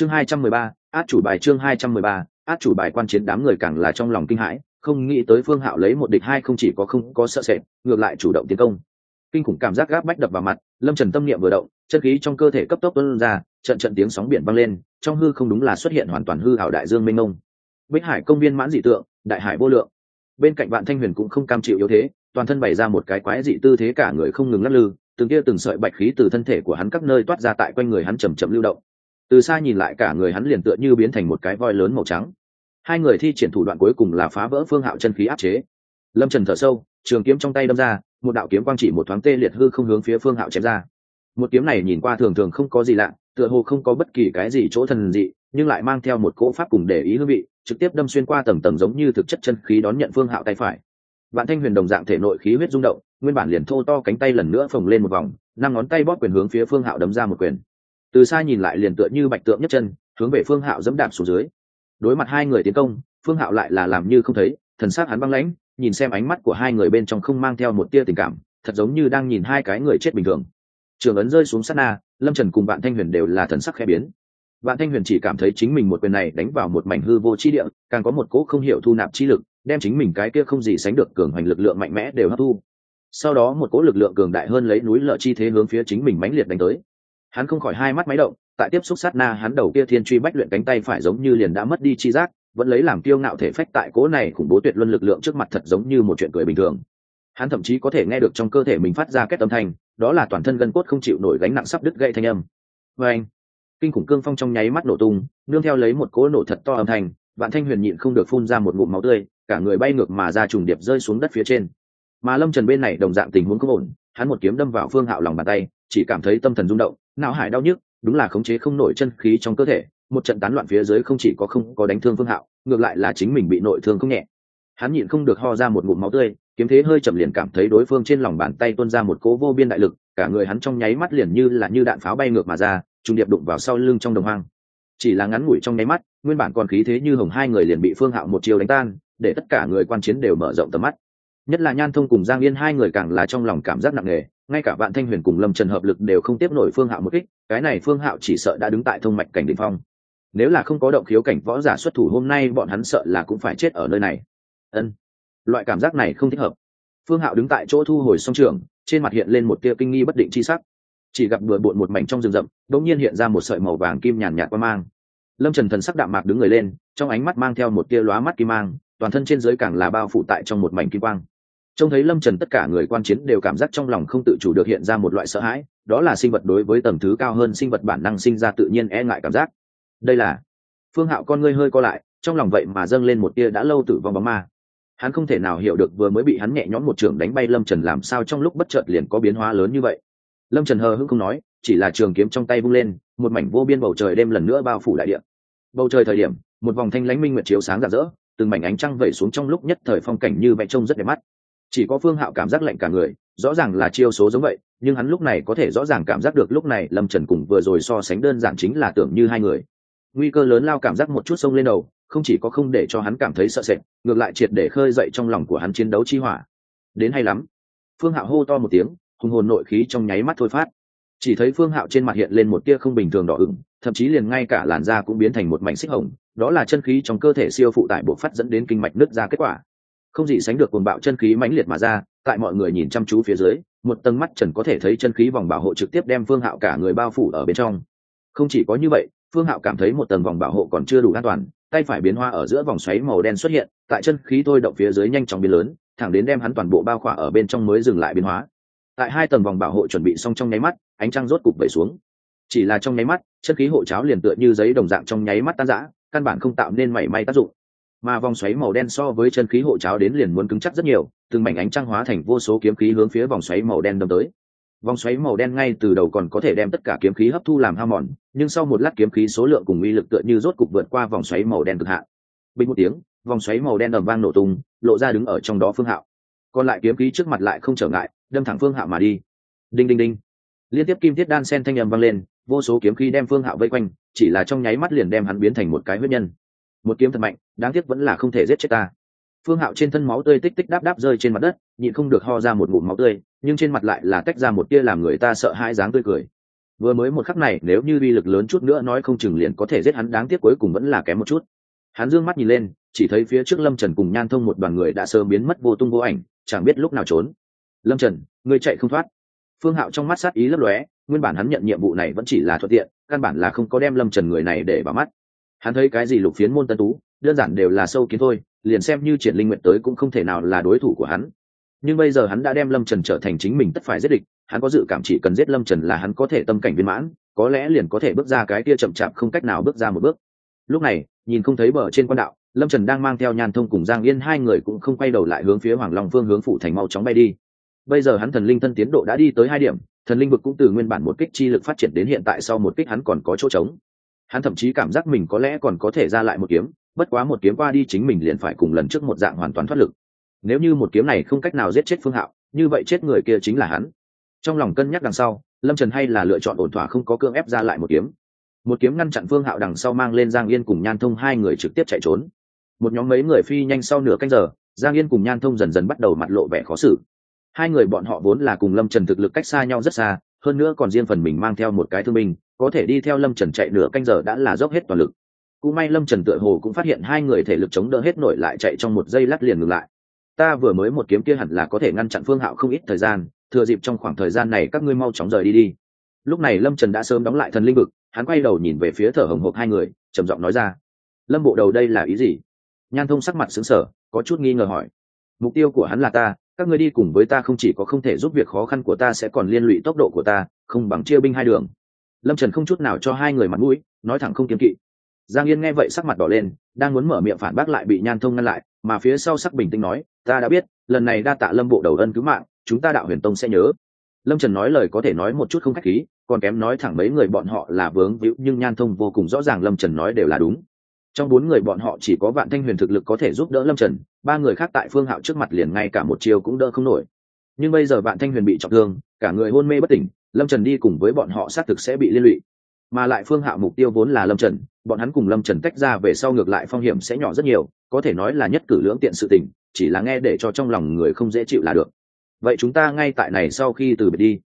chương hai trăm mười ba, át chủ bài chương hai trăm mười ba, át chủ bài quan chiến đám người càng là trong lòng kinh hãi, không nghĩ tới phương hạo lấy một địch hai không chỉ có không có sợ sệt, ngược lại chủ động tiến công. Kinh khủng cảm giác gáp bách đập vào mặt, lâm trần tâm niệm vừa động, chân khí trong cơ thể cấp tốc tuân ra, trận trận tiếng sóng biển vang lên, trong hư không đúng là xuất hiện hoàn toàn hư hảo đại dương mênh mông. Bích hải công viên mãn dị tượng, đại hải vô lượng. Bên cạnh bạn thanh huyền cũng không cam chịu yếu thế, toàn thân bày ra một cái quái dị tư thế cả người không ngừng lắc lư, từng kia từng sợi bạch khí từ thân thể của hắn các nơi toát ra tại quanh người hắn chầm chậm lưu động từ xa nhìn lại cả người hắn liền tựa như biến thành một cái voi lớn màu trắng. Hai người thi triển thủ đoạn cuối cùng là phá vỡ phương hạo chân khí áp chế. Lâm trần thở sâu, trường kiếm trong tay đâm ra, một đạo kiếm quang chỉ một thoáng tê liệt hư không hướng phía phương hạo chém ra. Một kiếm này nhìn qua thường thường không có gì lạ, tựa hồ không có bất kỳ cái gì chỗ thần dị, nhưng lại mang theo một cỗ pháp cùng để ý hương vị, trực tiếp đâm xuyên qua tầng tầng giống như thực chất chân khí đón nhận phương hạo tay phải. Vạn thanh huyền đồng dạng thể nội khí huyết rung động, nguyên bản liền thô to cánh tay lần nữa phồng lên một vòng, năm ngón tay bóp quyền hướng phía phương hạo đấm ra một quyền từ xa nhìn lại liền tựa như bạch tượng nhất chân, hướng về phương hạo dẫm đạp xuống dưới. Đối mặt hai người tiến công, phương hạo lại là làm như không thấy, thần s á c hắn băng lãnh, nhìn xem ánh mắt của hai người bên trong không mang theo một tia tình cảm, thật giống như đang nhìn hai cái người chết bình thường. Trường ấn rơi xuống sát na, lâm trần cùng bạn thanh huyền đều là thần sắc khẽ biến. Bạn thanh huyền chỉ cảm thấy chính mình một quyền này đánh vào một mảnh hư vô chi địa, càng có một cỗ không hiểu thu nạp chi lực, đem chính mình cái kia không gì sánh được cường hoành lực lượng mạnh mẽ đều hấp thu. Sau đó một cỗ lực lượng cường đại hơn lấy núi lợ chi thế hướng phía chính mình mãnh liệt đánh tới hắn không khỏi hai mắt máy động, tại tiếp xúc sát na hắn đầu kia thiên truy bách luyện cánh tay phải giống như liền đã mất đi chi giác, vẫn lấy làm kiêu ngạo thể phách tại cỗ này khủng bố tuyệt luân lực lượng trước mặt thật giống như một chuyện cười bình thường. Hắn thậm chí có thể nghe được trong cơ thể mình phát ra kết âm thanh, đó là toàn thân gân cốt không chịu nổi gánh nặng sắp đứt gãy thanh âm. Vê anh, kinh khủng cương phong trong nháy mắt nổ tung, nương theo lấy một cỗ nổ thật to âm thanh, vạn thanh huyền nhịn không được phun ra một ngụm máu tươi, cả người bay ngược mà ra trùng điệp rơi xuống đất phía trên. Mà lâm trần bên này đồng dạng tình huống không ổn, hắn một kiếm đâm vào phương hạo lòng bàn tay chỉ cảm thấy tâm thần rung động, não hải đau nhức, đúng là khống chế không nổi chân khí trong cơ thể, một trận tán loạn phía dưới không chỉ có không có đánh thương phương hạo, ngược lại là chính mình bị nội thương không nhẹ. Hắn nhịn không được ho ra một ngụm máu tươi, kiếm thế hơi chậm liền cảm thấy đối phương trên lòng bàn tay tuôn ra một cố vô biên đại lực, cả người hắn trong nháy mắt liền như là như đạn pháo bay ngược mà ra trùng điệp đụng vào sau lưng trong đồng hoang. Chỉ là ngắn ngủi trong nháy mắt, nguyên bản còn khí thế như hồng hai người liền bị phương hạo một chiều đánh tan, để tất cả người quan chiến đều mở rộng tầm mắt. Nhất là nhan thông cùng giang yên hai người càng là trong lòng cảm giác nặng nề ngay cả vạn thanh huyền cùng lâm trần hợp lực đều không tiếp nổi phương hạo một kích, cái này phương hạo chỉ sợ đã đứng tại thông mạch cảnh đ ỉ n h phong. Nếu là không có động khiếu cảnh võ giả xuất thủ hôm nay, bọn hắn sợ là cũng phải chết ở nơi này. Ân. Loại cảm giác này không thích hợp. Phương hạo đứng tại chỗ thu hồi song trường, trên mặt hiện lên một tia kinh nghi bất định c h i sắc. Chỉ gặp bừa bộn một mảnh trong rừng rậm đ ỗ n g nhiên hiện ra một sợi màu vàng kim nhàn nhạt qua mang. Lâm trần thần sắc đạm mạc đứng người lên, trong ánh mắt mang theo một tia lóa mắt kim mang, toàn thân trên dưới càng là bao phủ tại trong một mảnh kim quang trông thấy lâm trần tất cả người quan chiến đều cảm giác trong lòng không tự chủ được hiện ra một loại sợ hãi, đó là sinh vật đối với tầm thứ cao hơn sinh vật bản năng sinh ra tự nhiên e ngại cảm giác. Đây là phương hạo con ngươi hơi co lại, trong lòng vậy mà dâng lên một tia đã lâu tử vong bóng ma. Hắn không thể nào hiểu được vừa mới bị hắn nhẹ nhõm một trường đánh bay lâm trần làm sao trong lúc bất chợt liền có biến hóa lớn như vậy. Lâm trần hờ hững không nói, chỉ là trường kiếm trong tay vung lên, một mảnh vô biên bầu trời đêm lần nữa bao phủ đại điện bầu trời thời điểm, một vòng thanh lãnh minh nguyệt chiếu sáng rạng rỡ, từng mảnh ánh trăng vẩy xuống trong lúc nhất thời phong cảnh như vẽ trông rất đẹp mắt chỉ có phương hạo cảm giác lạnh cả người, rõ ràng là chiêu số giống vậy, nhưng hắn lúc này có thể rõ ràng cảm giác được lúc này lâm trần cùng vừa rồi so sánh đơn giản chính là tưởng như hai người. Nguy cơ lớn lao cảm giác một chút sông lên đầu, không chỉ có không để cho hắn cảm thấy sợ sệt, ngược lại triệt để khơi dậy trong lòng của hắn chiến đấu chi hỏa. Đến hay lắm. Phương hạo hô to một tiếng, hùng hồn nội khí trong nháy mắt thôi phát. Chỉ thấy phương hạo trên mặt hiện lên một tia không bình thường đỏ ửng, thậm chí liền ngay cả làn da cũng biến thành một mảnh xích hồng, đó là chân khí trong cơ thể siêu phụ tải bộ phát dẫn đến kinh mạch nứt ra kết quả không gì sánh được cuồng bạo chân khí mãnh liệt mà ra, tại mọi người nhìn chăm chú phía dưới, một tầng mắt trần có thể thấy chân khí vòng bảo hộ trực tiếp đem phương hạo cả người bao phủ ở bên trong. Không chỉ có như vậy, phương hạo cảm thấy một tầng vòng bảo hộ còn chưa đủ an toàn, tay phải biến hoa ở giữa vòng xoáy màu đen xuất hiện, tại chân khí thôi động phía dưới nhanh chóng biến lớn, thẳng đến đem hắn toàn bộ bao khỏa ở bên trong mới dừng lại biến hóa. Tại hai tầng vòng bảo hộ chuẩn bị xong trong nháy mắt, ánh trăng rốt cục vẩy xuống. Chỉ là trong nháy mắt, chân khí hộ cháo liền tựa như giấy đồng dạng trong nháy mắt tan rã, căn bản không tạo nên mảy may tác dụng mà vòng xoáy màu đen so với chân khí hộ cháo đến liền muốn cứng chắc rất nhiều, từng mảnh ánh trăng hóa thành vô số kiếm khí hướng phía vòng xoáy màu đen đâm tới. Vòng xoáy màu đen ngay từ đầu còn có thể đem tất cả kiếm khí hấp thu làm hao mòn, nhưng sau một lát kiếm khí số lượng cùng uy lực tựa như rốt cục vượt qua vòng xoáy màu đen cực hạn. Bình một tiếng, vòng xoáy màu đen ầm vang nổ tung, lộ ra đứng ở trong đó phương hạo. Còn lại kiếm khí trước mặt lại không trở ngại, đâm thẳng phương hạo mà đi. Đinh đinh đinh. Liên tiếp kim thiết đan sen thanh ầm vang lên, vô số kiếm khí đem phương hạo vây quanh, chỉ là trong nháy mắt liền đem hắn biến thành một cái huyết nhân một kiếm thật mạnh, đáng tiếc vẫn là không thể giết chết ta. Phương hạo trên thân máu tươi tích tích đáp đáp rơi trên mặt đất, nhịn không được ho ra một ngụm máu tươi, nhưng trên mặt lại là tách ra một tia làm người ta sợ hãi dáng tươi cười. Vừa mới một khắc này, nếu như uy lực lớn chút nữa nói không chừng liền có thể giết hắn, đáng tiếc cuối cùng vẫn là kém một chút. Hắn dương mắt nhìn lên, chỉ thấy phía trước lâm trần cùng nhan thông một đoàn người đã sớm biến mất vô tung vô ảnh, chẳng biết lúc nào trốn. Lâm trần, ngươi chạy không thoát. Phương hạo trong mắt sát ý lấp lóe, nguyên bản hắn nhận nhiệm vụ này vẫn chỉ là thuận tiện, căn bản là không có đem lâm trần người này để vào mắt hắn thấy cái gì lục phiến môn tân tú, đơn giản đều là sâu kiến thôi, liền xem như triển linh nguyện tới cũng không thể nào là đối thủ của hắn. Nhưng bây giờ hắn đã đem lâm trần trở thành chính mình tất phải giết địch, hắn có dự cảm chỉ cần giết lâm trần là hắn có thể tâm cảnh viên mãn, có lẽ liền có thể bước ra cái kia chậm chạp không cách nào bước ra một bước. Lúc này, nhìn không thấy bờ trên quan đạo, lâm trần đang mang theo nhan thông cùng giang yên hai người cũng không quay đầu lại hướng phía hoàng long phương hướng phủ thành mau chóng bay đi. Bây giờ hắn thần linh thân tiến độ đã đi tới hai điểm, thần linh vực cũng từ nguyên bản một kích chi lực phát triển đến hiện tại sau một kích hắn còn có chỗ trống hắn thậm chí cảm giác mình có lẽ còn có thể ra lại một kiếm, bất quá một kiếm qua đi chính mình liền phải cùng lần trước một dạng hoàn toàn thoát lực. Nếu như một kiếm này không cách nào giết chết phương hạo, như vậy chết người kia chính là hắn. Trong lòng cân nhắc đằng sau, lâm trần hay là lựa chọn ổn thỏa không có cương ép ra lại một kiếm. Một kiếm ngăn chặn phương hạo đằng sau mang lên giang yên cùng nhan thông hai người trực tiếp chạy trốn. Một nhóm mấy người phi nhanh sau nửa canh giờ, giang yên cùng nhan thông dần dần bắt đầu mặt lộ vẻ khó xử. Hai người bọn họ vốn là cùng lâm trần thực lực cách xa nhau rất xa hơn nữa còn riêng phần mình mang theo một cái thương binh, có thể đi theo lâm trần chạy nửa canh giờ đã là dốc hết toàn lực. Cũng may lâm trần tựa hồ cũng phát hiện hai người thể lực chống đỡ hết nổi lại chạy trong một giây lát liền ngừng lại. Ta vừa mới một kiếm kia hẳn là có thể ngăn chặn phương hạo không ít thời gian, thừa dịp trong khoảng thời gian này các ngươi mau chóng rời đi đi. Lúc này lâm trần đã sớm đóng lại thần linh vực, hắn quay đầu nhìn về phía thở hồng hộc hai người, trầm giọng nói ra. Lâm bộ đầu đây là ý gì? Nhan thông sắc mặt xứng sở có chút nghi ngờ hỏi. Mục tiêu của hắn là ta các ngươi đi cùng với ta không chỉ có không thể giúp việc khó khăn của ta sẽ còn liên lụy tốc độ của ta, không bằng chia binh hai đường. Lâm trần không chút nào cho hai người mặt mũi, nói thẳng không kiếm kỵ. Giang yên nghe vậy sắc mặt đỏ lên, đang muốn mở miệng phản bác lại bị nhan thông ngăn lại, mà phía sau sắc bình tĩnh nói, ta đã biết, lần này đa tạ lâm bộ đầu ân cứu mạng, chúng ta đạo huyền tông sẽ nhớ. Lâm trần nói lời có thể nói một chút không k h á c h khí, còn kém nói thẳng mấy người bọn họ là vướng víu, nhưng nhan thông vô cùng rõ ràng lâm trần nói đều là đúng trong bốn người bọn họ chỉ có vạn thanh huyền thực lực có thể giúp đỡ lâm trần, ba người khác tại phương hạo trước mặt liền ngay cả một chiều cũng đỡ không nổi. Nhưng bây giờ vạn thanh huyền bị trọng thương, cả người hôn mê bất tỉnh, lâm trần đi cùng với bọn họ xác thực sẽ bị liên lụy. Mà lại phương hạo mục tiêu vốn là lâm trần, bọn hắn cùng lâm trần tách ra về sau ngược lại phong hiểm sẽ nhỏ rất nhiều, có thể nói là nhất cử lưỡng tiện sự tình, chỉ là nghe để cho trong lòng người không dễ chịu là được. Vậy chúng ta ngay tại này sau khi từ biệt đi.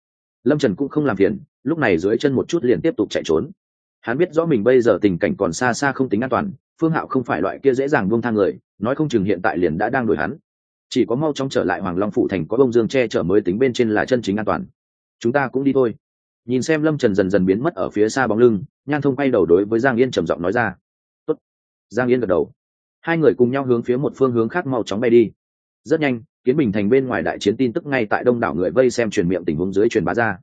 Lâm trần cũng không làm phiền, lúc này dưới chân một chút liền tiếp tục chạy trốn hắn biết rõ mình bây giờ tình cảnh còn xa xa không tính an toàn, phương hạo không phải loại kia dễ dàng buông thang người, nói không chừng hiện tại liền đã đang đuổi hắn. Chỉ có mau chóng trở lại hoàng long phụ thành có bông dương che chở mới tính bên trên là chân chính an toàn. Chúng ta cũng đi thôi. Nhìn xem lâm trần dần dần biến mất ở phía xa bóng lưng, nhan thông quay đầu đối với giang yên trầm giọng nói ra. Tốt. giang yên gật đầu. Hai người cùng nhau hướng phía một phương hướng khác mau chóng bay đi. Rất nhanh, kiến bình thành bên ngoài đại chiến tin tức ngay tại đông đảo người vây xem truyền miệng tình huống dưới truyền bá ra.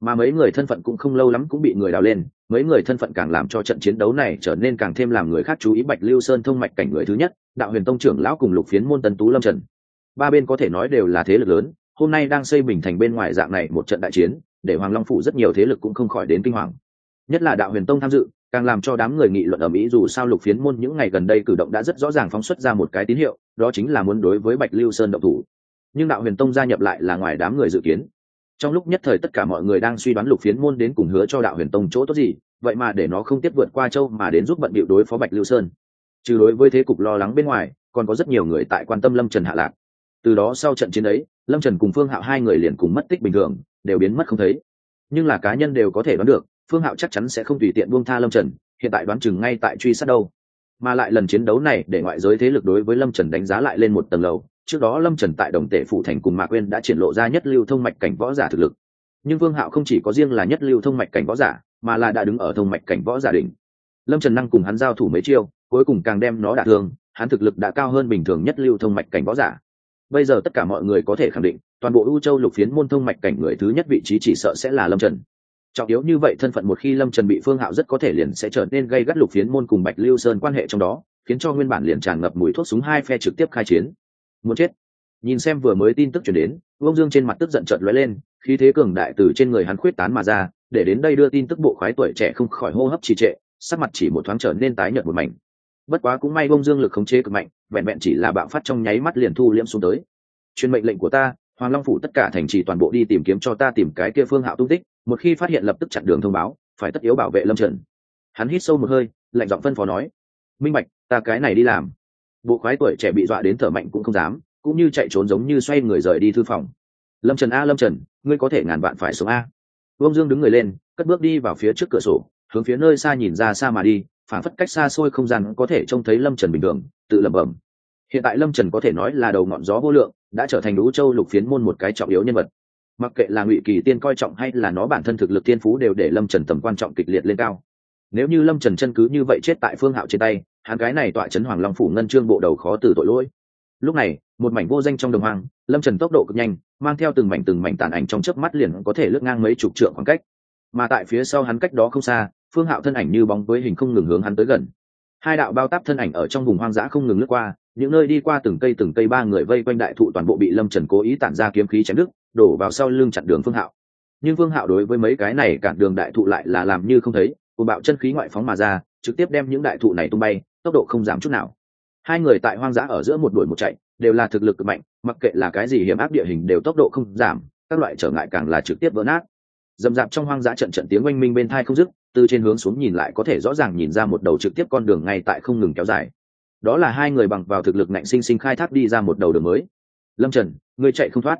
Mà mấy người thân phận cũng không lâu lắm cũng bị người đào lên mấy người thân phận càng làm cho trận chiến đấu này trở nên càng thêm làm người khác chú ý bạch lưu sơn thông mạch cảnh người thứ nhất, đạo huyền tông trưởng lão cùng lục phiến môn tân tú lâm trần. Ba bên có thể nói đều là thế lực lớn, hôm nay đang xây bình thành bên ngoài dạng này một trận đại chiến, để hoàng long phủ rất nhiều thế lực cũng không khỏi đến kinh hoàng. Nhất là đạo huyền tông tham dự, càng làm cho đám người nghị luận ở mỹ dù sao lục phiến môn những ngày gần đây cử động đã rất rõ ràng phóng xuất ra một cái tín hiệu, đó chính là muốn đối với bạch lưu sơn động thủ. Nhưng đạo huyền tông gia nhập lại là ngoài đám người dự kiến trong lúc nhất thời tất cả mọi người đang suy đoán lục phiến môn đến cùng hứa cho đạo huyền tông chỗ tốt gì, vậy mà để nó không tiếp vượt qua châu mà đến giúp bận bịu đối phó bạch lưu sơn. Trừ đối với thế cục lo lắng bên ngoài, còn có rất nhiều người tại quan tâm lâm trần hạ lạc. Từ đó sau trận chiến ấy, lâm trần cùng phương hạo hai người liền cùng mất tích bình thường, đều biến mất không thấy. Nhưng là cá nhân đều có thể đoán được, phương hạo chắc chắn sẽ không tùy tiện buông tha lâm trần, hiện tại đoán chừng ngay tại truy sát đâu. Mà lại lần chiến đấu này để ngoại giới thế lực đối với lâm trần đánh giá lại lên một tầng lầu trước đó lâm trần tại đồng tể phụ thành cùng mạc quên đã triển lộ ra nhất lưu thông mạch cảnh võ giả thực lực. Nhưng vương hạo không chỉ có riêng là nhất lưu thông mạch cảnh võ giả, mà là đã đứng ở thông mạch cảnh võ giả đỉnh. Lâm trần năng cùng hắn giao thủ mấy chiêu, cuối cùng càng đem nó đả thương, hắn thực lực đã cao hơn bình thường nhất lưu thông mạch cảnh võ giả. Bây giờ tất cả mọi người có thể khẳng định, toàn bộ U châu lục phiến môn thông mạch cảnh người thứ nhất vị trí chỉ sợ sẽ là lâm trần. Trọng yếu như vậy thân phận một khi lâm trần bị phương hạo rất có thể liền sẽ trở nên gây gắt lục phiến môn cùng bạch lưu sơn quan hệ trong đó, khiến cho nguyên bản liền tràn ngập mùi thuốc súng hai phe trực tiếp khai chiến muốn chết. Nhìn xem vừa mới tin tức chuyển đến vông dương trên mặt tức giận trợn lóe lên, khí thế cường đại từ trên người hắn khuyết tán mà ra, để đến đây đưa tin tức bộ khoái tuổi trẻ không khỏi hô hấp trì trệ, sắc mặt chỉ một thoáng trở nên tái nhợt một mảnh. Bất quá cũng may vông dương lực khống chế cực mạnh, vẹn vẹn chỉ là bạo phát trong nháy mắt liền thu liễm xuống tới. Truyền mệnh lệnh của ta, hoàng long phủ tất cả thành trì toàn bộ đi tìm kiếm cho ta tìm cái kia phương hạo tung tích, một khi phát hiện lập tức chặn đường thông báo, phải tất yếu bảo vệ lâm trần. Hắn hít sâu một hơi, lạnh giọng phân phó nói, minh bạch, ta cái này đi làm bộ khoái tuổi trẻ bị dọa đến thở mạnh cũng không dám, cũng như chạy trốn giống như xoay người rời đi thư phòng. Lâm trần a, lâm trần, ngươi có thể ngàn vạn phải sống a. Vương dương đứng người lên, cất bước đi vào phía trước cửa sổ, hướng phía nơi xa nhìn ra xa mà đi phản phất cách xa xôi không gian có thể trông thấy lâm trần bình thường, tự lẩm bẩm. Hiện tại lâm trần có thể nói là đầu ngọn gió vô lượng, đã trở thành lũ châu lục phiến môn một cái trọng yếu nhân vật. Mặc kệ là ngụy kỳ tiên coi trọng hay là nó bản thân thực lực tiên phú đều để lâm trần tầm quan trọng kịch liệt lên cao. Nếu như lâm trần chân cứ như vậy chết tại phương hạo trên tay hắn gái này tọa chấn hoàng long phủ ngân trương bộ đầu khó từ tội lỗi. Lúc này, một mảnh vô danh trong đồng hoang, lâm trần tốc độ cực nhanh, mang theo từng mảnh từng mảnh tàn ảnh trong chớp mắt liền có thể lướt ngang mấy chục trượng khoảng cách. Mà tại phía sau hắn cách đó không xa, phương hạo thân ảnh như bóng với hình không ngừng hướng hắn tới gần. Hai đạo bao táp thân ảnh ở trong vùng hoang dã không ngừng lướt qua, những nơi đi qua từng cây từng cây ba người vây quanh đại thụ toàn bộ bị lâm trần cố ý tản ra kiếm khí chém đứt, đổ vào sau lưng chặn đường phương hạo. Nhưng phương hạo đối với mấy cái này cản đường đại thụ lại là làm như không thấy cùng bạo chân khí ngoại phóng mà ra trực tiếp đem những đại thụ này tung bay, tốc độ không giảm chút nào. Hai người tại hoang dã ở giữa một đuổi một chạy, đều là thực lực cực mạnh, mặc kệ là cái gì hiểm áp địa hình đều tốc độ không giảm, các loại trở ngại càng là trực tiếp vỡ nát. Dầm dạp trong hoang dã trận trận tiếng oanh minh bên thai không dứt, từ trên hướng xuống nhìn lại có thể rõ ràng nhìn ra một đầu trực tiếp con đường ngay tại không ngừng kéo dài. Đó là hai người bằng vào thực lực nạnh sinh sinh khai thác đi ra một đầu đường mới. Lâm trần, ngươi chạy không thoát.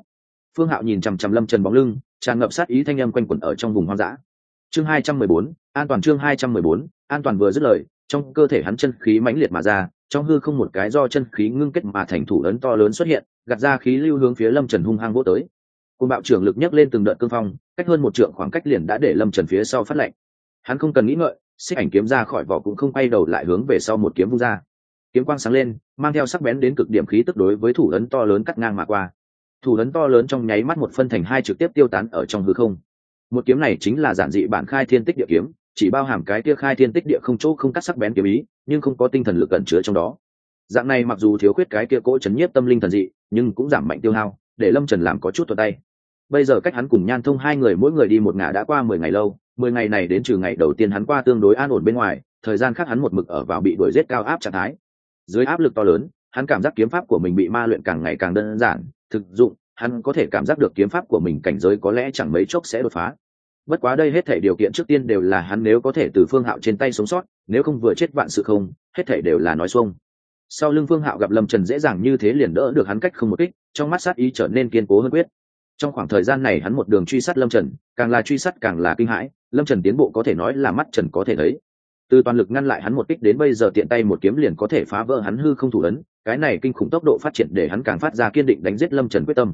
Phương hạo nhìn chằm chằm lâm trần bóng lưng, tràn ngập sát ý thanh âm quanh quẩn ở trong vùng hoang dã chương hai trăm mười bốn, an toàn chương hai trăm mười bốn, an toàn vừa dứt lời, trong cơ thể hắn chân khí mãnh liệt mà ra, trong hư không một cái do chân khí ngưng kết mà thành thủ ấn to lớn xuất hiện, gạt ra khí lưu hướng phía lâm trần hung hăng vô tới. Côn bạo trưởng lực nhấc lên từng đợt cương phong, cách hơn một trượng khoảng cách liền đã để lâm trần phía sau phát lệnh. Hắn không cần nghĩ ngợi, xích ảnh kiếm ra khỏi vỏ cũng không quay đầu lại hướng về sau một kiếm vung ra. Kiếm quang sáng lên, mang theo sắc bén đến cực điểm khí tức đối với thủ ấn to lớn cắt ngang mà qua. Thủ ấn to lớn trong nháy mắt một phân thành hai trực tiếp tiêu tán ở trong hư không một kiếm này chính là giản dị bản khai thiên tích địa kiếm, chỉ bao hàm cái tia khai thiên tích địa không chỗ không cắt sắc bén kiếm ý, nhưng không có tinh thần lực cẩn chứa trong đó. Dạng này mặc dù thiếu khuyết cái kia cỗ chấn nhiếp tâm linh thần dị, nhưng cũng giảm mạnh tiêu hao, để lâm trần làm có chút thuật tay. Bây giờ cách hắn cùng nhan thông hai người mỗi người đi một ngã đã qua mười ngày lâu, mười ngày này đến trừ ngày đầu tiên hắn qua tương đối an ổn bên ngoài, thời gian khác hắn một mực ở vào bị đuổi giết cao áp trạng thái. Dưới áp lực to lớn, hắn cảm giác kiếm pháp của mình bị ma luyện càng ngày càng đơn giản, thực dụng hắn có thể cảm giác được kiếm pháp của mình cảnh giới có lẽ chẳng mấy chốc sẽ đột phá. Bất quá đây hết thể điều kiện trước tiên đều là hắn nếu có thể từ phương hạo trên tay sống sót, nếu không vừa chết vạn sự không, hết thể đều là nói xuông. Sau lưng phương hạo gặp lâm trần dễ dàng như thế liền đỡ được hắn cách không một kích, trong mắt sát ý trở nên kiên cố hơn quyết. Trong khoảng thời gian này hắn một đường truy sát lâm trần, càng là truy sát càng là kinh hãi, lâm trần tiến bộ có thể nói là mắt trần có thể thấy. Từ toàn lực ngăn lại hắn một kích đến bây giờ tiện tay một kiếm liền có thể phá vỡ hắn hư không thủ ấn, cái này kinh khủng tốc độ phát triển để hắn càng phát ra kiên định đánh giết lâm trần quyết tâm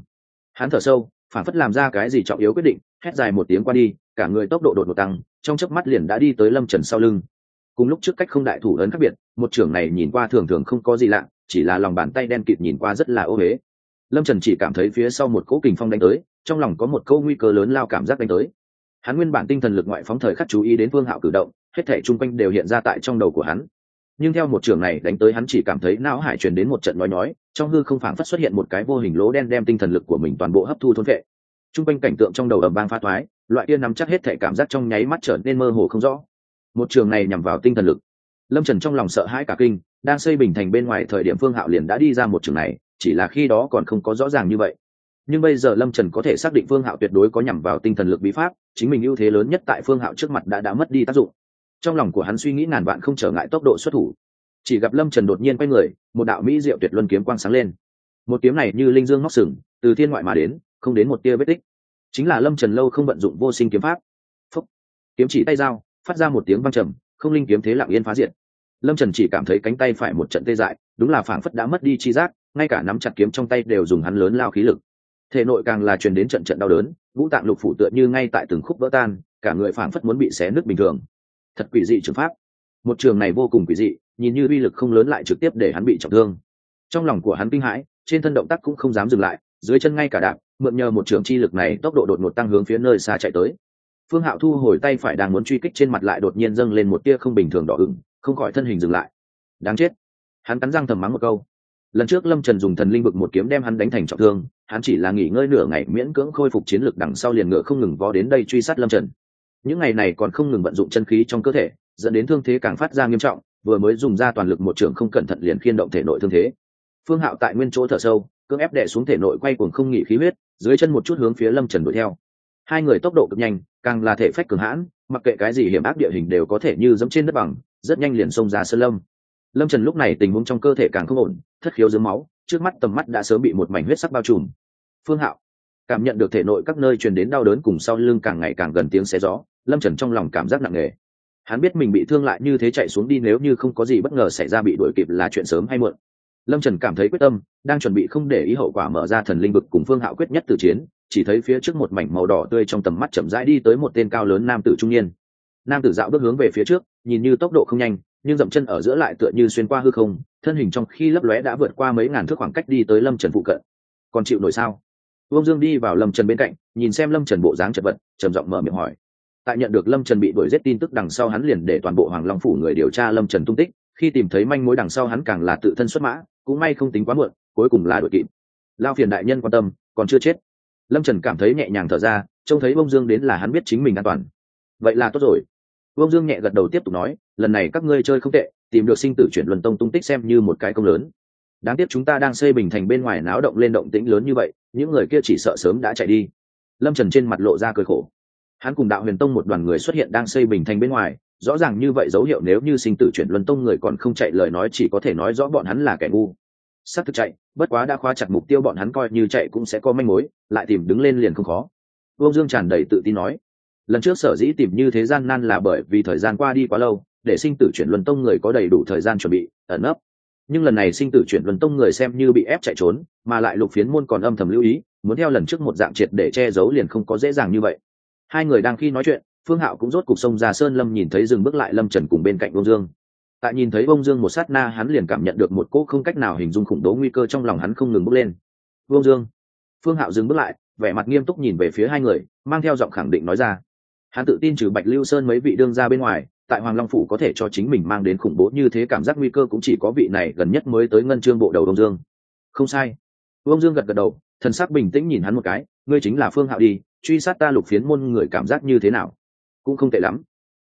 hắn thở sâu phản phất làm ra cái gì trọng yếu quyết định, hét dài một tiếng qua đi, cả người tốc độ đột ngột tăng, trong chớp mắt liền đã đi tới lâm trần sau lưng. Cùng lúc trước cách không đại thủ ấn khác biệt, một trưởng này nhìn qua thường thường không có gì lạ, chỉ là lòng bàn tay đen kịt nhìn qua rất là ô huế lâm trần chỉ cảm thấy phía sau một cỗ kình phong đánh tới, trong lòng có một câu nguy cơ lớn lao cảm giác đánh tới. Hắn nguyên bản tinh thần lực ngoại phóng thời khắc chú ý đến phương hạo cử động, hết thể chung quanh đều hiện ra tại trong đầu của hắn. Nhưng theo một trường này đánh tới hắn chỉ cảm thấy não hải truyền đến một trận nói nói trong hư không phảng phất xuất hiện một cái vô hình lỗ đen đem tinh thần lực của mình toàn bộ hấp thu thôn vệ. T r u n g quanh cảnh tượng trong đầu ầm vang pha thoái, loại kia nắm chắc hết thể cảm giác trong nháy mắt trở nên mơ hồ không rõ. Một trường này nhằm vào tinh thần lực. Lâm trần trong lòng sợ hãi cả kinh, đang xây bình thành bên ngoài thời điểm phương hạo liền đã đi ra một trường này, chỉ là khi đó còn không có rõ ràng như vậy. Nhưng bây giờ lâm trần có thể xác định phương hạo tuyệt đối có nhằm vào tinh thần lực bí pháp, chính mình ưu thế lớn nhất tại phương hạo trước mặt đã đã mất đi tác dụng. Trong lòng của hắn suy nghĩ ngàn vạn không trở ngại tốc độ xuất thủ chỉ gặp lâm trần đột nhiên quay người, một đạo mỹ diệu tuyệt luân kiếm quang sáng lên. Một kiếm này như linh dương móc sừng, từ thiên ngoại mà đến, không đến một tia vết tích. Chính là lâm trần lâu không vận dụng vô sinh kiếm pháp. Phúc. kiếm chỉ tay dao, phát ra một tiếng văng trầm, không linh kiếm thế lặng yên phá diện lâm trần chỉ cảm thấy cánh tay phải một trận tê dại, đúng là phảng phất đã mất đi chi giác, ngay cả nắm chặt kiếm trong tay đều dùng hắn lớn lao khí lực. Thể nội càng là truyền đến trận trận đau đớn, vũ tạng lục phủ tựa như ngay tại từng khúc vỡ tan, cả người phảng phất muốn bị xé nước bình thường. Thật quỷ dị trường pháp một trường này vô cùng quỷ dị, nhìn như uy lực không lớn lại trực tiếp để hắn bị trọng thương. Trong lòng của hắn kinh hãi, trên thân động tác cũng không dám dừng lại, dưới chân ngay cả đạp, mượn nhờ một trường chi lực này tốc độ đột ngột tăng hướng phía nơi xa chạy tới. Phương hạo thu hồi tay phải đang muốn truy kích trên mặt lại đột nhiên dâng lên một tia không bình thường đỏ ửng, không khỏi thân hình dừng lại. Đáng chết. Hắn cắn răng thầm mắng một câu. Lần trước lâm trần dùng thần linh vực một kiếm đem hắn đánh thành trọng thương, hắn chỉ là nghỉ ngơi nửa ngày miễn cưỡng khôi phục chiến lực đằng sau liền ngựa không ngừng vó đến đây truy sát lâm trần. Những ngày này còn không ngừng vận dụng chân khí trong cơ thể dẫn đến thương thế càng phát ra nghiêm trọng, vừa mới dùng ra toàn lực một trường không cẩn thận liền khiên động thể nội thương thế. Phương hạo tại nguyên chỗ thở sâu, cưỡng ép đẻ xuống thể nội quay cuồng không nghỉ khí huyết, dưới chân một chút hướng phía lâm trần đuổi theo. Hai người tốc độ cực nhanh, càng là thể phách cường hãn, mặc kệ cái gì hiểm ác địa hình đều có thể như dẫm trên đất bằng, rất nhanh liền xông ra sơn lâm. Lâm trần lúc này tình huống trong cơ thể càng không ổn, thất khiếu dưới máu, trước mắt tầm mắt đã sớm bị một mảnh huyết sắc bao trùm. Phương hạo, cảm nhận được thể nội các nơi truyền đến đau đớn cùng sau lưng càng ngày càng gần tiếng xé gió, lâm trần trong lòng cảm giác nặng nề hắn biết mình bị thương lại như thế chạy xuống đi nếu như không có gì bất ngờ xảy ra bị đuổi kịp là chuyện sớm hay muộn. Lâm trần cảm thấy quyết tâm, đang chuẩn bị không để ý hậu quả mở ra thần linh vực cùng phương hạo quyết nhất từ chiến, chỉ thấy phía trước một mảnh màu đỏ tươi trong tầm mắt chậm rãi đi tới một tên cao lớn nam tử trung niên. Nam tử dạo bước hướng về phía trước, nhìn như tốc độ không nhanh, nhưng dậm chân ở giữa lại tựa như xuyên qua hư không, thân hình trong khi lấp lóe đã vượt qua mấy ngàn thước khoảng cách đi tới lâm trần phụ cận. Còn chịu nổi sao? Vương dương đi vào lâm trần bên cạnh, nhìn xem lâm trần bộ dáng chật vật, trầm giọng mở miệng hỏi tại nhận được lâm trần bị đuổi giết tin tức đằng sau hắn liền để toàn bộ hoàng long phủ người điều tra lâm trần tung tích, khi tìm thấy manh mối đằng sau hắn càng là tự thân xuất mã, cũng may không tính quá muộn, cuối cùng là đuổi kịp. Lao phiền đại nhân quan tâm, còn chưa chết. Lâm trần cảm thấy nhẹ nhàng thở ra, trông thấy bông dương đến là hắn biết chính mình an toàn. Vậy là tốt rồi. Bông dương nhẹ gật đầu tiếp tục nói, lần này các ngươi chơi không tệ, tìm được sinh tử chuyển luân tông tung tích xem như một cái công lớn. Đáng tiếc chúng ta đang xây bình thành bên ngoài náo động lên động tĩnh lớn như vậy, những người kia chỉ sợ sớm đã chạy đi. Lâm trần trên mặt lộ ra cười khổ hắn cùng đạo huyền tông một đoàn người xuất hiện đang xây bình thành bên ngoài, rõ ràng như vậy dấu hiệu nếu như sinh tử chuyển luân tông người còn không chạy lời nói chỉ có thể nói rõ bọn hắn là kẻ ngu. S thực chạy, bất quá đã khóa chặt mục tiêu bọn hắn coi như chạy cũng sẽ có manh mối, lại tìm đứng lên liền không khó. Vương dương tràn đầy tự tin nói, lần trước sở dĩ tìm như thế gian nan là bởi vì thời gian qua đi quá lâu, để sinh tử chuyển luân tông người có đầy đủ thời gian chuẩn bị, ẩn ấp. nhưng lần này sinh tử chuyển luân tông người xem như bị ép chạy trốn, mà lại lục phiến môn còn âm thầm lưu ý, muốn theo lần trước một dạng triệt để che giấu liền không có dễ dàng như vậy hai người đang khi nói chuyện, phương hạo cũng rốt cục sông ra sơn lâm nhìn thấy dừng bước lại lâm trần cùng bên cạnh ông dương. Tại nhìn thấy ông dương một sát na, hắn liền cảm nhận được một cỗ không cách nào hình dung khủng bố nguy cơ trong lòng hắn không ngừng bước lên. Ông dương. Phương hạo dừng bước lại, vẻ mặt nghiêm túc nhìn về phía hai người, mang theo giọng khẳng định nói ra. Hắn tự tin trừ bạch lưu sơn mấy vị đương ra bên ngoài, tại hoàng long phủ có thể cho chính mình mang đến khủng bố như thế cảm giác nguy cơ cũng chỉ có vị này gần nhất mới tới ngân trương bộ đầu đông dương. Không sai. Ông dương gật gật đầu, thần sắc bình tĩnh nhìn hắn một cái, ngươi chính là phương hạo đi truy sát ta lục phiến môn người cảm giác như thế nào? Cũng không tệ lắm.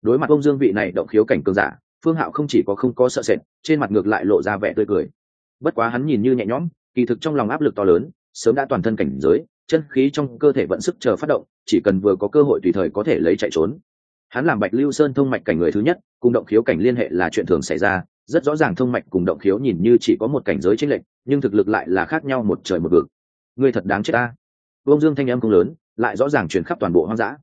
Đối mặt ông dương vị này động khiếu cảnh cường giả, phương hạo không chỉ có không có sợ sệt, trên mặt ngược lại lộ ra vẻ tươi cười. Bất quá hắn nhìn như nhẹ nhõm, kỳ thực trong lòng áp lực to lớn, sớm đã toàn thân cảnh giới, chân khí trong cơ thể vận sức chờ phát động, chỉ cần vừa có cơ hội tùy thời có thể lấy chạy trốn. Hắn làm bạch lưu sơn thông mạch cảnh người thứ nhất, cùng động khiếu cảnh liên hệ là chuyện thường xảy ra, rất rõ ràng thông mạch cùng động khiếu nhìn như chỉ có một cảnh giới chênh lệch, nhưng thực lực lại là khác nhau một trời một vực. Ngươi thật đáng chết ta. Vương dương thanh em không lớn lại rõ ràng chuyển khắp toàn bộ hoang dã.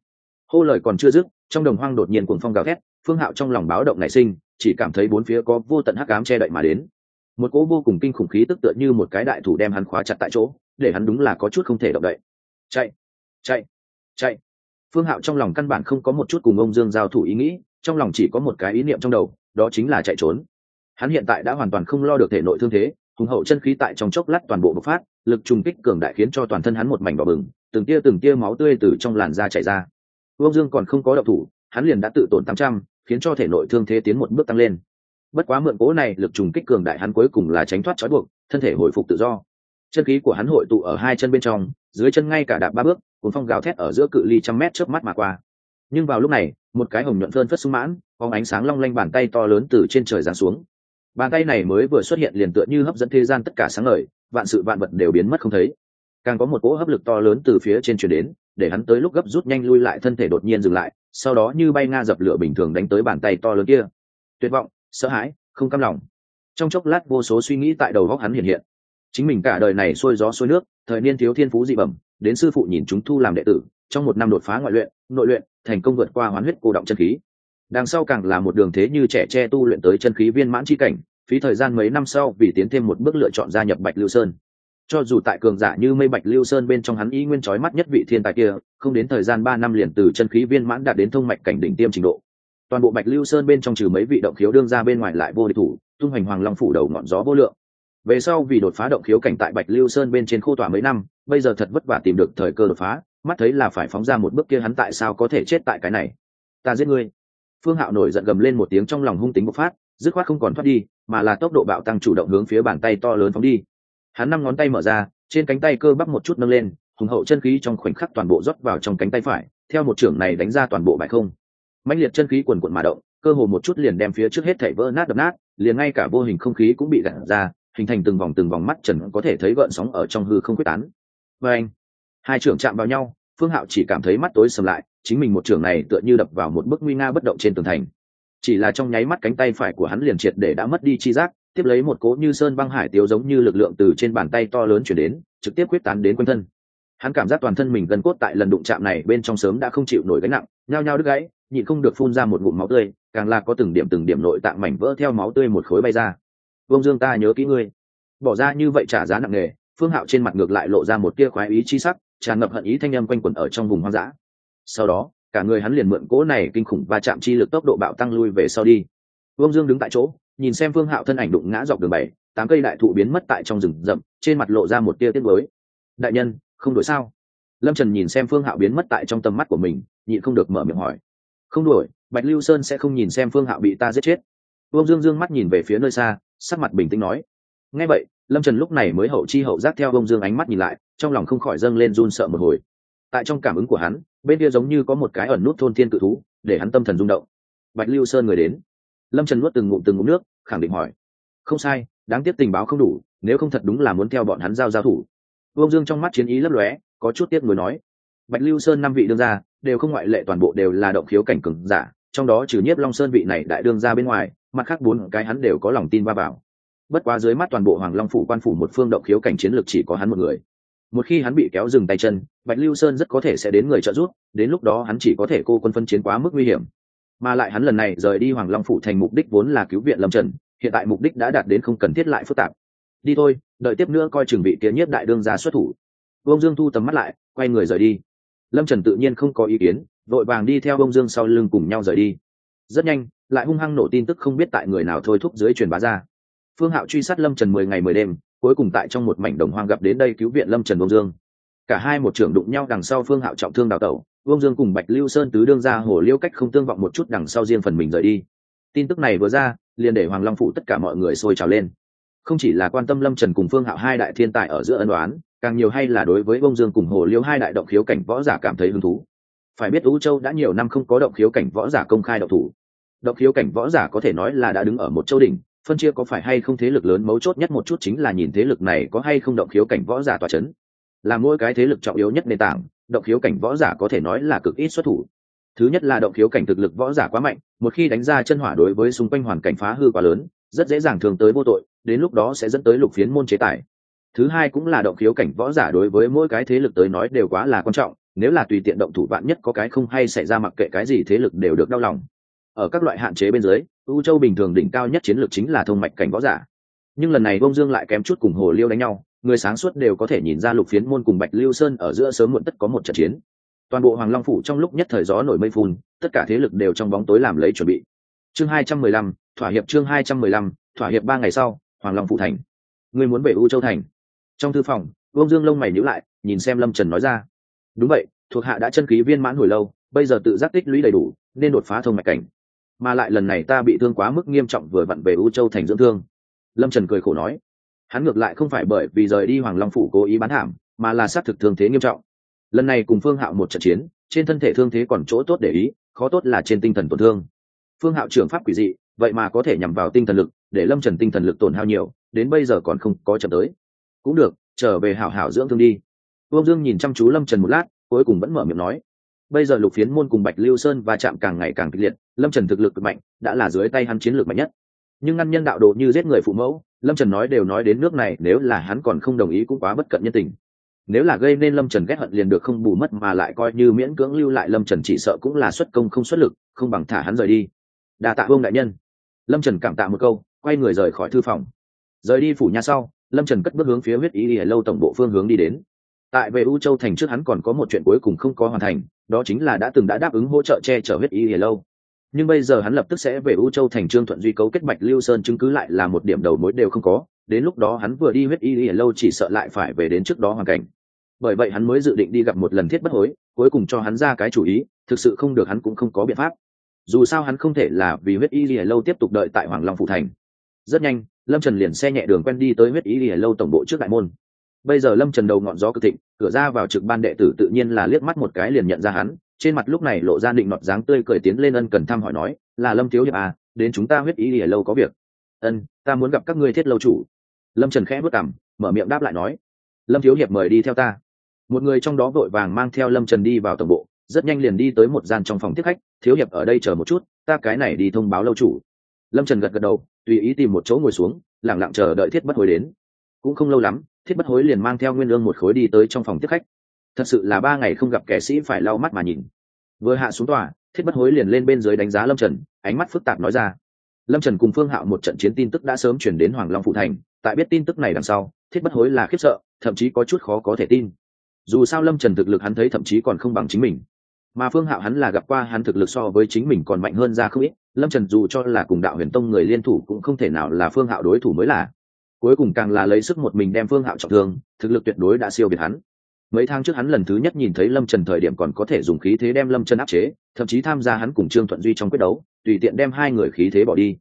Hô lời còn chưa dứt, trong đồng hoang đột nhiên cuồng phong gào thét, phương hạo trong lòng báo động nảy sinh, chỉ cảm thấy bốn phía có vô tận hắc ám che đậy mà đến. Một cỗ vô cùng kinh khủng khí tức tựa như một cái đại thủ đem hắn khóa chặt tại chỗ, để hắn đúng là có chút không thể động đậy. Chạy chạy chạy. Phương hạo trong lòng căn bản không có một chút cùng ông dương giao thủ ý nghĩ, trong lòng chỉ có một cái ý niệm trong đầu, đó chính là chạy trốn. Hắn hiện tại đã hoàn toàn không lo được thể nội thương thế, hùng hậu chân khí tại trong chốc lát toàn bộ bộc phát, lực trùng kích cường đại khiến cho toàn thân hắn một mảnh đỏ bừng từng tia từng tia máu tươi từ trong làn da chảy ra. Vương dương còn không có độc thủ, hắn liền đã tự tổn tám trăm, khiến cho thể nội thương thế tiến một bước tăng lên. Bất quá mượn cố này, lực trùng kích cường đại hắn cuối cùng là tránh thoát trói buộc, thân thể hồi phục tự do. Chân khí của hắn hội tụ ở hai chân bên trong, dưới chân ngay cả đạp ba bước, cuốn phong gào thét ở giữa cự ly trăm mét trước mắt mà qua. Nhưng vào lúc này, một cái hồng nhuận phơn phất sung mãn có ánh sáng long lanh bàn tay to lớn từ trên trời giáng xuống. Bàn tay này mới vừa xuất hiện liền tựa như hấp dẫn thế gian tất cả sáng ngời, vạn sự vạn vật đều biến mất không thấy càng có một cỗ hấp lực to lớn từ phía trên chuyển đến, để hắn tới lúc gấp rút nhanh lui lại thân thể đột nhiên dừng lại, sau đó như bay nga dập lửa bình thường đánh tới bàn tay to lớn kia. Tuyệt vọng, sợ hãi, không cam lòng. Trong chốc lát vô số suy nghĩ tại đầu góc hắn hiện hiện. Chính mình cả đời này xuôi gió xuôi nước, thời niên thiếu thiên phú dị bẩm, đến sư phụ nhìn chúng thu làm đệ tử, trong một năm đột phá ngoại luyện, nội luyện, thành công vượt qua hoán huyết cô động chân khí. Đằng sau càng là một đường thế như trẻ tre tu luyện tới chân khí viên mãn chi cảnh, phí thời gian mấy năm sau vì tiến thêm một bước lựa chọn gia nhập bạch lưu sơn cho dù tại cường giả như mây bạch lưu sơn bên trong hắn ý nguyên trói mắt nhất vị thiên tài kia, không đến thời gian ba năm liền từ chân khí viên mãn đạt đến thông mạch cảnh đỉnh tiêm trình độ. Toàn bộ bạch lưu sơn bên trong trừ mấy vị động khiếu đương ra bên ngoài lại vô địch thủ, tung hoành hoàng long phủ đầu ngọn gió vô lượng. Về sau vì đột phá động khiếu cảnh tại bạch lưu sơn bên trên khô tỏa mấy năm, bây giờ thật vất vả tìm được thời cơ đột phá, mắt thấy là phải phóng ra một bước kia hắn tại sao có thể chết tại cái này? Ta giết ngươi. Phương hạo nổi giận gầm lên một tiếng trong lòng hung tính bộc phát, dứt khoát không còn thoát đi, mà là tốc độ bạo tăng chủ động hướng phía bàn tay to lớn phóng đi hắn năm ngón tay mở ra, trên cánh tay cơ bắp một chút nâng lên, hùng hậu chân khí trong khoảnh khắc toàn bộ rót vào trong cánh tay phải, theo một trưởng này đánh ra toàn bộ bãi không. Mạnh liệt chân khí quần quận mà động, cơ hồ một chút liền đem phía trước hết thảy vỡ nát đập nát, liền ngay cả vô hình không khí cũng bị gạt ra, hình thành từng vòng từng vòng mắt trần có thể thấy gợn sóng ở trong hư không quyết tán. Và anh hai trưởng chạm vào nhau, phương hạo chỉ cảm thấy mắt tối sầm lại, chính mình một trưởng này tựa như đập vào một bức nguy nga bất động trên tường thành. Chỉ là trong nháy mắt cánh tay phải của hắn liền triệt để đã mất đi chi giác tiếp lấy một cỗ như sơn băng hải tiêu giống như lực lượng từ trên bàn tay to lớn chuyển đến, trực tiếp quyết tán đến quanh thân. Hắn cảm giác toàn thân mình gần cốt tại lần đụng chạm này bên trong sớm đã không chịu nổi gánh nặng, nhao nhao đứt gãy, nhịn không được phun ra một ngụm máu tươi, càng là có từng điểm từng điểm nội tạng mảnh vỡ theo máu tươi một khối bay ra. Vông dương ta nhớ kỹ ngươi. Bỏ ra như vậy trả giá nặng nề, phương hạo trên mặt ngược lại lộ ra một tia khoái ý chi sắc, tràn ngập hận ý thanh âm quanh quẩn ở trong vùng hoang dã. Sau đó, cả người hắn liền mượn cỗ này kinh khủng và chạm chi lực tốc độ bạo tăng lui về sau đi. Vương dương đứng tại chỗ nhìn xem phương hạo thân ảnh đụng ngã dọc đường bảy, tám cây đại thụ biến mất tại trong rừng rậm, trên mặt lộ ra một tia tiết mới đại nhân, không đổi sao? Lâm trần nhìn xem phương hạo biến mất tại trong tầm mắt của mình, nhịn không được mở miệng hỏi. Không đổi, bạch lưu sơn sẽ không nhìn xem phương hạo bị ta giết chết. Vương dương dương mắt nhìn về phía nơi xa, sắc mặt bình tĩnh nói. Ngay vậy, lâm trần lúc này mới hậu chi hậu giác theo vương dương ánh mắt nhìn lại, trong lòng không khỏi dâng lên run sợ một hồi. Tại trong cảm ứng của hắn, bên kia giống như có một cái ẩn nút thôn thiên cự thú, để hắn tâm thần rung động. Bạch lưu sơn người đến lâm trần nuốt từng ngụm từng ngụm nước, khẳng định hỏi. Không sai, đáng tiếc tình báo không đủ, nếu không thật đúng là muốn theo bọn hắn giao giao thủ. Vương dương trong mắt chiến ý lấp lóe, có chút tiếc nuối nói. Bạch lưu sơn năm vị đương gia, đều không ngoại lệ toàn bộ đều là động khiếu cảnh cừng giả, trong đó trừ nhiếp long sơn vị này đại đương gia bên ngoài, mặt khác bốn cái hắn đều có lòng tin va vào. Bất quá dưới mắt toàn bộ hoàng long phủ quan phủ một phương động khiếu cảnh chiến lược chỉ có hắn một người. Một khi hắn bị kéo dừng tay chân, bạch lưu sơn rất có thể sẽ đến người trợ giúp, đến lúc đó hắn chỉ có thể cô quân phân chiến quá mức nguy hiểm mà lại hắn lần này rời đi hoàng long phủ thành mục đích vốn là cứu viện lâm trần, hiện tại mục đích đã đạt đến không cần thiết lại phức tạp. Đi thôi, đợi tiếp nữa coi chừng vị tiến nhất đại đương ra xuất thủ. Vông dương thu tầm mắt lại, quay người rời đi. Lâm trần tự nhiên không có ý kiến, vội vàng đi theo vông dương sau lưng cùng nhau rời đi. Rất nhanh, lại hung hăng nổ tin tức không biết tại người nào thôi thúc dưới truyền bá ra. Phương hạo truy sát lâm trần mười ngày mười đêm, cuối cùng tại trong một mảnh đồng hoang gặp đến đây cứu viện lâm trần vông dương. Cả hai một trưởng đụng nhau đằng sau phương hạo trọng thương đào tẩu vương dương cùng bạch lưu sơn tứ đương ra hồ liêu cách không tương vọng một chút đằng sau riêng phần mình rời đi. Tin tức này vừa ra, liền để hoàng long phụ tất cả mọi người sôi trào lên. Không chỉ là quan tâm lâm trần cùng phương hạo hai đại thiên tài ở giữa ân đoán càng nhiều hay là đối với bông dương cùng hồ liêu hai đại động khiếu cảnh võ giả cảm thấy hứng thú. Phải biết ú châu đã nhiều năm không có động khiếu cảnh võ giả công khai độc thủ. Động khiếu cảnh võ giả có thể nói là đã đứng ở một châu đỉnh, phân chia có phải hay không thế lực lớn mấu chốt nhất một chút chính là nhìn thế lực này có hay không động khiếu cảnh võ giả tòa c h ấ n là mỗi cái thế lực trọng yếu nhất nền tảng động khiếu cảnh võ giả có thể nói là cực ít xuất thủ. Thứ nhất là động khiếu cảnh thực lực võ giả quá mạnh, một khi đánh ra chân hỏa đối với xung quanh hoàn cảnh phá hư quá lớn, rất dễ dàng thường tới vô tội, đến lúc đó sẽ dẫn tới lục phiến môn chế tài thứ hai cũng là động khiếu cảnh võ giả đối với mỗi cái thế lực tới nói đều quá là quan trọng, nếu là tùy tiện động thủ vạn nhất có cái không hay xảy ra mặc kệ cái gì thế lực đều được đau lòng. Ở các loại hạn chế bên dưới, u châu bình thường đỉnh cao nhất chiến lược chính là thông mạch cảnh võ giả. Nhưng lần này bông dương lại kém chút cùng hồ liêu đánh nhau người sáng suốt đều có thể nhìn ra lục phiến môn cùng bạch lưu sơn ở giữa sớm muộn tất có một trận chiến. Toàn bộ hoàng long phủ trong lúc nhất thời gió nổi mây phun tất cả thế lực đều trong bóng tối làm lấy chuẩn bị. Chương hai trăm mười lăm, thỏa hiệp chương hai trăm mười lăm, thỏa hiệp ba ngày sau, hoàng long phủ thành. Người muốn về u châu thành. Trong thư phòng, vương dương lông mày nhữ lại, nhìn xem lâm trần nói ra. Đúng vậy, thuộc hạ đã chân khí viên mãn hồi lâu, bây giờ tự giác tích lũy đầy đủ, nên đột phá thông mạch cảnh. Mà lại lần này ta bị thương quá mức nghiêm trọng vừa vặn về u châu thành dưỡng thương. Lâm trần cười khổ nói hắn ngược lại không phải bởi vì rời đi hoàng long phủ cố ý bán thảm, mà là xác thực thương thế nghiêm trọng. Lần này cùng phương hạo một trận chiến, trên thân thể thương thế còn chỗ tốt để ý, khó tốt là trên tinh thần tổn thương. Phương hạo trưởng pháp quỷ dị, vậy mà có thể nhằm vào tinh thần lực, để lâm trần tinh thần lực tổn hao nhiều, đến bây giờ còn không có chậm tới. Cũng được, trở về hảo hảo dưỡng thương đi. Vương dương nhìn chăm chú lâm trần một lát, cuối cùng vẫn mở miệng nói. Bây giờ lục phiến môn cùng bạch lưu sơn và chạm càng ngày càng kịch liệt, lâm trần thực lực mạnh, đã là dưới tay hắn chiến lược mạnh nhất. Nhưng ngăn nhân đạo đồ như giết người phụ mẫu lâm trần nói đều nói đến nước này, nếu là hắn còn không đồng ý cũng quá bất cận nhân tình. Nếu là gây nên lâm trần ghét hận liền được không bù mất mà lại coi như miễn cưỡng lưu lại lâm trần chỉ sợ cũng là xuất công không xuất lực, không bằng thả hắn rời đi. Đà tạ vương đại nhân. Lâm trần cảm tạ một câu, quay người rời khỏi thư phòng. Rời đi phủ nhà sau, lâm trần cất bước hướng phía huyết ý ỉa lâu tổng bộ phương hướng đi đến. Tại về u châu thành trước hắn còn có một chuyện cuối cùng không có hoàn thành, đó chính là đã từng đã đáp ứng hỗ trợ che chở huyết ý ỉa lâu nhưng bây giờ hắn lập tức sẽ về u châu thành trương thuận duy cấu kết bạch lưu sơn chứng cứ lại là một điểm đầu mối đều không có, đến lúc đó hắn vừa đi huyết y ỉa lâu chỉ sợ lại phải về đến trước đó hoàn cảnh. Bởi vậy hắn mới dự định đi gặp một lần thiết bất hối, cuối cùng cho hắn ra cái chủ ý, thực sự không được hắn cũng không có biện pháp. Dù sao hắn không thể là vì huyết y ỉa lâu tiếp tục đợi tại hoàng long phụ thành. Rất nhanh, lâm trần liền xe nhẹ đường quen đi tới huyết y ỉa lâu tổng bộ trước đại môn. Bây giờ lâm trần đầu ngọn gió cực thịnh, cửa ra vào trực ban đệ tử tự nhiên là liếc mắt một cái liền nhận ra hắn trên mặt lúc này lộ ra định nọt dáng tươi cười tiến lên ân cần thăm hỏi nói, là lâm thiếu hiệp à đến chúng ta huyết ý ỉa lâu có việc. Ân, ta muốn gặp các ngươi thiết lâu chủ. Lâm trần khẽ vất cảm mở miệng đáp lại nói, lâm thiếu hiệp mời đi theo ta. Một người trong đó vội vàng mang theo lâm trần đi vào tổng bộ, rất nhanh liền đi tới một gian trong phòng tiếp khách, thiếu hiệp ở đây chờ một chút, ta cái này đi thông báo lâu chủ. Lâm trần gật gật đầu, tùy ý tìm một chỗ ngồi xuống lẳng lặng chờ đợi thiết bất hối đến. Cũng không lâu lắm, thiết bất hối liền mang theo nguyên lương một khối đi tới trong phòng tiếp khách thật sự là ba ngày không gặp kẻ sĩ phải lau mắt mà nhìn. Vừa hạ xuống tòa, thiết bất hối liền lên bên dưới đánh giá lâm trần, ánh mắt phức tạp nói ra. Lâm trần cùng phương hạo một trận chiến tin tức đã sớm chuyển đến hoàng long phụ thành, tại biết tin tức này đằng sau, thiết bất hối là khiếp sợ, thậm chí có chút khó có thể tin. Dù sao lâm trần thực lực hắn thấy thậm chí còn không bằng chính mình. Mà phương hạo hắn là gặp qua hắn thực lực so với chính mình còn mạnh hơn ra không ít, lâm trần dù cho là cùng đạo huyền tông người liên thủ cũng không thể nào là phương hạo đối thủ mới là. Cuối cùng càng là lấy sức một mình đem phương hạo trọng thương, thực lực tuyệt đối đã siêu việt hắn mấy tháng trước hắn lần thứ nhất nhìn thấy lâm trần thời điểm còn có thể dùng khí thế đem lâm trần áp chế, thậm chí tham gia hắn cùng trương thuận duy trong quyết đấu, tùy tiện đem hai người khí thế bỏ đi.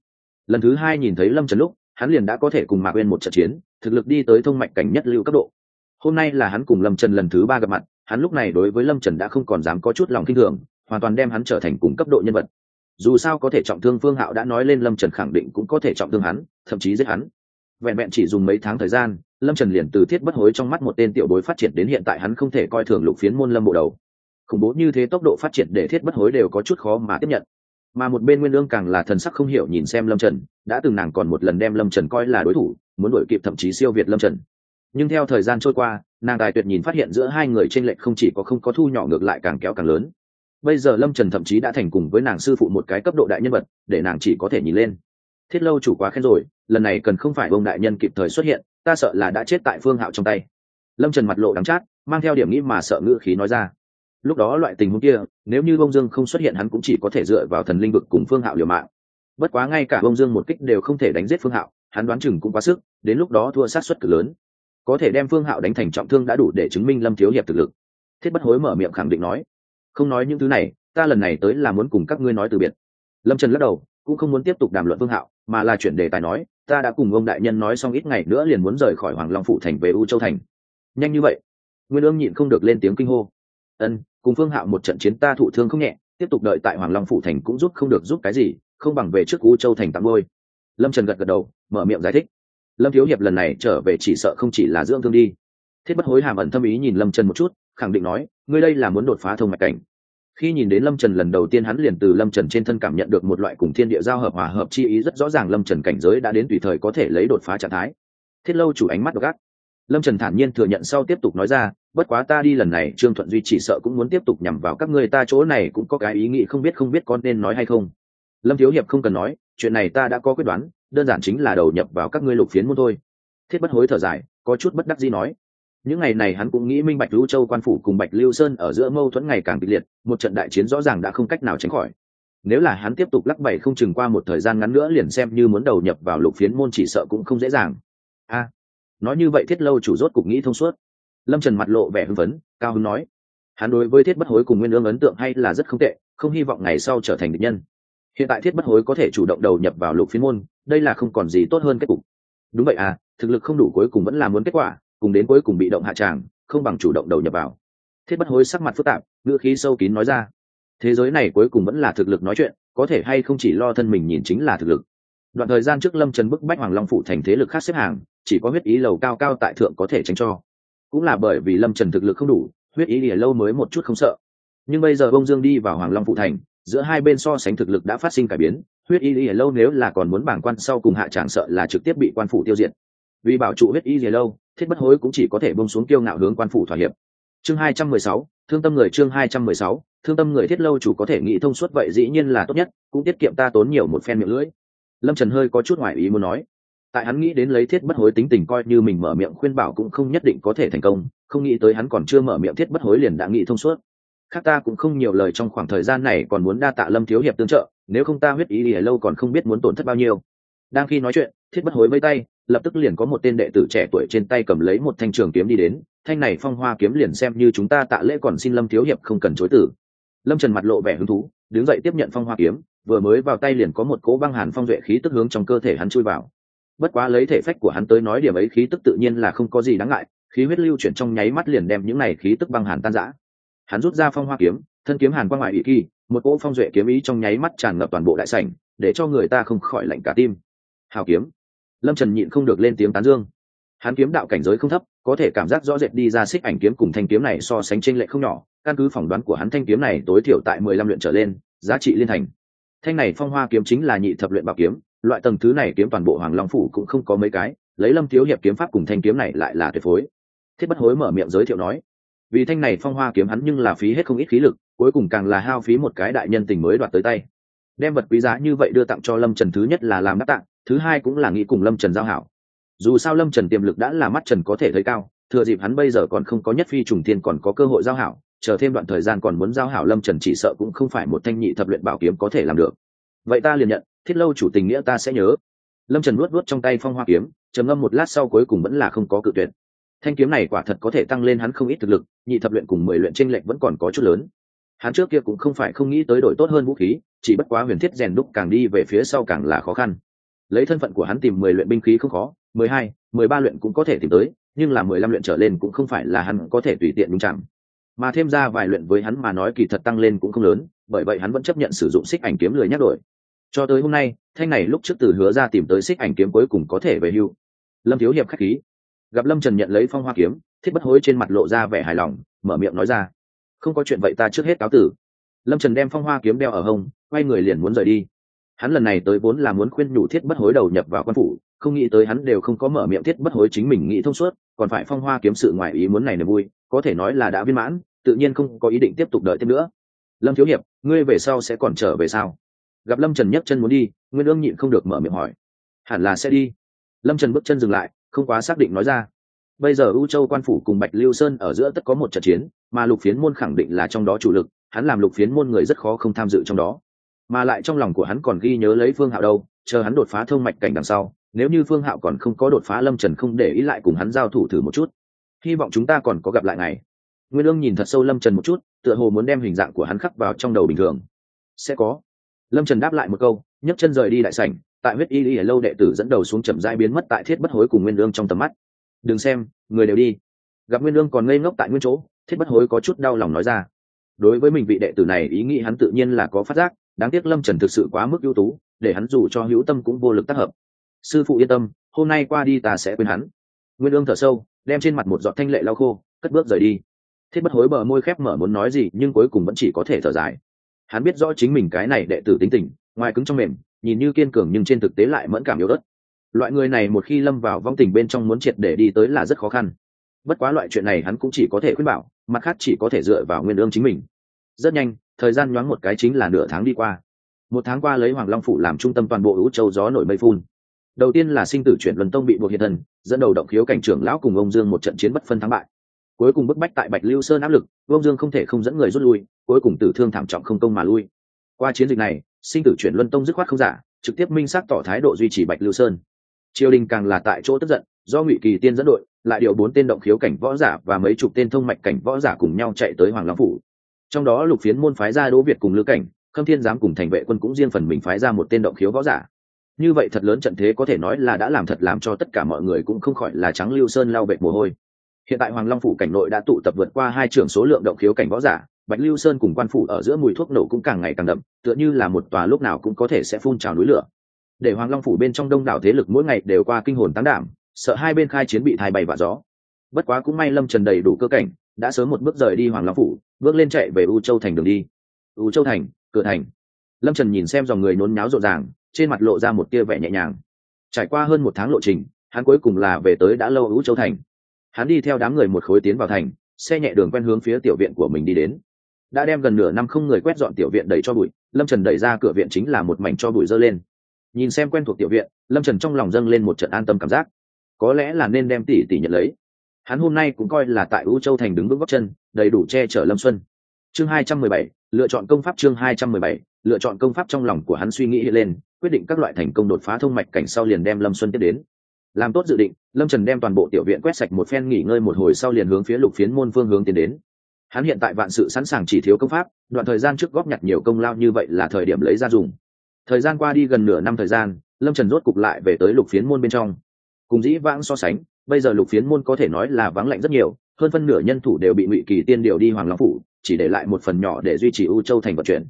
Lần thứ hai nhìn thấy lâm trần lúc, hắn liền đã có thể cùng mạc quên một trận chiến, thực lực đi tới thông mạch cảnh nhất lưu cấp độ. Hôm nay là hắn cùng lâm trần lần thứ ba gặp mặt, hắn lúc này đối với lâm trần đã không còn dám có chút lòng kinh thường, hoàn toàn đem hắn trở thành cùng cấp độ nhân vật. Dù sao có thể trọng thương phương hạo đã nói lên lâm trần khẳng định cũng có thể trọng thương hắn, thậm chí giết hắn vẹn vẹn chỉ dùng mấy tháng thời gian, lâm trần liền từ thiết bất hối trong mắt một tên tiểu bối phát triển đến hiện tại hắn không thể coi thường lục phiến môn lâm bộ đầu. Khủng bố như thế tốc độ phát triển để thiết bất hối đều có chút khó mà tiếp nhận. Mà một bên nguyên lương càng là thần sắc không hiểu nhìn xem lâm trần, đã từng nàng còn một lần đem lâm trần coi là đối thủ, muốn đổi kịp thậm chí siêu việt lâm trần. Nhưng theo thời gian trôi qua, nàng tài tuyệt nhìn phát hiện giữa hai người t r ê n lệch không chỉ có không có thu nhỏ ngược lại càng kéo càng lớn. Bây giờ lâm trần thậm chí đã thành cùng với nàng sư phụ một cái cấp độ đại nhân vật, để nàng chỉ có thể nhìn lên. Thiết lâu chủ quá khen rồi lần này cần không phải ông đại nhân kịp thời xuất hiện, ta sợ là đã chết tại phương hạo trong tay. Lâm trần mặt lộ đắng chát, mang theo điểm nghĩ mà sợ ngữ khí nói ra. Lúc đó loại tình huống kia, nếu như bông dương không xuất hiện hắn cũng chỉ có thể dựa vào thần linh vực cùng phương hạo liều mạng. Bất quá ngay cả bông dương một kích đều không thể đánh giết phương hạo, hắn đoán chừng cũng quá sức, đến lúc đó thua sát xuất cực lớn. Có thể đem phương hạo đánh thành trọng thương đã đủ để chứng minh lâm thiếu hiệp thực lực. Thiết bất hối mở miệng khẳng định nói, không nói những thứ này, ta lần này tới là muốn cùng các ngươi nói từ biệt. Lâm trần lắc đầu, cũng không muốn tiếp tục đàm luận phương hạo, mà là chuyển đề tài nói ta đã cùng ông đại nhân nói xong ít ngày nữa liền muốn rời khỏi hoàng long phủ thành về u châu thành. Nhanh như vậy? Nguyên ương nhịn không được lên tiếng kinh hô. Ân, cùng phương hạo một trận chiến ta thụ thương không nhẹ, tiếp tục đợi tại hoàng long phủ thành cũng giúp không được giúp cái gì, không bằng về trước u châu thành tạm ngôi. Lâm trần gật gật đầu, mở miệng giải thích. Lâm thiếu hiệp lần này trở về chỉ sợ không chỉ là dưỡng thương đi. Thiết bất hối hàm ẩn thâm ý nhìn lâm trần một chút, khẳng định nói, ngươi đây là muốn đột phá thông mạch cảnh khi nhìn đến lâm trần lần đầu tiên, hắn liền từ lâm trần trên thân cảm nhận được một loại cùng thiên địa giao hợp hòa hợp chi ý rất rõ ràng lâm trần cảnh giới đã đến tùy thời có thể lấy đột phá trạng thái. Thiết lâu chủ ánh mắt gắt. lâm trần thản nhiên thừa nhận sau tiếp tục nói ra, bất quá ta đi lần này, trương thuận duy chỉ sợ cũng muốn tiếp tục nhằm vào các ngươi, ta chỗ này cũng có cái ý nghĩ không biết không biết có nên nói hay không. Lâm thiếu hiệp không cần nói, chuyện này ta đã có quyết đoán, đơn giản chính là đầu nhập vào các ngươi lục phiến môn thôi. Thiết bất hối thở dài, có chút bất đắc gì nói những ngày này hắn cũng nghĩ minh bạch lưu châu quan phủ cùng bạch lưu sơn ở giữa mâu thuẫn ngày càng kịch liệt, một trận đại chiến rõ ràng đã không cách nào tránh khỏi. Nếu là hắn tiếp tục lắc bẩy không chừng qua một thời gian ngắn nữa liền xem như muốn đầu nhập vào lục phiến môn chỉ sợ cũng không dễ dàng. A, nói như vậy thiết lâu chủ rốt cục nghĩ thông suốt. Lâm trần mặt lộ vẻ hưng phấn, cao hưng nói, hắn đối với thiết bất hối cùng nguyên ương ấn tượng hay là rất không tệ, không hy vọng ngày sau trở thành định nhân. Hiện tại thiết bất hối có thể chủ động đầu nhập vào lục phiến môn, đây là không còn gì tốt hơn kết cục. Đúng vậy à thực lực không đủ cuối cùng vẫn là muốn kết quả cùng đến cuối cùng bị động hạ tràng, không bằng chủ động đầu nhập vào. Thiết bất hối sắc mặt phức tạp, ngữ khí sâu kín nói ra. Thế giới này cuối cùng vẫn là thực lực nói chuyện, có thể hay không chỉ lo thân mình nhìn chính là thực lực. Đoạn thời gian trước lâm trần bức bách hoàng long phủ thành thế lực khác xếp hàng, chỉ có huyết ý lầu cao cao tại thượng có thể tránh cho. Cũng là bởi vì lâm trần thực lực không đủ, huyết ý lìa lâu mới một chút không sợ. Nhưng bây giờ bông dương đi vào hoàng long phụ thành, giữa hai bên so sánh thực lực đã phát sinh cải biến, huyết y lìa lâu nếu là còn muốn bảng quan sau cùng hạ tràng sợ là trực tiếp bị quan phủ tiêu diệt. Vì bảo trụ huyết y lìa lâu thiết bất hối cũng chỉ có thể bông xuống kiêu ngạo hướng quan phủ thỏa hiệp. Chương hai trăm mười sáu, thương tâm người chương hai trăm mười sáu, thương tâm người thiết lâu chủ có thể nghĩ thông suốt vậy dĩ nhiên là tốt nhất, cũng tiết kiệm ta tốn nhiều một phen miệng lưỡi. Lâm trần hơi có chút ngoại ý muốn nói. Tại hắn nghĩ đến lấy thiết bất hối tính tình coi như mình mở miệng khuyên bảo cũng không nhất định có thể thành công, không nghĩ tới hắn còn chưa mở miệng thiết bất hối liền đã nghĩ thông suốt. Khác ta cũng không nhiều lời trong khoảng thời gian này còn muốn đa tạ lâm thiếu hiệp tương trợ, nếu không ta huyết ý ỉa lâu còn không biết muốn tổn thất bao nhiêu. Đang khi nói chuyện, thiết bất hối với tay lập tức liền có một tên đệ tử trẻ tuổi trên tay cầm lấy một thanh trường kiếm đi đến, thanh này phong hoa kiếm liền xem như chúng ta tạ lễ còn xin lâm thiếu hiệp không cần chối tử lâm trần mặt lộ vẻ hứng thú, đứng dậy tiếp nhận phong hoa kiếm, vừa mới vào tay liền có một cỗ băng hàn phong duệ khí tức hướng trong cơ thể hắn chui vào. Bất quá lấy thể phách của hắn tới nói điểm ấy khí tức tự nhiên là không có gì đáng ngại, khí huyết lưu chuyển trong nháy mắt liền đem những này khí tức băng hàn tan rã. Hắn rút ra phong hoa kiếm, thân kiếm hàn quang ngoại ủy kỳ, một cỗ phong duệ kiếm ý trong nháy mắt tràn ngập toàn bộ đại sảnh, để cho người ta không khỏi lạnh cả tim. Hào kiếm lâm trần nhịn không được lên tiếng tán dương. Hắn kiếm đạo cảnh giới không thấp, có thể cảm giác rõ rệt đi ra xích ảnh kiếm cùng thanh kiếm này so sánh tranh lệ không nhỏ, căn cứ phỏng đoán của hắn thanh kiếm này tối thiểu tại mười lăm luyện trở lên, giá trị liên thành. Thanh này phong hoa kiếm chính là nhị thập luyện bảo kiếm, loại tầng thứ này kiếm toàn bộ hoàng long phủ cũng không có mấy cái, lấy lâm thiếu hiệp kiếm pháp cùng thanh kiếm này lại là tuyệt phối. Thiết bất hối mở miệng giới thiệu nói, vì thanh này phong hoa kiếm hắn nhưng là phí hết không ít khí lực, cuối cùng càng là hao phí một cái đại nhân tình mới đoạt tới tay. Đem vật quý giá như vậy đưa tặng cho lâm trần thứ nhất là làm đáp tặng thứ hai cũng là nghĩ cùng lâm trần giao hảo. Dù sao lâm trần tiềm lực đã là mắt trần có thể thấy cao, thừa dịp hắn bây giờ còn không có nhất phi trùng tiên còn có cơ hội giao hảo, chờ thêm đoạn thời gian còn muốn giao hảo lâm trần chỉ sợ cũng không phải một thanh nhị thập luyện bảo kiếm có thể làm được. Vậy ta liền nhận, thiết lâu chủ tình nghĩa ta sẽ nhớ. Lâm trần luốt luốt trong tay phong hoa kiếm, trầm ngâm một lát sau cuối cùng vẫn là không có cự tuyệt. Thanh kiếm này quả thật có thể tăng lên hắn không ít thực lực, nhị thập luyện cùng mười luyện tranh lệch vẫn còn có chút lớn. Hắn trước kia cũng không phải không nghĩ tới đổi tốt hơn vũ khí, chỉ bất quá huyền thiết rèn đúc càng đi về phía sau càng là khó khăn lấy thân phận của hắn tìm mười luyện binh khí không khó, mười hai, mười ba luyện cũng có thể tìm tới, nhưng là mười lăm luyện trở lên cũng không phải là hắn có thể tùy tiện đúng chẳng mà thêm ra vài luyện với hắn mà nói kỳ thật tăng lên cũng không lớn, bởi vậy hắn vẫn chấp nhận sử dụng xích ảnh kiếm lười nhắc đổi. Cho tới hôm nay, thanh này lúc trước từ hứa ra tìm tới xích ảnh kiếm cuối cùng có thể về hưu. Lâm thiếu hiệp k h á c h khí. Gặp lâm trần nhận lấy phong hoa kiếm, thiết bất hối trên mặt lộ ra vẻ hài lòng, mở miệng nói ra. Không có chuyện vậy ta trước hết cáo tử. Lâm trần đem phong hoa kiếm đeo ở hông, quay người liền muốn rời đi hắn lần này tới vốn là muốn khuyên nhủ thiết bất hối đầu nhập vào quan phủ, không nghĩ tới hắn đều không có mở miệng thiết bất hối chính mình nghĩ thông suốt, còn phải phong hoa kiếm sự ngoài ý muốn này niềm vui, có thể nói là đã viên mãn, tự nhiên không có ý định tiếp tục đợi thêm nữa. Lâm thiếu hiệp, ngươi về sau sẽ còn trở về sao? Gặp lâm trần nhấc chân muốn đi, nguyên ương nhịn không được mở miệng hỏi. Hẳn là sẽ đi. Lâm trần bước chân dừng lại, không quá xác định nói ra. Bây giờ u châu quan phủ cùng bạch lưu sơn ở giữa tất có một trận chiến, mà lục phiến môn khẳng định là trong đó chủ lực, hắn làm lục phiến môn người rất khó không tham dự trong đó mà lại trong lòng của hắn còn ghi nhớ lấy phương hạo đâu, chờ hắn đột phá thông mạch cảnh đằng sau, nếu như phương hạo còn không có đột phá lâm trần không để ý lại cùng hắn giao thủ thử một chút. Hy vọng chúng ta còn có gặp lại ngày. Nguyên ương nhìn thật sâu lâm trần một chút, tựa hồ muốn đem hình dạng của hắn khắc vào trong đầu bình thường. Sẽ có. Lâm trần đáp lại một câu, nhấc chân rời đi đại sảnh, tại huyết y y ở lâu đệ tử dẫn đầu xuống chậm dai biến mất tại thiết bất hối cùng nguyên ương trong tầm mắt. Đừng xem, người đều đi. Gặp nguyên ương còn ngây ngốc tại nguyên chỗ, thiết bất hối có chút đau lòng nói ra. Đối với mình vị đệ tử này, ý nghĩ hắn tự nhiên là có phát giác đáng tiếc lâm trần thực sự quá mức ưu tú, để hắn dù cho hữu tâm cũng vô lực tác hợp. Sư phụ yên tâm, hôm nay qua đi ta sẽ quên hắn. Nguyên ương thở sâu, đem trên mặt một giọt thanh lệ lau khô, cất bước rời đi. Thiết bất hối bờ môi khép mở muốn nói gì, nhưng cuối cùng vẫn chỉ có thể thở dài. Hắn biết rõ chính mình cái này đệ tử tính tình, ngoài cứng trong mềm, nhìn như kiên cường nhưng trên thực tế lại mẫn cảm yếu đất loại người này một khi lâm vào vong tình bên trong muốn triệt để đi tới là rất khó khăn. Bất quá loại chuyện này hắn cũng chỉ có thể khuyên bảo, mặt khác chỉ có thể dựa vào nguyên ương chính mình rất nhanh, thời gian nhoáng một cái chính là nửa tháng đi qua. Một tháng qua lấy hoàng long phủ làm trung tâm toàn bộ hữu châu gió nổi mây phun. Đầu tiên là sinh tử chuyển luân tông bị buộc hiện thân, dẫn đầu động khiếu cảnh trưởng lão cùng ông dương một trận chiến bất phân thắng bại. Cuối cùng bức bách tại bạch lưu sơn áp lực, ông dương không thể không dẫn người rút lui, cuối cùng tử thương thảm trọng không công mà lui. Qua chiến dịch này, sinh tử chuyển luân tông dứt khoát không giả, trực tiếp minh xác tỏ thái độ duy trì bạch lưu sơn. Triều đình càng là tại chỗ tức giận, do ngụy kỳ tiên dẫn đội, lại điều bốn tên động khiếu cảnh võ giả và mấy chục tên thông mạch cảnh võ giả cùng nhau chạy tới hoàng long phủ trong đó lục phiến môn phái ra đỗ việt cùng lữ cảnh, khâm thiên giám cùng thành vệ quân cũng riêng phần mình phái ra một tên động khiếu võ giả. Như vậy thật lớn trận thế có thể nói là đã làm thật làm cho tất cả mọi người cũng không khỏi là trắng lưu sơn lao vệ mồ hôi. Hiện tại hoàng long phủ cảnh nội đã tụ tập vượt qua hai trưởng số lượng động khiếu cảnh võ giả, bạch lưu sơn cùng quan phủ ở giữa mùi thuốc nổ cũng càng ngày càng đậm, tựa như là một tòa lúc nào cũng có thể sẽ phun trào núi lửa. Để hoàng long phủ bên trong đông đảo thế lực mỗi ngày đều qua kinh hồn tán đảm, sợ hai bên khai chiến bị thai bay và gió. Bất quá cũng may lâm trần đầy đủ cơ cảnh, đã sớm một bước rời đi hoàng long phủ bước lên chạy về u châu thành đường đi. U châu thành, cửa thành. Lâm trần nhìn xem dòng người nôn náo rộn ràng, trên mặt lộ ra một tia vẻ nhẹ nhàng. Trải qua hơn một tháng lộ trình, hắn cuối cùng là về tới đã lâu u châu thành. Hắn đi theo đám người một khối tiến vào thành, xe nhẹ đường quen hướng phía tiểu viện của mình đi đến. Đã đem gần nửa năm không người quét dọn tiểu viện đầy cho bụi, lâm trần đẩy ra cửa viện chính là một mảnh cho bụi dơ lên. Nhìn xem quen thuộc tiểu viện, lâm trần trong lòng dâng lên một trận an tâm cảm giác. Có lẽ là nên đem tỷ tỷ nhận lấy hắn hôm nay cũng coi là tại u châu thành đứng vững góc chân, đầy đủ che chở lâm xuân. Chương hai trăm mười bảy, lựa chọn công pháp chương hai trăm mười bảy, lựa chọn công pháp trong lòng của hắn suy nghĩ hiện lên, quyết định các loại thành công đột phá thông mạch cảnh sau liền đem lâm xuân tiếp đến. Làm tốt dự định, lâm trần đem toàn bộ tiểu viện quét sạch một phen nghỉ ngơi một hồi sau liền hướng phía lục phiến môn phương hướng tiến đến. Hắn hiện tại vạn sự sẵn sàng chỉ thiếu công pháp, đoạn thời gian trước góp nhặt nhiều công lao như vậy là thời điểm lấy ra dùng. Thời gian qua đi gần nửa năm thời gian, lâm trần rốt cục lại về tới lục phiến môn bên trong. Cùng dĩ vãng so sánh bây giờ lục phiến môn có thể nói là vắng lạnh rất nhiều, hơn phân nửa nhân thủ đều bị ngụy kỳ tiên điều đi hoàng long phủ, chỉ để lại một phần nhỏ để duy trì u châu thành vận chuyển.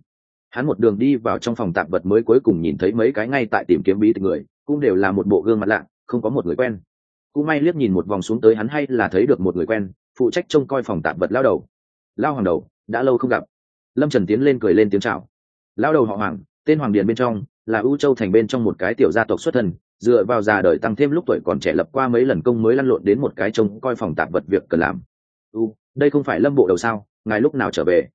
Hắn một đường đi vào trong phòng tạp vật mới cuối cùng nhìn thấy mấy cái ngay tại tìm kiếm bí tịch người, cũng đều là một bộ gương mặt lạ, không có một người quen. Cũng may liếc nhìn một vòng xuống tới hắn hay là thấy được một người quen, phụ trách trông coi phòng tạp vật lao đầu. Lao hoàng đầu, đã lâu không gặp. Lâm trần tiến lên cười lên tiếng chào. Lao đầu họ hoàng, tên hoàng điền bên trong, là ưu châu thành bên trong một cái tiểu gia tộc xuất thân dựa vào già đời tăng thêm lúc tuổi còn trẻ lập qua mấy lần công mới lăn lộn đến một cái trông coi phòng tạp vật việc cần làm. U, đây không phải lâm bộ đầu sao? Ngài lúc nào trở về?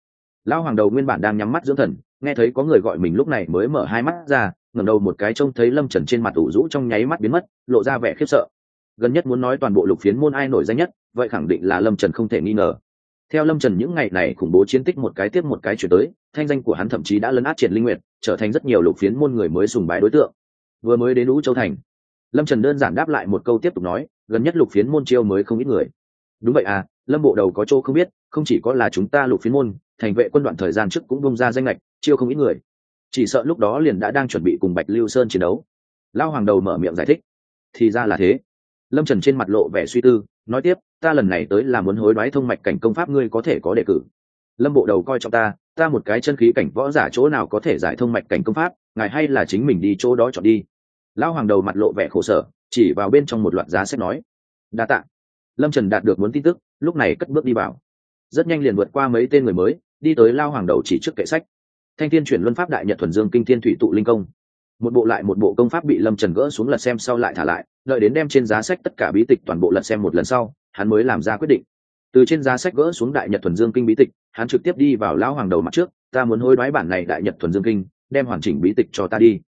Lão hoàng đầu nguyên bản đang nhắm mắt dưỡng thần, nghe thấy có người gọi mình lúc này mới mở hai mắt ra, ngẩng đầu một cái trông thấy lâm trần trên mặt ủ rũ trong nháy mắt biến mất, lộ ra vẻ khiếp sợ. Gần nhất muốn nói toàn bộ lục phiến môn ai nổi danh nhất, vậy khẳng định là lâm trần không thể nghi ngờ. Theo lâm trần những ngày này khủng bố chiến tích một cái tiếp một cái chuyển tới, thanh danh của hắn thậm chí đã lấn át triển linh nguyện trở thành rất nhiều lục phiến môn người mới sùng bái đối tượng vừa mới đến lũ châu thành. Lâm trần đơn giản đáp lại một câu tiếp tục nói, gần nhất lục phiến môn chiêu mới không ít người. Đúng vậy à lâm bộ đầu có chỗ không biết, không chỉ có là chúng ta lục phiến môn, thành vệ quân đoạn thời gian trước cũng bông ra danh lệch chiêu không ít người. Chỉ sợ lúc đó liền đã đang chuẩn bị cùng bạch lưu sơn chiến đấu. Lao hoàng đầu mở miệng giải thích. Thì ra là thế. Lâm trần trên mặt lộ vẻ suy tư, nói tiếp, ta lần này tới là muốn hối đoái thông mạch cảnh công pháp ngươi có thể có đề cử. Lâm bộ đầu coi trọng ta ta một cái chân khí cảnh võ giả chỗ nào có thể giải thông mạch cảnh công pháp? Ngài hay là chính mình đi chỗ đó chọn đi. Lão hoàng đầu mặt lộ vẻ khổ sở, chỉ vào bên trong một loạt giá sách nói, đa t ạ lâm trần đạt được muốn tin tức, lúc này cất bước đi vào. Rất nhanh liền vượt qua mấy tên người mới, đi tới lao hoàng đầu chỉ trước kệ sách. Thanh thiên chuyển luân pháp đại nhật thuần dương kinh thiên thủy tụ linh công. Một bộ lại một bộ công pháp bị lâm trần gỡ xuống lật xem sau lại thả lại, đợi đến đem trên giá sách tất cả bí tịch toàn bộ lật xem một lần sau, hắn mới làm ra quyết định. Từ trên giá sách gỡ xuống đại nhật thuần dương kinh bí tịch, hắn trực tiếp đi vào lão hoàng đầu mặt trước, ta muốn hối đoái bản này đại nhật thuần dương kinh đem hoàn chỉnh bí tịch cho ta đi.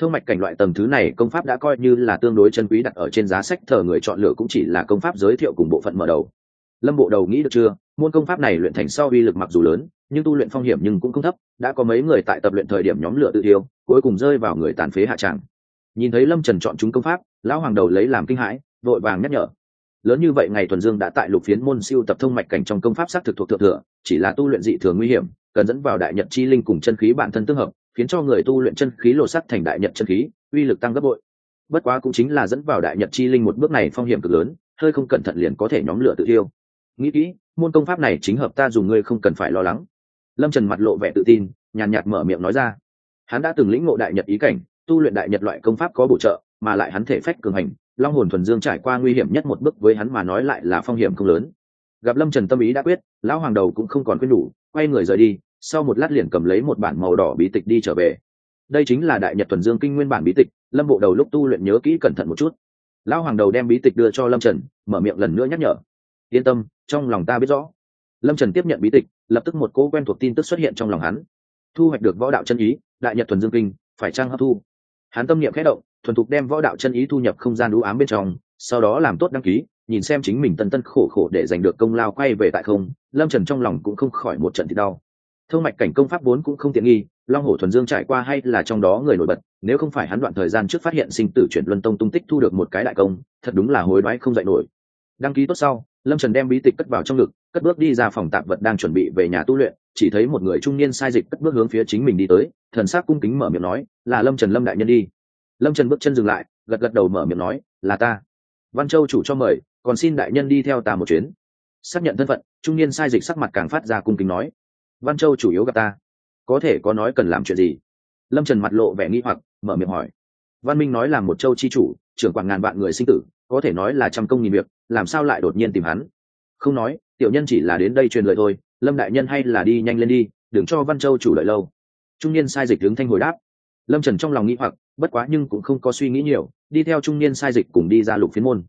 Thương mạch cảnh loại tầng thứ này công pháp đã coi như là tương đối chân quý đặt ở trên giá sách, thờ người chọn lựa cũng chỉ là công pháp giới thiệu cùng bộ phận mở đầu. Lâm bộ đầu nghĩ được chưa? Môn công pháp này luyện thành sau uy lực mặc dù lớn, nhưng tu luyện phong hiểm nhưng cũng không thấp, đã có mấy người tại tập luyện thời điểm nhóm lửa tự tiêu cuối cùng rơi vào người tàn phế hạ tràng nhìn thấy lâm trần chọn chúng công pháp, lão hoàng đầu lấy làm kinh hãi, vội vàng nhắc nhở. Lớn như vậy ngày thuần dương đã tại lục phiến môn siêu tập thông mạch cảnh trong công pháp xác thực thuộc thượng thừa, chỉ là tu luyện dị thường nguy hiểm, cần dẫn vào đại nhật chi linh cùng chân khí bản thân tương hợp khiến cho người tu luyện chân khí lộ sắt thành đại nhật chân khí, uy lực tăng gấp bội. Bất quá cũng chính là dẫn vào đại nhật chi linh một bước này phong hiểm cực lớn, hơi không cẩn thận liền có thể nhóm lửa tự tiêu nghĩ kỹ, môn công pháp này chính hợp ta dùng ngươi không cần phải lo lắng. Lâm trần mặt lộ vẻ tự tin, nhàn nhạt mở miệng nói ra. Hắn đã từng lĩnh ngộ đại nhật ý cảnh, tu luyện đại nhật loại công pháp có bổ trợ, mà lại hắn thể phách cường hành, long hồn thuần dương trải qua nguy hiểm nhất một bước với hắn mà nói lại là phong hiểm không lớn. Gặp lâm trần tâm ý đã quyết, lão hoàng đầu cũng không còn quyết đủ, quay người rời đi sau một lát liền cầm lấy một bản màu đỏ bí tịch đi trở về. Đây chính là đại nhật thuần dương kinh nguyên bản bí tịch, lâm bộ đầu lúc tu luyện nhớ kỹ cẩn thận một chút. Lão hoàng đầu đem bí tịch đưa cho lâm trần, mở miệng lần nữa nhắc nhở. Yên tâm, trong lòng ta biết rõ. Lâm trần tiếp nhận bí tịch, lập tức một cô quen thuộc tin tức xuất hiện trong lòng hắn. Thu hoạch được võ đạo chân ý, đại nhật thuần dương kinh, phải trang hấp thu? Hắn tâm niệm khẽ động, thuần thục đem võ đạo chân ý thu nhập không gian đũ ám bên trong, sau đó làm tốt đăng ký, nhìn xem chính mình tân tân khổ khổ để giành được công lao quay về tại không, lâm trần trong lòng cũng không khỏi một trận thì đau thương mạch cảnh công pháp bốn cũng không tiện nghi, long hổ thuần dương trải qua hay là trong đó người nổi bật, nếu không phải hắn đoạn thời gian trước phát hiện sinh tử chuyển luân tông tung tích thu được một cái đại công, thật đúng là hối đoái không dạy nổi. Đăng ký tốt sau, lâm trần đem bí tịch cất vào trong ngực, cất bước đi ra phòng tạp vật đang chuẩn bị về nhà tu luyện, chỉ thấy một người trung niên sai dịch cất bước hướng phía chính mình đi tới, thần s á c cung kính mở miệng nói, là lâm trần lâm đại nhân đi. Lâm trần bước chân dừng lại, gật gật đầu mở miệng nói, là ta. Văn châu chủ cho mời, còn xin đại nhân đi theo ta một chuyến. Xác nhận thân phận, trung niên sai dịch sắc mặt càng phát ra cung kính nói văn châu chủ yếu gặp ta. Có thể có nói cần làm chuyện gì? Lâm trần mặt lộ vẻ nghi hoặc, mở miệng hỏi. Văn minh nói là một châu chi chủ, trưởng quản ngàn vạn người sinh tử, có thể nói là trăm công nghìn việc, làm sao lại đột nhiên tìm hắn? Không nói, tiểu nhân chỉ là đến đây truyền lời thôi, lâm đại nhân hay là đi nhanh lên đi, đừng cho văn châu chủ đợi lâu. Trung niên sai dịch tướng thanh hồi đáp. Lâm trần trong lòng nghĩ hoặc, bất quá nhưng cũng không có suy nghĩ nhiều, đi theo trung niên sai dịch cùng đi ra lục phiến môn.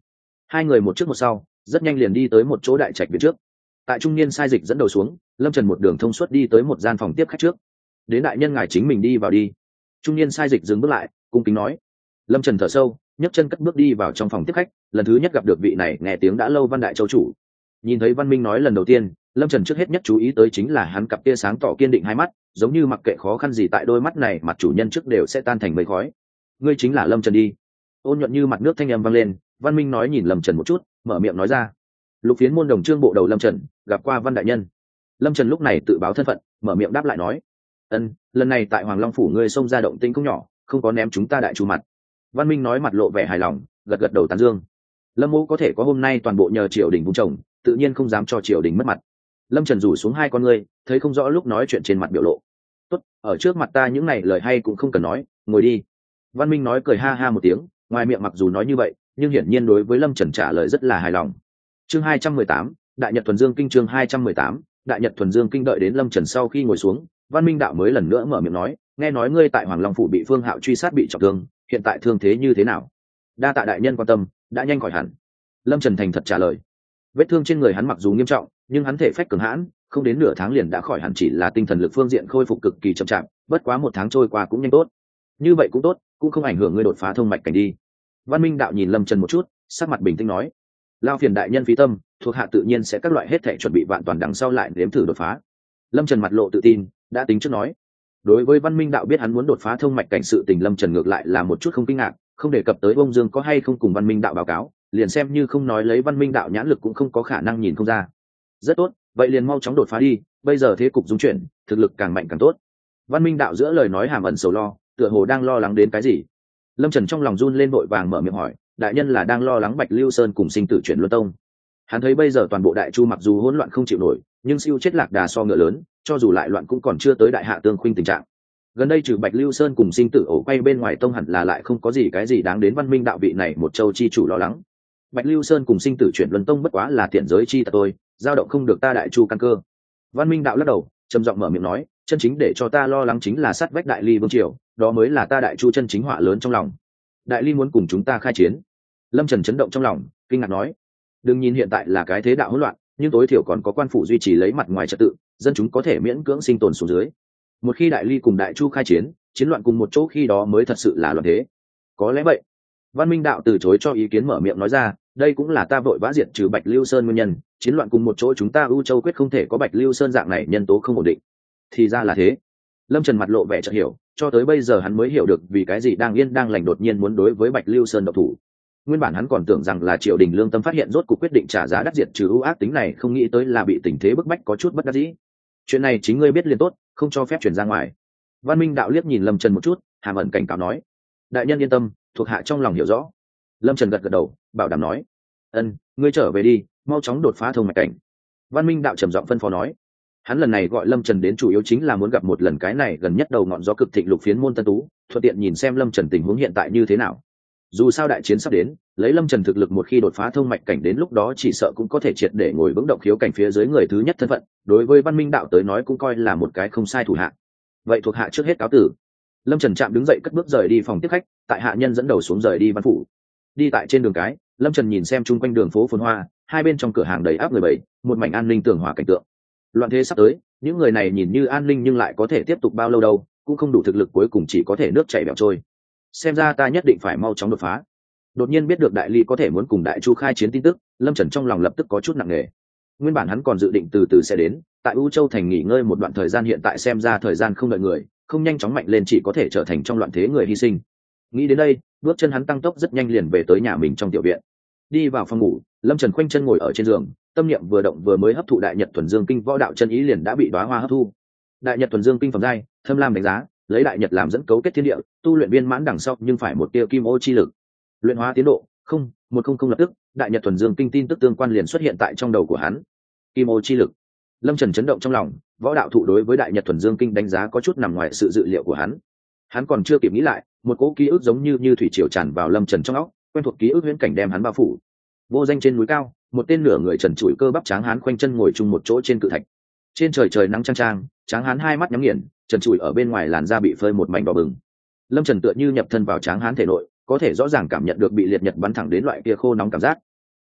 Hai người một trước một sau, rất nhanh liền đi tới một chỗ đại trạch viện trước tại trung niên sai dịch dẫn đầu xuống, lâm trần một đường thông suốt đi tới một gian phòng tiếp khách trước. Đến đại nhân ngài chính mình đi vào đi. Trung niên sai dịch dừng bước lại, cung kính nói. Lâm trần thở sâu, nhấc chân cất bước đi vào trong phòng tiếp khách, lần thứ nhất gặp được vị này, nghe tiếng đã lâu văn đại châu chủ. Nhìn thấy văn minh nói lần đầu tiên, lâm trần trước hết nhất chú ý tới chính là hắn cặp tia sáng tỏ kiên định hai mắt, giống như mặc kệ khó khăn gì tại đôi mắt này, mặt chủ nhân trước đều sẽ tan thành mây khói. Ngươi chính là lâm trần đi. Ôn nhuận như mặt nước thanh â m vang lên, văn minh nói nhìn lâm trần một chút, mở miệng nói ra. Lục phiến môn đồng trương bộ đầu lâm trần gặp qua văn đại nhân. Lâm trần lúc này tự báo thân phận, mở miệng đáp lại nói, ân, lần này tại hoàng long phủ ngươi xông ra động tinh không nhỏ, không có ném chúng ta đại trù mặt. Văn minh nói mặt lộ vẻ hài lòng, gật gật đầu tán dương. Lâm mẫu có thể có hôm nay toàn bộ nhờ triều đình vùng chồng, tự nhiên không dám cho triều đình mất mặt. Lâm trần rủ xuống hai con ngươi, thấy không rõ lúc nói chuyện trên mặt biểu lộ. Tốt, ở trước mặt ta những n à y lời hay cũng không cần nói, ngồi đi. Văn minh nói cười ha ha một tiếng, ngoài miệng mặc dù nói như vậy, nhưng hiển nhiên đối với lâm trần trả lời rất là hài lòng. Chương hai trăm mười tám đại nhật thuần dương kinh chương hai trăm mười tám, đại nhật thuần dương kinh đợi đến lâm trần sau khi ngồi xuống, văn minh đạo mới lần nữa mở miệng nói, nghe nói ngươi tại hoàng long phủ bị phương hạo truy sát bị trọng thương, hiện tại thương thế như thế nào? Đa tạ đại nhân quan tâm, đã nhanh khỏi hẳn. Lâm trần thành thật trả lời. Vết thương trên người hắn mặc dù nghiêm trọng, nhưng hắn thể phách cường hãn, không đến nửa tháng liền đã khỏi hẳn chỉ là tinh thần lực phương diện khôi phục cực kỳ chậm chạp, bất quá một tháng trôi qua cũng nhanh tốt. Như vậy cũng tốt, cũng không ảnh hưởng ngươi đột phá thông mạch cảnh đi. Văn minh đạo nhìn lâm trần một chút, sắc mặt bình tĩnh nói, lao phiền đại nhân phí tâm thuộc hạ tự nhiên sẽ các loại hết thể chuẩn bị vạn toàn đằng sau lại nếm thử đột phá. Lâm trần mặt lộ tự tin, đã tính trước nói. Đối với văn minh đạo biết hắn muốn đột phá thông mạch cảnh sự tình, lâm trần ngược lại là một chút không kinh ngạc, không đề cập tới bông dương có hay không cùng văn minh đạo báo cáo, liền xem như không nói lấy văn minh đạo nhãn lực cũng không có khả năng nhìn không ra. Rất tốt, vậy liền mau chóng đột phá đi, bây giờ thế cục dung chuyển, thực lực càng mạnh càng tốt. Văn minh đạo giữa lời nói hàm ẩn sầu lo, tựa hồ đang lo lắng đến cái gì. Lâm trần trong lòng run lên vội vàng mở miệng hỏi, đại nhân là đang lo lắng bạch lưu sơn cùng sinh tử chuyển luân tông hắn thấy bây giờ toàn bộ đại chu mặc dù hỗn loạn không chịu nổi, nhưng siêu chết lạc đà so ngựa lớn, cho dù lại loạn cũng còn chưa tới đại hạ tương khuynh tình trạng. Gần đây trừ bạch lưu sơn cùng sinh tử ổ quay bên ngoài tông hẳn là lại không có gì cái gì đáng đến văn minh đạo vị này một châu chi chủ lo lắng. Bạch lưu sơn cùng sinh tử chuyển luân tông bất quá là tiện giới chi tật tôi dao động không được ta đại chu căn cơ. Văn minh đạo lắc đầu, trầm giọng mở miệng nói, chân chính để cho ta lo lắng chính là sát vách đại ly vương triều, đó mới là ta đại chu chân chính họa lớn trong lòng. Đại ly muốn cùng chúng ta khai chiến. Lâm trần chấn động trong lòng, kinh ngạc nói đừng nhìn hiện tại là cái thế đạo hỗn loạn, nhưng tối thiểu còn có quan phủ duy trì lấy mặt ngoài trật tự, dân chúng có thể miễn cưỡng sinh tồn xuống dưới. Một khi đại ly cùng đại chu khai chiến chiến loạn cùng một chỗ khi đó mới thật sự là loạn thế. Có lẽ vậy. Văn minh đạo từ chối cho ý kiến mở miệng nói ra, đây cũng là ta vội vã diệt trừ bạch lưu sơn nguyên nhân, chiến loạn cùng một chỗ chúng ta ưu châu quyết không thể có bạch lưu sơn dạng này nhân tố không ổn định. Thì ra là thế. Lâm trần mặt lộ vẻ chợt hiểu, cho tới bây giờ hắn mới hiểu được vì cái gì đang yên đang lành đột nhiên muốn đối với bạch lưu sơn độc thủ nguyên bản hắn còn tưởng rằng là triều đình lương tâm phát hiện rốt cuộc quyết định trả giá đắt diệt trừ ưu ác tính này, không nghĩ tới là bị tình thế bức bách có chút bất đắc dĩ. Chuyện này chính ngươi biết liền tốt, không cho phép chuyển ra ngoài. Văn minh đạo liếc nhìn lâm trần một chút, hàm ẩn cảnh cáo nói, đại nhân yên tâm, thuộc hạ trong lòng hiểu rõ. Lâm trần gật gật đầu, bảo đảm nói, ân, ngươi trở về đi, mau chóng đột phá thông mạch cảnh. Văn minh đạo trầm giọng phân phó nói, hắn lần này gọi lâm trần đến chủ yếu chính là muốn gặp một lần cái này gần nhất đầu ngọn gió cực thịnh lục phiến môn tân tú, thuận tiện nhìn xem lâm trần tình huống hiện tại như thế nào dù sao đại chiến sắp đến, lấy lâm trần thực lực một khi đột phá thông mạch cảnh đến lúc đó chỉ sợ cũng có thể triệt để ngồi vững động khiếu cảnh phía dưới người thứ nhất thân phận, đối với văn minh đạo tới nói cũng coi là một cái không sai thủ hạ. Vậy thuộc hạ trước hết cáo tử. Lâm trần chạm đứng dậy cất bước rời đi phòng tiếp khách, tại hạ nhân dẫn đầu xuống rời đi văn phủ. Đi tại trên đường cái, lâm trần nhìn xem chung quanh đường phố phồn hoa, hai bên trong cửa hàng đầy áp người bảy một mảnh an ninh tường hòa cảnh tượng. Loạn thế sắp tới, những người này nhìn như an ninh nhưng lại có thể tiếp tục bao lâu đâu, cũng không đủ thực lực cuối cùng chỉ có thể nước chảy bẹo trôi xem ra ta nhất định phải mau chóng đột phá. Đột nhiên biết được đại ly có thể muốn cùng đại chu khai chiến tin tức, lâm trần trong lòng lập tức có chút nặng nề. Nguyên bản hắn còn dự định từ từ sẽ đến, tại u châu thành nghỉ ngơi một đoạn thời gian hiện tại xem ra thời gian không đợi người, không nhanh chóng mạnh lên chỉ có thể trở thành trong loạn thế người hy sinh. Nghĩ đến đây, bước chân hắn tăng tốc rất nhanh liền về tới nhà mình trong tiểu viện. Đi vào phòng ngủ, lâm trần khoanh chân ngồi ở trên giường, tâm niệm vừa động vừa mới hấp thụ đại nhật thuần dương kinh võ đạo chân ý liền đã bị đoá hoa hấp thu. Đại nhật thuần dương kinh phẩm giai, thâm lam đánh giá lấy đại nhật làm dẫn cấu kết thiên địa, tu luyện viên mãn đằng sau nhưng phải một tia kim ô chi lực. Luyện hóa tiến độ, không, một không không lập tức, đại nhật thuần dương kinh tin tức tương quan liền xuất hiện tại trong đầu của hắn. Kim ô chi lực. Lâm trần chấn động trong lòng, võ đạo thụ đối với đại nhật thuần dương kinh đánh giá có chút nằm ngoài sự dự liệu của hắn. Hắn còn chưa kịp nghĩ lại, một cỗ ký ức giống như như thủy triều tràn vào lâm trần trong óc, quen thuộc ký ức huyễn cảnh đem hắn bao phủ. Vô danh trên núi cao, một tên nửa người trần trụi cơ bắp tráng hắn khoanh chân ngồi chung một chỗ trên cự thạch. Trên trời trời nắng trang trang tráng hắn hai mắt nhắm nghiền trần trụi ở bên ngoài làn da bị phơi một mảnh đỏ bừng. Lâm trần tựa như nhập thân vào tráng hán thể nội, có thể rõ ràng cảm nhận được bị liệt nhật bắn thẳng đến loại kia khô nóng cảm giác.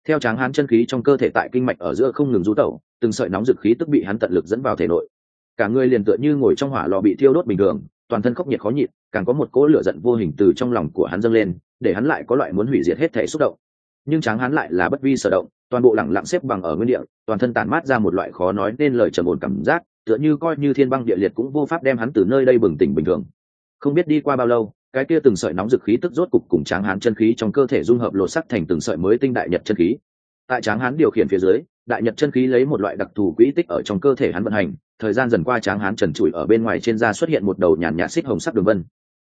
Theo tráng hán chân khí trong cơ thể tại kinh mạch ở giữa không ngừng rú tẩu, từng sợi nóng dực khí tức bị hắn tận lực dẫn vào thể nội. Cả người liền tựa như ngồi trong hỏa lò bị thiêu đốt bình thường, toàn thân khốc nhiệt khó nhịn, càng có một cỗ lửa giận vô hình từ trong lòng của hắn dâng lên, để hắn lại có loại muốn hủy diệt hết thể xúc động nhưng tráng hán lại là bất vi sở động, toàn bộ lẳng lặng xếp bằng ở nguyên địa, toàn thân tản mát ra một loại khó nói nên lời trầm ổn cảm giác, tựa như coi như thiên băng địa liệt cũng vô pháp đem hắn từ nơi đây bừng tỉnh bình thường. Không biết đi qua bao lâu, cái kia từng sợi nóng dực khí tức rốt cục cùng tráng hán chân khí trong cơ thể dung hợp lột sắc thành từng sợi mới tinh đại nhật chân khí. Tại tráng hán điều khiển phía dưới, đại nhật chân khí lấy một loại đặc thù quỹ tích ở trong cơ thể hắn vận hành, thời gian dần qua tráng hán trần trụi ở bên ngoài trên da xuất hiện một đầu nhàn nhạt xích hồng sắc đường vân.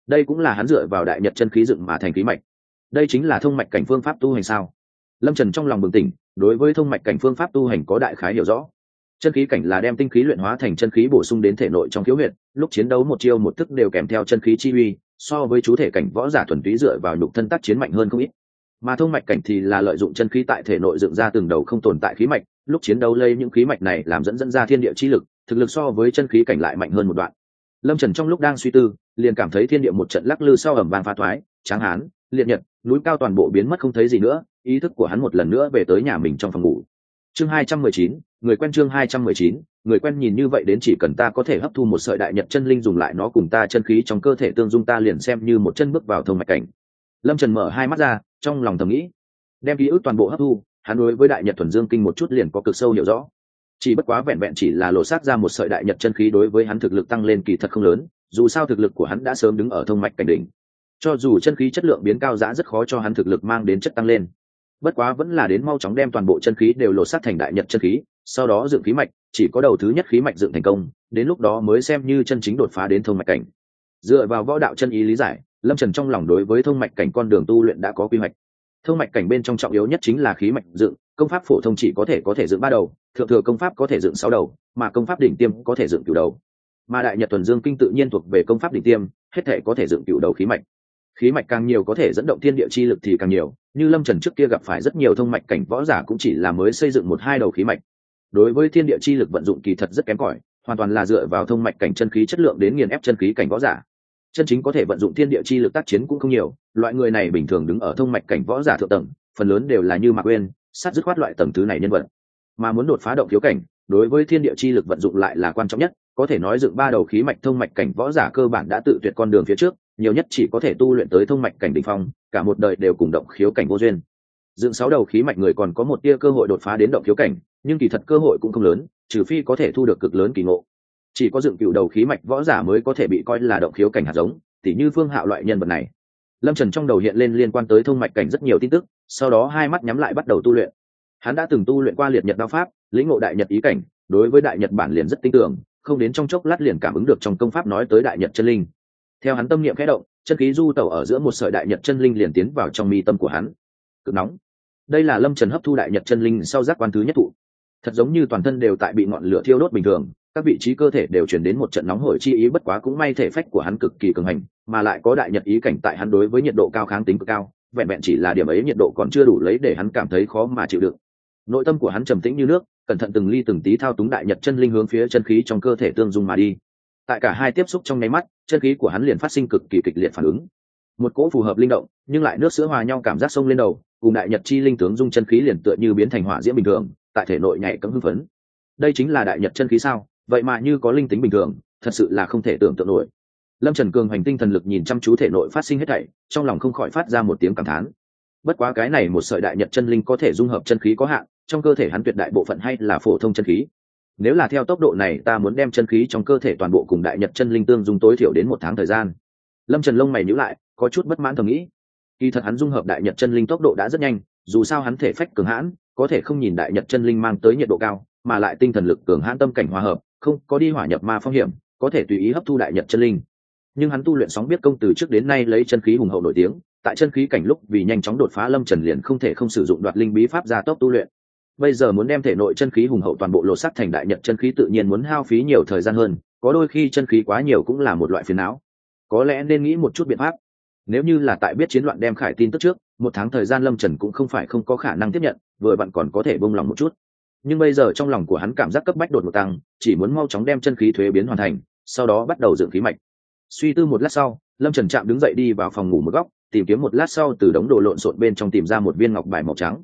Đây cũng là hắn dựa vào đại nhật chân khí dựng mà thành khí mạch đây chính là thông mạch cảnh phương pháp tu hành sao? Lâm trần trong lòng bừng tỉnh, đối với thông mạch cảnh phương pháp tu hành có đại khái hiểu rõ. Chân khí cảnh là đem tinh khí luyện hóa thành chân khí bổ sung đến thể nội trong khiếu huyệt, lúc chiến đấu một chiêu một thức đều kèm theo chân khí chi uy, so với chú thể cảnh võ giả thuần túy dựa vào nhục thân tác chiến mạnh hơn không ít. Mà thông mạch cảnh thì là lợi dụng chân khí tại thể nội dựng ra từng đầu không tồn tại khí mạch, lúc chiến đấu lây những khí mạch này làm dẫn dẫn ra thiên địa chi lực, thực lực so với chân khí cảnh lại mạnh hơn một đoạn. Lâm trần trong lúc đang suy tư, liền cảm thấy thiên địa một trận lắc lư sau ẩm vàng pha thoái, tráng hán liệt nhật, núi cao toàn bộ biến mất không thấy gì nữa, ý thức của hắn một lần nữa về tới nhà mình trong phòng ngủ. Chương hai trăm mười chín, người quen chương hai trăm mười chín, người quen nhìn như vậy đến chỉ cần ta có thể hấp thu một sợi đại nhật chân linh dùng lại nó cùng ta chân khí trong cơ thể tương dung ta liền xem như một chân bước vào thông mạch cảnh. Lâm trần mở hai mắt ra, trong lòng thầm nghĩ, đem ký ức toàn bộ hấp thu, hắn đối với đại nhật thuần dương kinh một chút liền có cực sâu hiểu rõ. Chỉ bất quá vẹn vẹn chỉ là lộ sát ra một sợi đại nhật chân khí đối với hắn thực lực tăng lên kỳ thật không lớn, dù sao thực lực của hắn đã sớm đứng ở thông mạch cảnh đỉnh cho dù chân khí chất lượng biến cao giã rất khó cho hắn thực lực mang đến chất tăng lên. Bất quá vẫn là đến mau chóng đem toàn bộ chân khí đều lột sát thành đại nhật chân khí, sau đó dựng khí mạch, chỉ có đầu thứ nhất khí mạch dựng thành công, đến lúc đó mới xem như chân chính đột phá đến thông mạch cảnh. Dựa vào võ đạo chân ý lý giải, lâm trần trong lòng đối với thông mạch cảnh con đường tu luyện đã có quy hoạch. Thông mạch cảnh bên trong trọng yếu nhất chính là khí mạch dựng, công pháp phổ thông chỉ có thể có thể dựng ba đầu, thượng thừa công pháp có thể dựng sáu đầu, mà công pháp đỉnh tiêm có thể dựng cửu đầu. Mà đại nhật thuần dương kinh tự nhiên thuộc về công pháp đỉnh tiêm, hết thể có thể dựng cửu đầu khí mạch khí mạch càng nhiều có thể dẫn động thiên địa chi lực thì càng nhiều, như lâm trần trước kia gặp phải rất nhiều thông mạch cảnh võ giả cũng chỉ là mới xây dựng một hai đầu khí mạch. Đối với thiên địa chi lực vận dụng kỳ thật rất kém cỏi, hoàn toàn là dựa vào thông mạch cảnh chân khí chất lượng đến nghiền ép chân khí cảnh võ giả. Chân chính có thể vận dụng thiên địa chi lực tác chiến cũng không nhiều, loại người này bình thường đứng ở thông mạch cảnh võ giả thượng tầng, phần lớn đều là như mạc quên sát dứt khoát loại tầng thứ này nhân vật. Mà muốn đột phá động thiếu cảnh, đối với thiên địa chi lực vận dụng lại là quan trọng nhất có thể nói dựng ba đầu khí mạch thông mạch cảnh võ giả cơ bản đã tự tuyệt con đường phía trước, nhiều nhất chỉ có thể tu luyện tới thông mạch cảnh đ ỉ n h phong, cả một đời đều cùng động khiếu cảnh vô duyên. Dựng sáu đầu khí mạch người còn có một tia cơ hội đột phá đến động khiếu cảnh, nhưng kỳ thật cơ hội cũng không lớn, trừ phi có thể thu được cực lớn kỳ ngộ. Chỉ có dựng cựu đầu khí mạch võ giả mới có thể bị coi là động khiếu cảnh hạt giống, tỉ như phương hạo loại nhân vật này. Lâm trần trong đầu hiện lên liên quan tới thông mạch cảnh rất nhiều tin tức, sau đó hai mắt nhắm lại bắt đầu tu luyện. Hắn đã từng tu luyện qua liệt nhật đao pháp, lĩnh ngộ đại nhật ý cảnh, đối với đại nhật bản liền rất tin tưởng không đến trong chốc lát liền cảm ứng được trong công pháp nói tới đại nhật chân linh. Theo hắn tâm niệm khẽ động, chân khí du tẩu ở giữa một sợi đại nhật chân linh liền tiến vào trong mi tâm của hắn. Cực nóng. Đây là lâm trần hấp thu đại nhật chân linh sau giác quan thứ nhất thụ. Thật giống như toàn thân đều tại bị ngọn lửa thiêu đốt bình thường, các vị trí cơ thể đều chuyển đến một trận nóng hổi chi ý bất quá cũng may thể phách của hắn cực kỳ cường hành, mà lại có đại nhật ý cảnh tại hắn đối với nhiệt độ cao kháng tính cực cao, vẹn vẹn chỉ là điểm ấy nhiệt độ còn chưa đủ lấy để hắn cảm thấy khó mà chịu đựng nội tâm của hắn trầm tĩnh như nước, cẩn thận từng ly từng tí thao túng đại nhật chân linh hướng phía chân khí trong cơ thể tương dung mà đi. Tại cả hai tiếp xúc trong nháy mắt, chân khí của hắn liền phát sinh cực kỳ kịch liệt phản ứng. Một cỗ phù hợp linh động, nhưng lại nước sữa hòa nhau cảm giác sông lên đầu, cùng đại nhật chi linh tướng dung chân khí liền tựa như biến thành hỏa diễm bình thường, tại thể nội nhảy cấm hưng phấn. Đây chính là đại nhật chân khí sao? Vậy mà như có linh tính bình thường, thật sự là không thể tưởng tượng nổi. Lâm trần cường hành tinh thần lực nhìn chăm chú thể nội phát sinh hết thảy, trong lòng không khỏi phát ra một tiếng cảm thán. Bất quá cái này một sợi đại nhật chân linh có thể dung hợp chân khí có hạn trong cơ thể hắn tuyệt đại bộ phận hay là phổ thông chân khí. Nếu là theo tốc độ này, ta muốn đem chân khí trong cơ thể toàn bộ cùng đại nhật chân linh tương dung tối thiểu đến một tháng thời gian. Lâm trần lông mày nhữ lại, có chút bất mãn thầm nghĩ. Kỳ thật hắn dung hợp đại nhật chân linh tốc độ đã rất nhanh, dù sao hắn thể phách cường hãn, có thể không nhìn đại nhật chân linh mang tới nhiệt độ cao, mà lại tinh thần lực cường hãn tâm cảnh hòa hợp, không có đi hỏa nhập ma phong hiểm, có thể tùy ý hấp thu đại nhật chân linh. Nhưng hắn tu luyện sóng biết công từ trước đến nay lấy chân khí hùng hậu nổi tiếng, tại chân khí cảnh lúc vì nhanh chóng đột phá, lâm trần liền không thể không sử dụng đoạt linh bí pháp gia tốc tu luyện bây giờ muốn đem thể nội chân khí hùng hậu toàn bộ lộ sắc thành đại nhật chân khí tự nhiên muốn hao phí nhiều thời gian hơn, có đôi khi chân khí quá nhiều cũng là một loại phiền não. Có lẽ nên nghĩ một chút biện pháp. Nếu như là tại biết chiến loạn đem khải tin tức trước, một tháng thời gian lâm trần cũng không phải không có khả năng tiếp nhận, vừa bạn còn có thể bông lòng một chút. Nhưng bây giờ trong lòng của hắn cảm giác cấp bách đột một tăng, chỉ muốn mau chóng đem chân khí thuế biến hoàn thành, sau đó bắt đầu dựng khí mạch. Suy tư một lát sau, lâm trần chạm đứng dậy đi vào phòng ngủ một góc, tìm kiếm một lát sau từ đống đồ lộn xộn bên trong tìm ra một viên ngọc bài màu trắng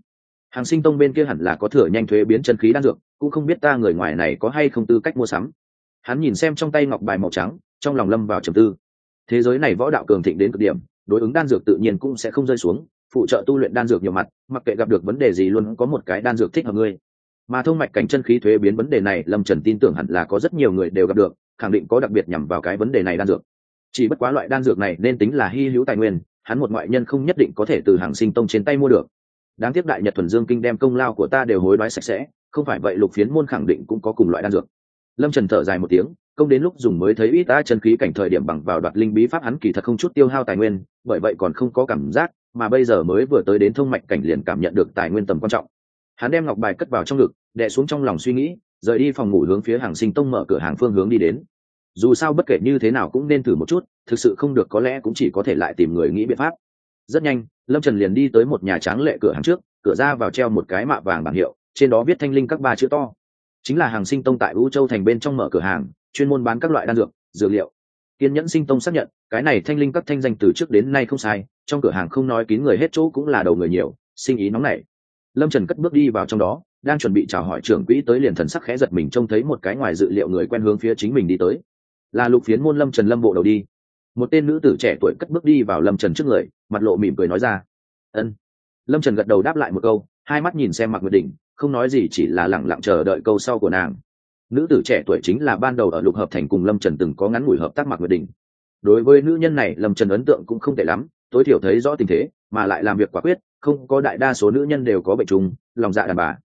hàng sinh tông bên kia hẳn là có thừa nhanh thuế biến chân khí đan dược, cũng không biết ta người ngoài này có hay không tư cách mua sắm. Hắn nhìn xem trong tay ngọc bài màu trắng, trong lòng lâm vào trầm tư. Thế giới này võ đạo cường thịnh đến cực điểm, đối ứng đan dược tự nhiên cũng sẽ không rơi xuống, phụ trợ tu luyện đan dược nhiều mặt, mặc kệ gặp được vấn đề gì luôn có một cái đan dược thích hợp ngươi. Mà thông mạch cảnh chân khí thuế biến vấn đề này, lâm trần tin tưởng hẳn là có rất nhiều người đều gặp được, khẳng định có đặc biệt nhằm vào cái vấn đề này đan dược. Chỉ bất quá loại đan dược này nên tính là hy hữu tài nguyên, hắn một ngoại nhân không nhất định có thể từ hàng sinh tông trên tay mua được đáng tiếc đại nhật thuần dương kinh đem công lao của ta đều hối đoái sạch sẽ, không phải vậy lục phiến môn khẳng định cũng có cùng loại đan dược. Lâm trần thở dài một tiếng, công đến lúc dùng mới thấy ít ta chân khí cảnh thời điểm bằng vào đoạt linh bí pháp hắn kỳ thật không chút tiêu hao tài nguyên, bởi vậy còn không có cảm giác, mà bây giờ mới vừa tới đến thông mạch cảnh liền cảm nhận được tài nguyên tầm quan trọng. Hắn đem ngọc bài cất vào trong ngực, đè xuống trong lòng suy nghĩ, rời đi phòng ngủ hướng phía hàng sinh tông mở cửa hàng phương hướng đi đến. Dù sao bất kể như thế nào cũng nên thử một chút, thực sự không được có lẽ cũng chỉ có thể lại tìm người nghĩ biện pháp rất nhanh, lâm trần liền đi tới một nhà tráng lệ cửa hàng trước, cửa ra vào treo một cái mạ vàng bảng hiệu, trên đó viết thanh linh các ba chữ to. Chính là hàng sinh tông tại u châu thành bên trong mở cửa hàng, chuyên môn bán các loại đan dược dược liệu. Kiên nhẫn sinh tông xác nhận, cái này thanh linh các thanh danh từ trước đến nay không sai, trong cửa hàng không nói kín người hết chỗ cũng là đầu người nhiều, sinh ý nóng nảy. Lâm trần cất bước đi vào trong đó, đang chuẩn bị chào hỏi trưởng quỹ tới liền thần sắc khẽ giật mình trông thấy một cái ngoài dự liệu người quen hướng phía chính mình đi tới. Là lục phiến môn lâm trần lâm bộ đầu đi một tên nữ tử trẻ tuổi cất bước đi vào lâm trần trước người mặt lộ mỉm cười nói ra ân lâm trần gật đầu đáp lại một câu hai mắt nhìn xem mặc nguyệt đỉnh không nói gì chỉ là lẳng lặng chờ đợi câu sau của nàng nữ tử trẻ tuổi chính là ban đầu ở lục hợp thành cùng lâm trần từng có ngắn ngủi hợp tác mặc nguyệt đỉnh đối với nữ nhân này lâm trần ấn tượng cũng không tệ lắm tối thiểu thấy rõ tình thế mà lại làm việc quả quyết không có đại đa số nữ nhân đều có bệnh trùng lòng dạ đàn bà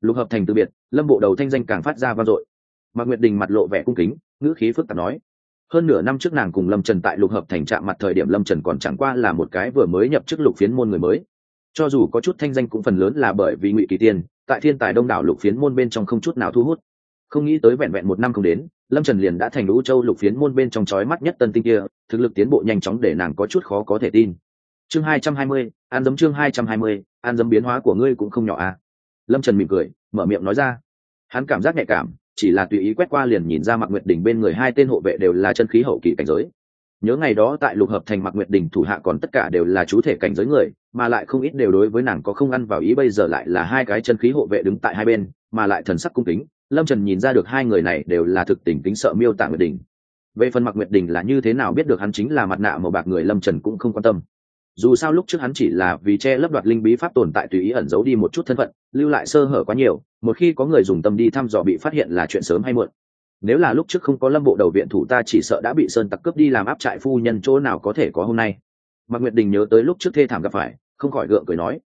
lục hợp thành từ biệt lâm bộ đầu thanh danh càng phát ra vang dội mạc nguyệt đình mặt lộ vẻ cung kính ngữ khí phức tạp nói hơn nửa năm trước nàng cùng lâm trần tại lục hợp thành trạm mặt thời điểm lâm trần còn chẳng qua là một cái vừa mới nhập chức lục phiến môn người mới. Cho dù có chút thanh danh cũng phần lớn là bởi vì ngụy kỳ tiên, tại thiên tài đông đảo lục phiến môn bên trong không chút nào thu hút. Không nghĩ tới vẹn vẹn một năm không đến, lâm trần liền đã thành lũ châu lục phiến môn bên trong trói mắt nhất tân tinh kia, thực lực tiến bộ nhanh chóng để nàng có chút khó có thể tin. Chương hai trăm hai mươi, an dấm chương hai trăm hai mươi, an dấm biến hóa của ngươi cũng không nhỏ à. Lâm trần mỉm cười, mở miệng nói ra. Hắn cảm giác nhạy cảm chỉ là tùy ý quét qua liền nhìn ra Mạc nguyệt đình bên người hai tên hộ vệ đều là chân khí hậu kỳ cảnh giới. Nhớ ngày đó tại lục hợp thành Mạc nguyệt đình thủ hạ còn tất cả đều là chú thể cảnh giới người, mà lại không ít đều đối với nàng có không ăn vào ý bây giờ lại là hai cái chân khí hộ vệ đứng tại hai bên, mà lại thần sắc cung kính. Lâm trần nhìn ra được hai người này đều là thực tình kính sợ miêu tạ nguyệt đình. Về phần Mạc nguyệt đình là như thế nào biết được hắn chính là mặt nạ màu bạc người lâm trần cũng không quan tâm dù sao lúc trước hắn chỉ là vì che lấp đoạt linh bí pháp tồn tại tùy ý ẩn giấu đi một chút thân phận, lưu lại sơ hở quá nhiều, một khi có người dùng tâm đi thăm dò bị phát hiện là chuyện sớm hay muộn. Nếu là lúc trước không có lâm bộ đầu viện thủ ta chỉ sợ đã bị sơn tặc cướp đi làm áp trại phu nhân chỗ nào có thể có hôm nay. Mạc nguyệt đình nhớ tới lúc trước thê thảm gặp phải, không khỏi gượng cười nói,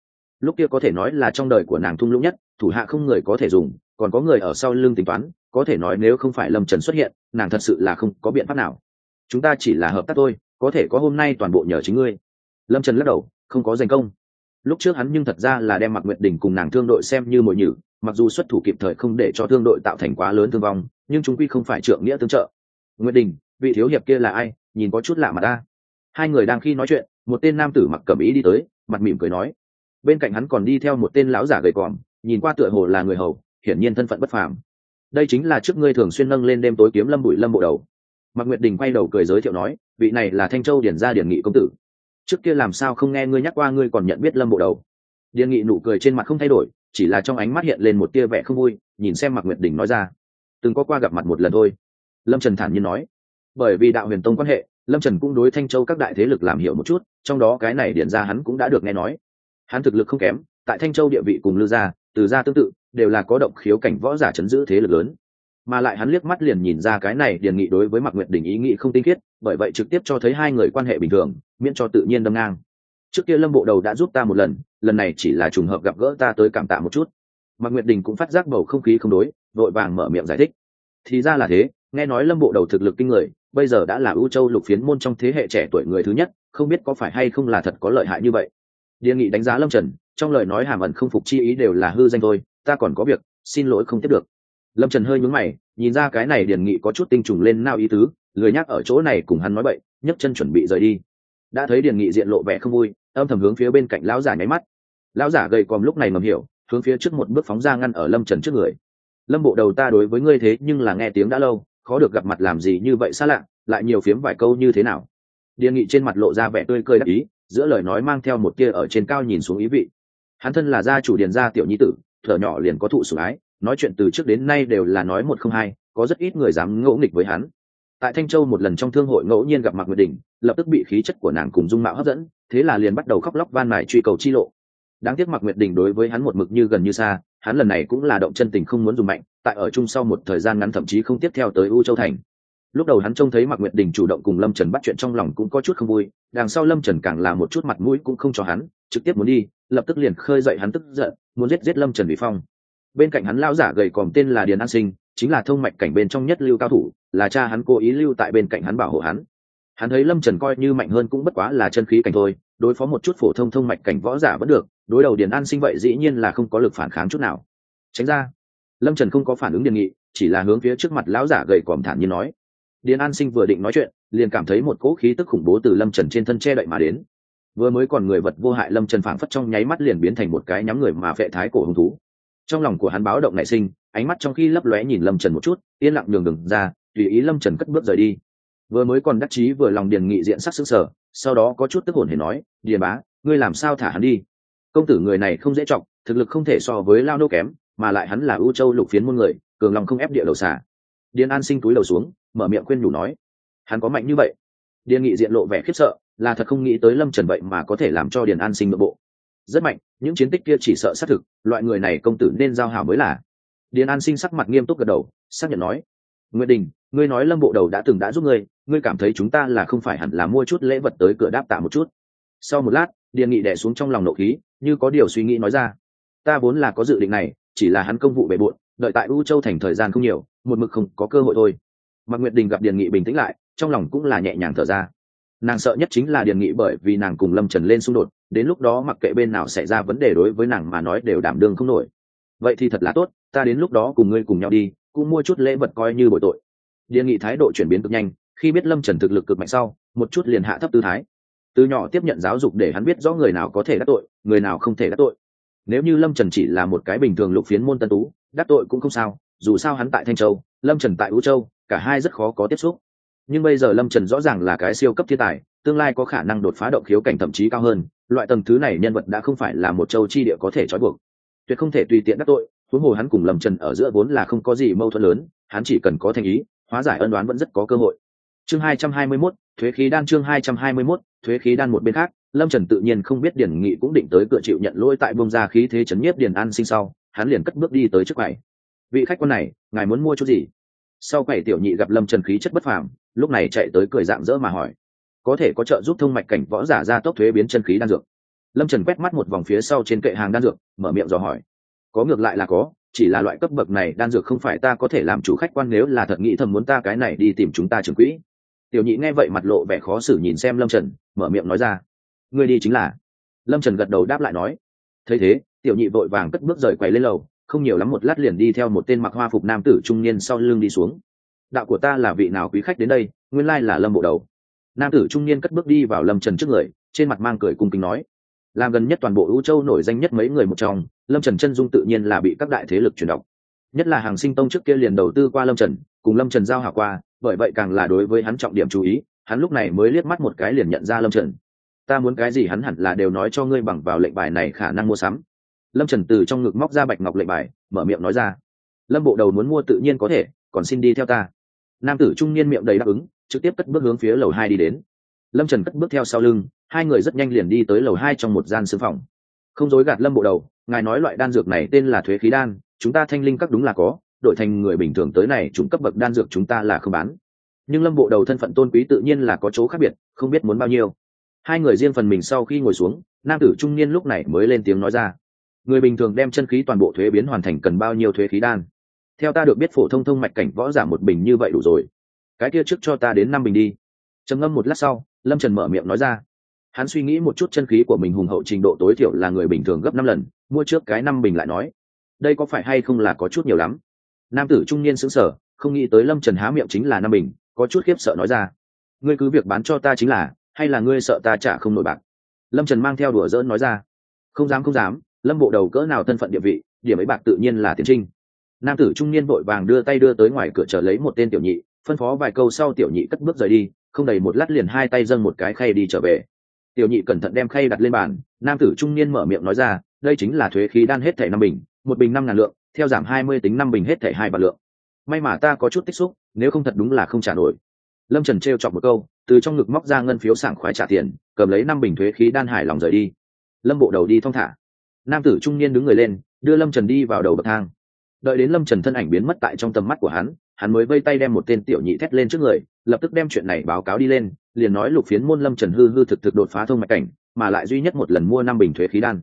lúc kia có thể nói là trong đời của nàng thung lũng nhất, thủ hạ không người có thể dùng, còn có người ở sau lưng tính toán, có thể nói nếu không phải lâm trần xuất hiện, nàng thật sự là không có biện pháp nào. Chúng ta chỉ là hợp tác thôi, có thể có hôm nay toàn bộ nhờ chính ngươi lâm trần lắc đầu, không có giành công. Lúc trước hắn nhưng thật ra là đem mặc nguyệt đình cùng nàng thương đội xem như mồi nhử, mặc dù xuất thủ kịp thời không để cho thương đội tạo thành quá lớn thương vong, nhưng chúng quy không phải trượng nghĩa tương trợ. Nguyệt đình, vị thiếu hiệp kia là ai? Nhìn có chút lạ mà ta. Hai người đang khi nói chuyện, một tên nam tử mặc cẩm ý đi tới, mặt mỉm cười nói. Bên cạnh hắn còn đi theo một tên lão giả gầy còm, nhìn qua tựa hồ là người hầu, hiển nhiên thân phận bất phàm. Đây chính là trước ngươi thường xuyên nâng lên đêm tối kiếm lâm bụi lâm bộ đầu. Mạc nguyệt đình quay đầu cười giới thiệu nói, vị này là thanh châu điển gia điển nghị công tử trước kia làm sao không nghe ngươi nhắc qua ngươi còn nhận biết lâm bộ đầu? Điền nghị nụ cười trên mặt không thay đổi, chỉ là trong ánh mắt hiện lên một tia vẻ không vui, nhìn xem mạc nguyệt đình nói ra. Từng có qua gặp mặt một lần thôi. Lâm trần thản nhiên nói. Bởi vì đạo huyền tông quan hệ, lâm trần cũng đối thanh châu các đại thế lực làm hiểu một chút, trong đó cái này điển ra hắn cũng đã được nghe nói. Hắn thực lực không kém, tại thanh châu địa vị cùng lư gia, từ gia tương tự, đều là có động khiếu cảnh võ giả chấn giữ thế lực lớn mà lại hắn liếc mắt liền nhìn ra cái này điền nghị đối với mạc nguyệt đình ý nghĩ không tinh khiết, bởi vậy trực tiếp cho thấy hai người quan hệ bình thường, miễn cho tự nhiên đâm ngang. Trước kia lâm bộ đầu đã giúp ta một lần lần này chỉ là trùng hợp gặp gỡ ta tới cảm tạ một chút. Mạc nguyệt đình cũng phát giác bầu không khí không đối, vội vàng mở miệng giải thích. Thì ra là thế, nghe nói lâm bộ đầu thực lực kinh người, bây giờ đã là ưu châu lục phiến môn trong thế hệ trẻ tuổi người thứ nhất, không biết có phải hay không là thật có lợi hại như vậy. Điền nghị đánh giá lâm trần, trong lời nói hàm ẩn không phục chi ý đều là hư danh thôi, ta còn có việc, xin lỗi không tiếp được lâm trần hơi nhún mày, nhìn ra cái này điền nghị có chút tinh trùng lên nao ý tứ, lười nhắc ở chỗ này cùng hắn nói bậy, nhấc chân chuẩn bị rời đi. Đã thấy điền nghị diện lộ vẻ không vui, âm thầm hướng phía bên cạnh lão giả nháy mắt. Lão giả gầy còm lúc này ngầm hiểu, hướng phía trước một bước phóng ra ngăn ở lâm trần trước người. Lâm bộ đầu ta đối với ngươi thế nhưng là nghe tiếng đã lâu, khó được gặp mặt làm gì như vậy xa lạ, lại nhiều phiếm vài câu như thế nào? Điền nghị trên mặt lộ ra vẻ tươi cười đắc ý, giữa lời nói mang theo một tia ở trên cao nhìn xuống ý vị. Hắn thân là gia chủ điền gia tiểu nhi tử, thở nhỏ liền có thụ sủng ái nói chuyện từ trước đến nay đều là nói một không hai, có rất ít người dám ngẫu nghịch với hắn. Tại thanh châu một lần trong thương hội ngẫu nhiên gặp mặt nguyệt đình lập tức bị khí chất của nàng cùng dung mạo hấp dẫn, thế là liền bắt đầu khóc lóc van mài truy cầu chi lộ. Đáng tiếc Mặc nguyệt đình đối với hắn một mực như gần như xa, hắn lần này cũng là động chân tình không muốn dùng mạnh, tại ở chung sau một thời gian ngắn thậm chí không tiếp theo tới u châu thành. Lúc đầu hắn trông thấy mạc nguyệt đình chủ động cùng lâm trần bắt chuyện trong lòng cũng có chút không vui, đằng sau lâm trần càng là một chút mặt mũi cũng không cho hắn, trực tiếp muốn đi, lập tức liền khơi dậy hắn tức giận, muốn giết giết lâm trần bị phong bên cạnh hắn lão giả gầy còm tên là điền an sinh, chính là thông mạch cảnh bên trong nhất lưu cao thủ, là cha hắn cố ý lưu tại bên cạnh hắn bảo hộ hắn. Hắn thấy lâm trần coi như mạnh hơn cũng bất quá là chân khí cảnh thôi, đối phó một chút phổ thông thông mạch cảnh võ giả vẫn được, đối đầu điền an sinh vậy dĩ nhiên là không có lực phản kháng chút nào. Tránh ra. Lâm trần không có phản ứng đề nghị, chỉ là hướng phía trước mặt lão giả gầy còm thản nhiên nói. Điền an sinh vừa định nói chuyện, liền cảm thấy một cỗ khí tức khủng bố từ lâm trần trên thân che đậy mà đến. Vừa mới còn người vật vô hại lâm trần phảng phất trong nháy mắt liền biến thành một cái nhắm người mà vệ thái cổ hứng thú trong lòng của hắn báo động nảy sinh, ánh mắt trong khi lấp lóe nhìn lâm trần một chút, yên lặng nhường đừng ra, tùy ý lâm trần cất bước rời đi. Vừa mới còn đắc chí vừa lòng điền nghị diện sắc xứng sở sau đó có chút tức hồn hề nói, điền bá, ngươi làm sao thả hắn đi? Công tử người này không dễ trọng, thực lực không thể so với lao nô kém, mà lại hắn là ưu châu lục phiến muôn người, cường lòng không ép địa đầu xả điền an sinh túi đầu xuống, mở miệng khuyên nhủ nói, hắn có mạnh như vậy. Điền nghị diện lộ vẻ khiếp sợ, là thật không nghĩ tới lâm trần vậy mà có thể làm cho điền an sinh nội bộ rất mạnh, những chiến tích kia chỉ sợ xác thực, loại người này công tử nên giao hảo mới là. Điền an sinh sắc mặt nghiêm túc gật đầu, xác nhận nói nguyễn đình, ngươi nói lâm bộ đầu đã từng đã giúp ngươi ngươi cảm thấy chúng ta là không phải hẳn là mua chút lễ vật tới cửa đáp tạ một chút. Sau một lát, điền nghị đẻ xuống trong lòng nộ khí, như có điều suy nghĩ nói ra, ta vốn là có dự định này, chỉ là hắn công vụ bề bộn, đợi tại u châu thành thời gian không nhiều, một mực không có cơ hội thôi. Mạc nguyệt đình gặp điền nghị bình tĩnh lại, trong lòng cũng là nhẹ nhàng thở ra. Nàng sợ nhất chính là điền nghị bởi vì nàng cùng lâm trần lên xung đột đến lúc đó mặc kệ bên nào xảy ra vấn đề đối với nàng mà nói đều đảm đương không nổi. Vậy thì thật là tốt, ta đến lúc đó cùng ngươi cùng nhau đi, cũng mua chút lễ vật coi như bội tội. Điền nghị thái độ chuyển biến cực nhanh, khi biết lâm trần thực lực cực mạnh sau, một chút liền hạ thấp tư thái. Từ nhỏ tiếp nhận giáo dục để hắn biết rõ người nào có thể đắc tội, người nào không thể đắc tội. Nếu như lâm trần chỉ là một cái bình thường lục phiến môn tân tú, đắc tội cũng không sao, dù sao hắn tại thanh châu, lâm trần tại vũ châu, cả hai rất khó có tiếp xúc. Nhưng bây giờ lâm trần rõ ràng là cái siêu cấp thiên tài, tương lai có khả năng đột phá động khiếu cảnh thậm chí cao hơn loại tầng thứ này nhân vật đã không phải là một châu chi địa có thể trói buộc. Tuyệt không thể tùy tiện đắc tội, huống hồ hắn cùng lâm trần ở giữa vốn là không có gì mâu thuẫn lớn, hắn chỉ cần có thành ý, hóa giải ân đoán vẫn rất có cơ hội. Chương hai trăm hai mươi mốt, thuế khí đan chương hai trăm hai mươi mốt, thuế khí đan một bên khác, lâm trần tự nhiên không biết điển nghị cũng định tới cửa chịu nhận lỗi tại bông ra khí thế chấn nhiếp điền an sinh sau, hắn liền cất bước đi tới trước quầy. Vị khách quan này, ngài muốn mua chút gì? Sau quầy tiểu nhị gặp lâm trần khí chất bất phàm, lúc này chạy tới cười dạng dỡ mà hỏi có thể có trợ giúp thông mạch cảnh võ giả ra tốc thuế biến chân khí đan dược. Lâm trần quét mắt một vòng phía sau trên kệ hàng đan dược, mở miệng dò hỏi. Có ngược lại là có, chỉ là loại cấp bậc này đan dược không phải ta có thể làm chủ khách quan nếu là thật nghĩ thầm muốn ta cái này đi tìm chúng ta trưởng quỹ. Tiểu nhị nghe vậy mặt lộ vẻ khó xử nhìn xem lâm trần, mở miệng nói ra. Ngươi đi chính là. Lâm trần gật đầu đáp lại nói. Thấy thế, tiểu nhị vội vàng cất bước rời quầy lên lầu, không nhiều lắm một lát liền đi theo một tên mặc hoa phục nam tử trung niên sau lưng đi xuống. Đạo của ta là vị nào quý khách đến đây, nguyên lai là lâm bộ đầu nam tử trung niên cất bước đi vào lâm trần trước người trên mặt mang cười cung kính nói làm gần nhất toàn bộ ưu châu nổi danh nhất mấy người một trong lâm trần chân dung tự nhiên là bị các đại thế lực truyền đọc nhất là hàng sinh tông trước kia liền đầu tư qua lâm trần cùng lâm trần giao hảo qua bởi vậy càng là đối với hắn trọng điểm chú ý hắn lúc này mới liếc mắt một cái liền nhận ra lâm trần ta muốn cái gì hắn hẳn là đều nói cho ngươi bằng vào lệnh bài này khả năng mua sắm lâm trần từ trong ngực móc ra bạch ngọc lệnh bài mở miệng nói ra lâm bộ đầu muốn mua tự nhiên có thể còn xin đi theo ta nam tử trung niên miệng đầy đáp ứng trực tiếp cất bước hướng phía lầu hai đi đến. Lâm trần cất bước theo sau lưng, hai người rất nhanh liền đi tới lầu hai trong một gian sư phòng. Không dối gạt lâm bộ đầu, ngài nói loại đan dược này tên là thuế khí đan, chúng ta thanh linh các đúng là có, đổi thành người bình thường tới này chúng cấp bậc đan dược chúng ta là không bán. Nhưng lâm bộ đầu thân phận tôn quý tự nhiên là có chỗ khác biệt, không biết muốn bao nhiêu. Hai người riêng phần mình sau khi ngồi xuống, nam tử trung niên lúc này mới lên tiếng nói ra. Người bình thường đem chân khí toàn bộ thuế biến hoàn thành cần bao nhiêu thuế khí đan? Theo ta được biết phổ thông thông mạch cảnh võ giả một bình như vậy đủ rồi cái kia trước cho ta đến năm bình đi. Trầm ngâm một lát sau, lâm trần mở miệng nói ra. Hắn suy nghĩ một chút chân khí của mình hùng hậu trình độ tối thiểu là người bình thường gấp năm lần, mua trước cái năm bình lại nói, đây có phải hay không là có chút nhiều lắm? Nam tử trung niên xứng sở không nghĩ tới lâm trần há miệng chính là năm bình, có chút khiếp sợ nói ra, ngươi cứ việc bán cho ta chính là, hay là ngươi sợ ta trả không nổi bạc? Lâm trần mang theo đùa dỡn nói ra, không dám không dám, lâm bộ đầu cỡ nào thân phận địa vị, điểm ấy bạc tự nhiên là tiến trinh. Nam tử trung niên vội vàng đưa tay đưa tới ngoài cửa chờ lấy một tên tiểu nhị phân phó vài câu sau tiểu nhị cất bước rời đi, không đầy một lát liền hai tay dâng một cái khay đi trở về. Tiểu nhị cẩn thận đem khay đặt lên bàn, nam tử trung niên mở miệng nói ra, đây chính là thuế khí đan hết thẻ năm bình, một bình năm ngàn lượng, theo giảm hai mươi tính năm bình hết thẻ hai vạn lượng. May mà ta có chút tích xúc, nếu không thật đúng là không trả nổi. Lâm trần t chọc một câu, từ trong ngực móc ra ngân phiếu sảng khoái trả tiền, cầm lấy năm bình thuế khí đan hài lòng rời đi. Lâm bộ đầu đi thong thả. Nam tử trung niên đứng người lên, đưa lâm trần đi vào đầu bậc thang. Đợi đến lâm trần thân ảnh biến mất tại trong tầm mắt của hắn hắn mới vây tay đem một tên tiểu nhị thét lên trước người, lập tức đem chuyện này báo cáo đi lên, liền nói lục phiến môn lâm trần hư hư thực thực đột phá thông mạch cảnh, mà lại duy nhất một lần mua năm bình thuế khí đan.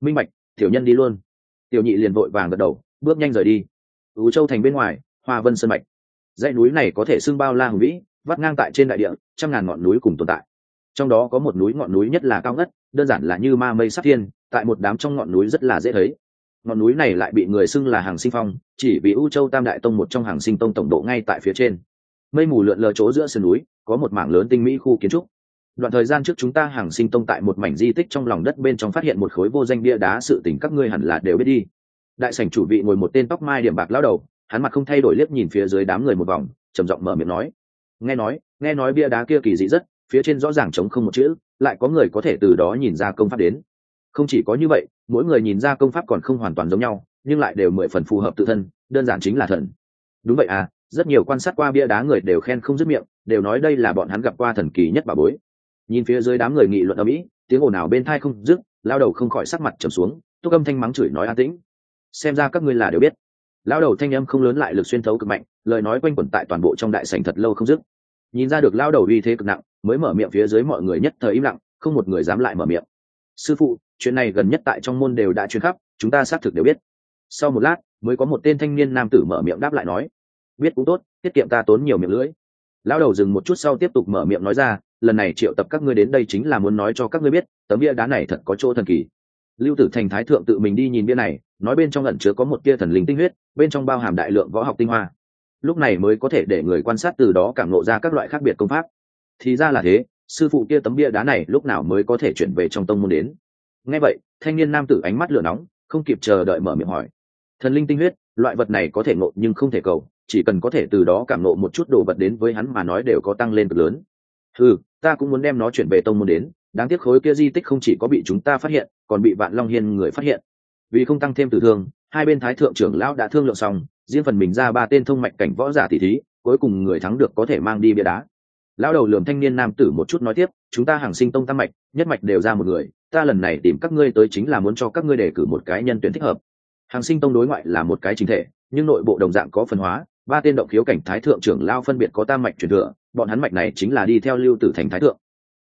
Minh mạch tiểu nhân đi luôn. Tiểu nhị liền vội vàng gật đầu, bước nhanh rời đi. Ứ châu thành bên ngoài, hoa vân sơn mạch. Dãy núi này có thể xưng bao la hùng vĩ, vắt ngang tại trên đại địa, trăm ngàn ngọn núi cùng tồn tại. Trong đó có một núi ngọn núi nhất là cao ngất, đơn giản là như ma mây sắp thiên, tại một đám trong ngọn núi rất là dễ thấy ngọn núi này lại bị người xưng là hàng sinh phong, chỉ vì u châu tam đại tông một trong hàng sinh tông tổng độ ngay tại phía trên. Mây mù lượn lờ chỗ giữa sườn núi, có một mảng lớn tinh mỹ khu kiến trúc. Đoạn thời gian trước chúng ta hàng sinh tông tại một mảnh di tích trong lòng đất bên trong phát hiện một khối vô danh bia đá, sự tình các ngươi hẳn là đều biết đi. Đại sảnh chủ vị ngồi một tên tóc mai điểm bạc lao đầu, hắn mặt không thay đổi liếc nhìn phía dưới đám người một vòng, trầm giọng mở miệng nói. Nghe nói nghe nói bia đá kia kỳ dị rất, phía trên rõ ràng trống không một chữ, lại có người có thể từ đó nhìn ra công pháp đến không chỉ có như vậy, mỗi người nhìn ra công pháp còn không hoàn toàn giống nhau, nhưng lại đều mười phần phù hợp tự thân, đơn giản chính là thần. Đúng vậy à rất nhiều quan sát qua bia đá người đều khen không dứt miệng, đều nói đây là bọn hắn gặp qua thần kỳ nhất bà bối. Nhìn phía dưới đám người nghị luận ở mỹ tiếng ồn ào bên thai không dứt, lao đầu không khỏi sắc mặt trầm xuống, túc âm thanh mắng chửi nói an tĩnh. Xem ra các ngươi là đều biết. Lao đầu thanh âm không lớn lại lực xuyên thấu cực mạnh, lời nói quanh quẩn tại toàn bộ trong đại sảnh thật lâu không dứt. Nhìn ra được lao đầu uy thế cực nặng, mới mở miệng phía dưới mọi người nhất thời im lặng, không một người dám lại mở miệng. Sư phụ chuyện này gần nhất tại trong môn đều đã truyền khắp, chúng ta xác thực đều biết. Sau một lát, mới có một tên thanh niên nam tử mở miệng đáp lại nói, biết cũng tốt, tiết kiệm ta tốn nhiều miệng lưỡi. Lão đầu dừng một chút sau tiếp tục mở miệng nói ra, lần này triệu tập các ngươi đến đây chính là muốn nói cho các ngươi biết, tấm bia đá này thật có chỗ thần kỳ. Lưu tử thành thái thượng tự mình đi nhìn bia này, nói bên trong ẩn chứa có một tia thần linh tinh huyết, bên trong bao hàm đại lượng võ học tinh hoa. Lúc này mới có thể để người quan sát từ đó cảm ngộ ra các loại khác biệt công pháp. Thì ra là thế, sư phụ kia tấm bia đá này lúc nào mới có thể chuyển về trong tông môn đến? Nghe vậy, thanh niên nam tử ánh mắt lửa nóng, không kịp chờ đợi mở miệng hỏi. Thần linh tinh huyết, loại vật này có thể ngộ nhưng không thể cầu, chỉ cần có thể từ đó cảm nộ một chút đồ vật đến với hắn mà nói đều có tăng lên cực lớn. Ừ ta cũng muốn đem nó chuyển về tông môn đến, đáng tiếc khối kia di tích không chỉ có bị chúng ta phát hiện, còn bị vạn long hiên người phát hiện. Vì không tăng thêm tử thương, hai bên thái thượng trưởng lão đã thương lượng xong, riêng phần mình ra ba tên thông mạch cảnh võ giả tỷ thí, cuối cùng người thắng được có thể mang đi bia đá lão đầu lườm thanh niên nam tử một chút nói tiếp, chúng ta hàng sinh tông tam mạch, nhất mạch đều ra một người, ta lần này tìm các ngươi tới chính là muốn cho các ngươi đề cử một cái nhân tuyển thích hợp. Hàng sinh tông đối ngoại là một cái chính thể, nhưng nội bộ đồng dạng có phân hóa, ba tên động khiếu cảnh thái thượng trưởng lao phân biệt có tam mạch truyền thừa, bọn hắn mạch này chính là đi theo lưu tử thành thái thượng.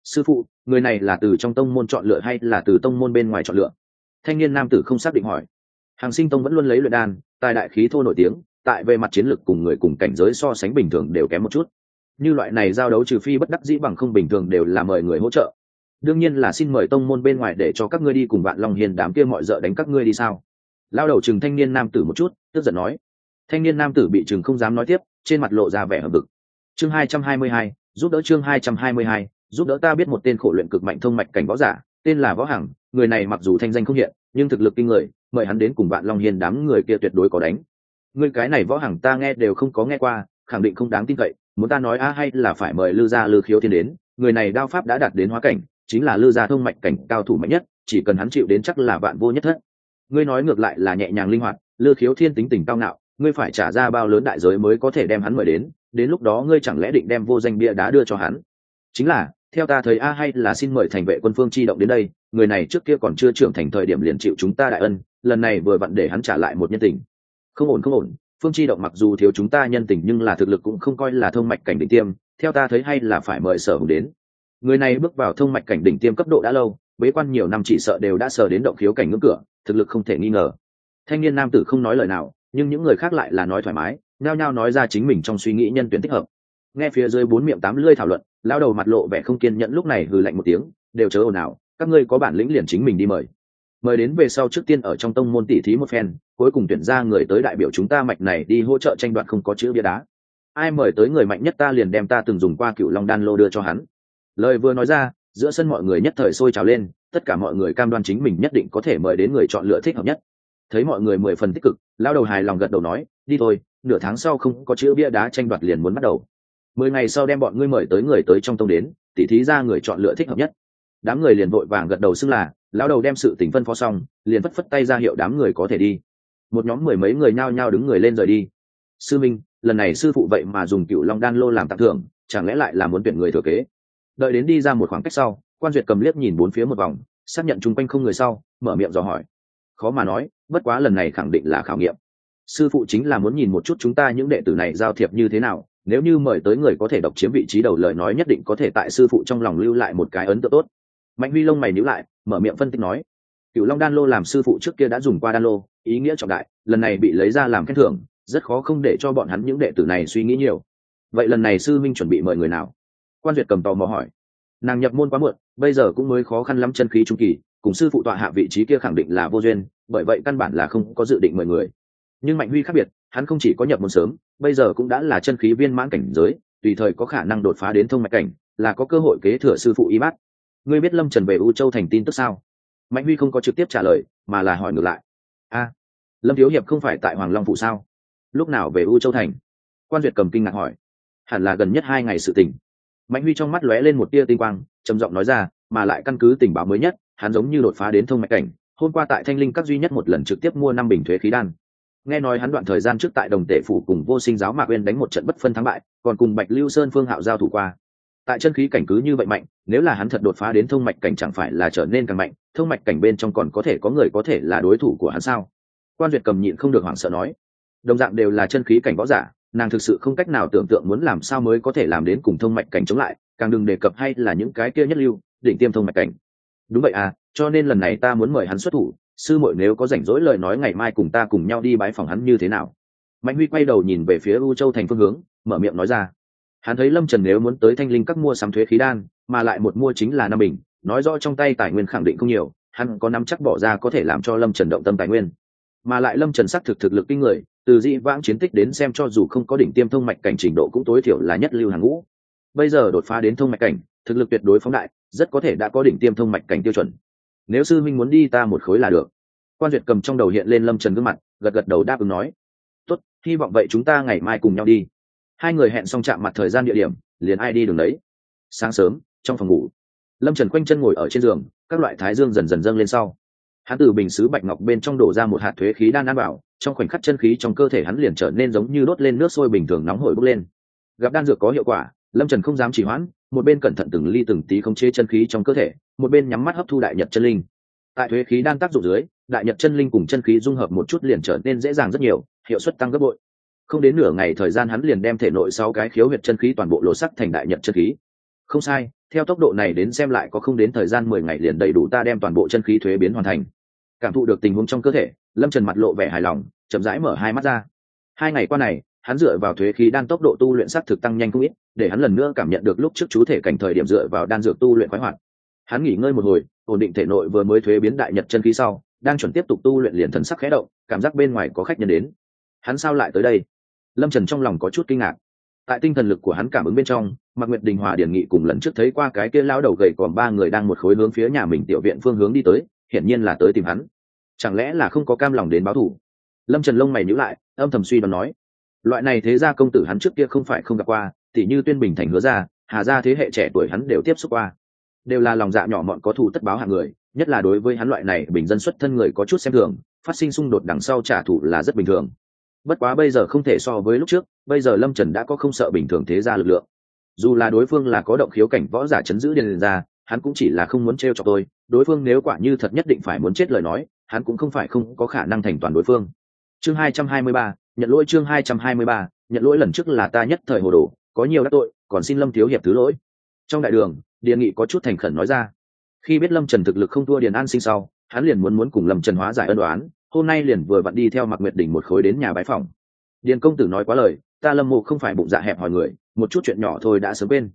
Sư phụ, người này là từ trong tông môn chọn lựa hay là từ tông môn bên ngoài chọn lựa? Thanh niên nam tử không xác định hỏi. Hàng sinh tông vẫn luôn lấy luyện đan, tài đại khí thô nổi tiếng, tại về mặt chiến lược cùng người cùng cảnh giới so sánh bình thường đều kém một chút như loại này giao đấu trừ phi bất đắc dĩ bằng không bình thường đều là mời người hỗ trợ. Đương nhiên là xin mời tông môn bên ngoài để cho các ngươi đi cùng vạn long hiền đám kia mọi d đánh các ngươi đi sao? Lao đầu chừng thanh niên nam tử một chút, tức giận nói. Thanh niên nam tử bị chừng không dám nói tiếp, trên mặt lộ ra vẻ hợp vực chương hai trăm hai mươi hai, giúp đỡ chương hai trăm hai mươi hai, giúp đỡ ta biết một tên khổ luyện cực mạnh thông mạch cảnh võ giả, tên là võ hằng, người này mặc dù thanh danh không hiện, nhưng thực lực kinh người, mời hắn đến cùng vạn long hiền đám người kia tuyệt đối có đánh. Người cái này võ hằng ta nghe đều không có nghe qua, khẳng định không đáng tin cậy muốn ta nói a hay là phải mời lư gia lư khiếu thiên đến, người này đao pháp đã đạt đến hóa cảnh, chính là lư gia thông mạch cảnh cao thủ mạnh nhất, chỉ cần hắn chịu đến chắc là vạn vô nhất thất. Ngươi nói ngược lại là nhẹ nhàng linh hoạt, lư khiếu thiên tính tình cao ngạo, ngươi phải trả ra bao lớn đại giới mới có thể đem hắn mời đến đến lúc đó ngươi chẳng lẽ định đem vô danh bia đá đưa cho hắn? Chính là, theo ta thấy a hay là xin mời thành vệ quân phương chi động đến đây, người này trước kia còn chưa trưởng thành thời điểm liền chịu chúng ta đại ân, lần này vừa vặn để hắn trả lại một nhân tình. Không ổn không ổn phương chi động mặc dù thiếu chúng ta nhân tình nhưng là thực lực cũng không coi là thông mạch cảnh đỉnh tiêm, theo ta thấy hay là phải mời sở hùng đến. Người này bước vào thông mạch cảnh đỉnh tiêm cấp độ đã lâu, bế quan nhiều năm chỉ sợ đều đã sờ đến động khiếu cảnh ngưỡng cửa, thực lực không thể nghi ngờ. Thanh niên nam tử không nói lời nào, nhưng những người khác lại là nói thoải mái, nhao nhao nói ra chính mình trong suy nghĩ nhân tuyển thích hợp. Nghe phía dưới bốn miệng tám lưỡi thảo luận lao đầu mặt lộ vẻ không kiên nhẫn lúc này hừ lạnh một tiếng, đều chớ ồn ào, các ngươi có bản lĩnh liền chính mình đi mời. Mời đến về sau trước tiên ở trong tông môn tỷ thí một phen cuối cùng tuyển ra người tới đại biểu chúng ta mạch này đi hỗ trợ tranh đoạt không có chữ bia đá. Ai mời tới người mạnh nhất ta liền đem ta từng dùng qua cựu long đan lô đưa cho hắn. Lời vừa nói ra, giữa sân mọi người nhất thời sôi trào lên, tất cả mọi người cam đoan chính mình nhất định có thể mời đến người chọn lựa thích hợp nhất. Thấy mọi người mười phần tích cực lao đầu hài lòng gật đầu nói, đi thôi, nửa tháng sau không có chữ bia đá tranh đoạt liền muốn bắt đầu. Mười ngày sau đem bọn ngươi mời tới người tới trong tông đến, tỉ thí ra người chọn lựa thích hợp nhất. Đám người liền vội vàng gật đầu xưng là, lão đầu đem sự tình phân phó xong, liền phất phất tay ra hiệu đám người có thể đi một nhóm mười mấy người nhao nhao đứng người lên rời đi. Sư minh, lần này sư phụ vậy mà dùng cựu long đan lô làm tặng thưởng, chẳng lẽ lại là muốn tuyển người thừa kế? Đợi đến đi ra một khoảng cách sau, quan duyệt cầm liếc nhìn bốn phía một vòng, xác nhận chung quanh không người sau, mở miệng dò hỏi. Khó mà nói, bất quá lần này khẳng định là khảo nghiệm. Sư phụ chính là muốn nhìn một chút chúng ta những đệ tử này giao thiệp như thế nào, nếu như mời tới người có thể độc chiếm vị trí đầu lời nói nhất định có thể tại sư phụ trong lòng lưu lại một cái ấn tượng tốt. Mạnh huy lông mày nhíu lại, mở miệng phân tích nói cựu long đan lô làm sư phụ trước kia đã dùng qua đan lô ý nghĩa trọng đại, lần này bị lấy ra làm khen thưởng, rất khó không để cho bọn hắn những đệ tử này suy nghĩ nhiều. Vậy lần này sư minh chuẩn bị mời người nào? Quan duyệt cầm tò mò hỏi. Nàng nhập môn quá muộn, bây giờ cũng mới khó khăn lắm chân khí trung kỳ, cùng sư phụ tọa hạ vị trí kia khẳng định là vô duyên, bởi vậy căn bản là không có dự định mời người. Nhưng mạnh huy khác biệt, hắn không chỉ có nhập môn sớm, bây giờ cũng đã là chân khí viên mãn cảnh giới, tùy thời có khả năng đột phá đến thông mạch cảnh, là có cơ hội kế thừa sư phụ y bát ngươi biết lâm trần về u châu thành tin tức sao? Mạnh huy không có trực tiếp trả lời, mà là hỏi ngược lại a, lâm thiếu hiệp không phải tại hoàng long phụ sao? Lúc nào về u châu thành? Quan duyệt cầm kinh ngạc hỏi. Hẳn là gần nhất hai ngày sự tình. Mạnh huy trong mắt lóe lên một tia tinh quang, trầm giọng nói ra, mà lại căn cứ tình báo mới nhất, hắn giống như đột phá đến thông mạch cảnh, hôm qua tại thanh linh các duy nhất một lần trực tiếp mua năm bình thuế khí đan. Nghe nói hắn đoạn thời gian trước tại đồng tể phủ cùng vô sinh giáo mạc uyên đánh một trận bất phân thắng bại, còn cùng bạch lưu sơn phương hạo giao thủ qua tại chân khí cảnh cứ như vậy mạnh, nếu là hắn thật đột phá đến thông mạch cảnh chẳng phải là trở nên càng mạnh, thông mạch cảnh bên trong còn có thể có người có thể là đối thủ của hắn sao? Quan duyệt cầm nhịn không được hoảng sợ nói. Đồng dạng đều là chân khí cảnh võ giả, nàng thực sự không cách nào tưởng tượng muốn làm sao mới có thể làm đến cùng thông mạch cảnh chống lại, càng đừng đề cập hay là những cái kia nhất lưu, đỉnh tiêm thông mạch cảnh. Đúng vậy à cho nên lần này ta muốn mời hắn xuất thủ, sư muội nếu có rảnh rỗi lời nói ngày mai cùng ta cùng nhau đi bái phòng hắn như thế nào? Mạnh huy quay đầu nhìn về phía u châu thành phương hướng, mở miệng nói ra hắn thấy lâm trần nếu muốn tới thanh linh các mua sắm thuế khí đan, mà lại một mua chính là năm bình, nói rõ trong tay tài nguyên khẳng định không nhiều, hắn có nắm chắc bỏ ra có thể làm cho lâm trần động tâm tài nguyên. Mà lại lâm trần xác thực thực lực kinh người, từ dĩ vãng chiến tích đến xem cho dù không có đỉnh tiêm thông mạch cảnh trình độ cũng tối thiểu là nhất lưu hàng ngũ. Bây giờ đột phá đến thông mạch cảnh, thực lực tuyệt đối phóng đại, rất có thể đã có đỉnh tiêm thông mạch cảnh tiêu chuẩn. Nếu sư minh muốn đi ta một khối là được. Quan duyệt cầm trong đầu hiện lên lâm trần gương mặt, gật gật đầu đáp ứng nói. Tốt, hy vọng vậy chúng ta ngày mai cùng nhau đi hai người hẹn xong chạm mặt thời gian địa điểm, liền ai đi đường đấy. Sáng sớm, trong phòng ngủ, lâm trần quanh chân ngồi ở trên giường, các loại thái dương dần dần dâng lên sau. Hắn từ bình xứ bạch ngọc bên trong đổ ra một hạt thuế khí đan an bảo trong khoảnh khắc chân khí trong cơ thể hắn liền trở nên giống như đốt lên nước sôi bình thường nóng hổi bốc lên. Gặp đan dược có hiệu quả, lâm trần không dám chỉ hoãn, một bên cẩn thận từng ly từng tí khống chế chân khí trong cơ thể, một bên nhắm mắt hấp thu đại nhật chân linh. Tại thuế khí đan tác dụng dưới, đại nhật chân linh cùng chân khí dung hợp một chút liền trở nên dễ dàng rất nhiều, hiệu suất tăng gấp bội không đến nửa ngày thời gian hắn liền đem thể nội sáu cái khiếu huyệt chân khí toàn bộ lộ sắc thành đại nhật chân khí. Không sai, theo tốc độ này đến xem lại có không đến thời gian mười ngày liền đầy đủ ta đem toàn bộ chân khí thuế biến hoàn thành. Cảm thụ được tình huống trong cơ thể, lâm trần mặt lộ vẻ hài lòng, chậm rãi mở hai mắt ra. Hai ngày qua này, hắn dựa vào thuế khí đan tốc độ tu luyện sắc thực tăng nhanh không ít, để hắn lần nữa cảm nhận được lúc trước chú thể cảnh thời điểm dựa vào đan dược tu luyện khoái hoạt. Hắn nghỉ ngơi một hồi, ổn định thể nội vừa mới thuế biến đại nhật chân khí sau, đang chuẩn tiếp tục tu luyện liền thần sắc khẽ động, cảm giác bên ngoài có khách nhân đến. Hắn sao lại tới đây? Lâm trần trong lòng có chút kinh ngạc. Tại tinh thần lực của hắn cảm ứng bên trong, mạc nguyệt đình hòa điển nghị cùng lần trước thấy qua cái kia lao đầu gầy còn ba người đang một khối hướng phía nhà mình tiểu viện phương hướng đi tới, hiển nhiên là tới tìm hắn. Chẳng lẽ là không có cam lòng đến báo thù? lâm trần lông mày nhữ lại, âm thầm suy đoán nói. Loại này thế ra công tử hắn trước kia không phải không gặp qua, tỉ như tuyên bình thành hứa ra hà ra thế hệ trẻ tuổi hắn đều tiếp xúc qua. Đều là lòng dạ nhỏ mọn có thù tất báo hạng người, nhất là đối với hắn loại này bình dân xuất thân người có chút xem thường, phát sinh xung đột đằng sau trả thù là rất bình thường bất quá bây giờ không thể so với lúc trước, bây giờ lâm trần đã có không sợ bình thường thế ra lực lượng. Dù là đối phương là có động khiếu cảnh võ giả chấn giữ điền ra, hắn cũng chỉ là không muốn t r e o cho tôi. Đối phương nếu quả như thật nhất định phải muốn chết lời nói, hắn cũng không phải không có khả năng thành toàn đối phương. Chương hai trăm hai mươi ba, nhận lỗi chương hai trăm hai mươi ba, nhận lỗi lần trước là ta nhất thời hồ đồ, có nhiều đắc tội, còn xin lâm thiếu hiệp thứ lỗi. Trong đại đường điền nghị có chút thành khẩn nói ra. Khi biết lâm trần thực lực không thua điền an sinh sau, hắn liền muốn muốn cùng lâm trần hóa giải ân đoán hôm nay liền vừa vặn đi theo mặc nguyệt đỉnh một khối đến nhà bái phòng. Điền công tử nói quá lời, ta lâm mộ không phải bụng dạ hẹp hỏi người, một chút chuyện nhỏ thôi đã sớm quên.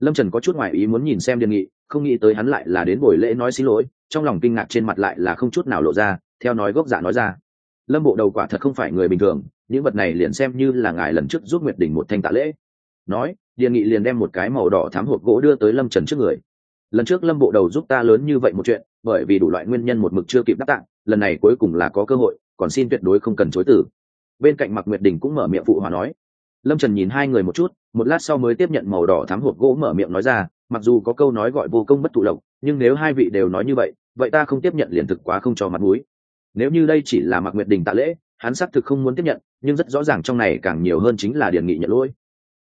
Lâm trần có chút ngoại ý muốn nhìn xem điền nghị, không nghĩ tới hắn lại là đến buổi lễ nói xin lỗi, trong lòng kinh ngạc trên mặt lại là không chút nào lộ ra, theo nói gốc dạ nói ra. Lâm bộ đầu quả thật không phải người bình thường, những vật này liền xem như là ngài lần trước giúp nguyệt đỉnh một thanh tạ lễ. Nói, điền nghị liền đem một cái màu đỏ thám hộp gỗ đưa tới lâm trần trước người. Lần trước lâm bộ đầu giúp ta lớn như vậy một chuyện bởi vì đủ loại nguyên nhân một mực chưa kịp đáp tạng, lần này cuối cùng là có cơ hội, còn xin tuyệt đối không cần chối từ. Bên cạnh mặc nguyệt đình cũng mở miệng phụ hòa nói. Lâm trần nhìn hai người một chút, một lát sau mới tiếp nhận màu đỏ thám hộp gỗ mở miệng nói ra, mặc dù có câu nói gọi vô công bất thụ lộc, nhưng nếu hai vị đều nói như vậy vậy ta không tiếp nhận liền thực quá không cho mặt mũi. Nếu như đây chỉ là mặc nguyệt đình tạ lễ, hắn xác thực không muốn tiếp nhận, nhưng rất rõ ràng trong này càng nhiều hơn chính là điền nghị nhận lỗi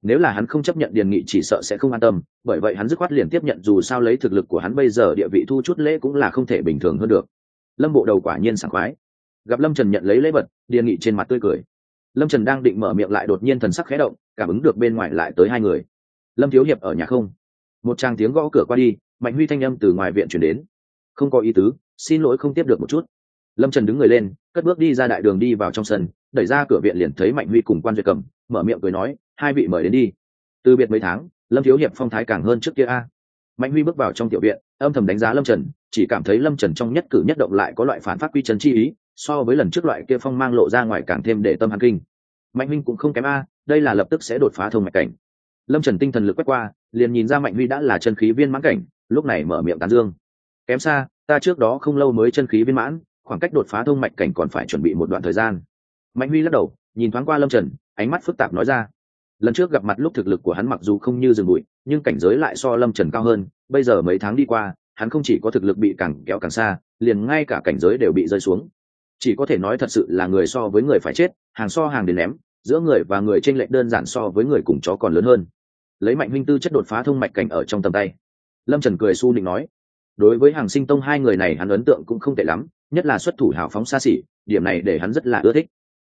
nếu là hắn không chấp nhận điền nghị chỉ sợ sẽ không an tâm, bởi vậy hắn dứt khoát liền tiếp nhận dù sao lấy thực lực của hắn bây giờ địa vị thu chút lễ cũng là không thể bình thường hơn được. Lâm bộ đầu quả nhiên sảng khoái. Gặp lâm trần nhận lấy lễ vật, điền nghị trên mặt tươi cười. Lâm trần đang định mở miệng lại đột nhiên thần sắc khé động, cảm ứng được bên ngoài lại tới hai người. Lâm thiếu hiệp ở nhà không? Một tràng tiếng gõ cửa qua đi, mạnh huy thanh âm từ ngoài viện chuyển đến. Không có ý tứ, xin lỗi không tiếp được một chút. Lâm trần đứng người lên, cất bước đi ra đại đường đi vào trong sân, đẩy ra cửa viện liền thấy mạnh huy cùng quan duyệt cầm mở miệng cười nói, hai vị mời đến đi. Từ biệt mấy tháng, lâm thiếu hiệp phong thái càng hơn trước kia a. Mạnh huy bước vào trong tiểu viện, âm thầm đánh giá lâm trần, chỉ cảm thấy lâm trần trong nhất cử nhất động lại có loại phản phát quy trần chi ý, so với lần trước loại kia phong mang lộ ra ngoài càng thêm để tâm hàn kinh. Mạnh huy cũng không kém a, đây là lập tức sẽ đột phá thông mạch cảnh. Lâm trần tinh thần lực quét qua, liền nhìn ra mạnh huy đã là chân khí viên mãn cảnh, lúc này mở miệng tán dương. Kém xa, ta trước đó không lâu mới chân khí viên mãn, khoảng cách đột phá thông mạch cảnh còn phải chuẩn bị một đoạn thời gian. Mạnh huy lắc đầu, nhìn thoáng qua lâm trần ánh mắt phức tạp nói ra. Lần trước gặp mặt lúc thực lực của hắn mặc dù không như rừng bụi, nhưng cảnh giới lại so lâm trần cao hơn. Bây giờ mấy tháng đi qua, hắn không chỉ có thực lực bị càng kéo càng xa, liền ngay cả cảnh giới đều bị rơi xuống. Chỉ có thể nói thật sự là người so với người phải chết, hàng so hàng đến ném, giữa người và người tranh lệch đơn giản so với người cùng chó còn lớn hơn. Lấy mạnh huynh tư chất đột phá thông mạch cảnh ở trong tầm tay. Lâm trần cười su nịnh nói, đối với hàng sinh tông hai người này hắn ấn tượng cũng không tệ lắm, nhất là xuất thủ hào phóng xa xỉ, điểm này để hắn rất là ưa thích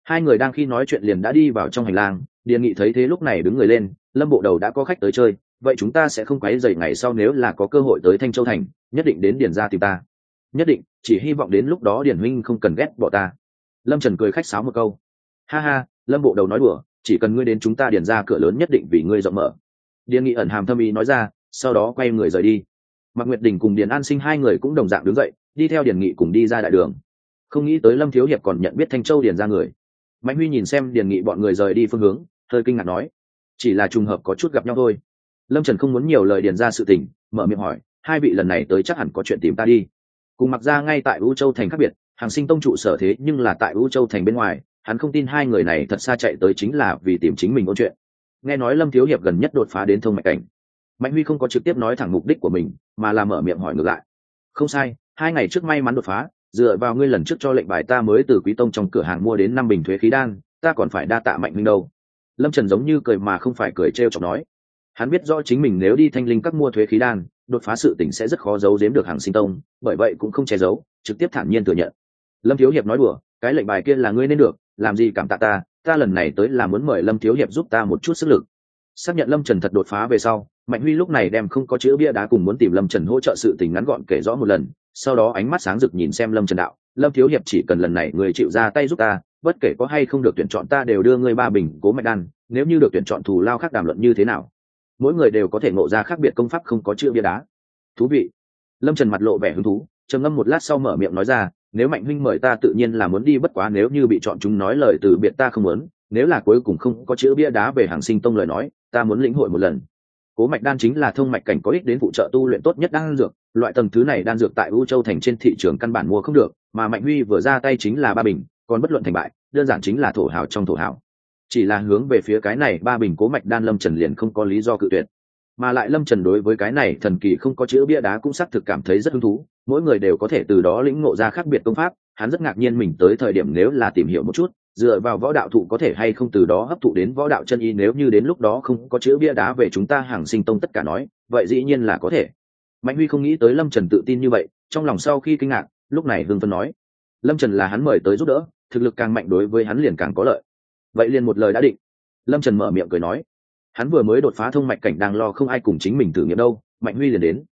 hai người đang khi nói chuyện liền đã đi vào trong hành lang, điền nghị thấy thế lúc này đứng người lên, lâm bộ đầu đã có khách tới chơi, vậy chúng ta sẽ không quấy dày ngày sau nếu là có cơ hội tới thanh châu thành, nhất định đến điền ra tìm ta. Nhất định, chỉ hy vọng đến lúc đó điền huynh không cần ghét bỏ ta. Lâm trần cười khách sáo một câu. Ha ha, lâm bộ đầu nói đùa, chỉ cần ngươi đến chúng ta điền ra cửa lớn nhất định vì ngươi rộng mở. Điền nghị ẩn hàm thâm ý nói ra, sau đó quay người rời đi. Mạc nguyệt đình cùng điền an sinh hai người cũng đồng dạng đứng dậy, đi theo điền nghị cùng đi ra đại đường. Không nghĩ tới lâm thiếu hiệp còn nhận biết thanh châu điền ra người mạnh huy nhìn xem điền nghị bọn người rời đi phương hướng, hơi kinh ngạc nói, chỉ là trùng hợp có chút gặp nhau thôi. Lâm trần không muốn nhiều lời điền ra sự tình, mở miệng hỏi, hai vị lần này tới chắc hẳn có chuyện tìm ta đi. Cùng mặc ra ngay tại u châu thành khác biệt, hàng sinh tông trụ sở thế nhưng là tại u châu thành bên ngoài, hắn không tin hai người này thật xa chạy tới chính là vì tìm chính mình ôn chuyện. Nghe nói lâm thiếu hiệp gần nhất đột phá đến thông mạch cảnh. Mạnh huy không có trực tiếp nói thẳng mục đích của mình, mà là mở miệng hỏi ngược lại. Không sai, hai ngày trước may mắn đột phá dựa vào ngươi lần trước cho lệnh bài ta mới từ quý tông trong cửa hàng mua đến năm bình thuế khí đan, ta còn phải đa tạ mạnh minh đâu. Lâm trần giống như cười mà không phải cười t r e o chọc nói. Hắn biết rõ chính mình nếu đi thanh linh các mua thuế khí đan, đột phá sự tỉnh sẽ rất khó giấu giếm được hàng sinh tông, bởi vậy cũng không che giấu, trực tiếp thản nhiên thừa nhận. Lâm thiếu hiệp nói đùa, cái lệnh bài kia là ngươi nên được, làm gì cảm tạ ta ta lần này tới là muốn mời lâm thiếu hiệp giúp ta một chút sức lực. Xác nhận lâm trần thật đột phá về sau, mạnh huy lúc này đem không có chữ bia đá cùng muốn tìm lâm trần hỗ trợ sự tình ngắn gọn kể rõ một lần sau đó ánh mắt sáng rực nhìn xem lâm trần đạo, lâm thiếu hiệp, chỉ cần lần này người chịu ra tay giúp ta, bất kể có hay không được tuyển chọn ta đều đưa ngươi ba bình cố mạch đan, nếu như được tuyển chọn thù lao khác đàm luận như thế nào? Mỗi người đều có thể ngộ ra khác biệt công pháp không có chữ bia đá. Thú vị. Lâm trần mặt lộ vẻ hứng thú, trầm ngâm một lát sau mở miệng nói ra, nếu mạnh huynh mời ta tự nhiên là muốn đi, bất quá nếu như bị chọn chúng nói lời từ biệt ta không muốn, nếu là cuối cùng không có chữ bia đá về hàng sinh tông lời nói, ta muốn lĩnh hội một lần cố mạch đan chính là thông mạch cảnh có ích đến phụ trợ tu luyện tốt nhất đan dược, loại tầng thứ này đan dược tại u châu thành trên thị trường căn bản mua không được, mà mạnh huy vừa ra tay chính là ba bình, còn bất luận thành bại, đơn giản chính là thổ hào trong thổ hào. Chỉ là hướng về phía cái này ba bình cố mạch đan lâm trần liền không có lý do cự tuyệt. Mà lại lâm trần đối với cái này thần kỳ không có chữ bia đá cũng xác thực cảm thấy rất hứng thú, mỗi người đều có thể từ đó lĩnh ngộ ra khác biệt công pháp, hắn rất ngạc nhiên mình tới thời điểm nếu là tìm hiểu một chút dựa vào võ đạo thụ có thể hay không từ đó hấp thụ đến võ đạo chân y, nếu như đến lúc đó không có chữ bia đá về chúng ta hàng sinh tông tất cả nói, vậy dĩ nhiên là có thể. Mạnh huy không nghĩ tới lâm trần tự tin như vậy, trong lòng sau khi kinh ngạc, lúc này hương phân nói, lâm trần là hắn mời tới giúp đỡ, thực lực càng mạnh đối với hắn liền càng có lợi. Vậy liền một lời đã định. Lâm trần mở miệng cười nói, hắn vừa mới đột phá thông mạch cảnh đang lo không ai cùng chính mình thử nghiệm đâu, mạnh huy liền đến.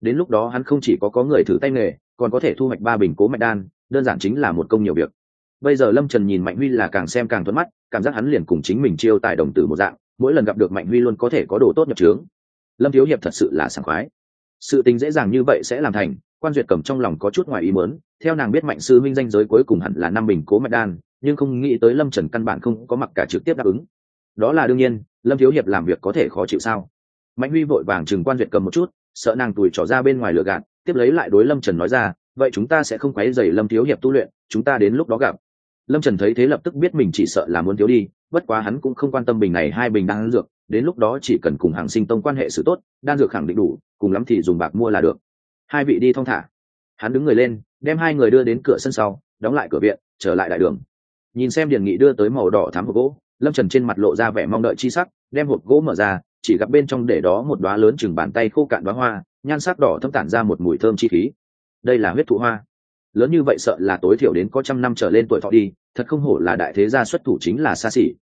Đến lúc đó hắn không chỉ có có người thử tay nghề, còn có thể thu hoạch ba bình cố mạch đan, đơn giản chính là một công nhiều việc bây giờ lâm trần nhìn mạnh huy là càng xem càng thuận mắt, cảm giác hắn liền cùng chính mình chiêu tài đồng tử một dạng, mỗi lần gặp được mạnh huy luôn có thể có đồ tốt nhập trướng. Lâm thiếu hiệp thật sự là sảng khoái. Sự tình dễ dàng như vậy sẽ làm thành, quan duyệt cầm trong lòng có chút ngoài ý mớn theo nàng biết mạnh sư minh danh giới cuối cùng hẳn là năm bình cố mạch đan, nhưng không nghĩ tới lâm trần căn bản không có mặc cả trực tiếp đáp ứng. Đó là đương nhiên, lâm thiếu hiệp làm việc có thể khó chịu sao? Mạnh huy vội vàng chừng quan duyệt cầm một chút, sợ nàng tùi trỏ ra bên ngoài lửa gạt, tiếp lấy lại đối lâm trần nói ra, vậy chúng ta sẽ không quấy dày lâm thiếu hiệp tu luyện, chúng ta đến lúc đó gặp lâm trần thấy thế lập tức biết mình chỉ sợ là muốn thiếu đi, bất quá hắn cũng không quan tâm bình này hai bình đan dược, đến lúc đó chỉ cần cùng hàng sinh tông quan hệ sự tốt, đan dược khẳng định đủ, cùng lắm thì dùng bạc mua là được. Hai vị đi thong thả. Hắn đứng người lên, đem hai người đưa đến cửa sân sau, đóng lại cửa viện, trở lại đại đường. Nhìn xem điền nghị đưa tới màu đỏ thám hộp gỗ, lâm trần trên mặt lộ ra vẻ mong đợi chi sắc, đem hộp gỗ mở ra, chỉ gặp bên trong để đó một đoá lớn chừng bàn tay khô cạn đoá hoa, nhan sắc đỏ thâm tản ra một mùi thơm chi khí. Đây là huyết thụ hoa. Lớn như vậy sợ là tối thiểu đến có trăm năm trở lên tuổi thọ đi thật không hổ là đại thế gia xuất thủ chính là xa xỉ.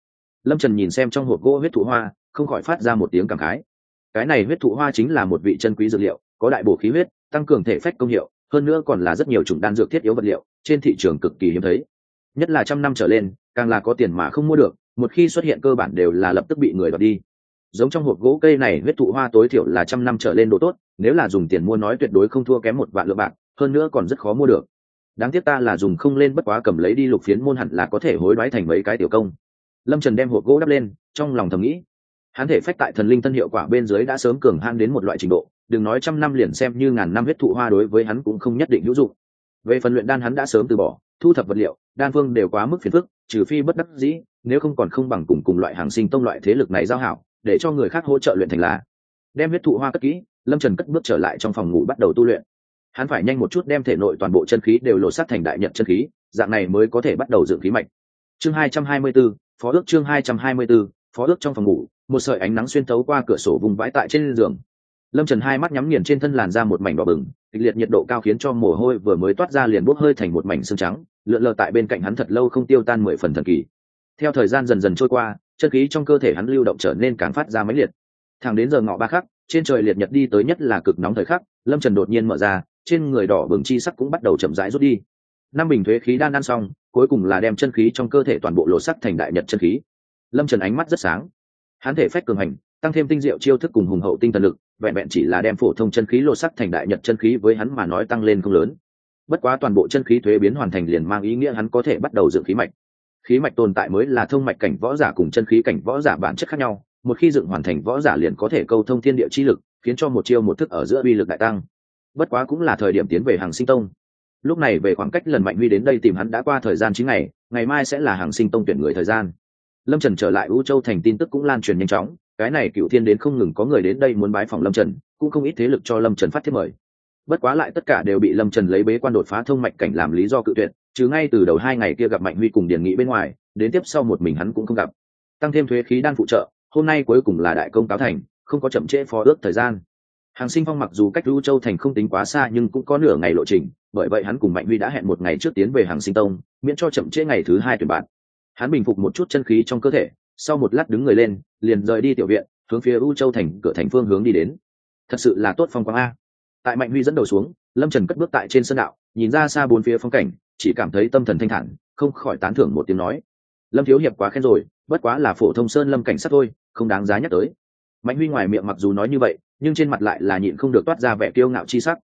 Lâm trần nhìn xem trong hộp gỗ huyết thụ hoa, không khỏi phát ra một tiếng cảm khái. Cái này huyết thụ hoa chính là một vị chân quý dược liệu, có đại bổ khí huyết, tăng cường thể phách công hiệu, hơn nữa còn là rất nhiều chủng đan dược thiết yếu vật liệu, trên thị trường cực kỳ hiếm thấy. Nhất là trăm năm trở lên, càng là có tiền mà không mua được, một khi xuất hiện cơ bản đều là lập tức bị người đoạt đi. Giống trong hộp gỗ cây này, huyết thụ hoa tối thiểu là trăm năm trở lên độ tốt, nếu là dùng tiền mua nói tuyệt đối không thua kém một vạn lượng bạc, hơn nữa còn rất khó mua được đáng tiếc ta là dùng không lên bất quá cầm lấy đi lục phiến môn hẳn là có thể hối đoái thành mấy cái tiểu công. Lâm trần đem hộp gỗ đắp lên, trong lòng thầm nghĩ, hắn thể phách tại thần linh thân hiệu quả bên dưới đã sớm cường han đến một loại trình độ, đừng nói trăm năm liền xem như ngàn năm huyết thụ hoa đối với hắn cũng không nhất định hữu dụng. Về phần luyện đan hắn đã sớm từ bỏ, thu thập vật liệu, đan phương đều quá mức phiền phức, trừ phi bất đắc dĩ, nếu không còn không bằng cùng cùng loại hàng sinh tông loại thế lực này giao hảo, để cho người khác hỗ trợ luyện thành là. Đem huyết thụ hoa cất kỹ, lâm trần cất bước trở lại trong phòng ngủ bắt đầu tu luyện hắn phải nhanh một chút đem thể nội toàn bộ chân khí đều lột sát thành đại nhận chân khí, dạng này mới có thể bắt đầu dựng khí mạch. Chương hai trăm hai mươi b ố phó ước chương hai trăm hai mươi b ố phó ước trong phòng ngủ, một sợi ánh nắng xuyên tấu qua cửa sổ vùng vãi tại trên giường. Lâm trần hai mắt nhắm nghiền trên thân làn ra một mảnh đỏ bừng, kịch liệt nhiệt độ cao khiến cho mồ hôi vừa mới toát ra liền bốc hơi thành một mảnh xương trắng, lượn lờ tại bên cạnh hắn thật lâu không tiêu tan mười phần thần kỳ. Theo thời gian dần dần trôi qua, chân khí trong cơ thể hắn lưu động trở nên càng phát ra mãnh liệt. Thẳng đến giờ ngọ ba khắc, trên trời liệt nhật đi tới nhất là cực nóng thời khắc, lâm trần đột nhiên mở ra trên người đỏ bừng chi sắc cũng bắt đầu chậm rãi rút đi. Năm bình thuế khí đan ăn xong, cuối cùng là đem chân khí trong cơ thể toàn bộ lộ sắc thành đại nhật chân khí. Lâm trần ánh mắt rất sáng. Hắn thể phách cường hành, tăng thêm tinh diệu chiêu thức cùng hùng hậu tinh thần lực, vẹn vẹn chỉ là đem phổ thông chân khí lộ sắc thành đại nhật chân khí với hắn mà nói tăng lên không lớn. Bất quá toàn bộ chân khí thuế biến hoàn thành liền mang ý nghĩa hắn có thể bắt đầu dựng khí mạch. Khí mạch tồn tại mới là thông mạch cảnh võ giả cùng chân khí cảnh võ giả bản chất khác nhau, một khi dựng hoàn thành võ giả liền có thể câu thông thiên địa chi lực, khiến cho một chiêu một thức ở giữa uy lực đại tăng bất quá cũng là thời điểm tiến về hàng sinh tông. Lúc này về khoảng cách lần mạnh huy đến đây tìm hắn đã qua thời gian chín ngày ngày mai sẽ là hàng sinh tông tuyển người thời gian. Lâm trần trở lại u châu thành tin tức cũng lan truyền nhanh chóng, cái này cựu thiên đến không ngừng có người đến đây muốn bái phòng lâm trần, cũng không ít thế lực cho lâm trần phát thiết mời. Bất quá lại tất cả đều bị lâm trần lấy bế quan đột phá thông mạch cảnh làm lý do cự tuyệt, chứ ngay từ đầu hai ngày kia gặp mạnh huy cùng điền nghị bên ngoài, đến tiếp sau một mình hắn cũng không gặp. Tăng thêm thuế khí đang phụ trợ, hôm nay cuối cùng là đại công cáo thành, không có chậm trễ phó ước thời gian hàng sinh phong mặc dù cách lưu châu thành không tính quá xa nhưng cũng có nửa ngày lộ trình, bởi vậy hắn cùng mạnh huy đã hẹn một ngày trước tiến về hàng sinh tông, miễn cho chậm trễ ngày thứ hai tuyển bạn. Hắn bình phục một chút chân khí trong cơ thể, sau một lát đứng người lên, liền rời đi tiểu viện, hướng phía u châu thành, cửa thành phương hướng đi đến. Thật sự là tốt phong quang a. Tại mạnh huy dẫn đầu xuống, lâm trần cất bước tại trên sân đạo, nhìn ra xa bốn phía phong cảnh, chỉ cảm thấy tâm thần thanh thản, không khỏi tán thưởng một tiếng nói. Lâm thiếu hiệp quá khen rồi, bất quá là phổ thông sơn lâm cảnh sát thôi, không đáng giá nhắc tới. Mạnh huy ngoài miệng mặc dù nói như vậy nhưng trên mặt lại là nhịn không được toát ra vẻ kiêu ngạo chi sắc.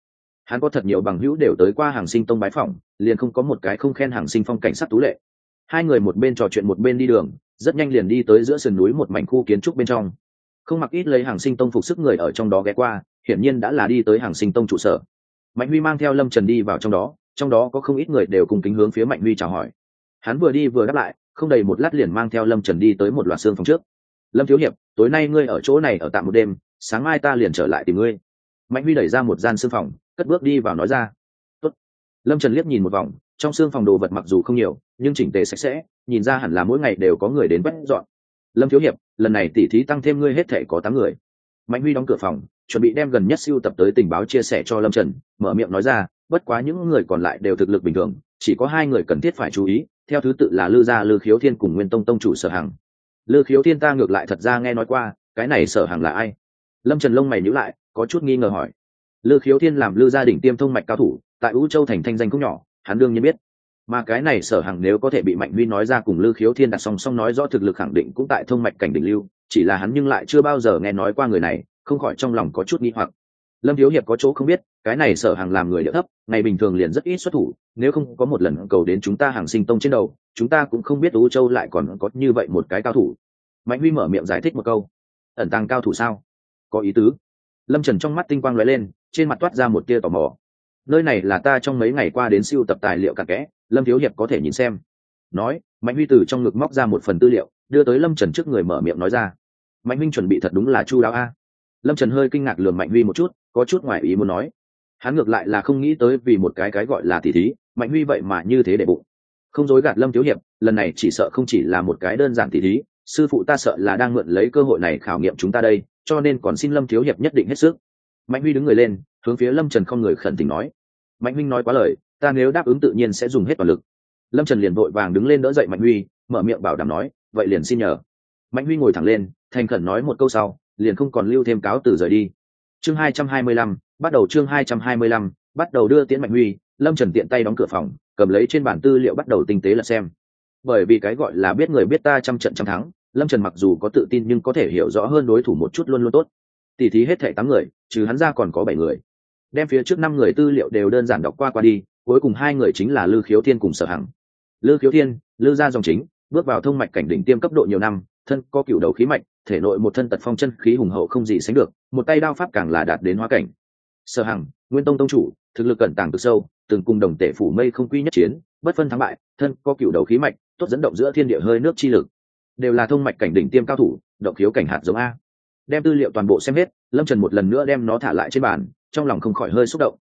Hắn có thật nhiều bằng hữu đều tới qua hàng sinh tông bái phỏng, liền không có một cái không khen hàng sinh phong cảnh sát tú lệ. Hai người một bên trò chuyện một bên đi đường, rất nhanh liền đi tới giữa sườn núi một mảnh khu kiến trúc bên trong. Không mặc ít lấy hàng sinh tông phục sức người ở trong đó ghé qua, hiển nhiên đã là đi tới hàng sinh tông trụ sở. Mạnh huy mang theo lâm trần đi vào trong đó trong đó có không ít người đều cùng kính hướng phía mạnh huy chào hỏi. Hắn vừa đi vừa đáp lại, không đầy một lát liền mang theo lâm trần đi tới một loạt xương phòng trước. Lâm thiếu hiệp, tối nay ngươi ở chỗ này ở tạm một đêm sáng mai ta liền trở lại tìm ngươi. Mạnh huy đẩy ra một gian xương phòng, cất bước đi vào nói ra. Tốt. lâm trần liếc nhìn một vòng, trong xương phòng đồ vật mặc dù không nhiều, nhưng chỉnh tề sạch sẽ, nhìn ra hẳn là mỗi ngày đều có người đến quét dọn. Lâm thiếu hiệp, lần này tỉ thí tăng thêm ngươi hết thể có tám người. Mạnh huy đóng cửa phòng, chuẩn bị đem gần nhất siêu tập tới tình báo chia sẻ cho lâm trần, mở miệng nói ra, bất quá những người còn lại đều thực lực bình thường, chỉ có hai người cần thiết phải chú ý, theo thứ tự là lư gia, lư khiếu thiên cùng nguyên tông tông chủ sở hằng. Lư khiếu thiên ta ngược lại thật ra nghe nói qua, cái này sở hằng là ai? Lâm trần lông mày nhữ lại, có chút nghi ngờ hỏi. Lư khiếu thiên làm lư gia đình tiêm thông mạch cao thủ, tại vũ châu thành thanh danh cũng nhỏ, hắn đương nhiên biết. Mà cái này sở hằng nếu có thể bị mạnh huy nói ra cùng lư khiếu thiên đặt song song nói rõ thực lực khẳng định cũng tại thông mạch cảnh đỉnh lưu, chỉ là hắn nhưng lại chưa bao giờ nghe nói qua người này, không khỏi trong lòng có chút nghi hoặc. Lâm thiếu hiệp có chỗ không biết, cái này sở hàng làm người địa thấp, ngày bình thường liền rất ít xuất thủ, nếu không có một lần cầu đến chúng ta hàng sinh tông trên đầu, chúng ta cũng không biết u châu lại còn có như vậy một cái cao thủ. Mạnh huy mở miệng giải thích một câu. Ẩn tăng cao thủ sao? Có ý tứ. Lâm trần trong mắt tinh quang lóe lên, trên mặt toát ra một tia tò mò. Nơi này là ta trong mấy ngày qua đến siêu tập tài liệu cặn kẽ, lâm thiếu hiệp có thể nhìn xem. Nói, mạnh huy từ trong ngực móc ra một phần tư liệu, đưa tới lâm trần trước người mở miệng nói ra. Mạnh Minh chuẩn bị thật đúng là chu đáo a. Lâm trần hơi kinh ngạc lường mạnh huy một chút, có chút ngoài ý muốn nói. Hắn ngược lại là không nghĩ tới vì một cái cái gọi là tỷ thí, mạnh huy vậy mà như thế để bụng. Không dối gạt lâm thiếu hiệp, lần này chỉ sợ không chỉ là một cái đơn giản tỷ thí, sư phụ ta sợ là đang mượn lấy cơ hội này khảo nghiệm chúng ta đây cho nên còn xin lâm thiếu hiệp nhất định hết sức. Mạnh huy đứng người lên, hướng phía lâm trần không người khẩn tình nói. Mạnh huynh nói quá lời, ta nếu đáp ứng tự nhiên sẽ dùng hết toàn lực. Lâm trần liền vội vàng đứng lên đỡ dậy mạnh huy, mở miệng bảo đảm nói, vậy liền xin nhờ. Mạnh huy ngồi thẳng lên, thành khẩn nói một câu sau, liền không còn lưu thêm cáo từ rời đi. Chương hai trăm hai mươi lăm, bắt đầu chương hai trăm hai mươi lăm, bắt đầu đưa tiễn mạnh huy, lâm trần tiện tay đóng cửa phòng, cầm lấy trên bản tư liệu bắt đầu tinh tế là xem. Bởi vì cái gọi là biết người biết ta trăm trận trăm thắng lâm trần mặc dù có tự tin nhưng có thể hiểu rõ hơn đối thủ một chút luôn luôn tốt. Tỉ thí hết thể tám người, trừ hắn ra còn có bảy người. Đem phía trước năm người tư liệu đều đơn giản đọc qua qua đi, cuối cùng hai người chính là lư khiếu thiên cùng sở hằng. Lư khiếu thiên, lư gia dòng chính, bước vào thông mạch cảnh đỉnh tiêm cấp độ nhiều năm, thân có cựu đầu khí mạch, thể nội một thân tật phong chân khí hùng hậu không gì sánh được, một tay đao pháp càng là đạt đến hóa cảnh. Sở hằng, nguyên tông tông chủ, thực lực cẩn tàng cực sâu, từng cùng đồng tể phủ mây không quy nhất chiến, bất phân thắng bại, thân có cựu đầu khí mạch, tốt dẫn động giữa thiên địa hơi nước chi lực đều là thông mạch cảnh đỉnh tiêm cao thủ, động khiếu cảnh hạt giống a. Đem tư liệu toàn bộ xem hết, lâm trần một lần nữa đem nó thả lại trên bàn, trong lòng không khỏi hơi xúc động.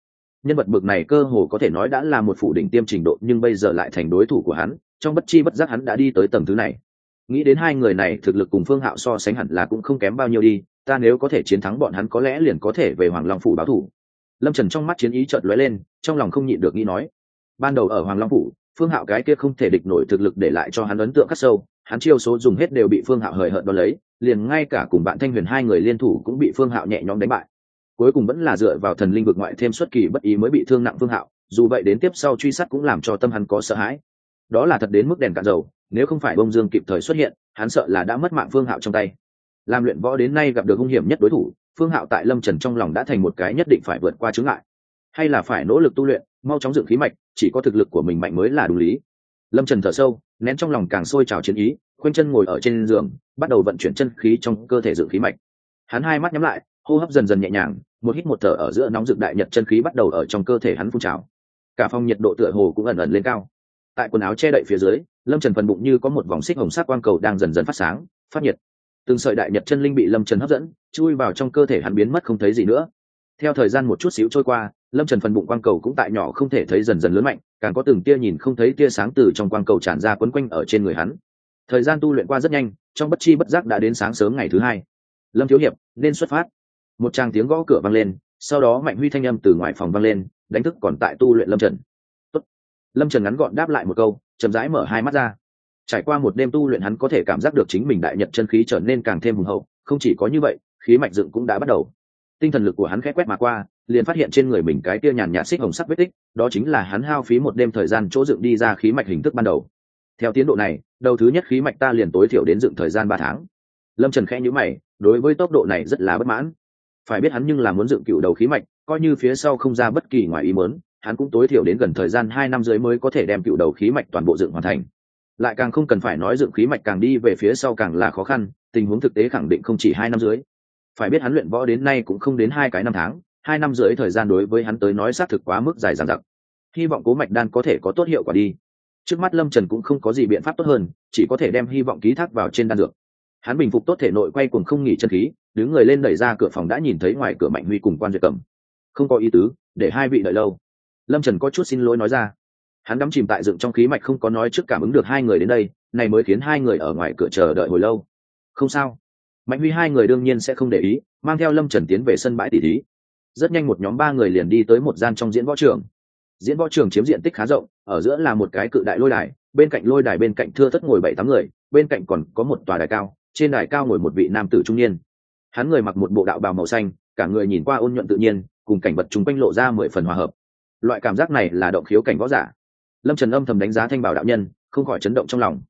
Nhân vật bực này cơ hồ có thể nói đã là một phủ đỉnh tiêm trình độ, nhưng bây giờ lại thành đối thủ của hắn, trong bất chi bất giác hắn đã đi tới tầng thứ này. Nghĩ đến hai người này thực lực cùng phương hạo so sánh hẳn là cũng không kém bao nhiêu đi, ta nếu có thể chiến thắng bọn hắn có lẽ liền có thể về hoàng long phủ báo thủ. Lâm trần trong mắt chiến ý chợt lóe lên, trong lòng không nhịn được nghĩ nói. Ban đầu ở hoàng long phủ, phương hạo cái kia không thể địch nổi thực lực để lại cho hắn ấn tượng khắc sâu hắn chiêu số dùng hết đều bị phương hạo hời hợt đo lấy, liền ngay cả cùng bạn thanh huyền hai người liên thủ cũng bị phương hạo nhẹ nhõm đánh bại. Cuối cùng vẫn là dựa vào thần linh vực ngoại thêm xuất kỳ bất ý mới bị thương nặng phương hạo, dù vậy đến tiếp sau truy sát cũng làm cho tâm hắn có sợ hãi. Đó là thật đến mức đèn cạn dầu, nếu không phải bông dương kịp thời xuất hiện, hắn sợ là đã mất mạng phương hạo trong tay. Làm luyện võ đến nay gặp được hung hiểm nhất đối thủ, phương hạo tại lâm trần trong lòng đã thành một cái nhất định phải vượt qua chướng ngại. Hay là phải nỗ lực tu luyện, mau chóng dựng khí mạch, chỉ có thực lực của mình mạnh mới là đủ lý lâm trần thở sâu, nén trong lòng càng sôi trào chiến ý, khoanh chân ngồi ở trên giường, bắt đầu vận chuyển chân khí trong cơ thể dự khí mạch. Hắn hai mắt nhắm lại, hô hấp dần dần nhẹ nhàng, một hít một thở ở giữa nóng dựng đại nhật chân khí bắt đầu ở trong cơ thể hắn phun trào. Cả phòng nhiệt độ tựa hồ cũng ẩn ẩn lên cao. Tại quần áo che đậy phía dưới, lâm trần phần bụng như có một vòng xích hồng sắc quang cầu đang dần dần phát sáng, phát nhiệt. Từng sợi đại nhật chân linh bị lâm trần hấp dẫn, chui vào trong cơ thể hắn biến mất không thấy gì nữa. Theo thời gian một chút xíu trôi qua, lâm trần phần bụng quang cầu cũng tại nhỏ không thể thấy dần dần lớn mạnh càng có từng tia nhìn không thấy tia sáng từ trong quang cầu tràn ra quấn quanh ở trên người hắn. Thời gian tu luyện qua rất nhanh, trong bất chi bất giác đã đến sáng sớm ngày thứ hai. Lâm thiếu hiệp, nên xuất phát. Một tràng tiếng gõ cửa vang lên, sau đó mạnh huy thanh âm từ ngoài phòng vang lên, đánh thức còn tại tu luyện lâm trần. Tốt. lâm trần ngắn gọn đáp lại một câu, chậm rãi mở hai mắt ra. Trải qua một đêm tu luyện hắn có thể cảm giác được chính mình đại nhật chân khí trở nên càng thêm hùng hậu, không chỉ có như vậy, khí mạch dựng cũng đã bắt đầu tinh thần lực của hắn khẽ quét mà qua, liền phát hiện trên người mình cái kia nhàn nhạt xích hồng sắc vết tích, đó chính là hắn hao phí một đêm thời gian chỗ dựng đi ra khí mạch hình thức ban đầu. Theo tiến độ này, đầu thứ nhất khí mạch ta liền tối thiểu đến dựng thời gian ba tháng. Lâm trần khẽ nhữ mày, đối với tốc độ này rất là bất mãn. Phải biết hắn nhưng là muốn dựng cựu đầu khí mạch, coi như phía sau không ra bất kỳ ngoài ý mớn hắn cũng tối thiểu đến gần thời gian hai năm dưới mới có thể đem cựu đầu khí mạch toàn bộ dựng hoàn thành. Lại càng không cần phải nói dựng khí mạch càng đi về phía sau càng là khó khăn, tình huống thực tế khẳng định không chỉ hai năm dưới phải biết hắn luyện võ đến nay cũng không đến hai cái năm tháng, hai năm rưỡi thời gian đối với hắn tới nói xác thực quá mức dài dằng dặc. Hy vọng cố mạch đan có thể có tốt hiệu quả đi. Trước mắt lâm trần cũng không có gì biện pháp tốt hơn, chỉ có thể đem hy vọng ký thác vào trên đan dược. Hắn bình phục tốt thể nội quay cùng không nghỉ chân khí, đứng người lên đẩy ra cửa phòng đã nhìn thấy ngoài cửa mạnh huy cùng quan duyệt cầm không có ý tứ, để hai vị đợi lâu. Lâm trần có chút xin lỗi nói ra. Hắn đắm chìm tại dựng trong khí mạch không có nói trước cảm ứng được hai người đến đây, này mới khiến hai người ở ngoài cửa chờ đợi hồi lâu. Không sao mạnh huy hai người đương nhiên sẽ không để ý, mang theo lâm trần tiến về sân bãi tỷ thí. Rất nhanh một nhóm ba người liền đi tới một gian trong diễn võ trường. Diễn võ trường chiếm diện tích khá rộng, ở giữa là một cái cự đại lôi đài, bên cạnh lôi đài bên cạnh thưa thất ngồi bảy tám người, bên cạnh còn có một tòa đài cao, trên đài cao ngồi một vị nam tử trung niên. Hắn người mặc một bộ đạo bào màu xanh, cả người nhìn qua ôn nhuận tự nhiên, cùng cảnh vật chúng quanh lộ ra mười phần hòa hợp. Loại cảm giác này là động khiếu cảnh võ giả. Lâm trần âm thầm đánh giá thanh bảo đạo nhân, không khỏi chấn động trong lòng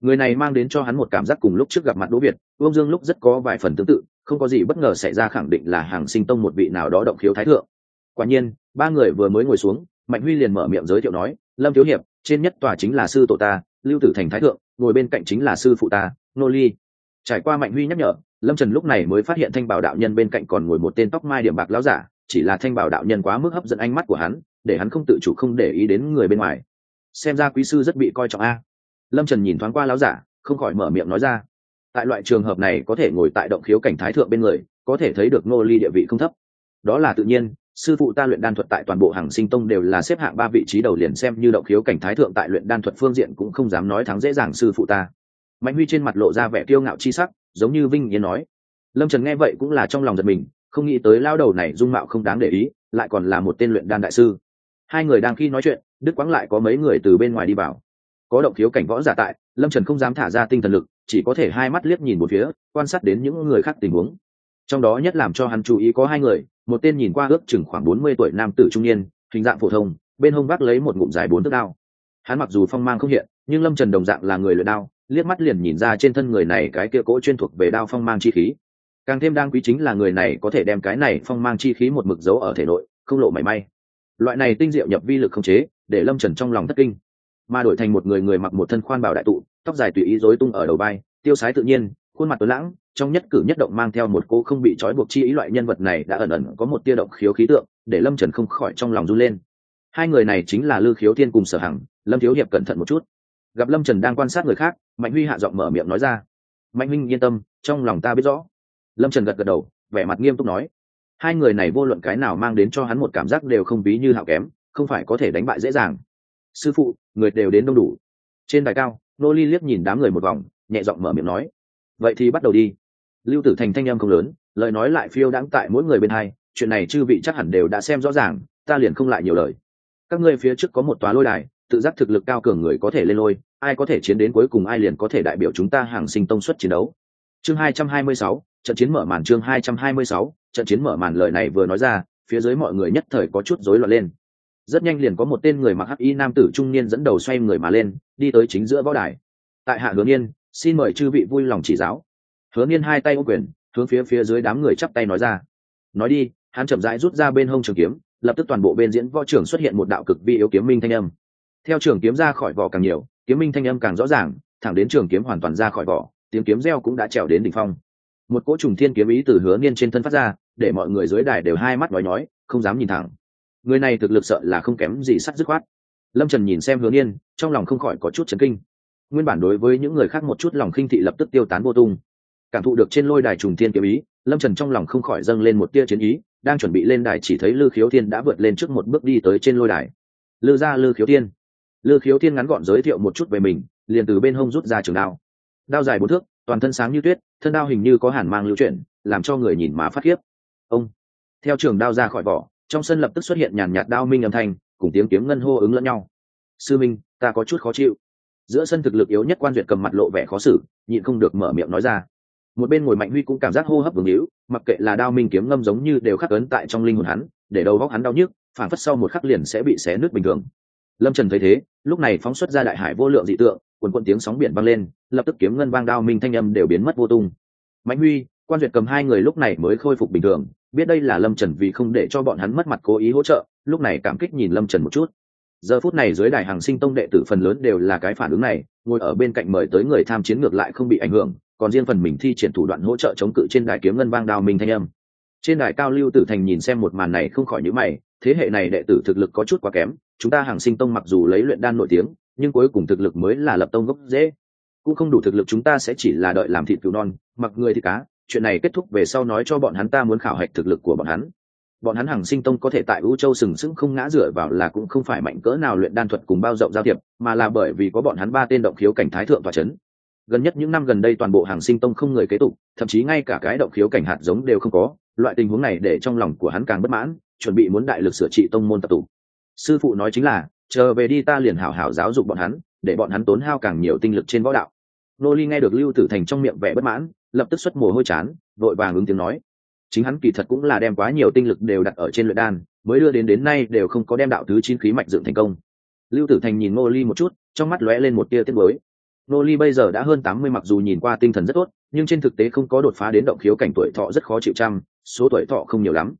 người này mang đến cho hắn một cảm giác cùng lúc trước gặp mặt đỗ việt uông dương lúc rất có vài phần tương tự, không có gì bất ngờ xảy ra khẳng định là hàng sinh tông một vị nào đó động khiếu thái thượng. Quả nhiên, ba người vừa mới ngồi xuống, mạnh huy liền mở miệng giới thiệu nói, lâm thiếu hiệp, trên nhất tòa chính là sư tổ ta, lưu tử thành thái thượng, ngồi bên cạnh chính là sư phụ ta, nô ly. Trải qua mạnh huy nhắc nhở, lâm trần lúc này mới phát hiện thanh bảo đạo nhân bên cạnh còn ngồi một tên tóc mai điểm bạc láo giả, chỉ là thanh bảo đạo nhân quá mức hấp dẫn ánh mắt của hắn, để hắn không tự chủ không để ý đến người bên ngoài. Xem ra quý sư rất bị coi trọng a lâm trần nhìn thoáng qua láo giả, không khỏi mở miệng nói ra. Tại loại trường hợp này có thể ngồi tại động khiếu cảnh thái thượng bên người, có thể thấy được nô ly địa vị không thấp. Đó là tự nhiên, sư phụ ta luyện đan thuật tại toàn bộ hàng sinh tông đều là xếp hạng ba vị trí đầu liền xem như động khiếu cảnh thái thượng tại luyện đan thuật phương diện cũng không dám nói thắng dễ dàng sư phụ ta. Mạnh huy trên mặt lộ ra vẻ kiêu ngạo chi sắc, giống như vinh yên nói. Lâm trần nghe vậy cũng là trong lòng giật mình, không nghĩ tới lao đầu này dung mạo không đáng để ý, lại còn là một tên luyện đan đại sư. Hai người đang khi nói chuyện, đức quãng lại có mấy người từ bên ngoài đi vào có động khiếu cảnh võ giả tại, lâm trần không dám thả ra tinh thần lực, chỉ có thể hai mắt liếc nhìn một phía, quan sát đến những người khác tình huống. Trong đó nhất làm cho hắn chú ý có hai người, một tên nhìn qua ước chừng khoảng bốn mươi tuổi nam tử trung niên, hình dạng phổ thông, bên hông vác lấy một ngụm dài bốn thước đao. Hắn mặc dù phong mang không hiện, nhưng lâm trần đồng dạng là người luyện đao, liếc mắt liền nhìn ra trên thân người này cái kia cỗ chuyên thuộc về đao phong mang chi khí. Càng thêm đáng quý chính là người này có thể đem cái này phong mang chi khí một mực dấu ở thể nội, không lộ mảy may. Loại này tinh diệu nhập vi lực không chế, để lâm trần trong lòng thất kinh mà đổi thành một người người mặc một thân khoan bảo đại tụ, tóc dài tùy ý rối tung ở đầu vai, tiêu sái tự nhiên, khuôn mặt tuấn lãng, trong nhất cử nhất động mang theo một cô không bị trói buộc chi ý loại nhân vật này đã ẩn ẩn có một tia động khiếu khí tượng, để lâm trần không khỏi trong lòng run lên. Hai người này chính là lư khiếu thiên cùng sở hằng, lâm thiếu hiệp cẩn thận một chút. Gặp lâm trần đang quan sát người khác, mạnh huy hạ giọng mở miệng nói ra. Mạnh huynh yên tâm, trong lòng ta biết rõ. Lâm trần gật gật đầu, vẻ mặt nghiêm túc nói. Hai người này vô luận cái nào mang đến cho hắn một cảm giác đều không ví như hạo kém, không phải có thể đánh bại dễ dàng sư phụ người đều đến đông đủ. Trên đài cao nô ly liếc nhìn đám người một vòng nhẹ giọng mở miệng nói vậy thì bắt đầu đi. Lưu tử thành thanh em không lớn lời nói lại phiêu đãng tại mỗi người bên hai chuyện này chư vị chắc hẳn đều đã xem rõ ràng ta liền không lại nhiều lời. Các ngươi phía trước có một tòa lôi đài tự giác thực lực cao cường người có thể lên lôi ai có thể chiến đến cuối cùng ai liền có thể đại biểu chúng ta hàng sinh tông suất chiến đấu. Chương 226, trận chiến mở màn chương 226, trận chiến mở màn lời này vừa nói ra phía dưới mọi người nhất thời có chút rối loạn lên rất nhanh liền có một tên người mặc hắc y nam tử trung niên dẫn đầu xoay người mà lên, đi tới chính giữa võ đài. Tại hạ hướng yên xin mời chư vị vui lòng chỉ giáo. Hướng yên hai tay ô quyền, hướng phía phía dưới đám người chắp tay nói ra. Nói đi, hắn chậm rãi rút ra bên hông trường kiếm, lập tức toàn bộ bên diễn võ trưởng xuất hiện một đạo cực vi yếu kiếm minh thanh âm. Theo trường kiếm ra khỏi vỏ càng nhiều, kiếm minh thanh âm càng rõ ràng, thẳng đến trường kiếm hoàn toàn ra khỏi vỏ, tiếng kiếm reo cũng đã trèo đến đỉnh phong. Một cỗ trùng thiên kiếm ý từ hứa niên trên thân phát ra, để mọi người dưới đài đều hai mắt nói nói không dám nhìn thẳng người này thực lực sợ là không kém gì sắt dứt khoát. Lâm trần nhìn xem hứa niên trong lòng không khỏi có chút chấn kinh. Nguyên bản đối với những người khác một chút lòng khinh thị lập tức tiêu tán vô tung. Cảm thụ được trên lôi đài trùng thiên kiếm ý, lâm trần trong lòng không khỏi dâng lên một tia chiến ý, đang chuẩn bị lên đài chỉ thấy lư khiếu thiên đã vượt lên trước một bước đi tới trên lôi đài. Lư ra lư khiếu thiên. Lư khiếu thiên ngắn gọn giới thiệu một chút về mình, liền từ bên hông rút ra trường đao. Đao dài bốn thước, toàn thân sáng như tuyết, thân đao hình như có hàn mang lưu chuyển, làm cho người nhìn má phát khiếp. Ông. Theo trường đao ra khỏi vỏ trong sân lập tức xuất hiện nhàn nhạt đao minh âm thanh, cùng tiếng kiếm ngân hô ứng lẫn nhau. Sư minh, ta có chút khó chịu. Giữa sân thực lực yếu nhất quan duyệt cầm mặt lộ vẻ khó xử, nhịn không được mở miệng nói ra. Một bên ngồi mạnh huy cũng cảm giác hô hấp vương hữu mặc kệ là đao minh kiếm ngâm giống như đều khắc ấn tại trong linh hồn hắn, để đầu góc hắn đau nhức phản phất sau một khắc liền sẽ bị xé nước bình thường. Lâm trần thấy thế, lúc này phóng xuất ra đại hải vô lượng dị tượng, quần quận tiếng sóng biển vang lên, lập tức kiếm ngân vang đao minh thanh âm đều biến mất vô tung. Mạnh huy, quan duyệt cầm hai người lúc này mới khôi phục bình thường biết đây là lâm trần vì không để cho bọn hắn mất mặt cố ý hỗ trợ, lúc này cảm kích nhìn lâm trần một chút. Giờ phút này dưới đài hàng sinh tông đệ tử phần lớn đều là cái phản ứng này, ngồi ở bên cạnh mời tới người tham chiến ngược lại không bị ảnh hưởng, còn riêng phần mình thi triển thủ đoạn hỗ trợ chống cự trên đài kiếm ngân vang đao minh thanh âm. Trên đài cao lưu tử thành nhìn xem một màn này không khỏi nhữ mày, thế hệ này đệ tử thực lực có chút quá kém, chúng ta hàng sinh tông mặc dù lấy luyện đan nổi tiếng, nhưng cuối cùng thực lực mới là lập tông gốc dễ. Cũng không đủ thực lực chúng ta sẽ chỉ là đợi làm thịt cứu non, mặc người thì cá chuyện này kết thúc về sau nói cho bọn hắn ta muốn khảo hạch thực lực của bọn hắn. Bọn hắn hàng sinh tông có thể tại u châu sừng sững không ngã dựa vào là cũng không phải mạnh cỡ nào luyện đan thuật cùng bao rộng giao thiệp, mà là bởi vì có bọn hắn ba tên động khiếu cảnh thái thượng và c h ấ n gần nhất những năm gần đây toàn bộ hàng sinh tông không người kế tục, thậm chí ngay cả cái động khiếu cảnh hạt giống đều không có, loại tình huống này để trong lòng của hắn càng bất mãn, chuẩn bị muốn đại lực sửa trị tông môn tập tụ. Sư phụ nói chính là, chờ về đi ta liền hảo hảo giáo dục bọn hắn, để bọn hắn tốn hao càng nhiều tinh lực trên võ đạo. Nô ly nghe được lưu tử thành trong miệng vẻ bất mãn lập tức xuất mồ hôi chán, vội vàng ứng tiếng nói. Chính hắn kỳ thật cũng là đem quá nhiều tinh lực đều đặt ở trên luyện đan, mới đưa đến đến nay đều không có đem đạo thứ chín khí mạch dựng thành công. Lưu tử thành nhìn ngô ly một chút, trong mắt lóe lên một tia tiết mới ngô ly bây giờ đã hơn tám mươi mặc dù nhìn qua tinh thần rất tốt, nhưng trên thực tế không có đột phá đến động khiếu cảnh tuổi thọ rất khó chịu trăm số tuổi thọ không nhiều lắm.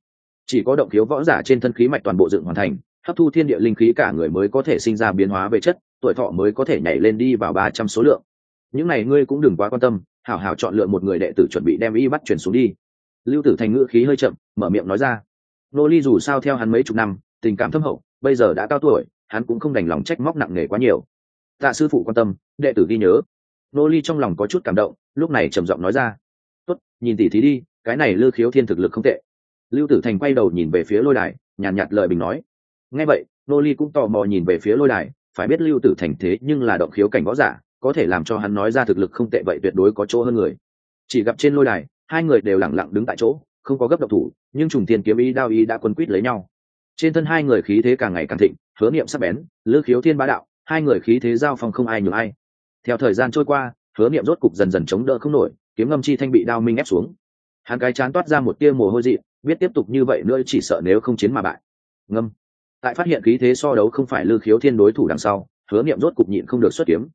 Chỉ có động khiếu võ giả trên thân khí mạch toàn bộ dựng hoàn thành, hấp thu thiên địa linh khí cả người mới có thể sinh ra biến hóa về chất, tuổi thọ mới có thể nhảy lên đi vào ba trăm số lượng. Những này ngươi cũng đừng quá quan tâm hảo hảo chọn lựa một người đệ tử chuẩn bị đem y bắt chuyển xuống đi. Lưu tử thành ngữ khí hơi chậm mở miệng nói ra. Nô ly dù sao theo hắn mấy chục năm tình cảm thâm hậu bây giờ đã cao tuổi hắn cũng không đành lòng trách móc nặng nề quá nhiều. Tạ sư phụ quan tâm đệ tử ghi nhớ. Nô ly trong lòng có chút cảm động lúc này trầm giọng nói ra. Tốt nhìn tỉ thí đi cái này lư khiếu thiên thực lực không tệ. Lưu tử thành quay đầu nhìn về phía lôi đài nhàn nhạt, nhạt lời bình nói. Nghe vậy nô ly cũng tò mò nhìn về phía lôi đài phải biết lưu tử thành thế nhưng là động khiếu cảnh võ giả có thể làm cho hắn nói ra thực lực không tệ vậy tuyệt đối có chỗ hơn người. Chỉ gặp trên lôi đài, hai người đều lẳng lặng đứng tại chỗ, không có gấp độc thủ, nhưng trùng tiền kiếm ý đao ý đã quân quýt lấy nhau. Trên thân hai người khí thế càng ngày càng thịnh, hứa niệm sắc bén, lư khiếu thiên bá đạo, hai người khí thế giao phong không ai nhường ai. Theo thời gian trôi qua, hứa niệm rốt cục dần dần chống đỡ không nổi, kiếm ngâm chi thanh bị đao minh ép xuống. Hắn cái chán toát ra một tia mồ hôi dị, biết tiếp tục như vậy nữa chỉ sợ nếu không chiến mà bại. Ngâm. Tại phát hiện khí thế so đấu không phải lư khiếu thiên đối thủ đằng sau, hứa niệm rốt cục nhịn không được xuất kiếm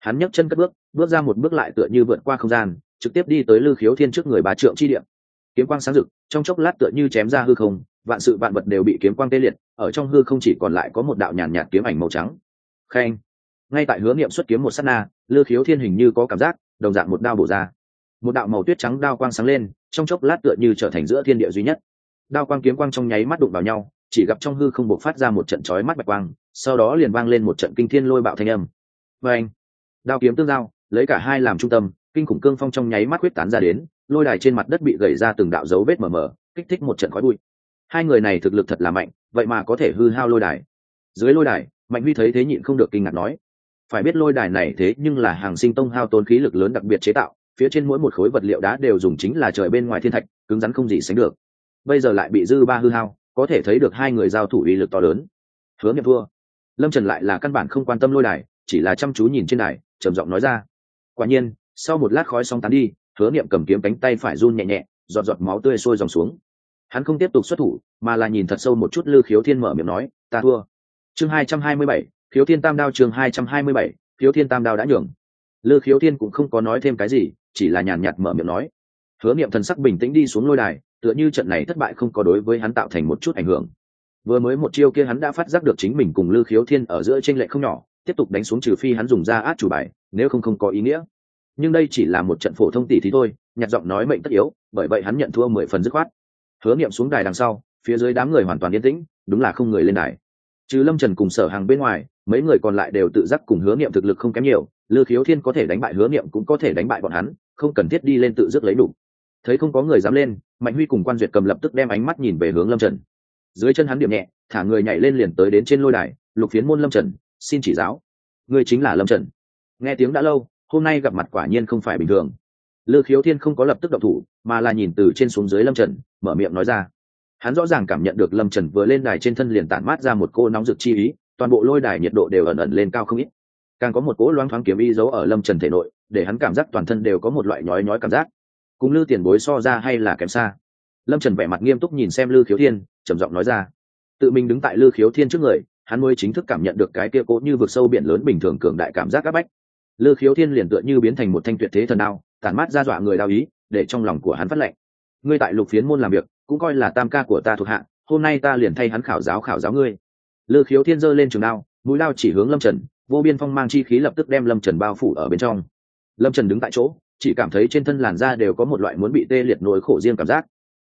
hắn nhấc chân cất bước bước ra một bước lại tựa như vượt qua không gian trực tiếp đi tới lư khiếu thiên trước người bá trượng chi điểm kiếm quang sáng rực trong chốc lát tựa như chém ra hư không vạn sự vạn vật đều bị kiếm quang tê liệt ở trong hư không chỉ còn lại có một đạo nhàn nhạt, kiếm ảnh màu trắng. Khen. Ngay tại hướng niệm xuất kiếm một s á t na lư khiếu thiên hình như có cảm giác đồng dạng một đao bổ ra. Một đạo màu tuyết trắng đao quang sáng lên trong chốc lát tựa như trở thành giữa thiên địa duy nhất. Đao quang kiếm quang trong nháy mắt đụng vào nhau chỉ gặp trong hư không buộc phát ra một trận chói mắt bạch quang sau đó liền vang lên một trận kinh thiên lôi bạo thanh âm. Và anh đao kiếm tương giao, lấy cả hai làm trung tâm, kinh khủng cương phong trong nháy mắt huyết tán ra đến, lôi đài trên mặt đất bị gầy ra từng đạo dấu vết mờ mờ, kích thích một trận khói bụi. Hai người này thực lực thật là mạnh, vậy mà có thể hư hao lôi đài. Dưới lôi đài, mạnh huy thấy thế nhịn không được kinh ngạc nói, phải biết lôi đài này thế nhưng là hàng sinh tông hao tốn khí lực lớn đặc biệt chế tạo, phía trên mỗi một khối vật liệu đá đều dùng chính là trời bên ngoài thiên thạch, cứng rắn không gì sánh được. Bây giờ lại bị dư ba hư hao, có thể thấy được hai người giao thủ uy lực to lớn. Hứa nghiệp thua. Lâm trần lại là căn bản không quan tâm lôi đài chỉ là chăm chú nhìn trên đài, trầm giọng nói ra. Quả nhiên, sau một lát khói xong tán đi, hứa niệm cầm kiếm cánh tay phải run nhẹ nhẹ, giọt giọt máu tươi sôi dòng xuống. Hắn không tiếp tục xuất thủ, mà là nhìn thật sâu một chút lư khiếu thiên mở miệng nói, ta thua. Chương hai trăm hai mươi bảy, khiếu thiên tam đao chương hai trăm hai mươi bảy, khiếu thiên tam đao đã nhường. Lư khiếu thiên cũng không có nói thêm cái gì, chỉ là nhàn nhạt mở miệng nói. Hứa niệm thần sắc bình tĩnh đi xuống lôi đài, tựa như trận này thất bại không có đối với hắn tạo thành một chút ảnh hưởng. Vừa mới một chiêu kia hắn đã phát giác được chính mình cùng lư khiếu thiên ở giữa t r ê n lệ không nhỏ tiếp tục đánh xuống trừ phi hắn dùng ra át chủ bài, nếu không không có ý nghĩa. Nhưng đây chỉ là một trận phổ thông tỷ thì thôi nhặt giọng nói mệnh tất yếu, bởi vậy hắn nhận thua mười phần dứt khoát. Hứa niệm xuống đài đằng sau, phía dưới đám người hoàn toàn yên tĩnh, đúng là không người lên đài. Trừ lâm trần cùng sở hàng bên ngoài, mấy người còn lại đều tự giác cùng hứa niệm thực lực không kém nhiều, lư khiếu thiên có thể đánh bại hứa niệm cũng có thể đánh bại bọn hắn, không cần thiết đi lên tự dứt lấy đủ. Thấy không có người dám lên, mạnh huy cùng quan duyệt cầm lập tức đem ánh mắt nhìn về hướng lâm trần. Dưới chân hắn điểm nhẹ, thả người nhảy lên liền tới đến trên lôi đài, lục phiến môn lâm trần xin chỉ giáo. Ngươi chính là lâm trần. Nghe tiếng đã lâu, hôm nay gặp mặt quả nhiên không phải bình thường. Lư khiếu thiên không có lập tức độc thủ, mà là nhìn từ trên xuống dưới lâm trần, mở miệng nói ra. Hắn rõ ràng cảm nhận được lâm trần vừa lên đài trên thân liền tản mát ra một cô nóng rực chi ý, toàn bộ lôi đài nhiệt độ đều ẩn ẩn lên cao không ít. Càng có một cỗ loáng thoáng kiếm y giấu ở lâm trần thể nội, để hắn cảm giác toàn thân đều có một loại nhói nhói cảm giác. Cùng lư tiền bối so ra hay là kém xa. Lâm trần vẻ mặt nghiêm túc nhìn xem lư khiếu thiên, trầm giọng nói ra. Tự mình đứng tại lư khiếu thiên trước người hắn mới chính thức cảm nhận được cái kia cố như vực sâu biển lớn bình thường cường đại cảm giác áp bách. Lư khiếu thiên liền tựa như biến thành một thanh tuyệt thế thần đao, tản mát ra dọa người đao ý, để trong lòng của hắn phát lệnh. Ngươi tại lục phiến môn làm việc, cũng coi là tam ca của ta thuộc hạ, hôm nay ta liền thay hắn khảo giáo khảo giáo ngươi. Lư khiếu thiên giơ lên trường đao, mũi đao chỉ hướng lâm trần, vô biên phong mang chi khí lập tức đem lâm trần bao phủ ở bên trong. Lâm trần đứng tại chỗ, chỉ cảm thấy trên thân làn da đều có một loại muốn bị tê liệt nỗi khổ riêng cảm giác.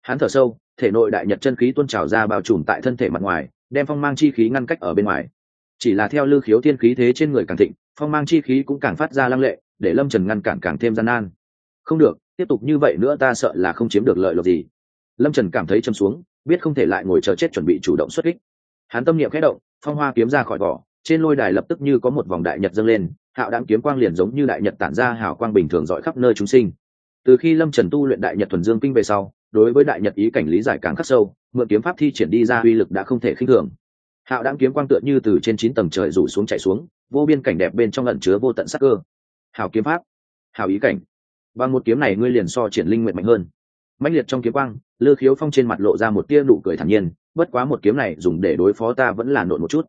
Hắn thở sâu, thể nội đại nhật chân khí tuôn trào ra bao trùm tại thân thể mặt ngoài đem phong mang chi khí ngăn cách ở bên ngoài. Chỉ là theo lư khiếu thiên khí thế trên người càng thịnh, phong mang chi khí cũng càng phát ra lăng lệ, để lâm trần ngăn cản càng thêm gian nan. Không được, tiếp tục như vậy nữa ta sợ là không chiếm được lợi lộc gì. Lâm trần cảm thấy châm xuống, biết không thể lại ngồi chờ chết chuẩn bị chủ động xuất kích. Hắn tâm niệm khẽ động, phong hoa kiếm ra khỏi vỏ, trên lôi đài lập tức như có một vòng đại nhật dâng lên, hạo đáng kiếm quang liền giống như đại nhật tản ra hào quang bình thường dọi khắp nơi chúng sinh. Từ khi lâm trần tu luyện đại nhật thuần dương kinh về sau đối với đại nhật ý cảnh lý giải càng khắc sâu, mượn kiếm pháp thi triển đi ra uy lực đã không thể khinh thường. Hạo đáng kiếm quang tựa như từ trên chín tầng trời rủ xuống chạy xuống, vô biên cảnh đẹp bên trong lẩn chứa vô tận sắc cơ. Hào kiếm pháp hào ý cảnh. Bằng một kiếm này ngươi liền so triển linh nguyện mạnh hơn. Mạnh liệt trong kiếm quang, lư khiếu phong trên mặt lộ ra một tia nụ cười thản nhiên, bất quá một kiếm này dùng để đối phó ta vẫn là nộn một chút.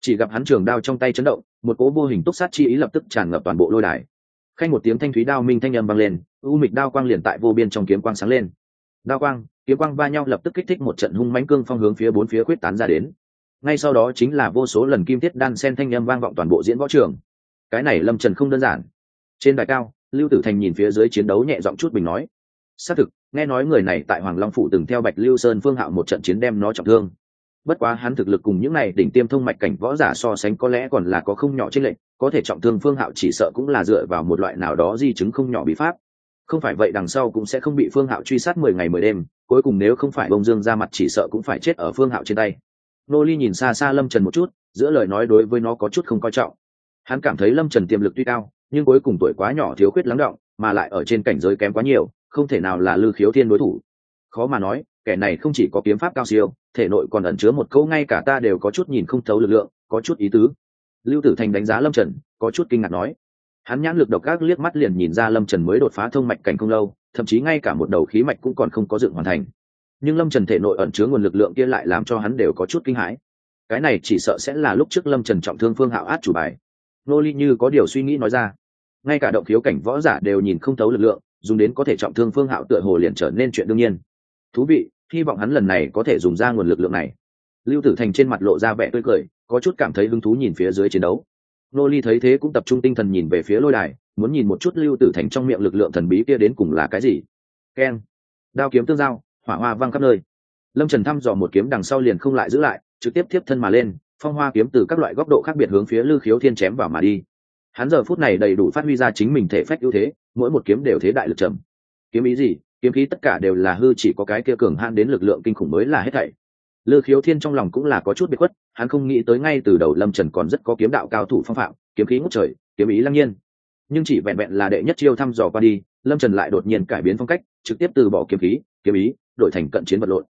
Chỉ gặp hắn trường đao trong tay chấn động, một cố vô hình túc sát chi ý lập tức tràn ngập toàn bộ lôi đài. Khanh một tiếng thanh thúy đao minh thanh âm vang lên, u mịch đao quang liền tại vô biên trong kiếm quang sáng lên đao quang, kiếm quang va nhau lập tức kích thích một trận hung mãnh cương phong hướng phía bốn phía quyết tán ra đến. Ngay sau đó chính là vô số lần kim thiết đan sen thanh âm vang vọng toàn bộ diễn võ trường. Cái này lâm trần không đơn giản. Trên đài cao, lưu tử thành nhìn phía dưới chiến đấu nhẹ giọng chút bình nói, xác thực, nghe nói người này tại hoàng long phủ từng theo bạch lưu sơn phương hạo một trận chiến đem nó trọng thương. Bất quá hắn thực lực cùng những này đỉnh tiêm thông mạch cảnh võ giả so sánh có lẽ còn là có không nhỏ trên lệnh có thể trọng thương phương hạo chỉ sợ cũng là dựa vào một loại nào đó di chứng không nhỏ bị pháp không phải vậy đằng sau cũng sẽ không bị phương hạo truy sát mười ngày mười đêm, cuối cùng nếu không phải bông dương ra mặt chỉ sợ cũng phải chết ở phương hạo trên tay. Nô ly nhìn xa xa lâm trần một chút, giữa lời nói đối với nó có chút không coi trọng. Hắn cảm thấy lâm trần tiềm lực tuy cao, nhưng cuối cùng tuổi quá nhỏ thiếu khuyết lắng động, mà lại ở trên cảnh giới kém quá nhiều, không thể nào là lư khiếu thiên đối thủ. Khó mà nói, kẻ này không chỉ có kiếm pháp cao siêu, thể nội còn ẩn chứa một câu ngay cả ta đều có chút nhìn không thấu lực lượng, có chút ý tứ. Lưu tử thành đánh giá lâm trần, có chút kinh ngạc nói hắn nhãn lực độc ác liếc mắt liền nhìn ra lâm trần mới đột phá thông mạch cảnh không lâu, thậm chí ngay cả một đầu khí mạch cũng còn không có dựng hoàn thành. Nhưng lâm trần thể nội ẩn chứa nguồn lực lượng kia lại làm cho hắn đều có chút kinh hãi. Cái này chỉ sợ sẽ là lúc trước lâm trần trọng thương phương hạo át chủ bài. Nô ly như có điều suy nghĩ nói ra. Ngay cả động khiếu cảnh võ giả đều nhìn không thấu lực lượng, dùng đến có thể trọng thương phương hạo tựa hồ liền trở nên chuyện đương nhiên. Thú vị, hy vọng hắn lần này có thể dùng ra nguồn lực lượng này. Lưu tử thành trên mặt lộ ra vẻ tươi cười, có chút cảm thấy hứng thú nhìn phía dưới chiến đấu nô ly thấy thế cũng tập trung tinh thần nhìn về phía lôi đài, muốn nhìn một chút lưu tử thành trong miệng lực lượng thần bí kia đến cùng là cái gì. Keng đao kiếm tương giao, hỏa hoa văng khắp nơi. Lâm trần thăm dò một kiếm đằng sau liền không lại giữ lại, trực tiếp tiếp thân mà lên, phong hoa kiếm từ các loại góc độ khác biệt hướng phía lư khiếu thiên chém vào mà đi. Hắn giờ phút này đầy đủ phát huy ra chính mình thể phách ưu thế, mỗi một kiếm đều thế đại lực trầm. Kiếm ý gì? Kiếm khí tất cả đều là hư, chỉ có cái kia cường han đến lực lượng kinh khủng mới là hết thảy lư khiếu thiên trong lòng cũng là có chút biệt khuất, hắn không nghĩ tới ngay từ đầu lâm trần còn rất có kiếm đạo cao thủ phong phạm, kiếm khí ngút trời, kiếm ý lăng nhiên. Nhưng chỉ vẹn vẹn là đệ nhất chiêu thăm dò qua đi, lâm trần lại đột nhiên cải biến phong cách, trực tiếp từ bỏ kiếm khí, kiếm ý, đổi thành cận chiến vật lộn.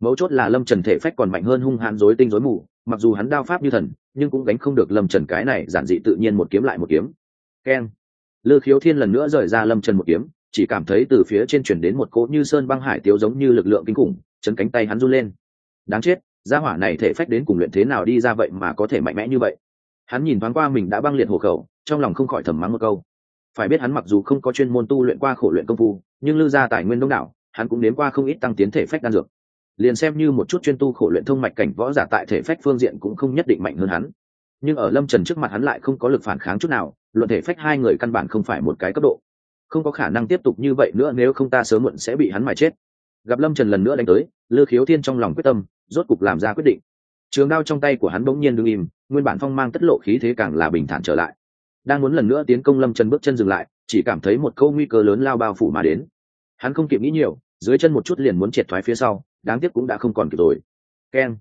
Mấu chốt là lâm trần thể phách còn mạnh hơn hung hãn dối tinh dối mù, mặc dù hắn đao pháp như thần, nhưng cũng đánh không được lâm trần cái này giản dị tự nhiên một kiếm lại một kiếm. Keng. Lư khiếu thiên lần nữa rời ra lâm trần một kiếm, chỉ cảm thấy từ phía trên chuyển đến một cỗ như sơn băng hải tiếu giống như lực lượng kinh khủng, chấn cánh tay hắn run lên đáng chết, gia hỏa này thể phách đến cùng luyện thế nào đi ra vậy mà có thể mạnh mẽ như vậy. Hắn nhìn thoáng qua mình đã băng liệt hộ khẩu, trong lòng không khỏi thầm mắng một câu. Phải biết hắn mặc dù không có chuyên môn tu luyện qua khổ luyện công phu, nhưng lưu gia tài nguyên đông đảo, hắn cũng đến qua không ít tăng tiến thể phách đan dược. Liền xem như một chút chuyên tu khổ luyện thông mạch cảnh võ giả tại thể phách phương diện cũng không nhất định mạnh hơn hắn. Nhưng ở lâm trần trước mặt hắn lại không có lực phản kháng chút nào, luận thể phách hai người căn bản không phải một cái cấp độ. Không có khả năng tiếp tục như vậy nữa, nếu không ta sớm muộn sẽ bị hắn mài chết. Gặp lâm trần lần nữa đánh tới, lư khiếu thiên trong lòng quyết tâm rốt cục làm ra quyết định. Trường đao trong tay của hắn bỗng nhiên đ ứ n g im, nguyên bản phong mang tất lộ khí thế càng là bình thản trở lại. Đang muốn lần nữa tiến công lâm trần bước chân dừng lại, chỉ cảm thấy một câu nguy cơ lớn lao bao phủ mà đến. Hắn không kịp nghĩ nhiều, dưới chân một chút liền muốn triệt thoái phía sau, đáng tiếc cũng đã không còn kịp rồi. Keng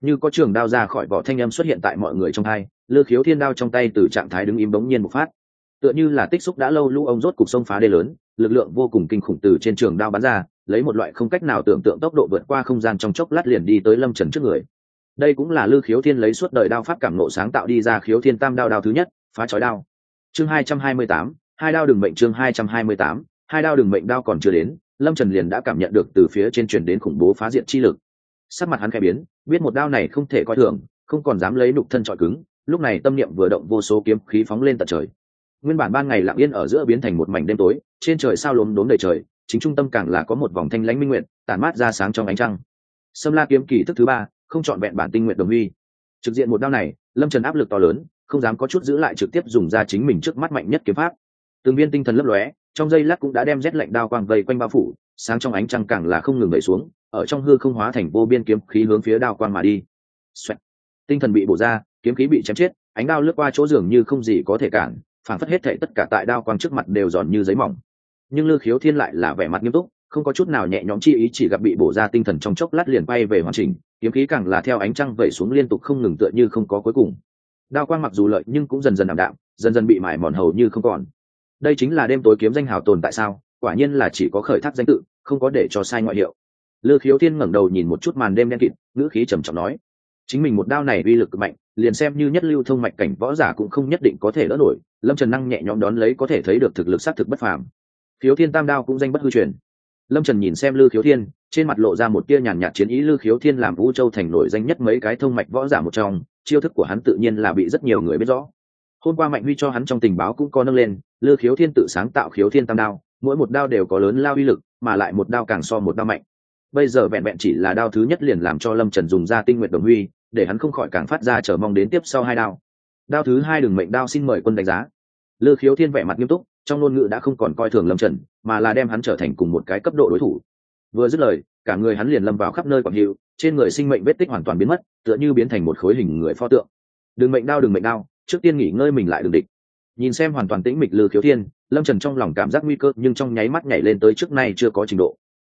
như có trường đao ra khỏi vỏ thanh âm xuất hiện tại mọi người trong hai, lư khiếu thiên đao trong tay từ trạng thái đứng im bỗng nhiên một phát. Tựa như là tích xúc đã lâu, lũ ông rốt cục sông phá đê lớn, lực lượng vô cùng kinh khủng từ trên trường đao bắn ra lấy một loại không cách nào tưởng tượng tốc độ vượt qua không gian trong chốc lát liền đi tới lâm trần trước người. Đây cũng là lư khiếu thiên lấy suốt đời đao pháp cảm nộ sáng tạo đi ra khiếu thiên tam đao đao thứ nhất, phá chói đao. Chương hai trăm hai mươi tám, hai đao đường mệnh chương hai trăm hai mươi tám, hai đao đường mệnh đao còn chưa đến, lâm trần liền đã cảm nhận được từ phía trên truyền đến khủng bố phá diện chi lực. Sắc mặt hắn khẽ biến, biết một đao này không thể coi thường, không còn dám lấy nục thân trọi cứng, lúc này tâm niệm vừa động vô số kiếm khí phóng lên tận trời. Nguyên bản ban ngày lặng yên ở giữa biến thành một mảnh đêm tối, trên trời sao lốm đốm đầy trời chính trung tâm càng là có một vòng thanh lãnh minh nguyện, tản mát ra sáng trong ánh trăng. Sâm la kiếm kỳ thức thứ ba, không chọn vẹn bản tinh nguyện đồng huy. Trực diện một đao này, lâm trần áp lực to lớn, không dám có chút giữ lại trực tiếp dùng ra chính mình trước mắt mạnh nhất kiếm pháp. Từng viên tinh thần lấp lóe, trong giây lát cũng đã đem rét lạnh đao quang vây quanh bao phủ, sáng trong ánh trăng càng là không ngừng đẩy xuống, ở trong hư không hóa thành vô biên kiếm khí hướng phía đao quang mà đi、Xoẹt. Tinh thần bị bổ ra, kiếm khí bị chém chết, ánh đao lướt qua chỗ giường như không gì có thể cản, phản phất hết thệ tất cả tại đao quang trước mặt đều giòn như giấy mỏng nhưng lư khiếu thiên lại là vẻ mặt nghiêm túc, không có chút nào nhẹ nhõm chi ý, chỉ gặp bị bổ ra tinh thần trong chốc lát liền bay về hoàn chỉnh, kiếm khí càng là theo ánh trăng vẩy xuống liên tục không ngừng tựa như không có cuối cùng. Đao quang mặc dù lợi nhưng cũng dần dần ảm đạm, dần dần bị mải mòn hầu như không còn. Đây chính là đêm tối kiếm danh hào tồn tại sao? Quả nhiên là chỉ có khởi thác danh tự, không có để cho sai ngoại hiệu. Lư khiếu thiên ngẩng đầu nhìn một chút màn đêm đen kịt, ngữ khí trầm trọng nói, chính mình một đao này uy lực mạnh, liền xem như nhất lưu thông mạch cảnh võ giả cũng không nhất định có thể đỡ nổi, lâm trần năng nhẹ nhõm đón lấy có thể thấy được thực lực xác thực bất phàm khiếu thiên tam đao cũng danh bất hư truyền. Lâm trần nhìn xem lư khiếu thiên, trên mặt lộ ra một tia nhàn nhạt chiến ý. Lư khiếu thiên làm vũ châu thành nổi danh nhất mấy cái thông mạch võ giả một trong, chiêu thức của hắn tự nhiên là bị rất nhiều người biết rõ. Hôm qua mạnh huy cho hắn trong tình báo cũng có nâng lên, lư khiếu thiên tự sáng tạo khiếu thiên tam đao, mỗi một đao đều có lớn lao uy lực, mà lại một đao càng so một đao mạnh. Bây giờ vẹn vẹn chỉ là đao thứ nhất liền làm cho lâm trần dùng ra tinh nguyện đồng huy, để hắn không khỏi càng phát ra chờ mong đến tiếp sau hai đao. Đao thứ hai đừng mệnh đao xin mời quân đánh giá lư khiếu thiên vẻ mặt nghiêm túc, trong ngôn ngữ đã không còn coi thường lâm trần, mà là đem hắn trở thành cùng một cái cấp độ đối thủ. Vừa dứt lời, cả người hắn liền lâm vào khắp nơi quảng hiệu trên người sinh mệnh vết tích hoàn toàn biến mất, tựa như biến thành một khối hình người pho tượng. Đừng mệnh đao, đừng mệnh đao, trước tiên nghỉ ngơi mình lại đừng địch. Nhìn xem hoàn toàn tĩnh mịch lư khiếu thiên, lâm trần trong lòng cảm giác nguy cơ, nhưng trong nháy mắt nhảy lên tới trước nay chưa có trình độ.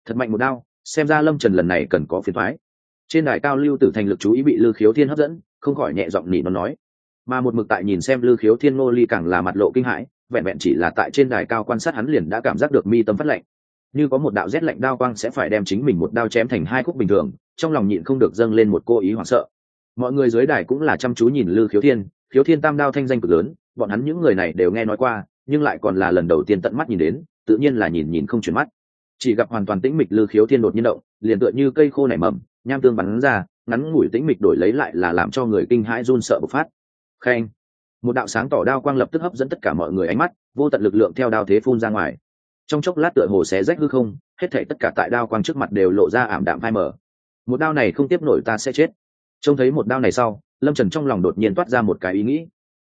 Thật mạnh một đao, xem ra lâm trần lần này cần có phiền thoái trên đài cao lưu tử thành lực chú ý bị lư khiếu thiên hấp dẫn, không khỏi nhẹ giọng nỉ nó nói mà một mực tại nhìn xem lư khiếu thiên ngô ly càng là mặt lộ kinh hãi, vẹn vẹn chỉ là tại trên đài cao quan sát hắn liền đã cảm giác được mi tâm phát lạnh. Như có một đạo rét lạnh đao quang sẽ phải đem chính mình một đao chém thành hai khúc bình thường, trong lòng nhịn không được dâng lên một cô ý hoảng sợ. Mọi người dưới đài cũng là chăm chú nhìn lư khiếu thiên khiếu thiên tam đao thanh danh cực lớn, bọn hắn những người này đều nghe nói qua, nhưng lại còn là lần đầu tiên tận mắt nhìn đến, tự nhiên là nhìn nhìn không chuyển mắt. Chỉ gặp hoàn toàn tĩnh mịch lư khiếu thiên đột nhiên động, liền tựa như cây khô nảy mầm, nham tương bắn ra, ngắn ngủi tĩnh mịch đổi lấy lại là làm cho người kinh hãi run sợ bộc phát khen một đạo sáng tỏ đao quang lập tức hấp dẫn tất cả mọi người ánh mắt, vô tận lực lượng theo đao thế phun ra ngoài. Trong chốc lát tựa hồ xé rách hư không, hết thể tất cả tại đao quang trước mặt đều lộ ra ảm đạm phai mờ. Một đao này không tiếp nổi ta sẽ chết. Trông thấy một đao này sau, lâm trần trong lòng đột nhiên toát ra một cái ý nghĩ.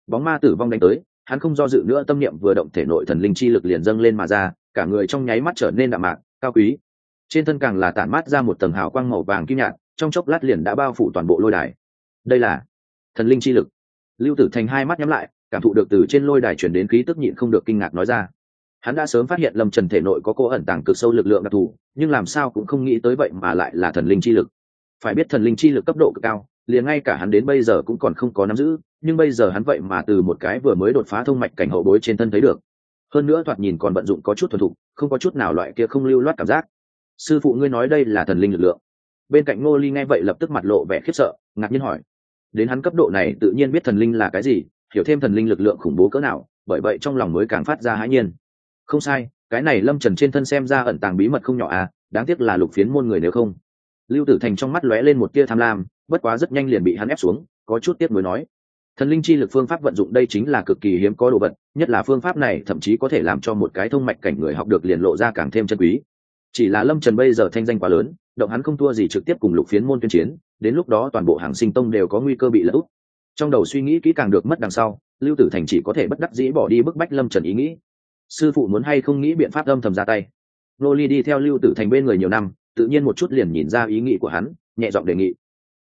Bóng ma tử vong đánh tới, hắn không do dự nữa tâm niệm vừa động thể nội thần linh chi lực liền dâng lên mà ra, cả người trong nháy mắt trở nên đạm mạc, cao quý. Trên thân càng là tản mát ra một tầng hào quang màu vàng kim nhạt, trong chốc lát liền đã bao phủ toàn bộ lôi đài. Đây là thần linh chi lực lưu tử thành hai mắt nhắm lại, cảm thụ được từ trên lôi đài chuyển đến khí tức nhịn không được kinh ngạc nói ra. Hắn đã sớm phát hiện lâm trần thể nội có cô ẩn tàng cực sâu lực lượng đặc thù, nhưng làm sao cũng không nghĩ tới vậy mà lại là thần linh chi lực. Phải biết thần linh chi lực cấp độ cực cao, liền ngay cả hắn đến bây giờ cũng còn không có nắm giữ, nhưng bây giờ hắn vậy mà từ một cái vừa mới đột phá thông mạch cảnh hậu bối trên thân thấy được. Hơn nữa thoạt nhìn còn vận dụng có chút thuần thục, không có chút nào loại kia không lưu loát cảm giác. Sư phụ ngươi nói đây là thần linh lực lượng. Bên cạnh ngô ly nghe vậy lập tức mặt lộ vẻ khiếp sợ, ngạc nhiên hỏi đến hắn cấp độ này tự nhiên biết thần linh là cái gì, hiểu thêm thần linh lực lượng khủng bố cỡ nào, bởi vậy trong lòng mới càng phát ra hãi nhiên. Không sai, cái này lâm trần trên thân xem ra ẩn tàng bí mật không nhỏ à đáng tiếc là lục phiến môn người nếu không. Lưu tử thành trong mắt lóe lên một tia tham lam, bất quá rất nhanh liền bị hắn ép xuống, có chút tiếc nuối nói. Thần linh chi lực phương pháp vận dụng đây chính là cực kỳ hiếm có đồ vật, nhất là phương pháp này thậm chí có thể làm cho một cái thông mạch cảnh người học được liền lộ ra càng thêm chân quý chỉ là lâm trần bây giờ thanh danh quá lớn, động hắn không thua gì trực tiếp cùng lục phiến môn tuyên chiến, đến lúc đó toàn bộ hàng sinh tông đều có nguy cơ bị lỡ trong đầu suy nghĩ kỹ càng được mất đằng sau, lưu tử thành chỉ có thể bất đắc dĩ bỏ đi bức bách lâm trần ý nghĩ. Sư phụ muốn hay không nghĩ biện pháp âm thầm ra tay. Nô ly đi theo lưu tử thành bên người nhiều năm, tự nhiên một chút liền nhìn ra ý nghĩ của hắn, nhẹ giọng đề nghị.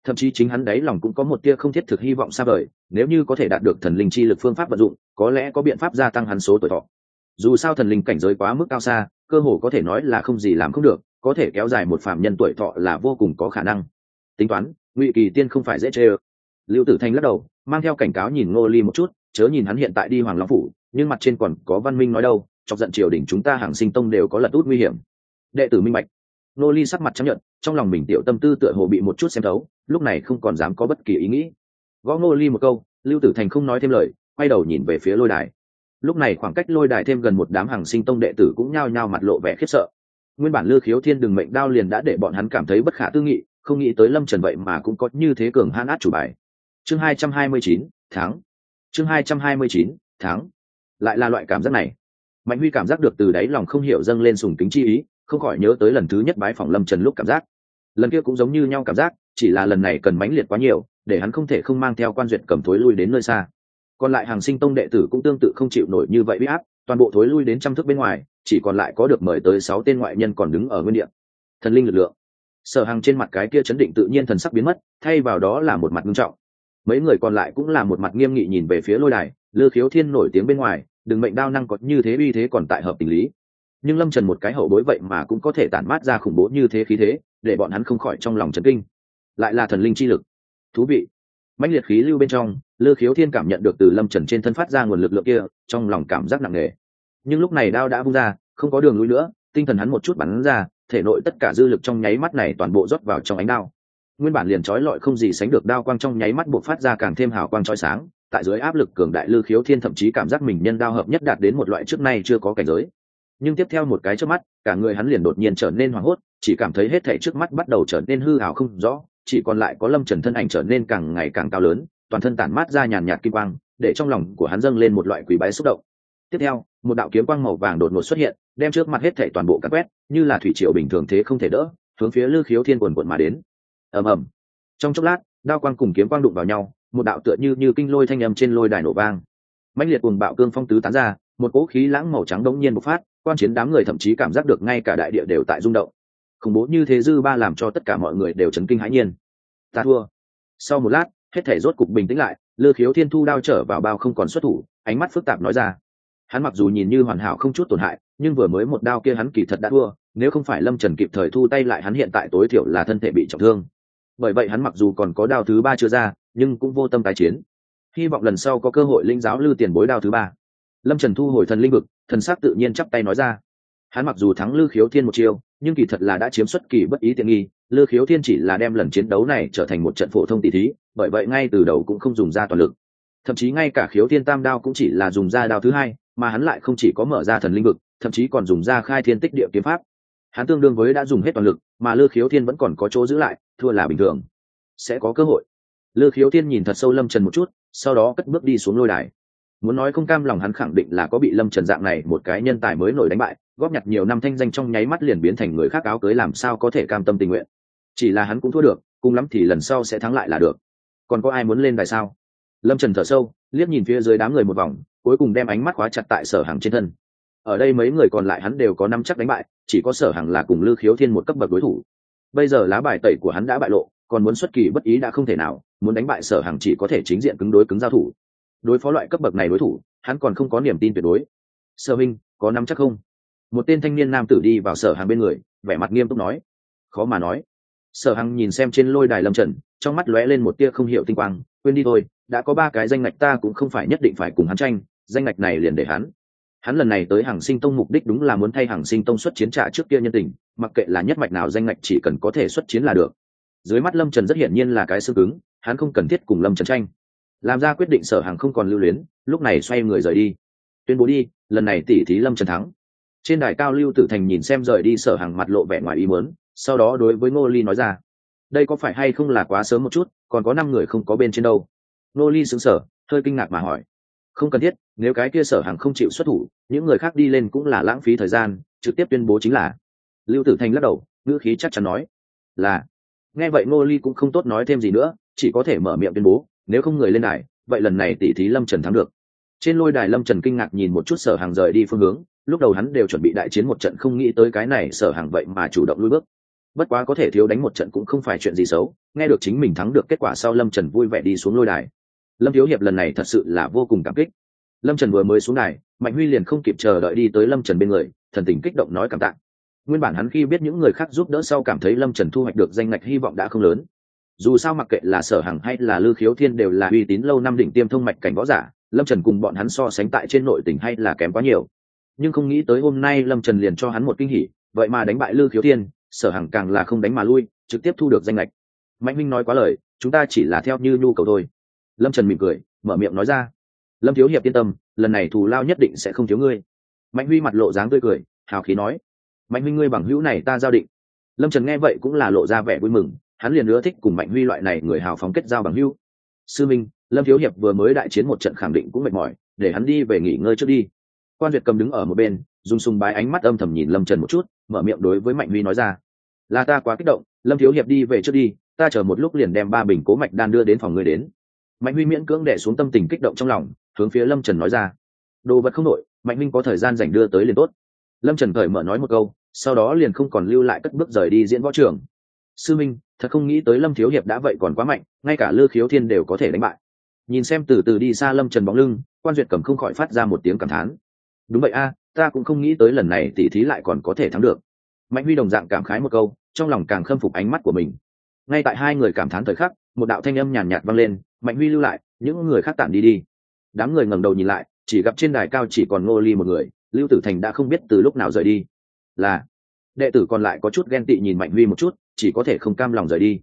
Thậm chí chính hắn đấy lòng cũng có một tia không thiết thực hy vọng xa vời, nếu như có thể đạt được thần linh chi lực phương pháp vận dụng, có lẽ có biện pháp gia tăng hắn số tuổi thọ. Dù sao thần linh cảnh giới quá mức cao xa cơ hồ có thể nói là không gì làm không được, có thể kéo dài một phạm nhân tuổi thọ là vô cùng có khả năng. Tính toán, ngụy kỳ tiên không phải dễ chê ơ. Lưu tử thanh lắc đầu, mang theo cảnh cáo nhìn ngô ly một chút, chớ nhìn hắn hiện tại đi hoàng long phủ, nhưng mặt trên còn có văn minh nói đâu, chọc giận triều đình chúng ta hàng sinh tông đều có lật út nguy hiểm. Đệ tử minh bạch. Ngô ly sắc mặt chấp nhận, trong lòng mình tiểu tâm tư tựa hồ bị một chút xem thấu, lúc này không còn dám có bất kỳ ý nghĩ. Gõ ngô ly một câu, lưu tử thành không nói thêm lời, quay đầu nhìn về phía lôi đài lúc này khoảng cách lôi đài thêm gần một đám hàng sinh tông đệ tử cũng nhao nhao mặt lộ vẻ khiếp sợ. Nguyên bản lư khiếu thiên đừng mệnh đao liền đã để bọn hắn cảm thấy bất khả tư nghị, không nghĩ tới lâm trần vậy mà cũng có như thế cường hãn át chủ bài. Chương hai trăm hai mươi chín tháng chương hai trăm hai mươi chín tháng lại là loại cảm giác này. Mạnh huy cảm giác được từ đáy lòng không hiểu dâng lên sùng kính chi ý, không khỏi nhớ tới lần thứ nhất bái phòng lâm trần lúc cảm giác. Lần kia cũng giống như nhau cảm giác, chỉ là lần này cần mãnh liệt quá nhiều, để hắn không thể không mang theo quan duyệt cầm thối lui đến nơi xa còn lại hàng sinh tông đệ tử cũng tương tự không chịu nổi như vậy bị áp, toàn bộ thối lui đến trăm thước bên ngoài, chỉ còn lại có được mời tới sáu tên ngoại nhân còn đứng ở nguyên địa. Thần linh lực lượng. Sở hàng trên mặt cái kia chấn định tự nhiên thần sắc biến mất, thay vào đó là một mặt nghiêm trọng. Mấy người còn lại cũng là một mặt nghiêm nghị nhìn về phía lôi đài, lư khiếu thiên nổi tiếng bên ngoài, đừng mệnh đao năng có như thế uy thế còn tại hợp tình lý. Nhưng lâm trần một cái hậu bối vậy mà cũng có thể tản mát ra khủng bố như thế khí thế, để bọn hắn không khỏi trong lòng chấn kinh. Lại là thần linh chi lực. Thú vị mãnh liệt khí lưu bên trong, lư khiếu thiên cảm nhận được từ lâm trần trên thân phát ra nguồn lực lượng kia, trong lòng cảm giác nặng nề. Nhưng lúc này đao đã vung ra, không có đường lui nữa, tinh thần hắn một chút bắn ra, thể nội tất cả dư lực trong nháy mắt này toàn bộ rót vào trong ánh đao. Nguyên bản liền trói lọi không gì sánh được đao quang trong nháy mắt buộc phát ra càng thêm hào quang trói sáng, tại dưới áp lực cường đại lư khiếu thiên thậm chí cảm giác mình nhân đao hợp nhất đạt đến một loại trước nay chưa có cảnh giới. Nhưng tiếp theo một cái trước mắt, cả người hắn liền đột nhiên trở nên hoảng hốt, chỉ cảm thấy hết thảy trước mắt bắt đầu trở nên hư hào không rõ chỉ còn lại có lâm trần thân ảnh trở nên càng ngày càng cao lớn, toàn thân tản mát ra nhàn nhạt kim quang, để trong lòng của hắn dâng lên một loại quý bái xúc động. Tiếp theo, một đạo kiếm quang màu vàng đột ngột xuất hiện, đem trước mặt hết thảy toàn bộ cắt quét, như là thủy triều bình thường thế không thể đỡ, hướng phía lư khiếu thiên quần quận mà đến. Ầm ầm. Trong chốc lát, đao quang cùng kiếm quang đụng vào nhau, một đạo tựa như như kinh lôi thanh âm trên lôi đài nổ vang. Mãnh liệt cuồng bạo cương phong tứ tán ra, một cỗ khí lãng màu trắng đống nhiên bộc phát, quan chiến đám người thậm chí cảm giác được ngay cả đại địa đều tại rung động khủng bố như thế dư ba làm cho tất cả mọi người đều chấn kinh hãi nhiên. Ta thua. Sau một lát, hết thể rốt cục bình tĩnh lại, lư khiếu thiên thu đao trở vào bao không còn xuất thủ, ánh mắt phức tạp nói ra. Hắn mặc dù nhìn như hoàn hảo không chút tổn hại, nhưng vừa mới một đao kia hắn kỳ thật đã thua, nếu không phải lâm trần kịp thời thu tay lại hắn hiện tại tối thiểu là thân thể bị trọng thương. Bởi vậy hắn mặc dù còn có đao thứ ba chưa ra, nhưng cũng vô tâm tái chiến. Hy vọng lần sau có cơ hội linh giáo lưu tiền bối đao thứ ba. Lâm trần thu hồi thần linh vực, thần sắc tự nhiên chắp tay nói ra hắn mặc dù thắng lư khiếu thiên một chiêu, nhưng kỳ thật là đã chiếm xuất kỳ bất ý tiện nghi. Lư khiếu thiên chỉ là đem lần chiến đấu này trở thành một trận phổ thông tỷ thí, bởi vậy ngay từ đầu cũng không dùng ra toàn lực. Thậm chí ngay cả khiếu thiên tam đao cũng chỉ là dùng ra đao thứ hai, mà hắn lại không chỉ có mở ra thần linh vực, thậm chí còn dùng ra khai thiên tích địa kiếm pháp. Hắn tương đương với đã dùng hết toàn lực, mà lư khiếu thiên vẫn còn có chỗ giữ lại, thua là bình thường. Sẽ có cơ hội. Lư khiếu thiên nhìn thật sâu lâm trần một chút, sau đó cất bước đi xuống lôi đài muốn nói không cam lòng hắn khẳng định là có bị lâm trần dạng này một cái nhân tài mới nổi đánh bại, góp nhặt nhiều năm thanh danh trong nháy mắt liền biến thành người khác áo cưới làm sao có thể cam tâm tình nguyện. Chỉ là hắn cũng thua được, cùng lắm thì lần sau sẽ thắng lại là được. Còn có ai muốn lên tại sao? Lâm trần thở sâu, liếc nhìn phía dưới đám người một vòng, cuối cùng đem ánh mắt khóa chặt tại sở hàng trên thân. Ở đây mấy người còn lại hắn đều có năm chắc đánh bại, chỉ có sở hàng là cùng lư khiếu thiên một cấp bậc đối thủ. Bây giờ lá bài tẩy của hắn đã bại lộ, còn muốn xuất kỳ bất ý đã không thể nào, muốn đánh bại sở hàng chỉ có thể chính diện cứng đối cứng giao thủ đối phó loại cấp bậc này đối thủ, hắn còn không có niềm tin tuyệt đối. Sở minh, có nắm chắc không? Một tên thanh niên nam tử đi vào sở hàng bên người, vẻ mặt nghiêm túc nói. Khó mà nói. Sở hằng nhìn xem trên lôi đài lâm trần, trong mắt lóe lên một tia không hiểu tinh quang, quên đi thôi, đã có ba cái danh ngạch ta cũng không phải nhất định phải cùng hắn tranh, danh ngạch này liền để hắn. Hắn lần này tới hàng sinh tông mục đích đúng là muốn thay hàng sinh tông xuất chiến trả trước kia nhân tình, mặc kệ là nhất mạch nào danh ngạch chỉ cần có thể xuất chiến là được. Dưới mắt lâm trần rất hiển nhiên là cái xương cứng, hắn không cần thiết cùng lâm trần tranh làm ra quyết định sở hàng không còn lưu luyến, lúc này xoay người rời đi. Tuyên bố đi, lần này tỷ thí lâm trần thắng. Trên đài cao lưu tử thành nhìn xem rời đi sở hàng mặt lộ vẻ ngoài ý mớn sau đó đối với ngô ly nói ra, đây có phải hay không là quá sớm một chút, còn có năm người không có bên trên đâu. Ngô ly xứng sở hơi kinh ngạc mà hỏi, không cần thiết, nếu cái kia sở hàng không chịu xuất thủ, những người khác đi lên cũng là lãng phí thời gian, trực tiếp tuyên bố chính là. Lưu tử thành lắc đầu, ngữ khí chắc chắn nói, là. Nghe vậy ngô ly cũng không tốt nói thêm gì nữa, chỉ có thể mở miệng tuyên bố nếu không người lên đài, vậy lần này tỷ thí lâm trần thắng được. Trên lôi đài lâm trần kinh ngạc nhìn một chút sở hàng rời đi phương hướng, lúc đầu hắn đều chuẩn bị đại chiến một trận không nghĩ tới cái này sở hàng vậy mà chủ động lui bước. Bất quá có thể thiếu đánh một trận cũng không phải chuyện gì xấu, nghe được chính mình thắng được kết quả sau lâm trần vui vẻ đi xuống lôi đài. Lâm thiếu hiệp lần này thật sự là vô cùng cảm kích. Lâm trần vừa mới xuống đài, mạnh huy liền không kịp chờ đợi đi tới lâm trần bên người, thần tình kích động nói cảm tạ. Nguyên bản hắn khi biết những người khác giúp đỡ sau cảm thấy lâm trần thu hoạch được danh ngạch hy vọng đã không lớn dù sao mặc kệ là sở hằng hay là lư khiếu thiên đều là uy tín lâu năm đỉnh tiêm thông mạch cảnh võ giả, lâm trần cùng bọn hắn so sánh tại trên nội tỉnh hay là kém quá nhiều. nhưng không nghĩ tới hôm nay lâm trần liền cho hắn một kinh hỉ, vậy mà đánh bại lư khiếu thiên, sở hằng càng là không đánh mà lui, trực tiếp thu được danh lệch mạnh minh nói quá lời, chúng ta chỉ là theo như nhu cầu thôi. lâm trần mỉm cười, mở miệng nói ra. lâm thiếu hiệp yên tâm, lần này thù lao nhất định sẽ không thiếu ngươi. mạnh huy mặt lộ dáng tươi cười, hào khí nói. mạnh huy ngươi bằng hữu này ta giao định. lâm trần nghe vậy cũng là lộ ra vẻ vui mừng hắn liền ưa thích cùng mạnh huy loại này người hào phóng kết giao bằng hữu. Sư minh, lâm thiếu hiệp vừa mới đại chiến một trận khẳng định cũng mệt mỏi, để hắn đi về nghỉ ngơi trước đi. Quan duyệt cầm đứng ở một bên, dùng sùng bái ánh mắt âm thầm nhìn lâm trần một chút, mở miệng đối với mạnh huy nói ra. Là ta quá kích động, lâm thiếu hiệp đi về trước đi, ta chờ một lúc liền đem ba bình cố mạch đan đưa đến phòng ngươi đến. Mạnh huy miễn cưỡng đẻ xuống tâm tình kích động trong lòng, hướng phía lâm trần nói ra. Đồ vật không nội, mạnh minh có thời gian dành đưa tới liền tốt. Lâm trần cởi mở nói một câu, sau đó liền không còn lưu lại cất bước rời đi diễn võ trường. Sư minh thật không nghĩ tới lâm thiếu hiệp đã vậy còn quá mạnh, ngay cả lư khiếu thiên đều có thể đánh bại. Nhìn xem từ từ đi xa lâm trần bóng lưng, quan duyệt cầm không khỏi phát ra một tiếng cảm thán. Đúng vậy a, ta cũng không nghĩ tới lần này tỉ thí lại còn có thể thắng được. Mạnh huy đồng dạng cảm khái một câu, trong lòng càng khâm phục ánh mắt của mình. Ngay tại hai người cảm thán thời khắc, một đạo thanh âm nhàn nhạt vang lên, mạnh huy lưu lại, những người khác tản đi đi. Đám người ngẩng đầu nhìn lại, chỉ gặp trên đài cao chỉ còn ngô ly một người, lưu tử thành đã không biết từ lúc nào rời đi. Là đệ tử còn lại có chút ghen tị nhìn mạnh huy một chút, chỉ có thể không cam lòng rời đi.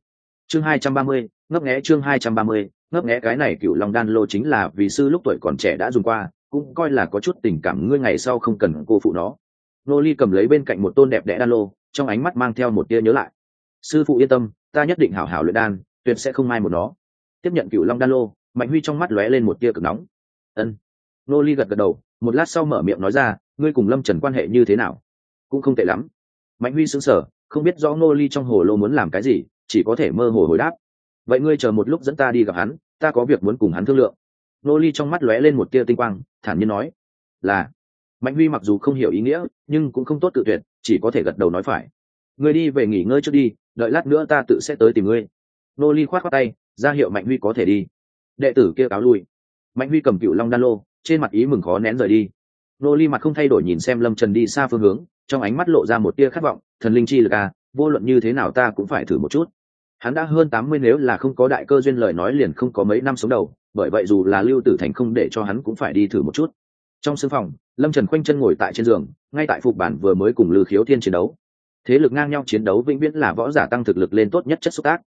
Chương hai trăm ba mươi, ngấp nghé chương hai trăm ba mươi, ngấp nghé cái này cựu long đan lô chính là vì sư lúc tuổi còn trẻ đã dùng qua, cũng coi là có chút tình cảm ngươi ngày sau không cần cô phụ nó. Nô ly cầm lấy bên cạnh một tôn đẹp đẽ đan lô, trong ánh mắt mang theo một tia nhớ lại. Sư phụ yên tâm, ta nhất định hảo hảo luyện đan, tuyệt sẽ không mai một nó. Tiếp nhận cựu long đan lô, mạnh huy trong mắt lóe lên một tia cực nóng. Ân. Nô ly gật gật đầu, một lát sau mở miệng nói ra, ngươi cùng lâm trần quan hệ như thế nào? Cũng không tệ lắm mạnh huy sững sờ, không biết rõ ngô ly trong hồ lô muốn làm cái gì, chỉ có thể mơ hồ hồi đáp. Vậy ngươi chờ một lúc dẫn ta đi gặp hắn, ta có việc muốn cùng hắn thương lượng. Ngô ly trong mắt lóe lên một tia tinh quang, thản nhiên nói, là. Mạnh huy mặc dù không hiểu ý nghĩa, nhưng cũng không tốt tự tuyệt, chỉ có thể gật đầu nói phải. Ngươi đi về nghỉ ngơi trước đi, đợi lát nữa ta tự sẽ tới tìm ngươi. Nô ly khoát khoát tay, ra hiệu mạnh huy có thể đi. Đệ tử kia cáo lui. Mạnh huy cầm cựu long đan lô, trên mặt ý mừng khó nén rời đi. Nô ly mặt không thay đổi nhìn xem lâm trần đi xa phương hướng trong ánh mắt lộ ra một tia khát vọng, thần linh chi lực à vô luận như thế nào ta cũng phải thử một chút. Hắn đã hơn tám mươi nếu là không có đại cơ duyên lời nói liền không có mấy năm sống đầu, bởi vậy dù là lưu tử thành không để cho hắn cũng phải đi thử một chút. Trong sưng phòng, lâm trần khoanh chân ngồi tại trên giường, ngay tại phục bản vừa mới cùng lư khiếu thiên chiến đấu. Thế lực ngang nhau chiến đấu vĩnh viễn là võ giả tăng thực lực lên tốt nhất chất xúc tác.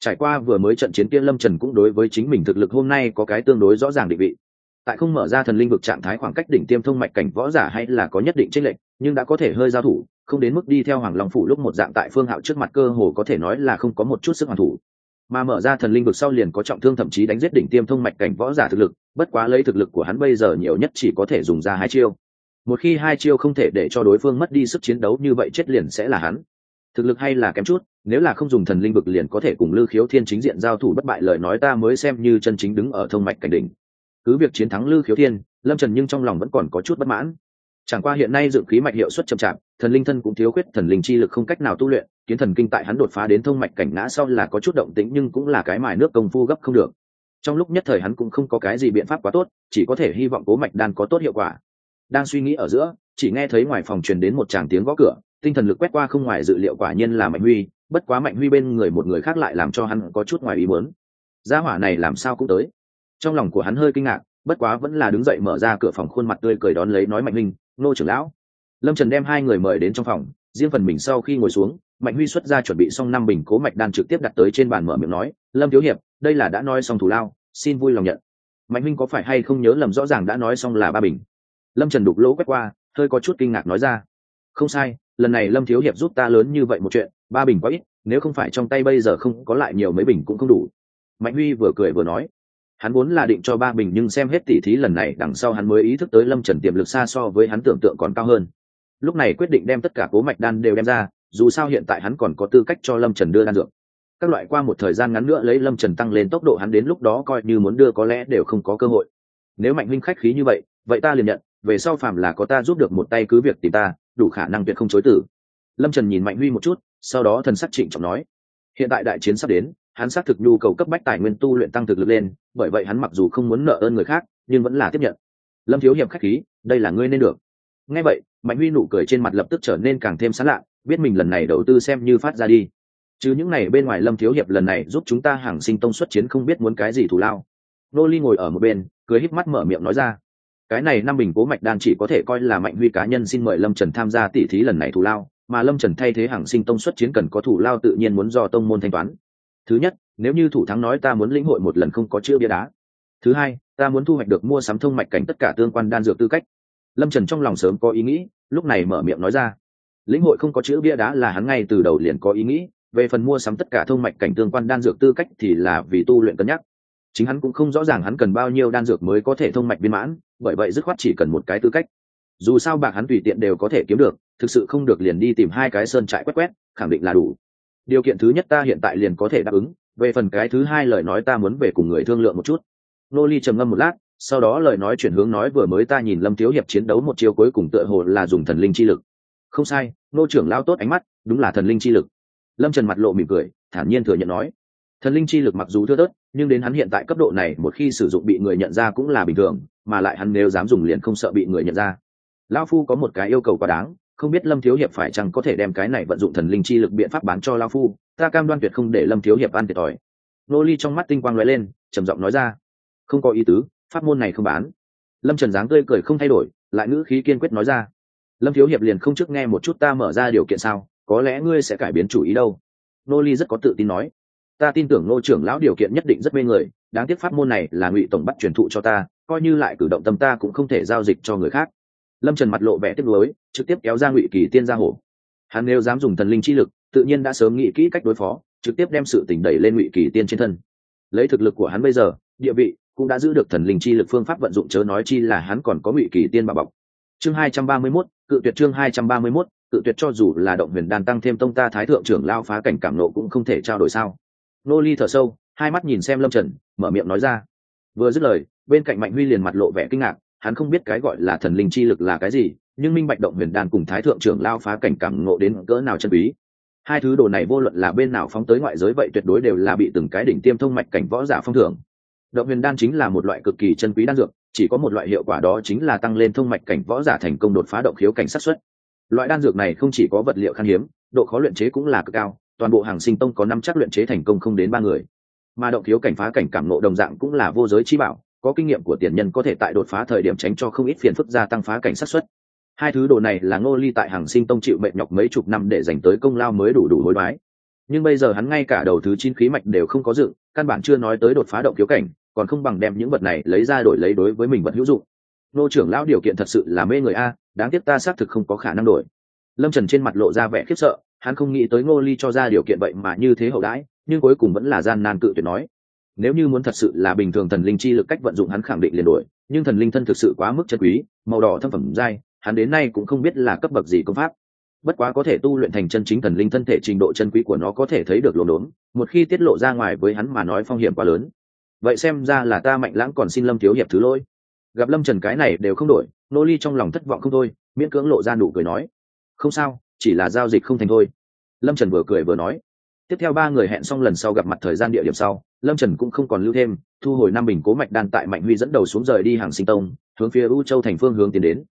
Trải qua vừa mới trận chiến kia lâm trần cũng đối với chính mình thực lực hôm nay có cái tương đối rõ ràng định vị. Tại không mở ra thần linh vực trạng thái khoảng cách đỉnh tiêm thông mạch cảnh võ giả hay là có nhất định tranh lệch nhưng đã có thể hơi giao thủ, không đến mức đi theo hoàng long phủ lúc một dạng tại phương hạo trước mặt cơ hồ có thể nói là không có một chút sức hoàn thủ. Mà mở ra thần linh vực sau liền có trọng thương thậm chí đánh giết đỉnh tiêm thông mạch cảnh võ giả thực lực, bất quá lấy thực lực của hắn bây giờ nhiều nhất chỉ có thể dùng ra hai chiêu. Một khi hai chiêu không thể để cho đối phương mất đi sức chiến đấu như vậy chết liền sẽ là hắn. Thực lực hay là kém chút, nếu là không dùng thần linh vực liền có thể cùng lư khiếu thiên chính diện giao thủ bất bại lời nói ta mới xem như chân chính đứng ở thông mạch cảnh đỉnh. Cứ việc chiến thắng lư khiếu thiên, lâm trần nhưng trong lòng vẫn còn có chút bất mãn chẳng qua hiện nay dự khí mạch hiệu suất chậm chạp, thần linh thân cũng thiếu khuyết, thần linh chi lực không cách nào tu luyện, kiến thần kinh tại hắn đột phá đến thông mạch cảnh ngã sau là có chút động tĩnh nhưng cũng là cái mài nước công phu gấp không được. Trong lúc nhất thời hắn cũng không có cái gì biện pháp quá tốt, chỉ có thể hy vọng cố mạch đan có tốt hiệu quả. Đang suy nghĩ ở giữa, chỉ nghe thấy ngoài phòng truyền đến một tràng tiếng gõ cửa, tinh thần lực quét qua không ngoài dự liệu quả nhiên là mạnh huy, bất quá mạnh huy bên người một người khác lại làm cho hắn có chút ngoài ý muốn. Gia hỏa này làm sao cũng tới. Trong lòng của hắn hơi kinh ngạc, bất quá vẫn là đứng dậy mở ra cửa phòng khuôn mặt tươi cười đón lấy nói mạnh huynh nô trưởng lão. Lâm trần đem hai người mời đến trong phòng, riêng phần mình sau khi ngồi xuống, mạnh huy xuất ra chuẩn bị xong năm bình cố mạch đan trực tiếp đặt tới trên bàn mở miệng nói, lâm thiếu hiệp, đây là đã nói xong thủ lao, xin vui lòng nhận. Mạnh huynh có phải hay không nhớ lầm rõ ràng đã nói xong là ba bình? Lâm trần đục lỗ quét qua, hơi có chút kinh ngạc nói ra, không sai, lần này lâm thiếu hiệp giúp ta lớn như vậy một chuyện, ba bình quá ít, nếu không phải trong tay bây giờ không có lại nhiều mấy bình cũng không đủ. Mạnh huy vừa cười vừa nói hắn vốn là định cho ba bình nhưng xem hết tỉ thí lần này, đằng sau hắn mới ý thức tới lâm trần tiềm lực xa so với hắn tưởng tượng còn cao hơn. Lúc này quyết định đem tất cả cố mạch đan đều đem ra, dù sao hiện tại hắn còn có tư cách cho lâm trần đưa đan dược. Các loại qua một thời gian ngắn nữa lấy lâm trần tăng lên tốc độ hắn đến lúc đó coi như muốn đưa có lẽ đều không có cơ hội. Nếu mạnh huynh khách khí như vậy vậy ta liền nhận, về sau phàm là có ta giúp được một tay cứ việc tìm ta, đủ khả năng tuyệt không chối tử. Lâm trần nhìn mạnh huy một chút, sau đó thần sắc trịnh trọng nói, hiện tại đại chiến sắp đến hắn xác thực nhu cầu cấp bách tài nguyên tu luyện tăng thực lực lên, bởi vậy hắn mặc dù không muốn nợ ơn người khác, nhưng vẫn là tiếp nhận. Lâm thiếu hiệp khách khí, đây là ngươi nên được. Ngay vậy, mạnh huy nụ cười trên mặt lập tức trở nên càng thêm sán lạ, biết mình lần này đầu tư xem như phát ra đi. Chứ những này bên ngoài lâm thiếu hiệp lần này giúp chúng ta hàng sinh tông xuất chiến không biết muốn cái gì thù lao. Nô ly ngồi ở một bên, cười híp mắt mở miệng nói ra, cái này năm bình cố mạch đan chỉ có thể coi là mạnh huy cá nhân xin mời lâm trần tham gia tỷ thí lần này thù lao, mà lâm trần thay thế hàng sinh tông xuất chiến cần có thủ lao tự nhiên muốn do tông môn thanh toán thứ nhất, nếu như thủ thắng nói ta muốn lĩnh hội một lần không có chữ bia đá. Thứ hai, ta muốn thu hoạch được mua sắm thông mạch cảnh tất cả tương quan đan dược tư cách. Lâm trần trong lòng sớm có ý nghĩ, lúc này mở miệng nói ra. Lĩnh hội không có chữ bia đá là hắn ngay từ đầu liền có ý nghĩ, về phần mua sắm tất cả thông mạch cảnh tương quan đan dược tư cách thì là vì tu luyện cân nhắc. Chính hắn cũng không rõ ràng hắn cần bao nhiêu đan dược mới có thể thông mạch viên mãn, bởi vậy dứt khoát chỉ cần một cái tư cách. Dù sao bạc hắn tùy tiện đều có thể kiếm được, thực sự không được liền đi tìm hai cái sơn trại quét quét, khẳng định là đủ điều kiện thứ nhất ta hiện tại liền có thể đáp ứng, về phần cái thứ hai lời nói ta muốn về cùng người thương lượng một chút. Nô ly trầm ngâm một lát, sau đó lời nói chuyển hướng nói vừa mới ta nhìn lâm thiếu hiệp chiến đấu một chiêu cuối cùng tựa hồ là dùng thần linh chi lực. Không sai, nô trưởng lao tốt ánh mắt, đúng là thần linh chi lực. Lâm trần mặt lộ mỉm cười, thản nhiên thừa nhận nói. Thần linh chi lực mặc dù thưa tớt nhưng đến hắn hiện tại cấp độ này, một khi sử dụng bị người nhận ra cũng là bình thường, mà lại hắn nếu dám dùng liền không sợ bị người nhận ra. Lao phu có một cái yêu cầu quá đáng không biết lâm thiếu hiệp phải chăng có thể đem cái này vận dụng thần linh chi lực biện pháp bán cho lao phu, ta cam đoan tuyệt không để lâm thiếu hiệp ăn thiệt thòi. Nô ly trong mắt tinh quang lóe lên, trầm giọng nói ra, không có ý tứ, pháp môn này không bán. Lâm trần dáng tươi cười không thay đổi, lại ngữ khí kiên quyết nói ra, lâm thiếu hiệp liền không trước nghe một chút ta mở ra điều kiện sao, có lẽ ngươi sẽ cải biến chủ ý đâu. Nô ly rất có tự tin nói, ta tin tưởng nô trưởng lão điều kiện nhất định rất mê người, đáng tiếc pháp môn này là ngụy tổng bắt truyền thụ cho ta, coi như lại cử động tâm ta cũng không thể giao dịch cho người khác lâm trần mặt lộ vẻ tiếp lối trực tiếp kéo ra ngụy kỳ tiên ra hổ hắn nếu dám dùng thần linh chi lực tự nhiên đã sớm nghĩ kỹ cách đối phó trực tiếp đem sự tỉnh đẩy lên ngụy kỳ tiên trên thân. Lấy thực lực của hắn bây giờ địa vị cũng đã giữ được thần linh chi lực phương pháp vận dụng chớ nói chi là hắn còn có ngụy kỳ tiên bà bọc. Chương hai trăm ba mươi 231, cự tuyệt chương hai trăm ba mươi 231, cự tuyệt cho dù là động huyền đàn tăng thêm tông ta thái thượng trưởng lao phá cảnh cảm nộ cũng không thể trao đổi sao. Nô ly thở sâu hai mắt nhìn xem lâm trần mở miệng nói ra. Vừa dứt lời bên cạnh mạnh huy liền mặt lộ vẻ kinh ngạc hắn không biết cái gọi là thần linh chi lực là cái gì, nhưng minh bạch động huyền đan cùng thái thượng trưởng lao phá cảnh cảm ngộ đến cỡ nào chân quý. Hai thứ đồ này vô luận là bên nào phóng tới ngoại giới vậy tuyệt đối đều là bị từng cái đỉnh tiêm thông mạch cảnh võ giả phong thưởng. Động huyền đan chính là một loại cực kỳ chân quý đan dược, chỉ có một loại hiệu quả đó chính là tăng lên thông mạch cảnh võ giả thành công đột phá động khiếu cảnh sát xuất. Loại đan dược này không chỉ có vật liệu khan hiếm, độ khó luyện chế cũng là cực cao, toàn bộ hàng sinh tông có năm chắc luyện chế thành công không đến ba người. Mà động khiếu cảnh phá cảnh cảm nộ đồng dạng cũng là vô giới chi bảo có kinh nghiệm của tiền nhân có thể tại đột phá thời điểm tránh cho không ít phiền phức gia tăng phá cảnh sát xuất. Hai thứ đồ này là ngô ly tại hàng sinh tông chịu mệt nhọc mấy chục năm để dành tới công lao mới đủ đủ hối đoái. Nhưng bây giờ hắn ngay cả đầu thứ chín khí mạch đều không có dựng, căn bản chưa nói tới đột phá động kiếu cảnh, còn không bằng đem những vật này lấy ra đổi lấy đối với mình vật hữu dụng. Nô trưởng lão điều kiện thật sự là mê người a, đáng tiếc ta xác thực không có khả năng đổi. Lâm trần trên mặt lộ ra vẻ khiếp sợ, hắn không nghĩ tới ngô ly cho ra điều kiện vậy mà như thế hậu đãi, nhưng cuối cùng vẫn là gian nan cự tuyệt nói nếu như muốn thật sự là bình thường thần linh chi lực cách vận dụng hắn khẳng định liền đổi nhưng thần linh thân thực sự quá mức chân quý, màu đỏ thâm phẩm dai hắn đến nay cũng không biết là cấp bậc gì công pháp. Bất quá có thể tu luyện thành chân chính thần linh thân thể trình độ chân quý của nó có thể thấy được lồn đốn, một khi tiết lộ ra ngoài với hắn mà nói phong hiểm quá lớn. Vậy xem ra là ta mạnh lãng còn xin lâm thiếu hiệp thứ lỗi. Gặp lâm trần cái này đều không đổi, nô ly trong lòng thất vọng không thôi, miễn cưỡng lộ ra nụ cười nói. Không sao, chỉ là giao dịch không thành thôi. Lâm trần vừa cười vừa nói tiếp theo ba người hẹn xong lần sau gặp mặt thời gian địa điểm sau, lâm trần cũng không còn lưu thêm, thu hồi năm bình cố mạch đan tại mạnh huy dẫn đầu xuống rời đi hàng sinh tông, hướng phía u châu thành phương hướng tiến đến.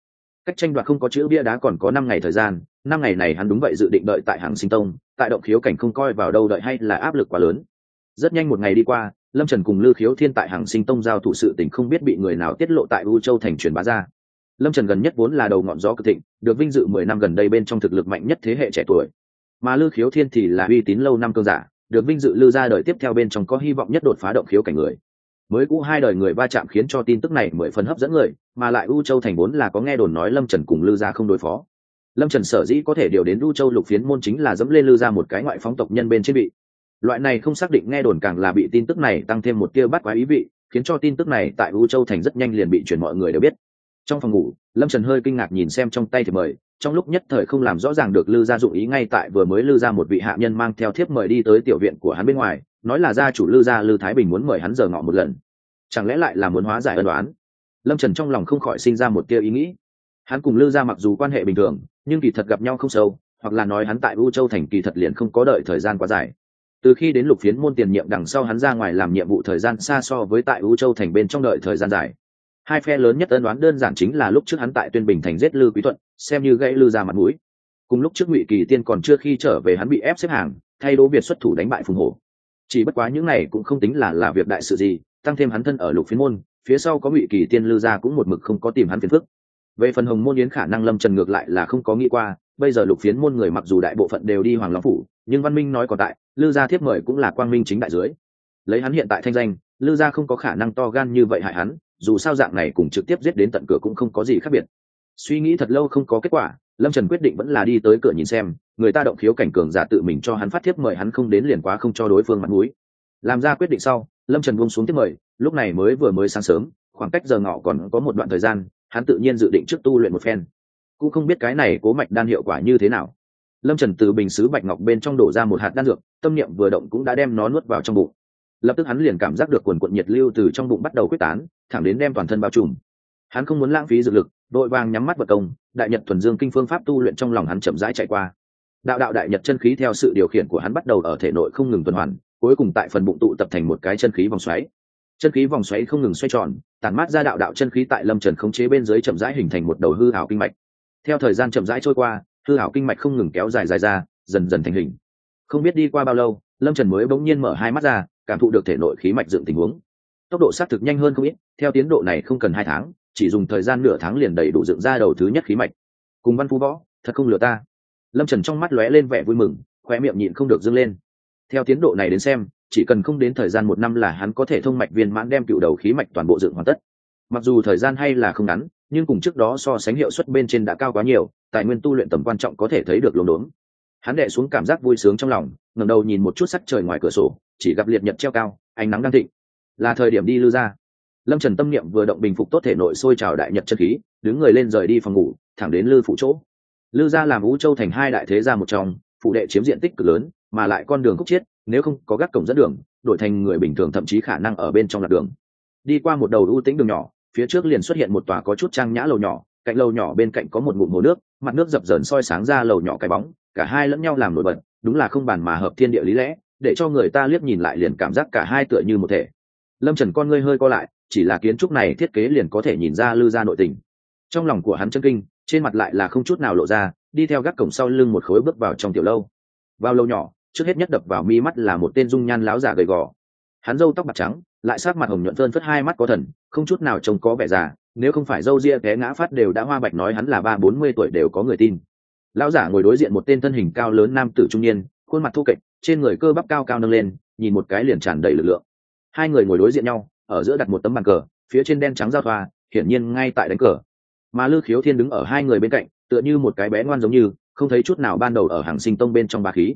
Cách tranh đoạt không có chữ bia đá còn có năm ngày thời gian, năm ngày này hắn đúng vậy dự định đợi tại hàng sinh tông, tại động khiếu cảnh không coi vào đâu đợi hay là áp lực quá lớn. Rất nhanh một ngày đi qua, lâm trần cùng lư khiếu thiên tại hàng sinh tông giao thủ sự tình không biết bị người nào tiết lộ tại u châu thành truyền bá ra. Lâm trần gần nhất vốn là đầu ngọn gió cực thịnh, được vinh dự mười năm gần đây bên trong thực lực mạnh nhất thế hệ trẻ tuổi mà lư khiếu thiên thì là uy tín lâu năm cơn giả, được vinh dự lư ra đời tiếp theo bên trong có hy vọng nhất đột phá động khiếu cảnh người. Mới cũ hai đời người va chạm khiến cho tin tức này mười phần hấp dẫn người, mà lại u châu thành vốn là có nghe đồn nói lâm trần cùng lư gia không đối phó. Lâm trần sở dĩ có thể điều đến u châu lục phiến môn chính là dẫm lên lư ra một cái ngoại phóng tộc nhân bên trên vị loại này không xác định nghe đồn càng là bị tin tức này tăng thêm một tia bắt quá ý vị, khiến cho tin tức này tại u châu thành rất nhanh liền bị chuyển mọi người đều biết. Trong phòng ngủ, lâm trần hơi kinh ngạc nhìn xem trong tay thì mời trong lúc nhất thời không làm rõ ràng được lư gia dụng ý ngay tại vừa mới lư ra một vị hạ nhân mang theo thiếp mời đi tới tiểu viện của hắn bên ngoài, nói là gia chủ lư gia lư thái bình muốn mời hắn giờ ngọ một lần. Chẳng lẽ lại là muốn hóa giải ân đoán lâm trần trong lòng không khỏi sinh ra một tia ý nghĩ. Hắn cùng lư gia mặc dù quan hệ bình thường, nhưng kỳ thật gặp nhau không sâu, hoặc là nói hắn tại u châu thành kỳ thật liền không có đợi thời gian quá dài. Từ khi đến lục phiến môn tiền nhiệm đằng sau hắn ra ngoài làm nhiệm vụ thời gian xa so với tại u châu thành bên trong đợi thời gian dài hai phe lớn nhất ân đoán đơn giản chính là lúc trước hắn tại tuyên bình thành giết lư quý thuận, xem như gãy lư ra mặt mũi. Cùng lúc trước ngụy kỳ tiên còn chưa khi trở về hắn bị ép xếp hàng, thay đỗ việt xuất thủ đánh bại phùng hổ chỉ bất quá những này cũng không tính là là việc đại sự gì, tăng thêm hắn thân ở lục phiên môn, phía sau có ngụy kỳ tiên lư ra cũng một mực không có tìm hắn phiền phức. Về phần hồng môn yến khả năng lâm trần ngược lại là không có nghĩ qua, bây giờ lục phiến môn người mặc dù đại bộ phận đều đi hoàng long phủ, nhưng văn minh nói còn tại, lư gia thiếp mời cũng là quang minh chính đại dưới. Lấy hắn hiện tại thanh danh, lư gia không có khả năng to gan như vậy hại hắn dù sao dạng này cùng trực tiếp giết đến tận cửa cũng không có gì khác biệt. Suy nghĩ thật lâu không có kết quả, lâm trần quyết định vẫn là đi tới cửa nhìn xem, người ta động khiếu cảnh cường giả tự mình cho hắn phát thiếp mời hắn không đến liền quá không cho đối phương mặt mũi. Làm ra quyết định sau, lâm trần buông xuống thiếp mời, lúc này mới vừa mới sáng sớm, khoảng cách giờ ngọ còn có một đoạn thời gian, hắn tự nhiên dự định trước tu luyện một phen. Cũng không biết cái này cố mạch đan hiệu quả như thế nào. Lâm trần từ bình xứ bạch ngọc bên trong đổ ra một hạt đan dược, tâm niệm vừa động cũng đã đem nó nuốt vào trong bụng lập tức hắn liền cảm giác được quần quận nhiệt lưu từ trong bụng bắt đầu quyết tán, thẳng đến đem toàn thân bao trùm. Hắn không muốn lãng phí dược lực, đội vàng nhắm mắt vật công, đại nhật thuần dương kinh phương pháp tu luyện trong lòng hắn chậm rãi chạy qua. Đạo đạo đại nhật chân khí theo sự điều khiển của hắn bắt đầu ở thể nội không ngừng tuần hoàn, cuối cùng tại phần bụng tụ tập thành một cái chân khí vòng xoáy. Chân khí vòng xoáy không ngừng xoay tròn, tản mát ra đạo đạo chân khí tại lâm trần khống chế bên dưới chậm rãi hình thành một đầu hư hảo kinh mạch. Theo thời gian chậm rãi trôi qua, hư hảo kinh mạch không ngừng kéo dài dài ra, dần dần thành hình. Không biết đi qua bao lâu, lâm trần mới bỗng nhiên mở hai mắt ra cảm thụ được thể nội khí mạch dựng tình huống. Tốc độ xác thực nhanh hơn không ít, theo tiến độ này không cần hai tháng, chỉ dùng thời gian nửa tháng liền đầy đủ dựng ra đầu thứ nhất khí mạch. Cùng văn phú võ, thật không lừa ta. Lâm trần trong mắt lóe lên vẻ vui mừng khoe miệng nhịn không được dâng lên. Theo tiến độ này đến xem, chỉ cần không đến thời gian một năm là hắn có thể thông mạch viên mãn đem cựu đầu khí mạch toàn bộ dựng hoàn tất. Mặc dù thời gian hay là không ngắn, nhưng cùng trước đó so sánh hiệu suất bên trên đã cao quá nhiều, tài nguyên tu luyện tầm quan trọng có thể thấy được lồn đốn. Hắn đệ xuống cảm giác vui sướng trong lòng, ngẩng đầu nhìn một chút sắc trời ngoài cửa sổ chỉ gặp liệt nhật treo cao, ánh nắng đang thịnh. Là thời điểm đi lưu ra lâm trần tâm niệm vừa động bình phục tốt thể nội sôi trào đại nhật chân khí, đứng người lên rời đi phòng ngủ, thẳng đến lư phụ chỗ. Lư gia làm vũ châu thành hai đại thế gia một trong phụ đệ chiếm diện tích cực lớn, mà lại con đường khúc chiết, nếu không có gác cổng dẫn đường, đổi thành người bình thường thậm chí khả năng ở bên trong lạc đường. Đi qua một đầu ưu tĩnh đường nhỏ, phía trước liền xuất hiện một tòa có chút trang nhã lầu nhỏ, cạnh lầu nhỏ bên cạnh có một ngụm hồ nước, mặt nước dập dờn soi sáng ra lầu nhỏ cái bóng, cả hai lẫn nhau làm nổi bật, đúng là không bàn mà hợp thiên địa lý lẽ để cho người ta liếc nhìn lại liền cảm giác cả hai tựa như một thể. Lâm trần con ngươi hơi co lại, chỉ là kiến trúc này thiết kế liền có thể nhìn ra lư ra nội tình. Trong lòng của hắn chân kinh, trên mặt lại là không chút nào lộ ra, đi theo gác cổng sau lưng một khối bước vào trong tiểu lâu. Vào lâu nhỏ, trước hết nhất đập vào mi mắt là một tên dung nhan láo giả gầy gò. Hắn râu tóc bạc trắng, lại sát mặt hồng nhuận phơn phất hai mắt có thần, không chút nào trông có vẻ già, nếu không phải râu ria té ngã phát đều đã hoa bạch nói hắn là ba bốn mươi tuổi đều có người tin. Lão giả ngồi đối diện một tên thân hình cao lớn nam tử trung niên, khuôn mặt thu kệch trên người cơ bắp cao cao nâng lên, nhìn một cái liền tràn đầy lực lượng. Hai người ngồi đối diện nhau, ở giữa đặt một tấm bàn cờ, phía trên đen trắng giao thoa, hiển nhiên ngay tại đánh cờ. Mà lư khiếu thiên đứng ở hai người bên cạnh, tựa như một cái bé ngoan giống như, không thấy chút nào ban đầu ở hàng sinh tông bên trong ba khí.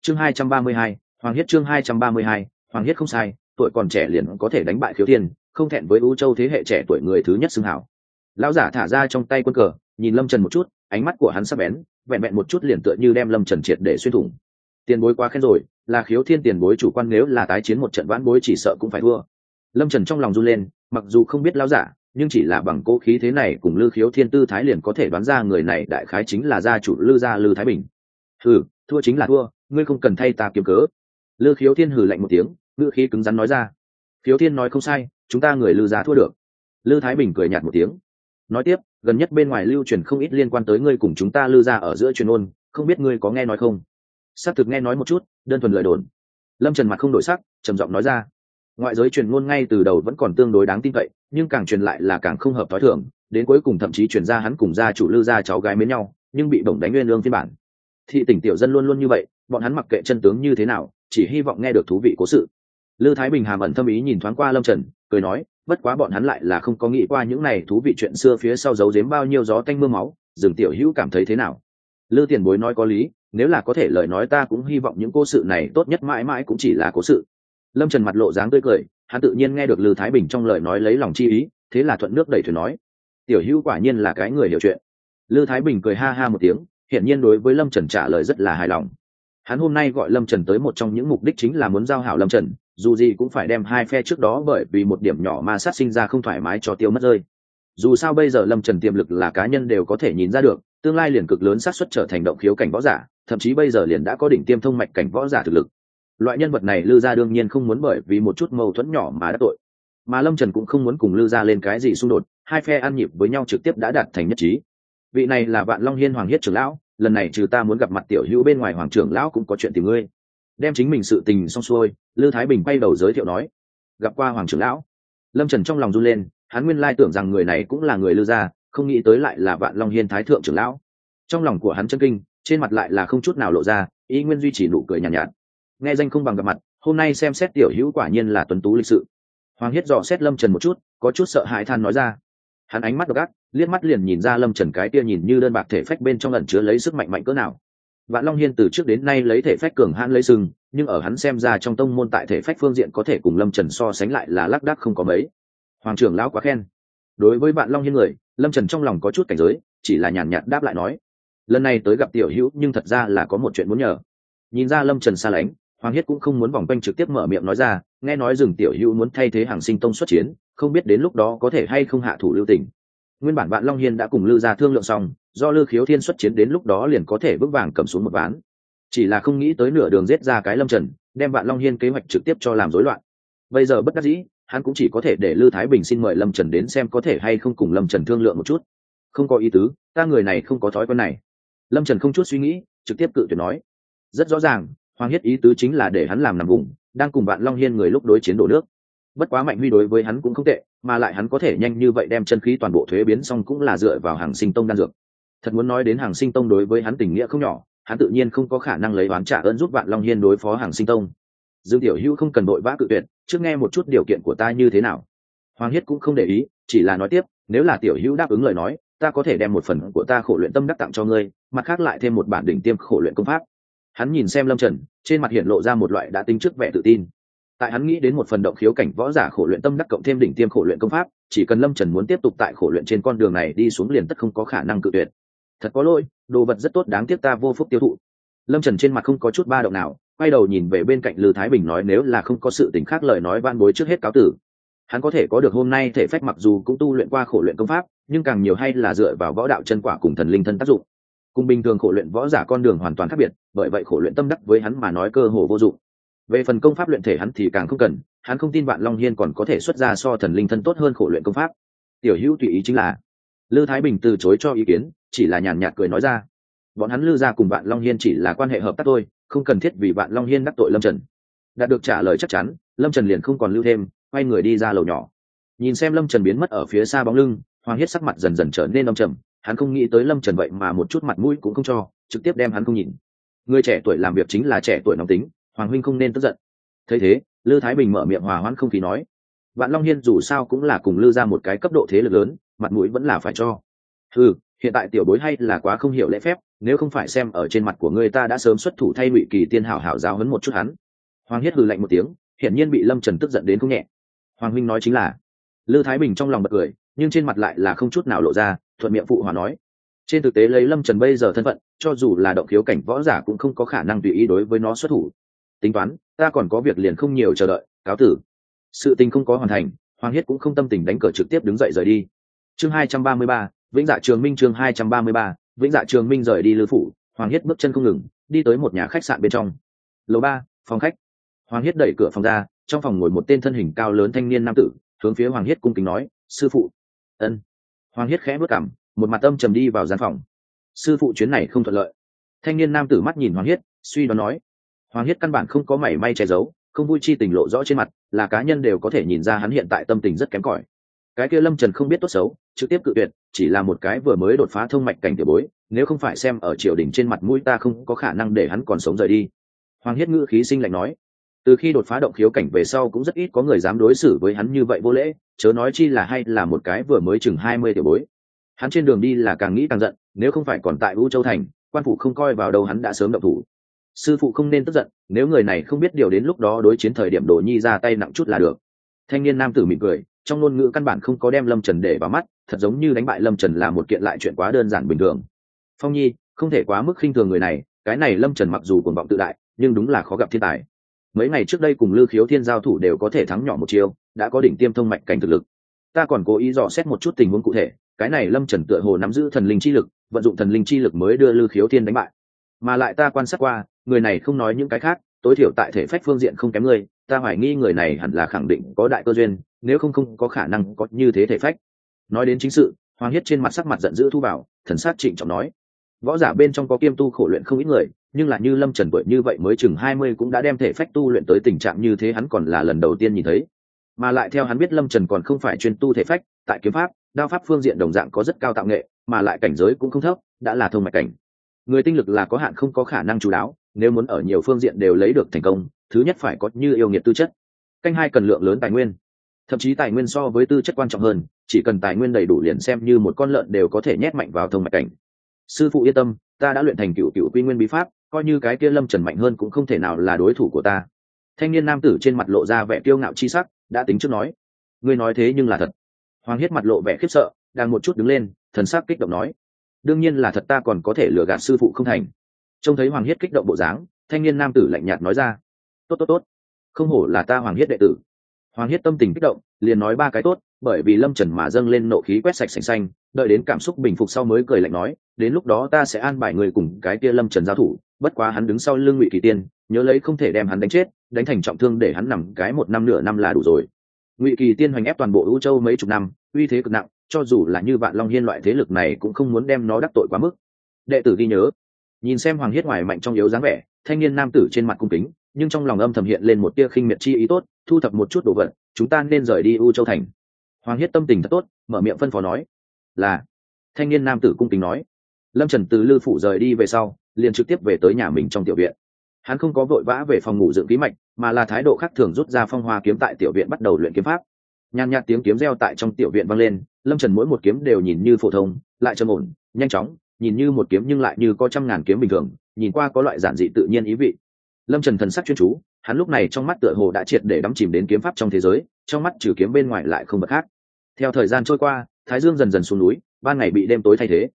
Chương hai trăm ba mươi hai, hoàng hiết chương hai trăm ba mươi hai, hoàng hiết không sai, tuổi còn trẻ liền có thể đánh bại khiếu thiên, không thẹn với u châu thế hệ trẻ tuổi người thứ nhất xưng hảo. Lão giả thả ra trong tay quân cờ, nhìn lâm trần một chút, ánh mắt của hắn sắp bén, vẹn vẹn một chút liền tựa như đem lâm trần triệt để xuyên thủng tiền bối quá khen rồi, là khiếu thiên tiền bối chủ quan nếu là tái chiến một trận vãn bối chỉ sợ cũng phải thua. Lâm trần trong lòng run lên, mặc dù không biết lão giả, nhưng chỉ là bằng cố khí thế này cùng lư khiếu thiên tư thái liền có thể đoán ra người này đại khái chính là gia chủ lư gia lư thái bình. Hừ, thua chính là thua, ngươi không cần thay ta kiếm cớ. Lư khiếu thiên hừ lạnh một tiếng, ngữ khí cứng rắn nói ra. Khiếu thiên nói không sai, chúng ta người lư gia thua được. Lư thái bình cười nhạt một tiếng. Nói tiếp, gần nhất bên ngoài lưu truyền không ít liên quan tới ngươi cùng chúng ta lư gia ở giữa truyền ôn, không biết ngươi có nghe nói không? Xác thực nghe nói một chút, đơn thuần lời đồn. Lâm trần mặt không đổi sắc, trầm giọng nói ra. Ngoại giới truyền ngôn ngay từ đầu vẫn còn tương đối đáng tin cậy, nhưng càng truyền lại là càng không hợp t h o i thưởng đến cuối cùng thậm chí truyền ra hắn cùng gia chủ lư gia cháu gái mến nhau, nhưng bị bổng đánh nguyên lương phiên bản. Thị tỉnh tiểu dân luôn luôn như vậy, bọn hắn mặc kệ chân tướng như thế nào, chỉ hy vọng nghe được thú vị cố sự. Lư thái bình hàm ẩn thâm ý nhìn thoáng qua lâm trần, cười nói, bất quá bọn hắn lại là không có nghĩ qua những này thú vị chuyện xưa phía sau giấu giếm bao nhiêu gió tanh m ư a máu, rừng tiểu hữu cảm thấy thế nào? Lư tiền bối nói có lý nếu là có thể lời nói ta cũng hy vọng những cố sự này tốt nhất mãi mãi cũng chỉ là cố sự. Lâm trần mặt lộ dáng tươi cười, hắn tự nhiên nghe được lư thái bình trong lời nói lấy lòng chi ý, thế là thuận nước đẩy thuyền nói. Tiểu hữu quả nhiên là cái người hiểu chuyện. Lư thái bình cười ha ha một tiếng, hiển nhiên đối với lâm trần trả lời rất là hài lòng. Hắn hôm nay gọi lâm trần tới một trong những mục đích chính là muốn giao hảo lâm trần, dù gì cũng phải đem hai phe trước đó bởi vì một điểm nhỏ mà sát sinh ra không thoải mái cho tiêu mất rơi. Dù sao bây giờ lâm trần tiềm lực là cá nhân đều có thể nhìn ra được, tương lai liền cực lớn xác suất trở thành động khiếu cảnh võ giả thậm chí bây giờ liền đã có đỉnh tiêm thông mạch cảnh võ giả thực lực. Loại nhân vật này lư gia đương nhiên không muốn bởi vì một chút mâu thuẫn nhỏ mà đã tội. Mà lâm trần cũng không muốn cùng lư gia lên cái gì xung đột, hai phe ăn nhịp với nhau trực tiếp đã đạt thành nhất trí. Vị này là vạn long hiên hoàng hiết trưởng lão, lần này trừ ta muốn gặp mặt tiểu hữu bên ngoài hoàng trưởng lão cũng có chuyện tìm ngươi. Đem chính mình sự tình xong xuôi, lư thái bình bay đầu giới thiệu nói, gặp qua hoàng trưởng lão. Lâm trần trong lòng run lên, hắn nguyên lai tưởng rằng người này cũng là người lư gia, không nghĩ tới lại là vạn long hiên thái thượng trưởng lão. Trong lòng của hắn chân kinh trên mặt lại là không chút nào lộ ra ý nguyên duy trì nụ cười nhàn nhạt, nhạt. Nghe danh không bằng gặp mặt hôm nay xem xét tiểu hữu quả nhiên là tuấn tú lịch sự. Hoàng hiết dò xét lâm trần một chút có chút sợ hãi than nói ra. Hắn ánh mắt đ ộ liếc mắt liền nhìn ra lâm trần cái tia nhìn như đơn bạc thể phách bên trong lần chứa lấy sức mạnh mạnh cỡ nào. Vạn long hiên từ trước đến nay lấy thể phách cường hãn lấy sừng nhưng ở hắn xem ra trong tông môn tại thể phách phương diện có thể cùng lâm trần so sánh lại là lác đác không có mấy. Hoàng trưởng lão quá khen. Đối với vạn long hiên người lâm trần trong lòng có chút cảnh giới chỉ là nhàn nhạt đáp lại nói lần này tới gặp tiểu hữu, nhưng thật ra là có một chuyện muốn nhờ. Nhìn ra lâm trần xa lánh, hoàng hiết cũng không muốn vòng quanh trực tiếp mở miệng nói ra, nghe nói rừng tiểu hữu muốn thay thế hàng sinh tông xuất chiến, không biết đến lúc đó có thể hay không hạ thủ lưu tình. Nguyên bản bạn long hiên đã cùng lư ra thương lượng xong, do lư khiếu thiên xuất chiến đến lúc đó liền có thể vững vàng cầm xuống một ván. Chỉ là không nghĩ tới nửa đường giết ra cái lâm trần, đem bạn long hiên kế hoạch trực tiếp cho làm rối loạn. Bây giờ bất đắc dĩ, hắn cũng chỉ có thể để lư thái bình xin mời lâm trần đến xem có thể hay không cùng lâm trần thương lượng một chút. Không có ý tứ, ta người này không có thói quen này lâm trần không chút suy nghĩ, trực tiếp cự tuyệt nói. Rất rõ ràng, hoàng hiết ý tứ chính là để hắn làm nằm vùng, đang cùng bạn long hiên người lúc đối chiến đổ nước. Bất quá mạnh huy đối với hắn cũng không tệ, mà lại hắn có thể nhanh như vậy đem chân khí toàn bộ thuế biến xong cũng là dựa vào hàng sinh tông đan dược. Thật muốn nói đến hàng sinh tông đối với hắn tình nghĩa không nhỏ, hắn tự nhiên không có khả năng lấy oán trả ơn giúp bạn long hiên đối phó hàng sinh tông. Dương tiểu hữu không cần đội vã cự tuyệt, trước nghe một chút điều kiện của ta như thế nào. Hoàng hiết cũng không để ý, chỉ là nói tiếp, nếu là tiểu hữu đáp ứng lời nói ta có thể đem một phần của ta khổ luyện tâm đắc tặng cho ngươi, mặt khác lại thêm một bản đỉnh tiêm khổ luyện công pháp. Hắn nhìn xem lâm trần, trên mặt hiện lộ ra một loại đã tính trước vẻ tự tin. Tại hắn nghĩ đến một phần động khiếu cảnh võ giả khổ luyện tâm đắc cộng thêm đỉnh tiêm khổ luyện công pháp, chỉ cần lâm trần muốn tiếp tục tại khổ luyện trên con đường này đi xuống liền tất không có khả năng cự tuyệt. Thật có lỗi, đồ vật rất tốt, đáng tiếc ta vô phúc tiêu thụ. Lâm trần trên mặt không có chút ba động nào, quay đầu nhìn về bên cạnh lư thái bình nói, nếu là không có sự t ì n h khác lời nói van bối trước hết cáo tử hắn có thể có được hôm nay thể phách mặc dù cũng tu luyện qua khổ luyện công pháp, nhưng càng nhiều hay là dựa vào võ đạo chân quả cùng thần linh thân tác dụng. Cùng bình thường khổ luyện võ giả con đường hoàn toàn khác biệt, bởi vậy khổ luyện tâm đắc với hắn mà nói cơ hồ vô dụng. Về phần công pháp luyện thể hắn thì càng không cần, hắn không tin bạn long hiên còn có thể xuất ra so thần linh thân tốt hơn khổ luyện công pháp. Tiểu hữu tùy ý chính là, lư thái bình từ chối cho ý kiến, chỉ là nhàn nhạt cười nói ra, bọn hắn lư ra cùng bạn long hiên chỉ là quan hệ hợp tác thôi, không cần thiết vì bạn long hiên đắc tội lâm trần. Đạt được trả lời chắc chắn, lâm trần liền không còn lưu thêm quay người đi ra lầu nhỏ. Nhìn xem lâm trần biến mất ở phía xa bóng lưng, hoàng hiết sắc mặt dần dần trở nên đông trầm, hắn không nghĩ tới lâm trần vậy mà một chút mặt mũi cũng không cho, trực tiếp đem hắn không nhìn. Người trẻ tuổi làm việc chính là trẻ tuổi nóng tính, hoàng huynh không nên tức giận. Thấy thế, lư thái bình mở miệng hòa hoãn không khí nói, vạn long hiên dù sao cũng là cùng lư ra một cái cấp độ thế lực lớn, mặt mũi vẫn là phải cho. Ừ hiện tại tiểu bối hay là quá không hiểu lễ phép, nếu không phải xem ở trên mặt của người ta đã sớm xuất thủ thay ngụy kỳ tiên hảo hảo giáo hấn một chút hắn. Hoàng hiết hừ lạnh một tiếng, hiển nhiên bị lâm trần tức giận đến không nhẹ hoàng huynh nói chính là. Lư thái bình trong lòng bật cười, nhưng trên mặt lại là không chút nào lộ ra, thuận miệng phụ hòa nói. Trên thực tế lấy lâm trần bây giờ thân phận, cho dù là động khiếu cảnh võ giả cũng không có khả năng tùy ý đối với nó xuất thủ. Tính toán, ta còn có việc liền không nhiều chờ đợi, cáo tử. Sự tình không có hoàn thành, hoàng hiết cũng không tâm tình đánh cờ trực tiếp đứng dậy rời đi. Chương hai trăm ba mươi ba, vĩnh dạ trường minh chương hai trăm ba mươi ba, vĩnh dạ trường minh rời đi lư phủ, hoàng hiết bước chân không ngừng, đi tới một nhà khách sạn bên trong. Lầu ba, phòng khách. Hoàng hiết đẩy cửa phòng ra trong phòng ngồi một tên thân hình cao lớn thanh niên nam tử, hướng phía hoàng hiết cung kính nói, sư phụ. Ân. Hoàng hiết khẽ bước cảm một mặt âm trầm đi vào gian phòng. Sư phụ, chuyến này không thuận lợi. Thanh niên nam tử mắt nhìn hoàng hiết, suy đoán nói. Hoàng hiết căn bản không có mảy may che giấu, không vui chi tình lộ rõ trên mặt, là cá nhân đều có thể nhìn ra hắn hiện tại tâm tình rất kém cỏi. Cái kia lâm trần không biết tốt xấu, trực tiếp cự tuyệt, chỉ là một cái vừa mới đột phá thông mạch cảnh tiểu bối, nếu không phải xem ở triều đình trên mặt mũi ta không có khả năng để hắn còn sống rời đi. Hoàng hiết ngữ khí sinh lạnh nói từ khi đột phá động khiếu cảnh về sau cũng rất ít có người dám đối xử với hắn như vậy vô lễ, chớ nói chi là hay là một cái vừa mới chừng hai mươi tiểu bối. Hắn trên đường đi là càng nghĩ càng giận, nếu không phải còn tại vũ châu thành, quan phụ không coi vào đâu hắn đã sớm động thủ. Sư phụ không nên tức giận, nếu người này không biết điều đến lúc đó đối chiến thời điểm đồ nhi ra tay nặng chút là được. Thanh niên nam tử mỉm cười, trong ngôn ngữ căn bản không có đem lâm trần để vào mắt, thật giống như đánh bại lâm trần là một kiện lại chuyện quá đơn giản bình thường. Phong nhi, không thể quá mức khinh thường người này, cái này lâm trần mặc dù cuồng vọng tự đại, nhưng đúng là khó gặp thiên tài mấy ngày trước đây cùng lư khiếu thiên giao thủ đều có thể thắng nhỏ một chiều đã có đỉnh tiêm thông mạch cảnh thực lực. Ta còn cố ý dò xét một chút tình huống cụ thể cái này lâm trần tựa hồ nắm giữ thần linh chi lực vận dụng thần linh chi lực mới đưa lư khiếu thiên đánh bại. Mà lại ta quan sát qua người này không nói những cái khác tối thiểu tại thể phách phương diện không kém ngươi ta hoài nghi người này hẳn là khẳng định có đại cơ duyên nếu không không có khả năng có như thế thể phách. Nói đến chính sự hoàng hiết trên mặt sắc mặt giận dữ thu bảo, thần sát trịnh trọng nói võ giả bên trong có kiêm tu khổ luyện không ít người, nhưng là như lâm trần vội như vậy mới chừng hai mươi cũng đã đem thể phách tu luyện tới tình trạng như thế hắn còn là lần đầu tiên nhìn thấy. Mà lại theo hắn biết lâm trần còn không phải chuyên tu thể phách, tại kiếm pháp, đao pháp phương diện đồng dạng có rất cao tạo nghệ, mà lại cảnh giới cũng không thấp, đã là thông mạch cảnh. Người tinh lực là có hạn không có khả năng chú đáo, nếu muốn ở nhiều phương diện đều lấy được thành công, thứ nhất phải có như yêu nghiệt tư chất. Canh hai cần lượng lớn tài nguyên. Thậm chí tài nguyên so với tư chất quan trọng hơn, chỉ cần tài nguyên đầy đủ liền xem như một con lợn đều có thể nhét mạnh vào thông mạch cảnh sư phụ yên tâm, ta đã luyện thành cựu cựu quy nguyên bí pháp, coi như cái kia lâm trần mạnh hơn cũng không thể nào là đối thủ của ta. Thanh niên nam tử trên mặt lộ ra vẻ kiêu ngạo chi sắc, đã tính trước nói. Ngươi nói thế nhưng là thật. Hoàng hiết mặt lộ vẻ khiếp sợ, đang một chút đứng lên, thần sắc kích động nói. Đương nhiên là thật ta còn có thể lừa gạt sư phụ không thành. Trông thấy hoàng hiết kích động bộ dáng, thanh niên nam tử lạnh nhạt nói ra. Tốt tốt tốt. Không hổ là ta hoàng hiết đệ tử. Hoàng hiết tâm tình kích động, liền nói ba cái tốt, bởi vì lâm trần mà dâng lên nộ khí quét sạch sành xanh, đợi đến cảm xúc bình phục sau mới cười lạnh nói đến lúc đó ta sẽ an bài người cùng cái kia lâm trần giao thủ, bất quá hắn đứng sau lưng ngụy kỳ tiên, nhớ lấy không thể đem hắn đánh chết, đánh thành trọng thương để hắn nằm cái một năm nửa năm là đủ rồi. Ngụy kỳ tiên hoành ép toàn bộ ưu châu mấy chục năm, uy thế cực nặng, cho dù là như vạn long hiên loại thế lực này cũng không muốn đem nó đắc tội quá mức. Đệ tử ghi nhớ. Nhìn xem hoàng hiết ngoài mạnh trong yếu dáng vẻ, thanh niên nam tử trên mặt cung kính, nhưng trong lòng âm thầm hiện lên một tia khinh miệt chi ý tốt, thu thập một chút đồ vật, chúng ta nên rời đi u châu thành. Hoàng hiết tâm tình thật tốt, mở miệng phân phó nói. Là. Thanh niên nam tử cung kính nói lâm trần từ lư phủ rời đi về sau, liền trực tiếp về tới nhà mình trong tiểu viện. Hắn không có vội vã về phòng ngủ dựng khí mạch, mà là thái độ khác thường rút ra phong hoa kiếm tại tiểu viện bắt đầu luyện kiếm pháp. Nhàn nhạt tiếng kiếm reo tại trong tiểu viện vang lên, lâm trần mỗi một kiếm đều nhìn như phổ thông, lại trầm ổn, nhanh chóng, nhìn như một kiếm nhưng lại như có trăm ngàn kiếm bình thường, nhìn qua có loại giản dị tự nhiên ý vị. Lâm trần thần sắc chuyên chú, hắn lúc này trong mắt tựa hồ đã triệt để đắm chìm đến kiếm pháp trong thế giới, trong mắt trừ kiếm bên ngoài lại không bật khác. Theo thời gian trôi qua, thái dương dần dần xuống núi, ban ngày bị đêm tối thay thế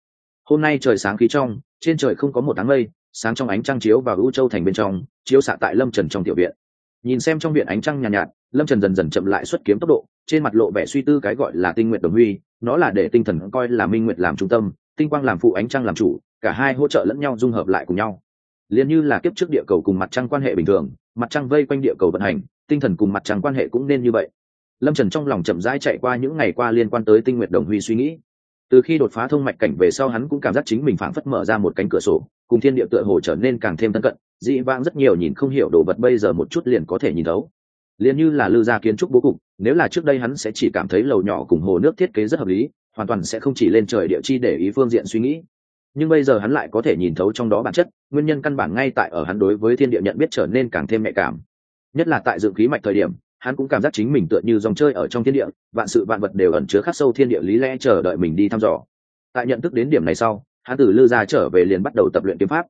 hôm nay trời sáng khí trong trên trời không có một tháng mây sáng trong ánh trăng chiếu và u châu thành bên trong chiếu xạ tại lâm trần trong tiểu viện. Nhìn xem trong viện ánh trăng nhàn nhạt, nhạt lâm trần dần dần chậm lại xuất kiếm tốc độ trên mặt lộ vẻ suy tư cái gọi là tinh nguyện đồng huy nó là để tinh thần coi là minh nguyện làm trung tâm tinh quang làm phụ ánh trăng làm chủ cả hai hỗ trợ lẫn nhau dung hợp lại cùng nhau. Liền như là kiếp trước địa cầu cùng mặt trăng quan hệ bình thường mặt trăng vây quanh địa cầu vận hành tinh thần cùng mặt trăng quan hệ cũng nên như vậy. Lâm trần trong lòng chậm rãi chạy qua những ngày qua liên quan tới tinh nguyện đồng huy suy nghĩ từ khi đột phá thông mạch cảnh về sau hắn cũng cảm giác chính mình phảng phất mở ra một cánh cửa sổ, cùng thiên địa tựa hồ trở nên càng thêm thân cận, dị vãng rất nhiều nhìn không hiểu đồ vật bây giờ một chút liền có thể nhìn thấu. Liền như là lư gia kiến trúc bố cục, nếu là trước đây hắn sẽ chỉ cảm thấy lầu nhỏ cùng hồ nước thiết kế rất hợp lý, hoàn toàn sẽ không chỉ lên trời địa chi để ý phương diện suy nghĩ. Nhưng bây giờ hắn lại có thể nhìn thấu trong đó bản chất, nguyên nhân căn bản ngay tại ở hắn đối với thiên địa nhận biết trở nên càng thêm nhạy cảm. Nhất là tại dựng khí mạch thời điểm hắn cũng cảm giác chính mình tựa như dòng chơi ở trong thiên địa, vạn sự vạn vật đều ẩn chứa khắc sâu thiên địa lý lẽ chờ đợi mình đi thăm dò. Tại nhận thức đến điểm này sau, hắn từ lư ra trở về liền bắt đầu tập luyện kiếm pháp.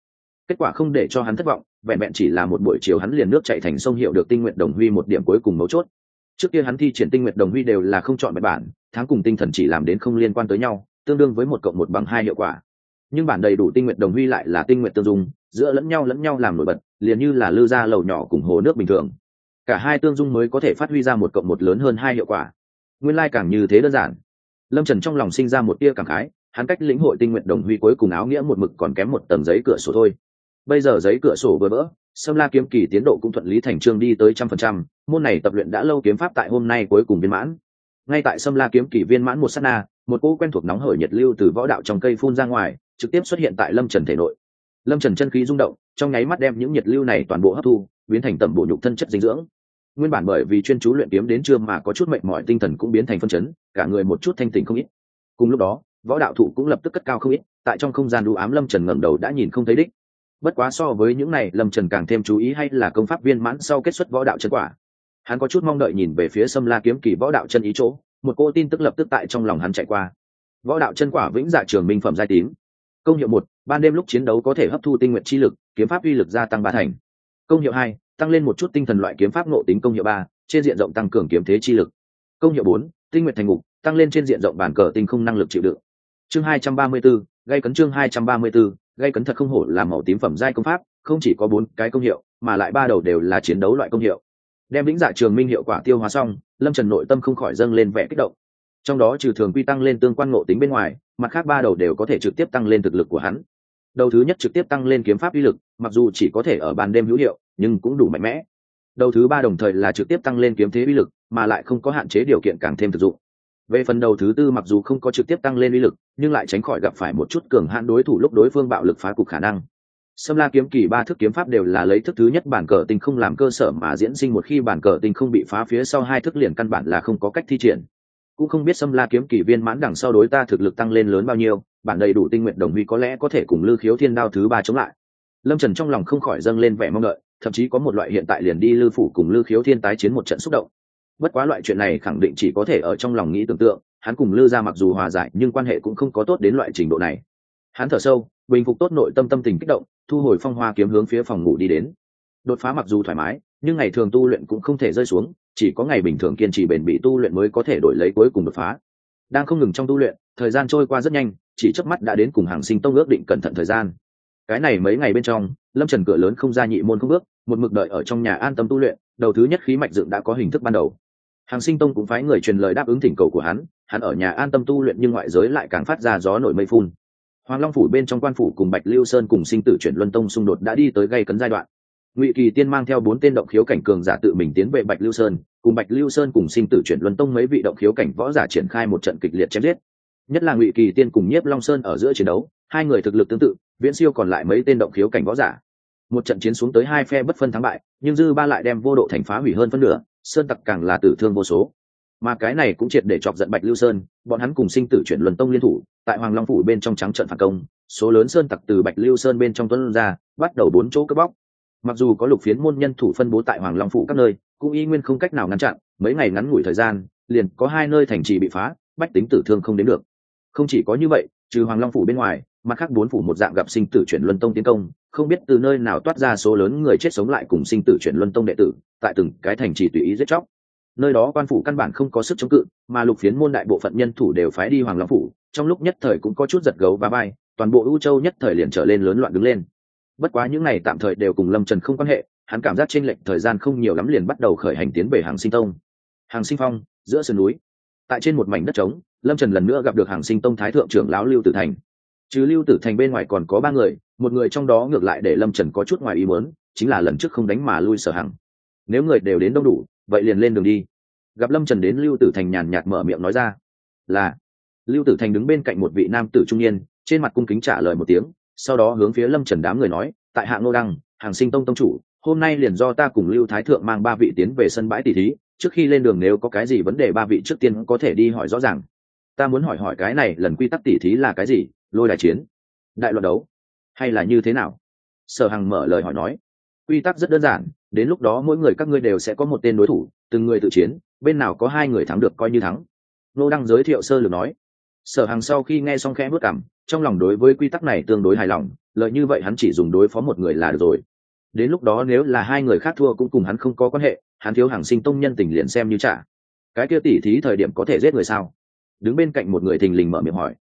Kết quả không để cho hắn thất vọng, vẹn vẹn chỉ là một buổi chiều hắn liền nước chạy thành sông hiệu được tinh nguyện đồng huy một điểm cuối cùng mấu chốt. Trước kia hắn thi triển tinh nguyện đồng huy đều là không chọn bài bản, tháng cùng tinh thần chỉ làm đến không liên quan tới nhau, tương đương với một cộng một bằng hai hiệu quả. Nhưng bản đầy đủ tinh nguyện đồng huy lại là tinh nguyện tương dung, giữa lẫn nhau lẫn nhau làm nổi bật, liền như là lư ra lầu nhỏ cùng hồ nước bình thường cả hai tương dung mới có thể phát huy ra một cộng một lớn hơn hai hiệu quả. Nguyên lai càng như thế đơn giản. Lâm trần trong lòng sinh ra một tia cảm khái, hắn cách lĩnh hội tinh nguyện đồng huy cuối cùng áo nghĩa một mực còn kém một tầm giấy cửa sổ thôi. Bây giờ giấy cửa sổ vừa vỡ, sâm la kiếm kỳ tiến độ cũng thuận lý thành trương đi tới trăm phần trăm, môn này tập luyện đã lâu kiếm pháp tại hôm nay cuối cùng viên mãn. Ngay tại sâm la kiếm kỳ viên mãn một s á t na, một cỗ quen thuộc nóng hởi nhiệt lưu từ võ đạo trong cây phun ra ngoài, trực tiếp xuất hiện tại lâm trần thể nội. Lâm trần chân khí rung động, trong nháy mắt đem những nhiệt lưu này toàn bộ hấp thu, biến thành tầm bộ nhục thân chất dinh dưỡng nguyên bản bởi vì chuyên chú luyện kiếm đến trưa mà có chút mệnh mỏi, tinh thần cũng biến thành phân chấn, cả người một chút thanh tình không ít. Cùng lúc đó, võ đạo thụ cũng lập tức cất cao không ít, tại trong không gian đũ ám lâm trần ngẩng đầu đã nhìn không thấy đích. Bất quá so với những này, lâm trần càng thêm chú ý hay là công pháp viên mãn sau kết xuất võ đạo chân quả. Hắn có chút mong đợi nhìn về phía sâm la kiếm kỳ võ đạo chân ý chỗ, một cô tin tức lập tức tại trong lòng hắn chạy qua. Võ đạo chân quả vĩnh dạ trường minh phẩm giai tím. Công hiệu một, ban đêm lúc chiến đấu có thể hấp thu tinh nguyện chi lực, kiếm pháp uy lực gia tăng ba thành. Công hiệu hai tăng lên một chút tinh thần loại kiếm pháp ngộ tính công hiệu ba, trên diện rộng tăng cường kiếm thế chi lực. Công hiệu bốn, tinh nguyện thành ngục, tăng lên trên diện rộng bản cờ tinh không năng lực chịu đựng. Chương hai trăm ba mươi bốn gây cấn chương hai trăm ba mươi bốn gây cấn thật không hổ là màu tím phẩm giai công pháp, không chỉ có bốn cái công hiệu, mà lại ba đầu đều là chiến đấu loại công hiệu. Đem lĩnh dạ trường minh hiệu quả tiêu hóa xong, lâm trần nội tâm không khỏi dâng lên vẻ kích động. Trong đó trừ thường quy tăng lên tương quan ngộ tính bên ngoài, mặt khác ba đầu đều có thể trực tiếp tăng lên thực lực của hắn. Đầu thứ nhất trực tiếp tăng lên kiếm pháp uy lực, mặc dù chỉ có thể ở ban đêm hữu hiệu nhưng cũng đủ mạnh mẽ đầu thứ ba đồng thời là trực tiếp tăng lên kiếm thế uy lực mà lại không có hạn chế điều kiện càng thêm thực dụng về phần đầu thứ tư mặc dù không có trực tiếp tăng lên uy lực nhưng lại tránh khỏi gặp phải một chút cường hạn đối thủ lúc đối phương bạo lực phá cục khả năng Sâm La kiếm kỳ ba thức kiếm pháp đều là lấy thức thứ nhất bản cờ tinh không làm cơ sở mà diễn sinh một khi bản cờ tinh không bị phá phía sau hai thức liền căn bản là không có cách thi triển. Cũng không biết Sâm La kiếm kỳ viên mãn đằng sau đối ta thực lực tăng lên lớn bao nhiêu, bản đầy đủ tinh nguyện đồng huy có lẽ có thể cùng Lư Khiếu Thiên đao thứ ba chống lại. Lâm Trần trong lòng không khỏi dâng lên vẻ mong đợi, thậm chí có một loại hiện tại liền đi Lư phủ cùng Lư Khiếu Thiên tái chiến một trận xúc động. Bất quá loại chuyện này khẳng định chỉ có thể ở trong lòng nghĩ tưởng tượng, hắn cùng Lư gia mặc dù hòa giải nhưng quan hệ cũng không có tốt đến loại trình độ này. Hắn thở sâu, bình phục tốt nội tâm tâm tình kích động thu hồi phong hoa kiếm hướng phía phòng ngủ đi đến đột phá mặc dù thoải mái nhưng ngày thường tu luyện cũng không thể rơi xuống chỉ có ngày bình thường kiên trì bền bỉ tu luyện mới có thể đổi lấy cuối cùng đột phá đang không ngừng trong tu luyện thời gian trôi qua rất nhanh chỉ chớp mắt đã đến cùng hàng sinh tông ước định cẩn thận thời gian cái này mấy ngày bên trong, lâm trần cửa lớn không ra nhị môn không bước, một mực đợi ở trong nhà an tâm tu luyện, đầu thứ nhất khí mạch dựng đã có hình thức ban đầu. Hàng sinh tông cũng phái người truyền lời đáp ứng thỉnh cầu của hắn hắn ở nhà an tâm tu luyện nhưng ngoại giới lại càng phát ra gió nổi mây phun. Hoàng long phủ bên trong quan phủ cùng bạch lưu sơn cùng sinh tử chuyển luân tông xung đột đã đi tới gây cấn giai đoạn. Ngụy kỳ tiên mang theo bốn tên động khiếu cảnh cường giả tự mình tiến về bạch lưu sơn, cùng bạch lưu sơn cùng sinh tử chuyển luân tông mấy vị động khiếu cảnh võ giả triển khai một trận kịch liệt chém giết. Nhất là ngụy kỳ tiên cùng nhiếp long sơn ở giữa chiến đấu, hai người thực lực tương tự viễn siêu còn lại mấy tên động khiếu cảnh võ giả. Một trận chiến xuống tới hai phe bất phân thắng bại, nhưng dư ba lại đem vô độ thành phá hủy hơn phân nửa, sơn tặc càng là tử thương vô số. Mà cái này cũng triệt để chọc giận bạch lưu sơn, bọn hắn cùng sinh tử chuyển luân tông liên thủ, tại hoàng long phủ bên trong trắng trận phản công, số lớn sơn tặc từ bạch lưu sơn bên trong tuấn ra, bắt đầu bốn chỗ cướp bóc. Mặc dù có lục phiến môn nhân thủ phân bố tại hoàng long phủ các nơi, cũng y nguyên không cách nào ngăn chặn, mấy ngày ngắn ngủi thời gian, liền có hai nơi thành trì bị phá, bách tính tử thương không đến được. Không chỉ có như vậy trừ hoàng long phủ bên ngoài, mặt khác bốn phủ một dạng gặp sinh tử chuyển luân tông tiến công, không biết từ nơi nào toát ra số lớn người chết sống lại cùng sinh tử chuyển luân tông đệ tử, tại từng cái thành trì tùy ý giết chóc. Nơi đó quan phủ căn bản không có sức chống cự, mà lục phiến môn đại bộ phận nhân thủ đều phái đi hoàng long phủ, trong lúc nhất thời cũng có chút giật gấu và bay toàn bộ ưu châu nhất thời liền trở lên lớn loạn đứng lên. Bất quá những ngày tạm thời đều cùng lâm trần không quan hệ, hắn cảm giác trên lệch thời gian không nhiều lắm liền bắt đầu khởi hành tiến về hàng sinh tông. Hàng sinh phong, giữa sườn núi, tại trên một mảnh đất trống lâm trần lần nữa gặp được hàng sinh tông thái thượng trưởng lão lưu tử thành. Chứ lưu tử thành bên ngoài còn có ba người, một người trong đó ngược lại để lâm trần có chút ngoài ý muốn, chính là lần trước không đánh mà lui sở hằng. Nếu người đều đến đông đủ, vậy liền lên đường đi. Gặp lâm trần đến lưu tử thành nhàn nhạt mở miệng nói ra, là. Lưu tử thành đứng bên cạnh một vị nam tử trung niên, trên mặt cung kính trả lời một tiếng, sau đó hướng phía lâm trần đám người nói, tại hạng ngô đăng, hàng sinh tông tông chủ, hôm nay liền do ta cùng lưu thái thượng mang ba vị tiến về sân bãi tỷ thí, trước khi lên đường nếu có cái gì vấn đề ba vị trước tiên có thể đi hỏi rõ ràng ta muốn hỏi hỏi cái này lần quy tắc tỷ thí là cái gì, lôi đại chiến, đại loạt đấu, hay là như thế nào? Sở hằng mở lời hỏi nói. Quy tắc rất đơn giản, đến lúc đó mỗi người các ngươi đều sẽ có một tên đối thủ, từng người tự chiến, bên nào có hai người thắng được coi như thắng. Nô đăng giới thiệu sơ lược nói. Sở Hằng sau khi nghe xong khẽ bước cảm, trong lòng đối với quy tắc này tương đối hài lòng, lợi như vậy hắn chỉ dùng đối phó một người là được rồi. Đến lúc đó nếu là hai người khác thua cũng cùng hắn không có quan hệ, hắn thiếu hàng sinh tông nhân tình liền xem như trả. Cái kia tỉ thí thời điểm có thể giết người sao? Đứng bên cạnh một người thình lình mở miệng hỏi.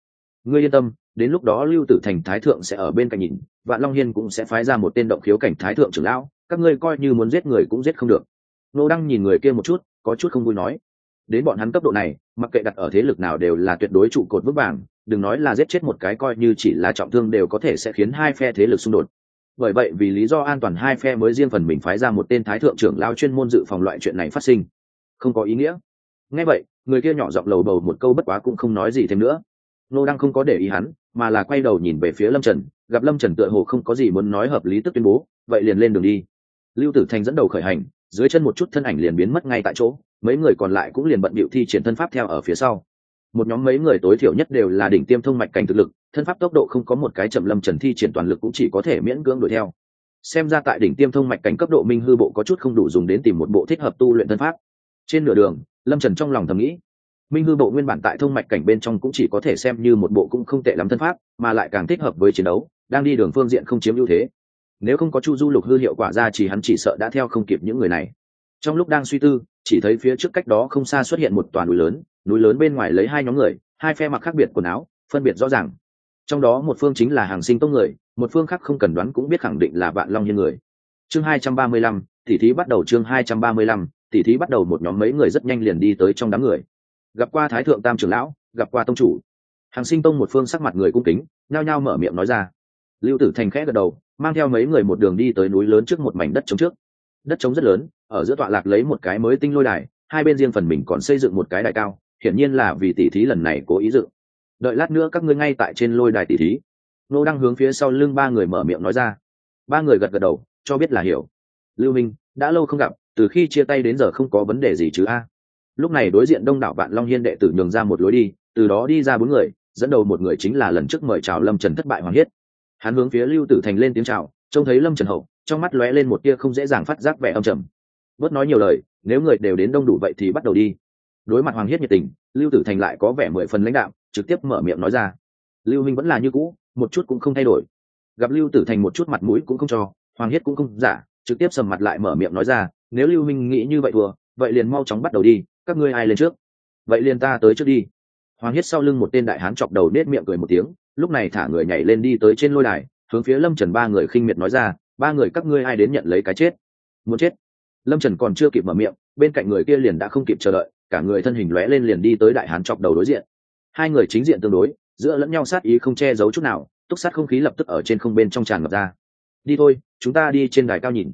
Ngươi yên tâm, đến lúc đó lưu tử thành thái thượng sẽ ở bên cạnh nhìn, vạn long hiên cũng sẽ phái ra một tên động khiếu cảnh thái thượng trưởng lão, các ngươi coi như muốn giết người cũng giết không được. Nô đăng nhìn người kia một chút, có chút không vui nói. Đến bọn hắn cấp độ này, mặc kệ đặt ở thế lực nào đều là tuyệt đối trụ cột vững vàng, đừng nói là giết chết một cái coi như chỉ là trọng thương đều có thể sẽ khiến hai phe thế lực xung đột. Bởi vậy vì lý do an toàn hai phe mới riêng phần mình phái ra một tên thái thượng trưởng lao chuyên môn dự phòng loại chuyện này phát sinh. Không có ý nghĩa. Ngay vậy người kia nhỏ giọng lầu bầu một câu bất quá cũng không nói gì thêm nữa. Nô đang không có để ý hắn, mà là quay đầu nhìn về phía lâm trần. Gặp lâm trần tựa hồ không có gì muốn nói hợp lý tức tuyên bố, vậy liền lên đường đi. Lưu tử thành dẫn đầu khởi hành, dưới chân một chút thân ảnh liền biến mất ngay tại chỗ, mấy người còn lại cũng liền bận bịu thi triển thân pháp theo ở phía sau. Một nhóm mấy người tối thiểu nhất đều là đỉnh tiêm thông mạch cảnh thực lực, thân pháp tốc độ không có một cái chậm lâm trần thi triển toàn lực cũng chỉ có thể miễn cưỡng đuổi theo. Xem ra tại đỉnh tiêm thông mạch cảnh cấp độ minh hư bộ có chút không đủ dùng đến tìm một bộ thích hợp tu luyện thân pháp. Trên nửa đường lâm trần trong lòng thầm nghĩ, minh hư bộ nguyên bản tại thông mạch cảnh bên trong cũng chỉ có thể xem như một bộ cũng không tệ lắm thân pháp, mà lại càng thích hợp với chiến đấu, đang đi đường phương diện không chiếm ưu thế. Nếu không có chu du lục hư hiệu quả ra chỉ hắn chỉ sợ đã theo không kịp những người này. Trong lúc đang suy tư, chỉ thấy phía trước cách đó không xa xuất hiện một toàn núi lớn núi lớn bên ngoài lấy hai nhóm người, hai phe mặc khác biệt quần áo, phân biệt rõ ràng. Trong đó một phương chính là hàng sinh tông người, một phương khác không cần đoán cũng biết khẳng định là vạn long như người. Chương hai trăm ba mươi lăm tỷ thí bắt đầu chương hai trăm ba mươi lăm tỷ thí bắt đầu một nhóm mấy người rất nhanh liền đi tới trong đám người. Gặp qua thái thượng tam trưởng lão, gặp qua tông chủ. Hàng sinh tông một phương sắc mặt người cung kính, nhao nhao mở miệng nói ra. Lưu tử thành khẽ gật đầu, mang theo mấy người một đường đi tới núi lớn trước một mảnh đất trống trước. Đất trống rất lớn, ở giữa tọa lạc lấy một cái mới tinh lôi đài, hai bên riêng phần mình còn xây dựng một cái đài cao, hiển nhiên là vì tỷ thí lần này cố ý dựng. Đợi lát nữa các ngươi ngay tại trên lôi đài tỷ thí. Nô đang hướng phía sau lưng ba người mở miệng nói ra. Ba người gật gật đầu, cho biết là hiểu. Lưu minh, đã lâu không gặp từ khi chia tay đến giờ không có vấn đề gì chứ a. Lúc này đối diện đông đảo vạn long hiên đệ tử nhường ra một lối đi, từ đó đi ra bốn người, dẫn đầu một người chính là lần trước mời chào lâm trần thất bại hoàng hiết. Hắn hướng phía lưu tử thành lên tiếng chào, trông thấy lâm trần hậu, trong mắt lóe lên một tia không dễ dàng phát giác vẻ âm trầm. Bớt nói nhiều lời, nếu người đều đến đông đủ vậy thì bắt đầu đi. Đối mặt hoàng hiết nhiệt tình, lưu tử thành lại có vẻ mười phần lãnh đạo, trực tiếp mở miệng nói ra. Lưu minh vẫn là như cũ, một chút cũng không thay đổi. Gặp lưu tử thành một chút mặt mũi cũng không cho, hoàng hiết cũng không giả trực tiếp sầm mặt lại mở miệng nói ra, nếu lưu minh nghĩ như vậy thua, vậy liền mau chóng bắt đầu đi, các ngươi ai lên trước? Vậy liền ta tới trước đi. Hoàng hiết sau lưng một tên đại hán chọc đầu nết miệng cười một tiếng, lúc này thả người nhảy lên đi tới trên lôi đài, hướng phía lâm trần ba người khinh miệt nói ra, ba người các ngươi ai đến nhận lấy cái chết? Muốn chết? Lâm trần còn chưa kịp mở miệng, bên cạnh người kia liền đã không kịp chờ đợi, cả người thân hình lóe lên liền đi tới đại hán chọc đầu đối diện. Hai người chính diện tương đối, giữa lẫn nhau sát ý không che giấu chút nào, túc sát không khí lập tức ở trên không bên trong tràn ngập ra đi thôi, chúng ta đi trên đài cao nhìn.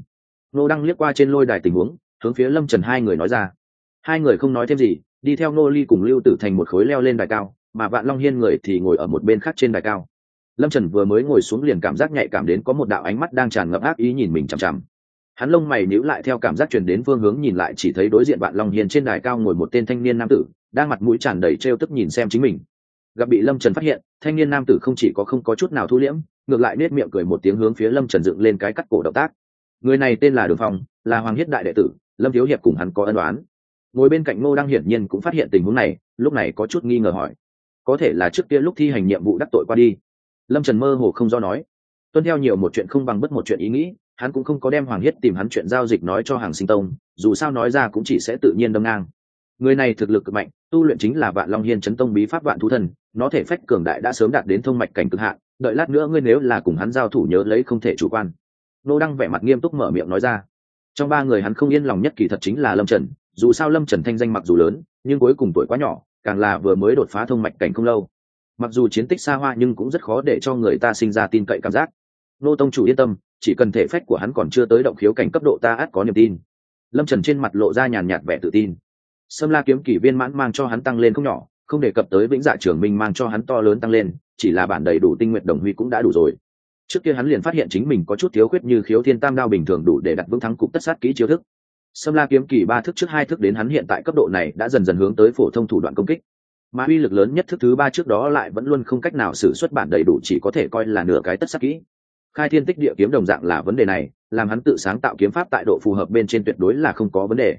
Nô đăng liếc qua trên lôi đài tình huống, hướng phía lâm trần hai người nói ra. Hai người không nói thêm gì, đi theo nô ly cùng lưu tử thành một khối leo lên đài cao, mà vạn long hiên người thì ngồi ở một bên khác trên đài cao. Lâm trần vừa mới ngồi xuống liền cảm giác nhạy cảm đến có một đạo ánh mắt đang tràn ngập ác ý nhìn mình chằm chằm. Hắn lông mày níu lại theo cảm giác chuyển đến phương hướng nhìn lại chỉ thấy đối diện vạn long hiên trên đài cao ngồi một tên thanh niên nam tử, đang mặt mũi tràn đầy t r e o tức nhìn xem chính mình. Gặp bị lâm trần phát hiện, thanh niên nam tử không chỉ có không có chút nào thu liễm ngược lại nết miệng cười một tiếng hướng phía lâm trần dựng lên cái cắt cổ động tác. Người này tên là đường phong, là hoàng hiết đại đệ tử, lâm thiếu hiệp cùng hắn có ân đoán ngồi bên cạnh ngô đăng hiển nhiên cũng phát hiện tình huống này, lúc này có chút nghi ngờ hỏi. Có thể là trước kia lúc thi hành nhiệm vụ đắc tội qua đi. Lâm trần mơ hồ không do nói. Tuân theo nhiều một chuyện không bằng bất một chuyện ý nghĩ, hắn cũng không có đem hoàng hiết tìm hắn chuyện giao dịch nói cho hàng sinh tông, dù sao nói ra cũng chỉ sẽ tự nhiên đâm ngang. Người này thực lực cực mạnh, tu luyện chính là vạn long hiên chấn tông bí pháp vạn thú thần, nó thể phách cường đại đã sớm đạt đến thông mạch cảnh cực hạn đợi lát nữa ngươi nếu là cùng hắn giao thủ nhớ lấy không thể chủ quan. Nô đăng vẻ mặt nghiêm túc mở miệng nói ra. Trong ba người hắn không yên lòng nhất kỳ thật chính là lâm trần, dù sao lâm trần thanh danh mặc dù lớn, nhưng cuối cùng tuổi quá nhỏ, càng là vừa mới đột phá thông mạch cảnh không lâu. Mặc dù chiến tích xa hoa nhưng cũng rất khó để cho người ta sinh ra tin cậy cảm giác. Nô tông chủ yên tâm, chỉ cần thể phách của hắn còn chưa tới động khiếu cảnh cấp độ ta ắt có niềm tin. Lâm trần trên mặt lộ ra nhàn nhạt vẻ tự tin. Sâm la kiếm kỷ viên mãn mang cho hắn tăng lên không nhỏ không đề cập tới vĩnh dạ trưởng minh mang cho hắn to lớn tăng lên, chỉ là bản đầy đủ tinh nguyện đồng huy cũng đã đủ rồi. Trước kia hắn liền phát hiện chính mình có chút thiếu khuyết như khiếu thiên tam đao bình thường đủ để đặt vững thắng cục tất sát kỹ chiêu thức. Sâm la kiếm kỳ ba thức trước hai thức đến hắn hiện tại cấp độ này đã dần dần hướng tới phổ thông thủ đoạn công kích. Mà uy lực lớn nhất thức thứ ba trước đó lại vẫn luôn không cách nào xử xuất bản đầy đủ chỉ có thể coi là nửa cái tất sắc kỹ. Khai thiên tích địa kiếm đồng dạng là vấn đề này, làm hắn tự sáng tạo kiếm pháp tại độ phù hợp bên trên tuyệt đối là không có vấn đề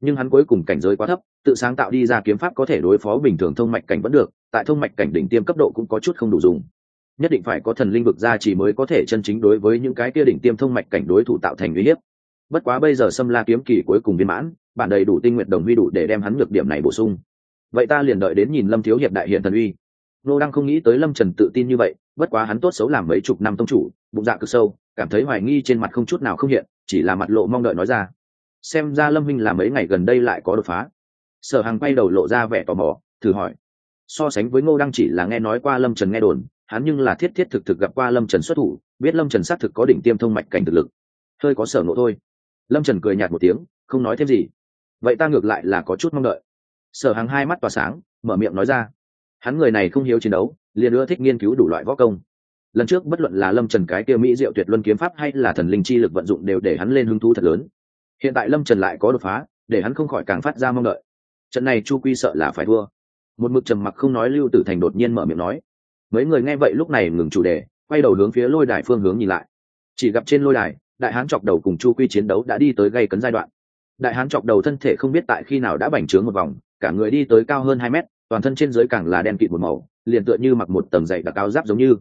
nhưng hắn cuối cùng cảnh giới quá thấp, tự sáng tạo đi ra kiếm pháp có thể đối phó bình thường thông mạch cảnh vẫn được, tại thông mạch cảnh đỉnh tiêm cấp độ cũng có chút không đủ dùng. Nhất định phải có thần linh vực ra chỉ mới có thể chân chính đối với những cái kia đỉnh tiêm thông mạch cảnh đối thủ tạo thành uy hiếp. Bất quá bây giờ xâm la kiếm kỳ cuối cùng viên mãn, bản đầy đủ tinh nguyện đồng huy đủ để đem hắn nhược điểm này bổ sung. Vậy ta liền đợi đến nhìn lâm thiếu hiệp đại hiện thần uy. Nô đang không nghĩ tới lâm trần tự tin như vậy, bất quá hắn tốt xấu làm mấy chục năm tông chủ, bụng dạ cực sâu, cảm thấy hoài nghi trên mặt không chút nào không hiện, chỉ là mặt lộ mong đợi nói ra xem ra lâm minh là mấy ngày gần đây lại có đột phá. Sở hàng quay đầu lộ ra vẻ tò mò, thử hỏi. So sánh với ngô đăng chỉ là nghe nói qua lâm trần nghe đồn, hắn nhưng là thiết thiết thực thực gặp qua lâm trần xuất thủ, biết lâm trần xác thực có đỉnh tiêm thông mạch cảnh thực lực. Hơi có sở nộ thôi. Lâm trần cười nhạt một tiếng, không nói thêm gì. Vậy ta ngược lại là có chút mong đợi. Sở hàng hai mắt tỏa sáng, mở miệng nói ra. Hắn người này không hiếu chiến đấu, liền ưa thích nghiên cứu đủ loại võ công. Lần trước bất luận là lâm trần cái kia mỹ diệu tuyệt luân kiếm pháp hay là thần linh chi lực vận dụng đều để hắn lên hứng thú thật lớn hiện tại lâm trần lại có đột phá, để hắn không khỏi càng phát ra mong đợi. Trận này chu quy sợ là phải thua. Một mực trầm mặc không nói lưu tử thành đột nhiên mở miệng nói. Mấy người nghe vậy lúc này ngừng chủ đề, quay đầu hướng phía lôi đài phương hướng nhìn lại. Chỉ gặp trên lôi đài, đại hán chọc đầu cùng chu quy chiến đấu đã đi tới gây cấn giai đoạn. Đại hán chọc đầu thân thể không biết tại khi nào đã bành trướng một vòng, cả người đi tới cao hơn hai mét, toàn thân trên dưới càng là đen kịt một màu, liền tựa như mặc một tầng dày đặc cao giáp giống như.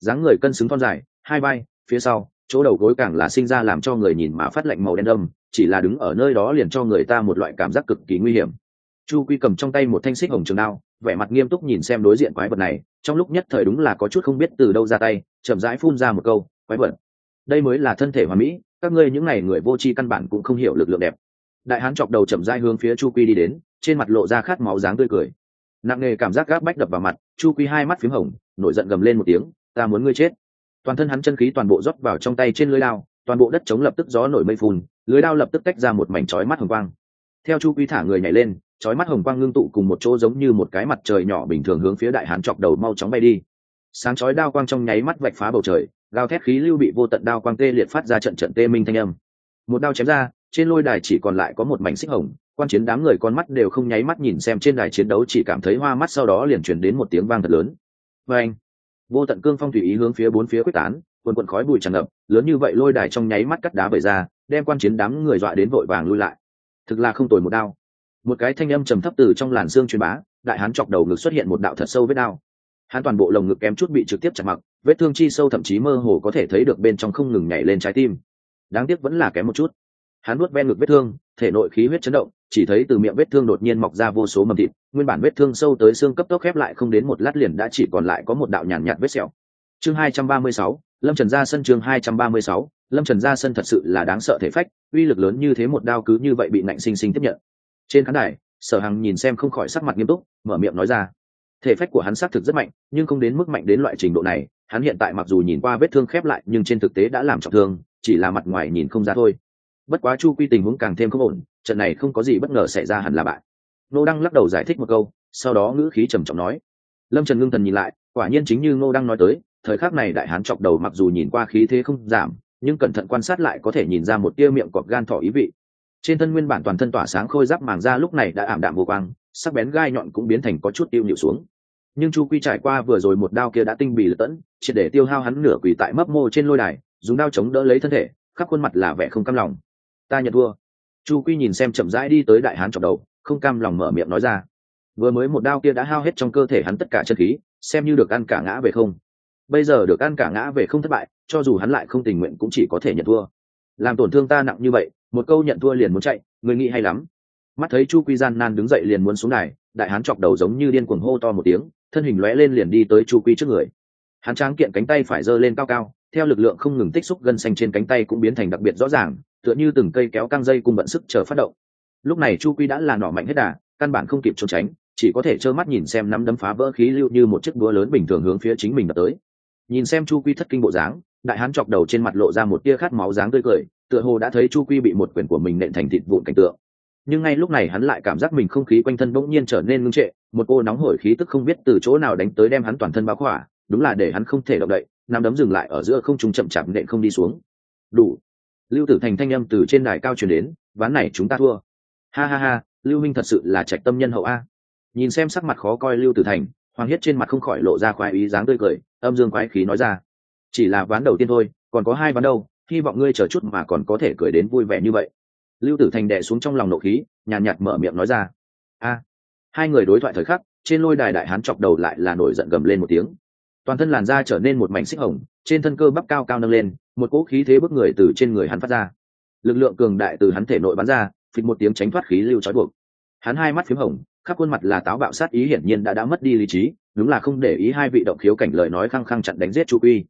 Dáng người cân xứng thon dài, hai vai, phía sau, chỗ đầu gối càng là sinh ra làm cho người nhìn mà phát lạnh màu đen đâm chỉ là đứng ở nơi đó liền cho người ta một loại cảm giác cực kỳ nguy hiểm. Chu quy cầm trong tay một thanh xích hồng trường đao, vẻ mặt nghiêm túc nhìn xem đối diện quái vật này, trong lúc nhất thời đúng là có chút không biết từ đâu ra tay, chậm rãi phun ra một câu, quái vật, đây mới là thân thể hoàn mỹ, các ngươi những n à y người vô tri căn bản cũng không hiểu lực lượng đẹp. Đại hán chọc đầu chậm rãi hướng phía chu quy đi đến, trên mặt lộ ra khát máu dáng tươi cười. Nặng nề cảm giác gác bách đập vào mặt, chu quy hai mắt p h í m hồng, nổi giận gầm lên một tiếng, ta muốn ngươi chết. Toàn thân hắn chân khí toàn bộ rót vào trong tay trên lưới lao, toàn bộ đất chống lập tức gió nổi mây phun lưới đao lập tức tách ra một mảnh chói mắt hồng quang. Theo chu quy thả người nhảy lên, chói mắt hồng quang ngưng tụ cùng một chỗ giống như một cái mặt trời nhỏ bình thường hướng phía đại hán chọc đầu mau chóng bay đi. Sáng chói đao quang trong nháy mắt vạch phá bầu trời, gào thét khí lưu bị vô tận đao quang tê liệt phát ra trận trận tê minh thanh âm. Một đao chém ra, trên lôi đài chỉ còn lại có một mảnh xích hồng, quan chiến đám người con mắt đều không nháy mắt nhìn xem trên đài chiến đấu chỉ cảm thấy hoa mắt sau đó liền chuyển đến một tiếng vang thật lớn. Và anh vô tận cương phong thủy ý hướng phía bốn phía quyết tán quần quần khói bụi tràn ngập lớn như vậy lôi đài trong nháy mắt cắt đá bể ra đem quan chiến đám người dọa đến vội vàng lui lại. Thực là không tồi một đao. Một cái thanh âm trầm thấp từ trong làn xương truyền bá đại hán chọc đầu ngực xuất hiện một đạo thật sâu vết đao. Hắn toàn bộ lồng ngực kém chút bị trực tiếp chặt mặc vết thương chi sâu thậm chí mơ hồ có thể thấy được bên trong không ngừng nhảy lên trái tim. Đáng tiếc vẫn là kém một chút. Hắn nuốt ven ngực vết thương thể nội khí huyết chấn động chỉ thấy từ miệng vết thương đột nhiên mọc ra vô số mầm thịt nguyên bản vết thương sâu tới xương cấp tốc khép lại không đến một lát liền đã chỉ còn lại có một đạo nhàn nhạt, nhạt vết sẹo. Chương hai trăm ba mươi sáu lâm trần ra sân chương hai trăm ba mươi sáu, lâm trần ra sân thật sự là đáng sợ thể phách, uy lực lớn như thế một đao cứ như vậy bị nạnh sinh sinh tiếp nhận. Trên khán đài, sở hằng nhìn xem không khỏi sắc mặt nghiêm túc, mở miệng nói ra. Thể phách của hắn xác thực rất mạnh, nhưng không đến mức mạnh đến loại trình độ này, hắn hiện tại mặc dù nhìn qua vết thương khép lại, nhưng trên thực tế đã làm trọng thương, chỉ là mặt ngoài nhìn không ra thôi. Bất quá chu quy tình huống càng thêm không ổn, trận này không có gì bất ngờ xảy ra hẳn là bại. Nô đăng lắc đầu giải thích một câu, sau đó ngữ khí trầm trọng nói. Lâm trần ngưng thần nhìn lại, quả nhiên chính như ngô đăng nói tới thời khắc này đại hán chọc đầu mặc dù nhìn qua khí thế không giảm, nhưng cẩn thận quan sát lại có thể nhìn ra một tia miệng cọp gan thỏ ý vị. Trên thân nguyên bản toàn thân tỏa sáng khôi giáp màng ra lúc này đã ảm đạm vô quang, sắc bén gai nhọn cũng biến thành có chút tiêu nhịu xuống. Nhưng chu quy trải qua vừa rồi một đao kia đã tinh bì lật tẫn, triệt để tiêu hao hắn nửa quỳ tại mấp mô trên lôi đài, dùng đao chống đỡ lấy thân thể, khắp khuôn mặt là vẻ không cam lòng. Ta nhận thua. Chu quy nhìn xem chậm rãi đi tới đại hán chọc đầu, không cam lòng mở miệng nói ra. Vừa mới một đao kia đã hao hết trong cơ thể hắn tất cả chân khí, xem như được ăn cả ngã về không bây giờ được ăn cả ngã về không thất bại, cho dù hắn lại không tình nguyện cũng chỉ có thể nhận thua. Làm tổn thương ta nặng như vậy, một câu nhận thua liền muốn chạy, người nghĩ hay lắm. Mắt thấy chu quy gian nan đứng dậy liền muốn xuống đài, đại hán chọc đầu giống như điên cuồng hô to một tiếng, thân hình lóe lên liền đi tới chu quy trước người. Hắn tráng kiện cánh tay phải giơ lên cao cao, theo lực lượng không ngừng tích xúc gân xanh trên cánh tay cũng biến thành đặc biệt rõ ràng, tựa như từng cây kéo căng dây cùng bận sức chờ phát động. Lúc này chu quy đã là nỏ mạnh hết đà, căn bản không kịp trốn tránh, chỉ có thể trơ mắt nhìn xem nắm đấm phá vỡ khí lưu như một chiếc búa lớn bình thường hướng phía chính mình đập tới nhìn xem chu quy thất kinh bộ dáng, đại hán chọc đầu trên mặt lộ ra một tia khát máu dáng tươi cười, tựa hồ đã thấy chu quy bị một quyền của mình nện thành thịt vụn cảnh tượng. Nhưng ngay lúc này hắn lại cảm giác mình không khí quanh thân bỗng nhiên trở nên ngưng trệ, một cô nóng hổi khí tức không biết từ chỗ nào đánh tới đem hắn toàn thân bao khỏa, đúng là để hắn không thể động đậy, nắm đấm dừng lại ở giữa không trung chậm chạp nện không đi xuống. Đủ. Lưu tử thành thanh âm từ trên đài cao truyền đến, ván này chúng ta thua. Ha ha ha, lưu minh thật sự là trạch tâm nhân hậu a. Nhìn xem sắc mặt khó coi lưu tử thành, hoàng hiết trên mặt không khỏi lộ ra khoái ý dáng tươi cười âm dương quái khí nói ra. Chỉ là ván đầu tiên thôi còn có hai ván đâu hy vọng ngươi chờ chút mà còn có thể cười đến vui vẻ như vậy. Lưu tử thành đệ xuống trong lòng nộ khí nhàn nhạt, nhạt mở miệng nói ra. A. Hai người đối thoại thời khắc trên lôi đài đại hán chọc đầu lại là nổi giận gầm lên một tiếng. Toàn thân làn da trở nên một mảnh xích hồng trên thân cơ bắp cao cao nâng lên một cỗ khí thế bức người từ trên người hắn phát ra. Lực lượng cường đại từ hắn thể nội bắn ra phịch một tiếng tránh thoát khí lưu trói buộc. Hắn hai mắt p h í m hồng khắp khuôn mặt là táo bạo sát ý hiển nhiên đã đã mất đi lý trí đúng là không để ý hai vị động khiếu cảnh lời nói khăng khăng chặn đánh giết chu quy.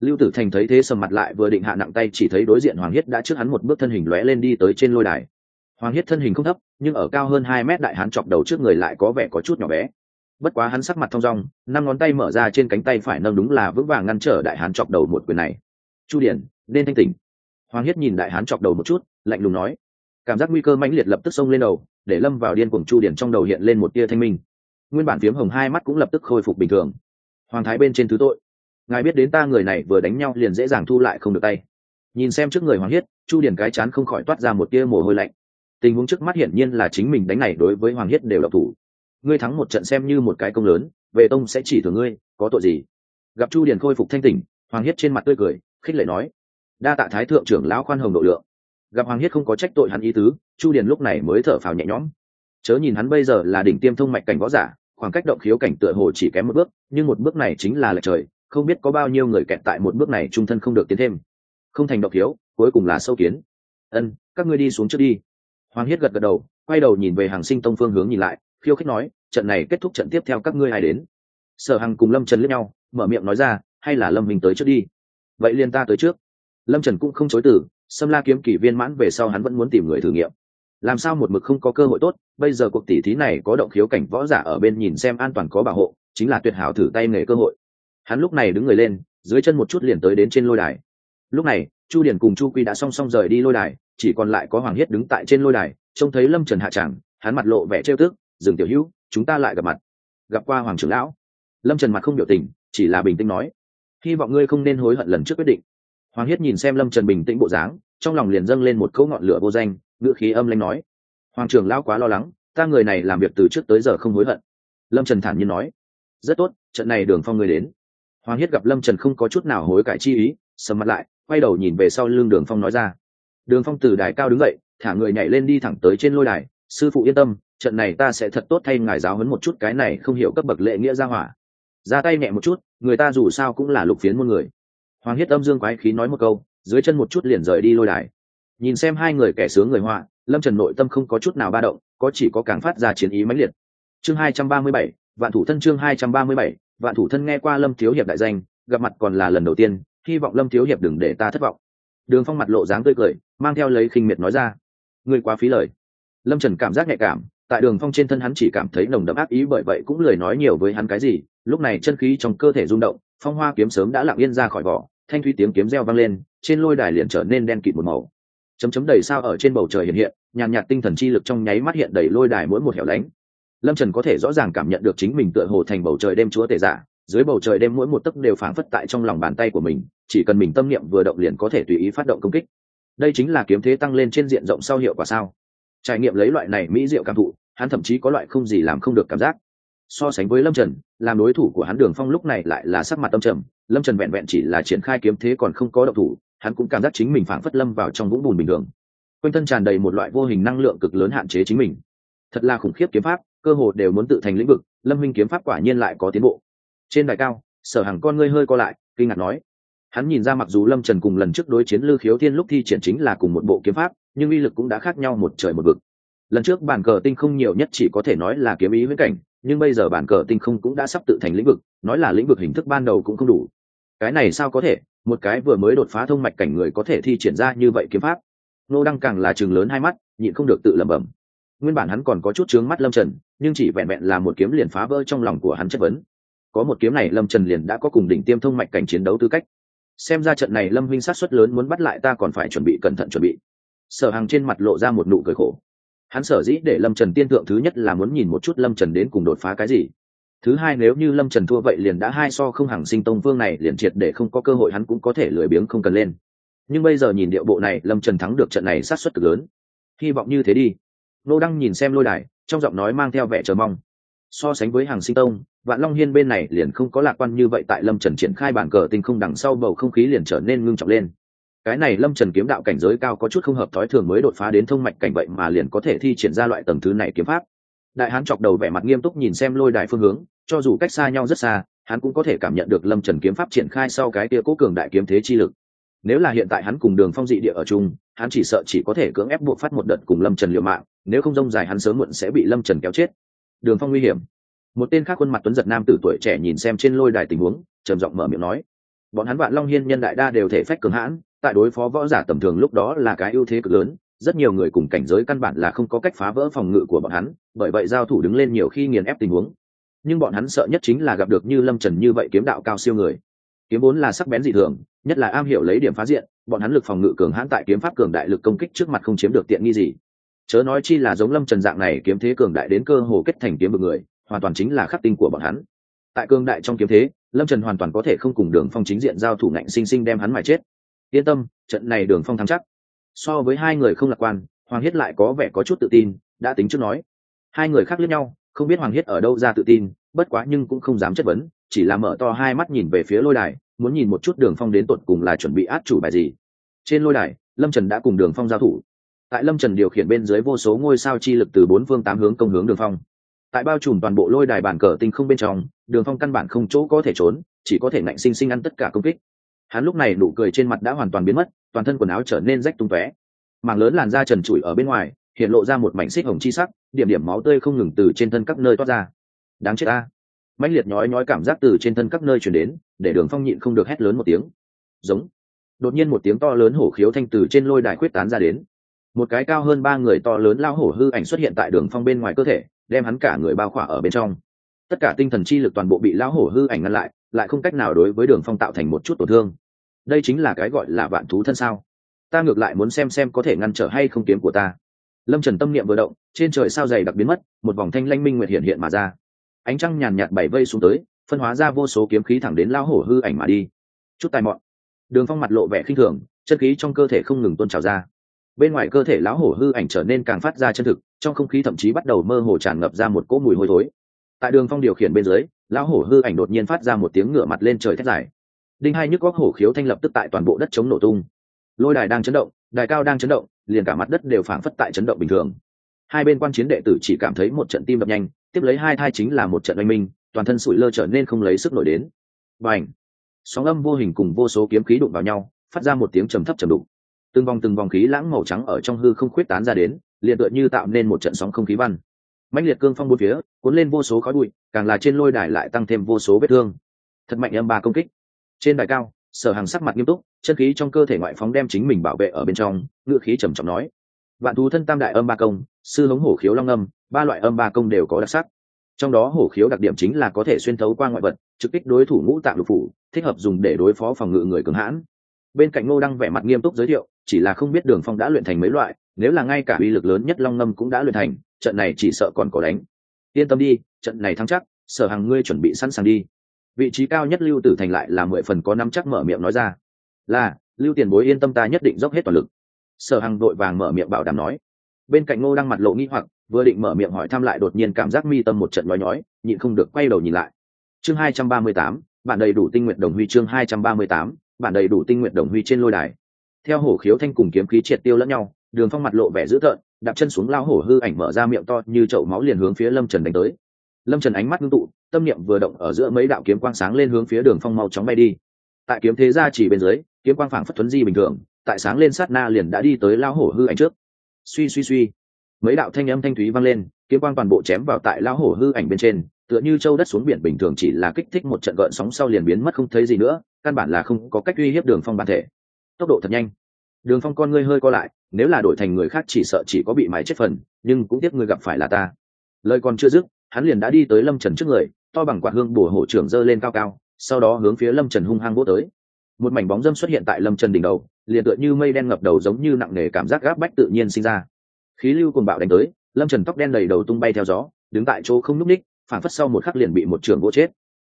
Lưu tử thành thấy thế sầm mặt lại vừa định hạ nặng tay chỉ thấy đối diện hoàng hiết đã trước hắn một bước thân hình lóe lên đi tới trên lôi đài. Hoàng hiết thân hình không thấp, nhưng ở cao hơn hai mét đại hán chọc đầu trước người lại có vẻ có chút nhỏ bé. Bất quá hắn sắc mặt thong dong, năm ngón tay mở ra trên cánh tay phải nâng đúng là vững vàng ngăn trở đại hán chọc đầu một quyền này. Chu điển nên thanh tỉnh. Hoàng hiết nhìn đại hán chọc đầu một chút, lạnh lùng nói. Cảm giác nguy cơ mãnh liệt lập tức xông lên đầu, để lâm vào điên cuồng chu điển trong đầu hiện lên một tia thanh minh nguyên bản phiếm hồng hai mắt cũng lập tức khôi phục bình thường. Hoàng thái bên trên thứ tội. Ngài biết đến ta người này vừa đánh nhau liền dễ dàng thu lại không được tay. Nhìn xem trước người hoàng hiết, chu điển cái chán không khỏi toát ra một tia mồ hôi lạnh. Tình huống trước mắt hiển nhiên là chính mình đánh này đối với hoàng hiết đều độc thủ. Ngươi thắng một trận xem như một cái công lớn, về tông sẽ chỉ thường ngươi, có tội gì? Gặp chu điển khôi phục thanh tỉnh, hoàng hiết trên mặt tươi cười, khích lệ nói, đa tạ thái thượng trưởng lão khoan hồng độ lượng. Gặp hoàng hiết không có trách tội hắn ý tứ, chu điển lúc này mới thở phào nhẹ nhõm. Chớ nhìn hắn bây giờ là đỉnh tiêm thông mạch cảnh võ giả khoảng cách động khiếu cảnh tựa hồ chỉ kém một bước, nhưng một bước này chính là lệch trời, không biết có bao nhiêu người kẹt tại một bước này trung thân không được tiến thêm. Không thành động khiếu, cuối cùng là sâu kiến. Ân, các ngươi đi xuống trước đi. Hoàng hiết gật gật đầu, quay đầu nhìn về hàng sinh tông phương hướng nhìn lại, khiêu khích nói, trận này kết thúc trận tiếp theo các ngươi ai đến? Sở hằng cùng lâm trần lướt nhau, mở miệng nói ra, hay là lâm minh tới trước đi. Vậy liền ta tới trước. Lâm trần cũng không chối từ xâm la kiếm kỷ viên mãn về sau hắn vẫn muốn tìm người thử nghiệm làm sao một mực không có cơ hội tốt? Bây giờ cuộc tỉ thí này có động khiếu cảnh võ giả ở bên nhìn xem an toàn có bảo hộ, chính là tuyệt hảo thử tay nghề cơ hội. Hắn lúc này đứng người lên, dưới chân một chút liền tới đến trên lôi đài. Lúc này, chu điển cùng chu quy đã song song rời đi lôi đài, chỉ còn lại có hoàng hiết đứng tại trên lôi đài, trông thấy lâm trần hạ tràng, hắn mặt lộ vẻ trêu tức, dừng tiểu hữu, chúng ta lại gặp mặt. Gặp qua hoàng trưởng lão. Lâm trần mặt không biểu tình, chỉ là bình tĩnh nói, hy vọng ngươi không nên hối hận lần trước quyết định. Hoàng hiết nhìn xem lâm trần bình tĩnh bộ dáng, trong lòng liền dâng lên một câu ngọn lửa vô danh ngữ khí âm lanh nói. Hoàng trưởng lão quá lo lắng, ta người này làm việc từ trước tới giờ không hối hận. Lâm trần thản nhiên nói. Rất tốt, trận này đường phong người đến. Hoàng hiết gặp lâm trần không có chút nào hối cải chi ý, sầm mặt lại, quay đầu nhìn về sau lưng đường phong nói ra. Đường phong từ đài cao đứng dậy, thả người nhảy lên đi thẳng tới trên lôi đài. Sư phụ yên tâm, trận này ta sẽ thật tốt thay ngài giáo hấn một chút cái này không hiểu cấp bậc lệ nghĩa ra hỏa. Ra tay nhẹ một chút, người ta dù sao cũng là lục phiến môn người. Hoàng hiết âm dương quái khí nói một câu, dưới chân một chút liền rời đi lôi đài nhìn xem hai người kẻ sướng người họa, lâm trần nội tâm không có chút nào ba động, có chỉ có càng phát ra chiến ý mãnh liệt. Chương hai trăm ba mươi bảy, vạn thủ thân chương hai trăm ba mươi bảy, vạn thủ thân nghe qua lâm thiếu hiệp đại danh, gặp mặt còn là lần đầu tiên, hy vọng lâm thiếu hiệp đừng để ta thất vọng. Đường phong mặt lộ dáng tươi cười, mang theo lấy khinh miệt nói ra người quá phí lời. Lâm trần cảm giác nhạy cảm, tại đường phong trên thân hắn chỉ cảm thấy nồng đậm ác ý bởi vậy cũng lời nói nhiều với hắn cái gì, lúc này chân khí trong cơ thể rung động, phong hoa kiếm sớm đã lặng yên ra khỏi vỏ, thanh thủy tiếng kiếm reo vang lên, trên lôi đài liền trở nên đen kịt một màu chấm chấm đầy sao ở trên bầu trời hiện hiện, nhàn nhạt tinh thần chi lực trong nháy mắt hiện đầy lôi đài mỗi một hẻo lánh. Lâm trần có thể rõ ràng cảm nhận được chính mình tựa hồ thành bầu trời đêm chúa tể giả dưới bầu trời đêm mỗi một tấc đều phảng phất tại trong lòng bàn tay của mình, chỉ cần mình tâm niệm vừa động liền có thể tùy ý phát động công kích. Đây chính là kiếm thế tăng lên trên diện rộng sau hiệu quả sao? Trải nghiệm lấy loại này mỹ diệu cảm thụ, hắn thậm chí có loại không gì làm không được cảm giác. So sánh với lâm trần, làm đối thủ của hắn đường phong lúc này lại là sắc mặt tâm trầm, lâm trần vẹn vẹn chỉ là triển khai kiếm thế còn không có động thủ hắn cũng cảm giác chính mình phảng phất lâm vào trong vũng bùn bình thường. Quanh thân tràn đầy một loại vô hình năng lượng cực lớn hạn chế chính mình. Thật là khủng khiếp kiếm pháp, cơ hồ đều muốn tự thành lĩnh vực, lâm minh kiếm pháp quả nhiên lại có tiến bộ. Trên đài cao, sở hàng con ngươi hơi co lại, kinh ngạc nói. Hắn nhìn ra mặc dù lâm trần cùng lần trước đối chiến lư khiếu thiên lúc thi triển chính là cùng một bộ kiếm pháp, nhưng uy lực cũng đã khác nhau một trời một vực. Lần trước bản cờ tinh không nhiều nhất chỉ có thể nói là kiếm ý huyễn cảnh, nhưng bây giờ bản cờ tinh không cũng đã sắp tự thành lĩnh vực, nói là lĩnh vực hình thức ban đầu cũng không đủ cái này sao có thể? Một cái vừa mới đột phá thông mạch cảnh người có thể thi triển ra như vậy kiếm pháp. Nô đăng càng là chừng lớn hai mắt, nhịn không được tự lẩm bẩm. Nguyên bản hắn còn có chút chướng mắt lâm trần, nhưng chỉ vẹn vẹn là một kiếm liền phá vỡ trong lòng của hắn chất vấn. Có một kiếm này lâm trần liền đã có cùng đỉnh tiêm thông mạch cảnh chiến đấu tư cách. Xem ra trận này lâm minh sát xuất lớn muốn bắt lại ta còn phải chuẩn bị cẩn thận chuẩn bị. Sở hàng trên mặt lộ ra một nụ cười khổ. Hắn sở dĩ để lâm trần tiên thượng thứ nhất là muốn nhìn một chút lâm trần đến cùng đột phá cái gì thứ hai nếu như lâm trần thua vậy liền đã hai so không hàng sinh tông vương này liền triệt để không có cơ hội hắn cũng có thể lười biếng không cần lên. Nhưng bây giờ nhìn điệu bộ này, lâm trần thắng được trận này sát xuất cực lớn. Hy vọng như thế đi. Nô đăng nhìn xem lôi đài, trong giọng nói mang theo vẻ chờ mong. So sánh với hàng sinh tông, vạn long hiên bên này liền không có lạc quan như vậy tại lâm trần triển khai bản cờ tinh không đằng sau bầu không khí liền trở nên ngưng trọng lên. Cái này lâm trần kiếm đạo cảnh giới cao có chút không hợp thói thường mới đột phá đến thông mạch cảnh vậy mà liền có thể thi triển ra loại tầng thứ này kiếm pháp. Đại hán chọc đầu vẻ mặt nghiêm túc nhìn xem lôi đài phương hướng cho dù cách xa nhau rất xa, hắn cũng có thể cảm nhận được lâm trần kiếm pháp triển khai sau cái tia cố cường đại kiếm thế chi lực. Nếu là hiện tại hắn cùng đường phong dị địa ở chung, hắn chỉ sợ chỉ có thể cưỡng ép buộc phát một đợt cùng lâm trần liều mạng, nếu không rông dài hắn sớm muộn sẽ bị lâm trần kéo chết. Đường phong nguy hiểm. Một tên khác khuôn mặt tuấn giật nam tử tuổi trẻ nhìn xem trên lôi đài tình huống, trầm giọng mở miệng nói, bọn hắn vạn long hiên nhân đại đa đều thể phách cường hãn, tại đối phó võ giả tầm thường lúc đó là cái ưu thế cực lớn, rất nhiều người cùng cảnh giới căn bản là không có cách phá vỡ phòng ngự của bọn hắn, bởi vậy giao thủ đứng lên nhiều khi nghiền ép tình huống nhưng bọn hắn sợ nhất chính là gặp được như lâm trần như vậy kiếm đạo cao siêu người. Kiếm vốn là sắc bén dị thường, nhất là am hiểu lấy điểm phá diện, bọn hắn lực phòng ngự cường hãn tại kiếm pháp cường đại lực công kích trước mặt không chiếm được tiện nghi gì. Chớ nói chi là giống lâm trần dạng này kiếm thế cường đại đến cơ hồ kết thành kiếm bực người, hoàn toàn chính là khắc tinh của bọn hắn. Tại cường đại trong kiếm thế, lâm trần hoàn toàn có thể không cùng đường phong chính diện giao thủ ngạnh sinh sinh đem hắn mà chết. Yên tâm, trận này đường phong thắng chắc. So với hai người không lạc quan, hoàng hiết lại có vẻ có chút tự tin, đã tính trước nói. Hai người khác lẫn nhau không biết hoàng hiết ở đâu ra tự tin, bất quá nhưng cũng không dám chất vấn, chỉ là mở to hai mắt nhìn về phía lôi đài, muốn nhìn một chút đường phong đến tột cùng là chuẩn bị át chủ bài gì. Trên lôi đài, lâm trần đã cùng đường phong giao thủ. Tại lâm trần điều khiển bên dưới vô số ngôi sao chi lực từ bốn phương tám hướng công hướng đường phong. Tại bao trùm toàn bộ lôi đài bản cờ tinh không bên trong, đường phong căn bản không chỗ có thể trốn, chỉ có thể ngạnh sinh sinh ăn tất cả công kích. Hắn lúc này nụ cười trên mặt đã hoàn toàn biến mất, toàn thân quần áo trở nên rách tung tóe. Mảng lớn làn da trần trụi ở bên ngoài, hiện lộ ra một mảnh xích hồng chi sắc điểm điểm máu tươi không ngừng từ trên thân các nơi toát ra. Đáng chết ta mãnh liệt nhói nhói cảm giác từ trên thân các nơi chuyển đến, để đường phong nhịn không được hét lớn một tiếng. Giống. Đột nhiên một tiếng to lớn hổ khiếu thanh từ trên lôi đài khuyết tán ra đến. Một cái cao hơn ba người to lớn lao hổ hư ảnh xuất hiện tại đường phong bên ngoài cơ thể, đem hắn cả người bao khỏa ở bên trong. Tất cả tinh thần chi lực toàn bộ bị lão hổ hư ảnh ngăn lại lại không cách nào đối với đường phong tạo thành một chút tổn thương. Đây chính là cái gọi là vạn thú thân sao? Ta ngược lại muốn xem xem có thể ngăn trở hay không kiếm của ta lâm trần tâm niệm vừa động, trên trời sao dày đặc biến mất, một vòng thanh lanh minh nguyệt hiện hiện mà ra. Ánh trăng nhàn nhạt bảy vây xuống tới, phân hóa ra vô số kiếm khí thẳng đến lao hổ hư ảnh mà đi. Chút tài mọn. Đường phong mặt lộ vẻ khinh thường chân khí trong cơ thể không ngừng tôn trào ra. Bên ngoài cơ thể lão hổ hư ảnh trở nên càng phát ra chân thực, trong không khí thậm chí bắt đầu mơ hồ tràn ngập ra một cỗ mùi hôi thối. Tại đường phong điều khiển bên dưới, lão hổ hư ảnh đột nhiên phát ra một tiếng ngửa mặt lên trời thét dài. Đinh hai nhức góc hổ khiếu thanh lập tức tại toàn bộ đất chống nổ tung lôi đài đang chấn động, đài cao đang chấn động, liền cả mặt đất đều phảng phất tại chấn động bình thường. Hai bên quan chiến đệ tử chỉ cảm thấy một trận tim đập nhanh, tiếp lấy hai thai chính là một trận oanh minh, toàn thân sủi lơ trở nên không lấy sức nổi đến. Và ảnh sóng âm vô hình cùng vô số kiếm khí đụng vào nhau, phát ra một tiếng trầm thấp trầm đụng từng vòng từng vòng khí lãng màu trắng ở trong hư không khuyết tán ra đến, liền tựa như tạo nên một trận sóng không khí văn. Mạnh liệt cương phong bốn phía, cuốn lên vô số khói bụi, càng là trên lôi đài lại tăng thêm vô số vết thương. Thật mạnh âm ba công kích. Trên đài cao sở hàng sắc mặt nghiêm túc, chân khí trong cơ thể ngoại phóng đem chính mình bảo vệ ở bên trong ngựa khí trầm trọng nói, vạn thú thân tam đại âm ba công, sư hống hổ khiếu long âm, ba loại âm ba công đều có đặc sắc. Trong đó hổ khiếu đặc điểm chính là có thể xuyên thấu qua ngoại vật, trực kích đối thủ ngũ tạng lục phủ, thích hợp dùng để đối phó phòng ngự người cường hãn. Bên cạnh ngô đăng vẻ mặt nghiêm túc giới thiệu, chỉ là không biết đường phong đã luyện thành mấy loại, nếu là ngay cả uy lực lớn nhất long ngâm cũng đã luyện thành, trận này chỉ sợ còn có đánh. Yên tâm đi, trận này thắng chắc, sở hàng ngươi chuẩn bị sẵn sàng đi vị trí cao nhất lưu tử thành lại là mười phần có năm chắc mở miệng nói ra. Là, lưu tiền bối yên tâm ta nhất định dốc hết toàn lực. Sở Hằng đội vàng mở miệng bảo đảm nói. Bên cạnh ngô đang mặt lộ nghi hoặc, vừa định mở miệng hỏi thăm lại đột nhiên cảm giác mi tâm một trận nói nhói, nhịn không được quay đầu nhìn lại. Chương hai trăm ba mươi tám, bạn đầy đủ tinh nguyện đồng huy chương hai trăm ba mươi tám, bạn đầy đủ tinh nguyện đồng huy trên lôi đài. Theo hổ khiếu thanh cùng kiếm khí triệt tiêu lẫn nhau, đường phong mặt lộ vẻ dữ tợn, đạp chân xuống lao hổ hư ảnh mở ra miệng to như chậu máu liền hướng phía lâm trần đánh tới. Lâm trần ánh mắt ngưng tụ tâm niệm vừa động ở giữa mấy đạo kiếm quang sáng lên hướng phía đường phong mau chóng bay đi. Tại kiếm thế ra chỉ bên dưới, kiếm quang phảng phất thuấn di bình thường, tại sáng lên sát na liền đã đi tới lao hổ hư ảnh trước. Suy suy suy. Mấy đạo thanh âm thanh thúy vang lên, kiếm quang toàn bộ chém vào tại lao hổ hư ảnh bên trên, tựa như châu đất xuống biển bình thường chỉ là kích thích một trận gợn sóng sau liền biến mất không thấy gì nữa, căn bản là không có cách uy hiếp đường phong bản thể. Tốc độ thật nhanh. Đường phong con ngươi hơi co lại, nếu là đổi thành người khác chỉ sợ chỉ có bị máy chết phần, nhưng cũng tiếc ngươi gặp phải là ta. Lời còn chưa dứt hắn liền đã đi tới lâm trần trước người, to bằng quạt hương bổ hổ trưởng dơ lên cao cao, sau đó hướng phía lâm trần hung hăng vô tới. Một mảnh bóng dâm xuất hiện tại lâm trần đỉnh đầu, liền tựa như mây đen ngập đầu giống như nặng nề cảm giác gáp bách tự nhiên sinh ra. Khí lưu cùng bạo đánh tới, lâm trần tóc đen đầy đầu tung bay theo gió, đứng tại chỗ không n ú c ních phản phất sau một khắc liền bị một trường gỗ chết.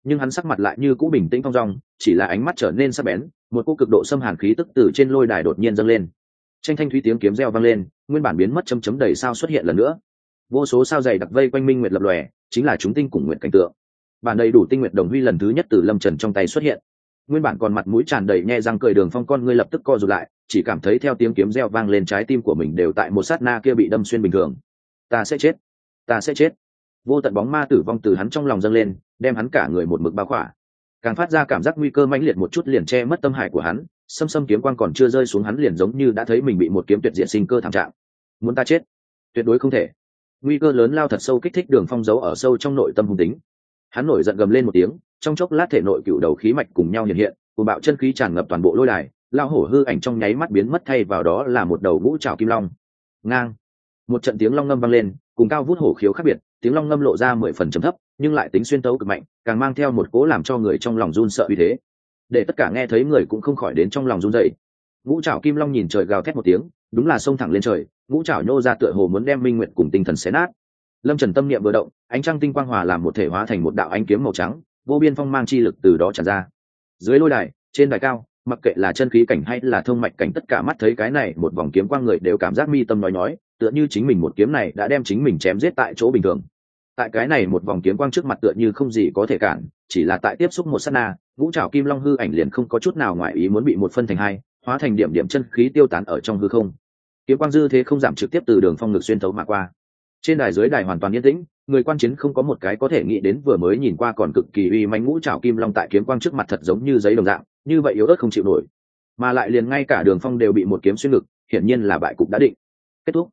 Nhưng hắn sắc mặt lại như cũ bình tĩnh thong dong, chỉ là ánh mắt trở nên sắc bén, một cô cực độ xâm hàn khí tức từ trên lôi đài đột nhiên dâng lên. Tranh thanh thúy tiếng kiếm reo vang lên, nguyên bản biến mất chấm chấm đầy sao xuất hiện lần nữa vô số sao dày đặc vây quanh minh nguyệt lập lòe, chính là chúng tinh cùng nguyện cảnh tượng. Bản đầy đủ tinh nguyệt đồng huy lần thứ nhất từ lâm trần trong tay xuất hiện. Nguyên bản còn mặt mũi tràn đầy nhẹ răng cười đường phong con ngươi lập tức co rụt lại, chỉ cảm thấy theo tiếng kiếm reo vang lên trái tim của mình đều tại một sát na kia bị đâm xuyên bình thường. Ta sẽ chết, ta sẽ chết. Vô tận bóng ma tử vong từ hắn trong lòng dâng lên, đem hắn cả người một mực bao khỏa. Càng phát ra cảm giác nguy cơ mãnh liệt một chút liền che mất tâm hải của hắn, xâm xâm kiếm quan còn chưa rơi xuống hắn liền giống như đã thấy mình bị một kiếm tuyệt diện sinh cơ thảm trạng. Muốn ta chết? Tuyệt đối không thể nguy cơ lớn lao thật sâu kích thích đường phong giấu ở sâu trong nội tâm hung tính. Hắn nổi giận gầm lên một tiếng, trong chốc lát thể nội cựu đầu khí mạch cùng nhau hiện hiện cùng bạo chân khí tràn ngập toàn bộ lôi đài, lao hổ hư ảnh trong nháy mắt biến mất thay vào đó là một đầu ngũ trào kim long. Ngang. Một trận tiếng long ngâm vang lên, cùng cao vút hổ khiếu khác biệt, tiếng long ngâm lộ ra mười phần trầm thấp, nhưng lại tính xuyên tấu cực mạnh, càng mang theo một cố làm cho người trong lòng run sợ uy thế. Để tất cả nghe thấy người cũng không khỏi đến trong lòng run dậy ngũ trảo kim long nhìn trời gào thét một tiếng đúng là xông thẳng lên trời, ngũ trảo nhô ra tựa hồ muốn đem minh nguyệt cùng tinh thần xé nát. Lâm trần tâm niệm vừa động, ánh trăng tinh quang hòa làm một thể hóa thành một đạo ánh kiếm màu trắng, vô biên phong mang chi lực từ đó tràn ra. Dưới lôi đài, trên đài cao, mặc kệ là chân khí cảnh hay là thông mạch cảnh, tất cả mắt thấy cái này một vòng kiếm quang người đều cảm giác mi tâm nói nói tựa như chính mình một kiếm này đã đem chính mình chém giết tại chỗ bình thường. Tại cái này một vòng kiếm quang trước mặt tựa như không gì có thể cản, chỉ là tại tiếp xúc một s á t na vũ trào kim long hư ảnh liền không có chút nào ngoài ý muốn bị một phân thành hai, hóa thành điểm điểm chân khí tiêu tán ở trong hư không kiếm quang dư thế không giảm trực tiếp từ đường phong ngực xuyên thấu mà qua. Trên đài dưới đài hoàn toàn yên tĩnh, người quan chiến không có một cái có thể nghĩ đến vừa mới nhìn qua còn cực kỳ uy mánh ngũ trào kim long tại kiếm quang trước mặt thật giống như giấy đồng dạng, như vậy yếu ớt không chịu nổi. Mà lại liền ngay cả đường phong đều bị một kiếm xuyên ngực, hiển nhiên là bại cục đã định. Kết thúc.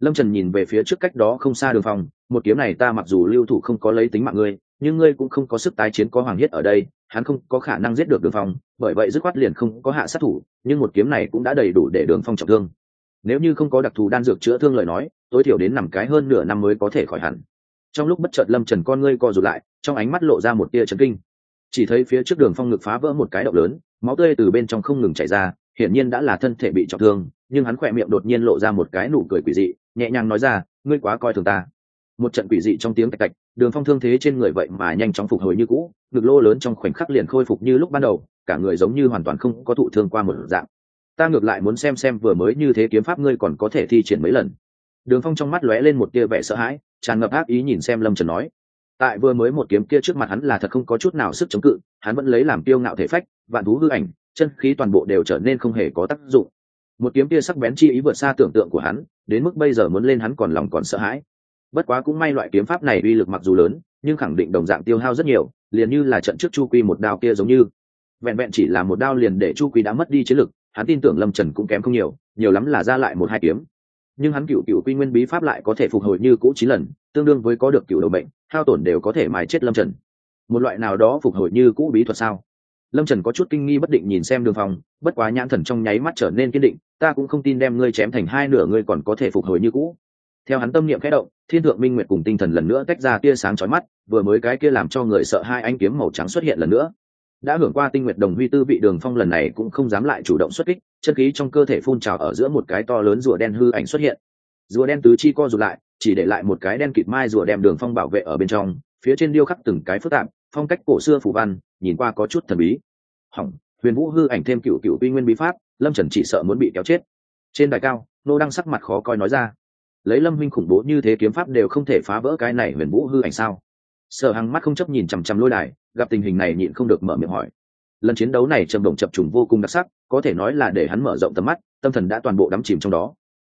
Lâm trần nhìn về phía trước cách đó không xa đường phong, một kiếm này ta mặc dù lưu thủ không có lấy tính mạng ngươi, nhưng ngươi cũng không có sức tái chiến có hoàng hiết ở đây, hắn không có khả năng giết được đường phong, bởi vậy dứt khoát liền không có hạ sát thủ, nhưng một kiếm này cũng đã đầy đủ để đường phong trọng thương nếu như không có đặc thù đan dược chữa thương lời nói, tối thiểu đến nằm cái hơn nửa năm mới có thể khỏi hẳn. Trong lúc bất chợt lâm trần con ngươi co rụt lại, trong ánh mắt lộ ra một tia trấn kinh. Chỉ thấy phía trước đường phong ngực phá vỡ một cái động lớn, máu tươi từ bên trong không ngừng chảy ra, hiển nhiên đã là thân thể bị trọng thương, nhưng hắn khỏe miệng đột nhiên lộ ra một cái nụ cười quỷ dị, nhẹ nhàng nói ra, ngươi quá coi thường ta. Một trận quỷ dị trong tiếng tạch tạch, đường phong thương thế trên người vậy mà nhanh chóng phục hồi như cũ, ngực lô lớn trong khoảnh khắc liền khôi phục như lúc ban đầu, cả người giống như hoàn toàn không có thụ thương qua một dạng ta ngược lại muốn xem xem vừa mới như thế kiếm pháp ngươi còn có thể thi triển mấy lần. Đường phong trong mắt lóe lên một tia vẻ sợ hãi, tràn ngập ác ý nhìn xem lâm trần nói. Tại vừa mới một kiếm kia trước mặt hắn là thật không có chút nào sức chống cự, hắn vẫn lấy làm tiêu ngạo thể phách, vạn thú hư ảnh, chân khí toàn bộ đều trở nên không hề có tác dụng. Một kiếm kia sắc bén chi ý vượt xa tưởng tượng của hắn, đến mức bây giờ muốn lên hắn còn lòng còn sợ hãi. Bất quá cũng may loại kiếm pháp này uy lực mặc dù lớn, nhưng khẳng định đồng dạng tiêu hao rất nhiều, liền như là trận trước chu quy một đao kia giống như. Vẹn vẹn chỉ là một đao liền để chu quy đã mất đi chiến lực hắn tin tưởng lâm trần cũng kém không nhiều nhiều lắm là ra lại một hai kiếm. Nhưng hắn cựu cựu quy nguyên bí pháp lại có thể phục hồi như cũ chín lần, tương đương với có được cựu đầu bệnh hao tổn đều có thể mài chết lâm trần. Một loại nào đó phục hồi như cũ bí thuật sao? Lâm trần có chút kinh nghi bất định nhìn xem đường phòng, bất quá nhãn thần trong nháy mắt trở nên kiên định, ta cũng không tin đem ngươi chém thành hai nửa ngươi còn có thể phục hồi như cũ. Theo hắn tâm niệm khẽ động, thiên thượng minh nguyệt cùng tinh thần lần nữa tách ra tia sáng chói mắt, vừa mới cái kia làm cho người sợ hai anh kiếm màu trắng xuất hiện lần nữa đã hưởng qua tinh nguyệt đồng huy tư vị đường phong lần này cũng không dám lại chủ động xuất kích, chân khí trong cơ thể phun trào ở giữa một cái to lớn rùa đen hư ảnh xuất hiện. Rùa đen tứ chi co rụt lại, chỉ để lại một cái đen kịt mai rùa đem đường phong bảo vệ ở bên trong, phía trên điêu khắc từng cái phức tạp, phong cách cổ xưa phủ văn, nhìn qua có chút thần bí. Hỏng, huyền vũ hư ảnh thêm cựu cựu vi nguyên bí pháp, lâm trần chỉ sợ muốn bị kéo chết. Trên đài cao, nô đang sắc mặt khó coi nói ra. Lấy lâm minh khủng bố như thế kiếm pháp đều không thể phá vỡ cái này huyền vũ hư ảnh sao? Sở hằng mắt không chấp nhìn chằm chằm lôi đài gặp tình hình này nhịn không được mở miệng hỏi. Lần chiến đấu này trầm động chập trùng vô cùng đặc sắc, có thể nói là để hắn mở rộng tầm mắt, tâm thần đã toàn bộ đắm chìm trong đó.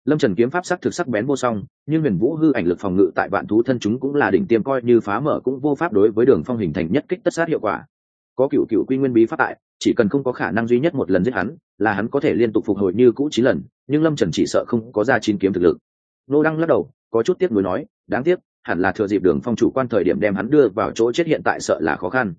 Lâm trần kiếm pháp sắc thực sắc bén vô song, nhưng huyền vũ hư ảnh lực phòng ngự tại vạn thú thân chúng cũng là đỉnh tiêm coi như phá mở cũng vô pháp đối với đường phong hình thành nhất kích tất sát hiệu quả. Có cựu cựu quy nguyên bí pháp tại, chỉ cần không có khả năng duy nhất một lần giết hắn, là hắn có thể liên tục phục hồi như cũ chín lần, nhưng lâm trần chỉ sợ không có ra chín kiếm thực lực. Nô đăng lắc đầu, có chút tiếc nuối nói, đáng tiếc hẳn là thừa dịp đường phong chủ quan thời điểm đem hắn đưa vào chỗ chết hiện tại sợ là khó khăn.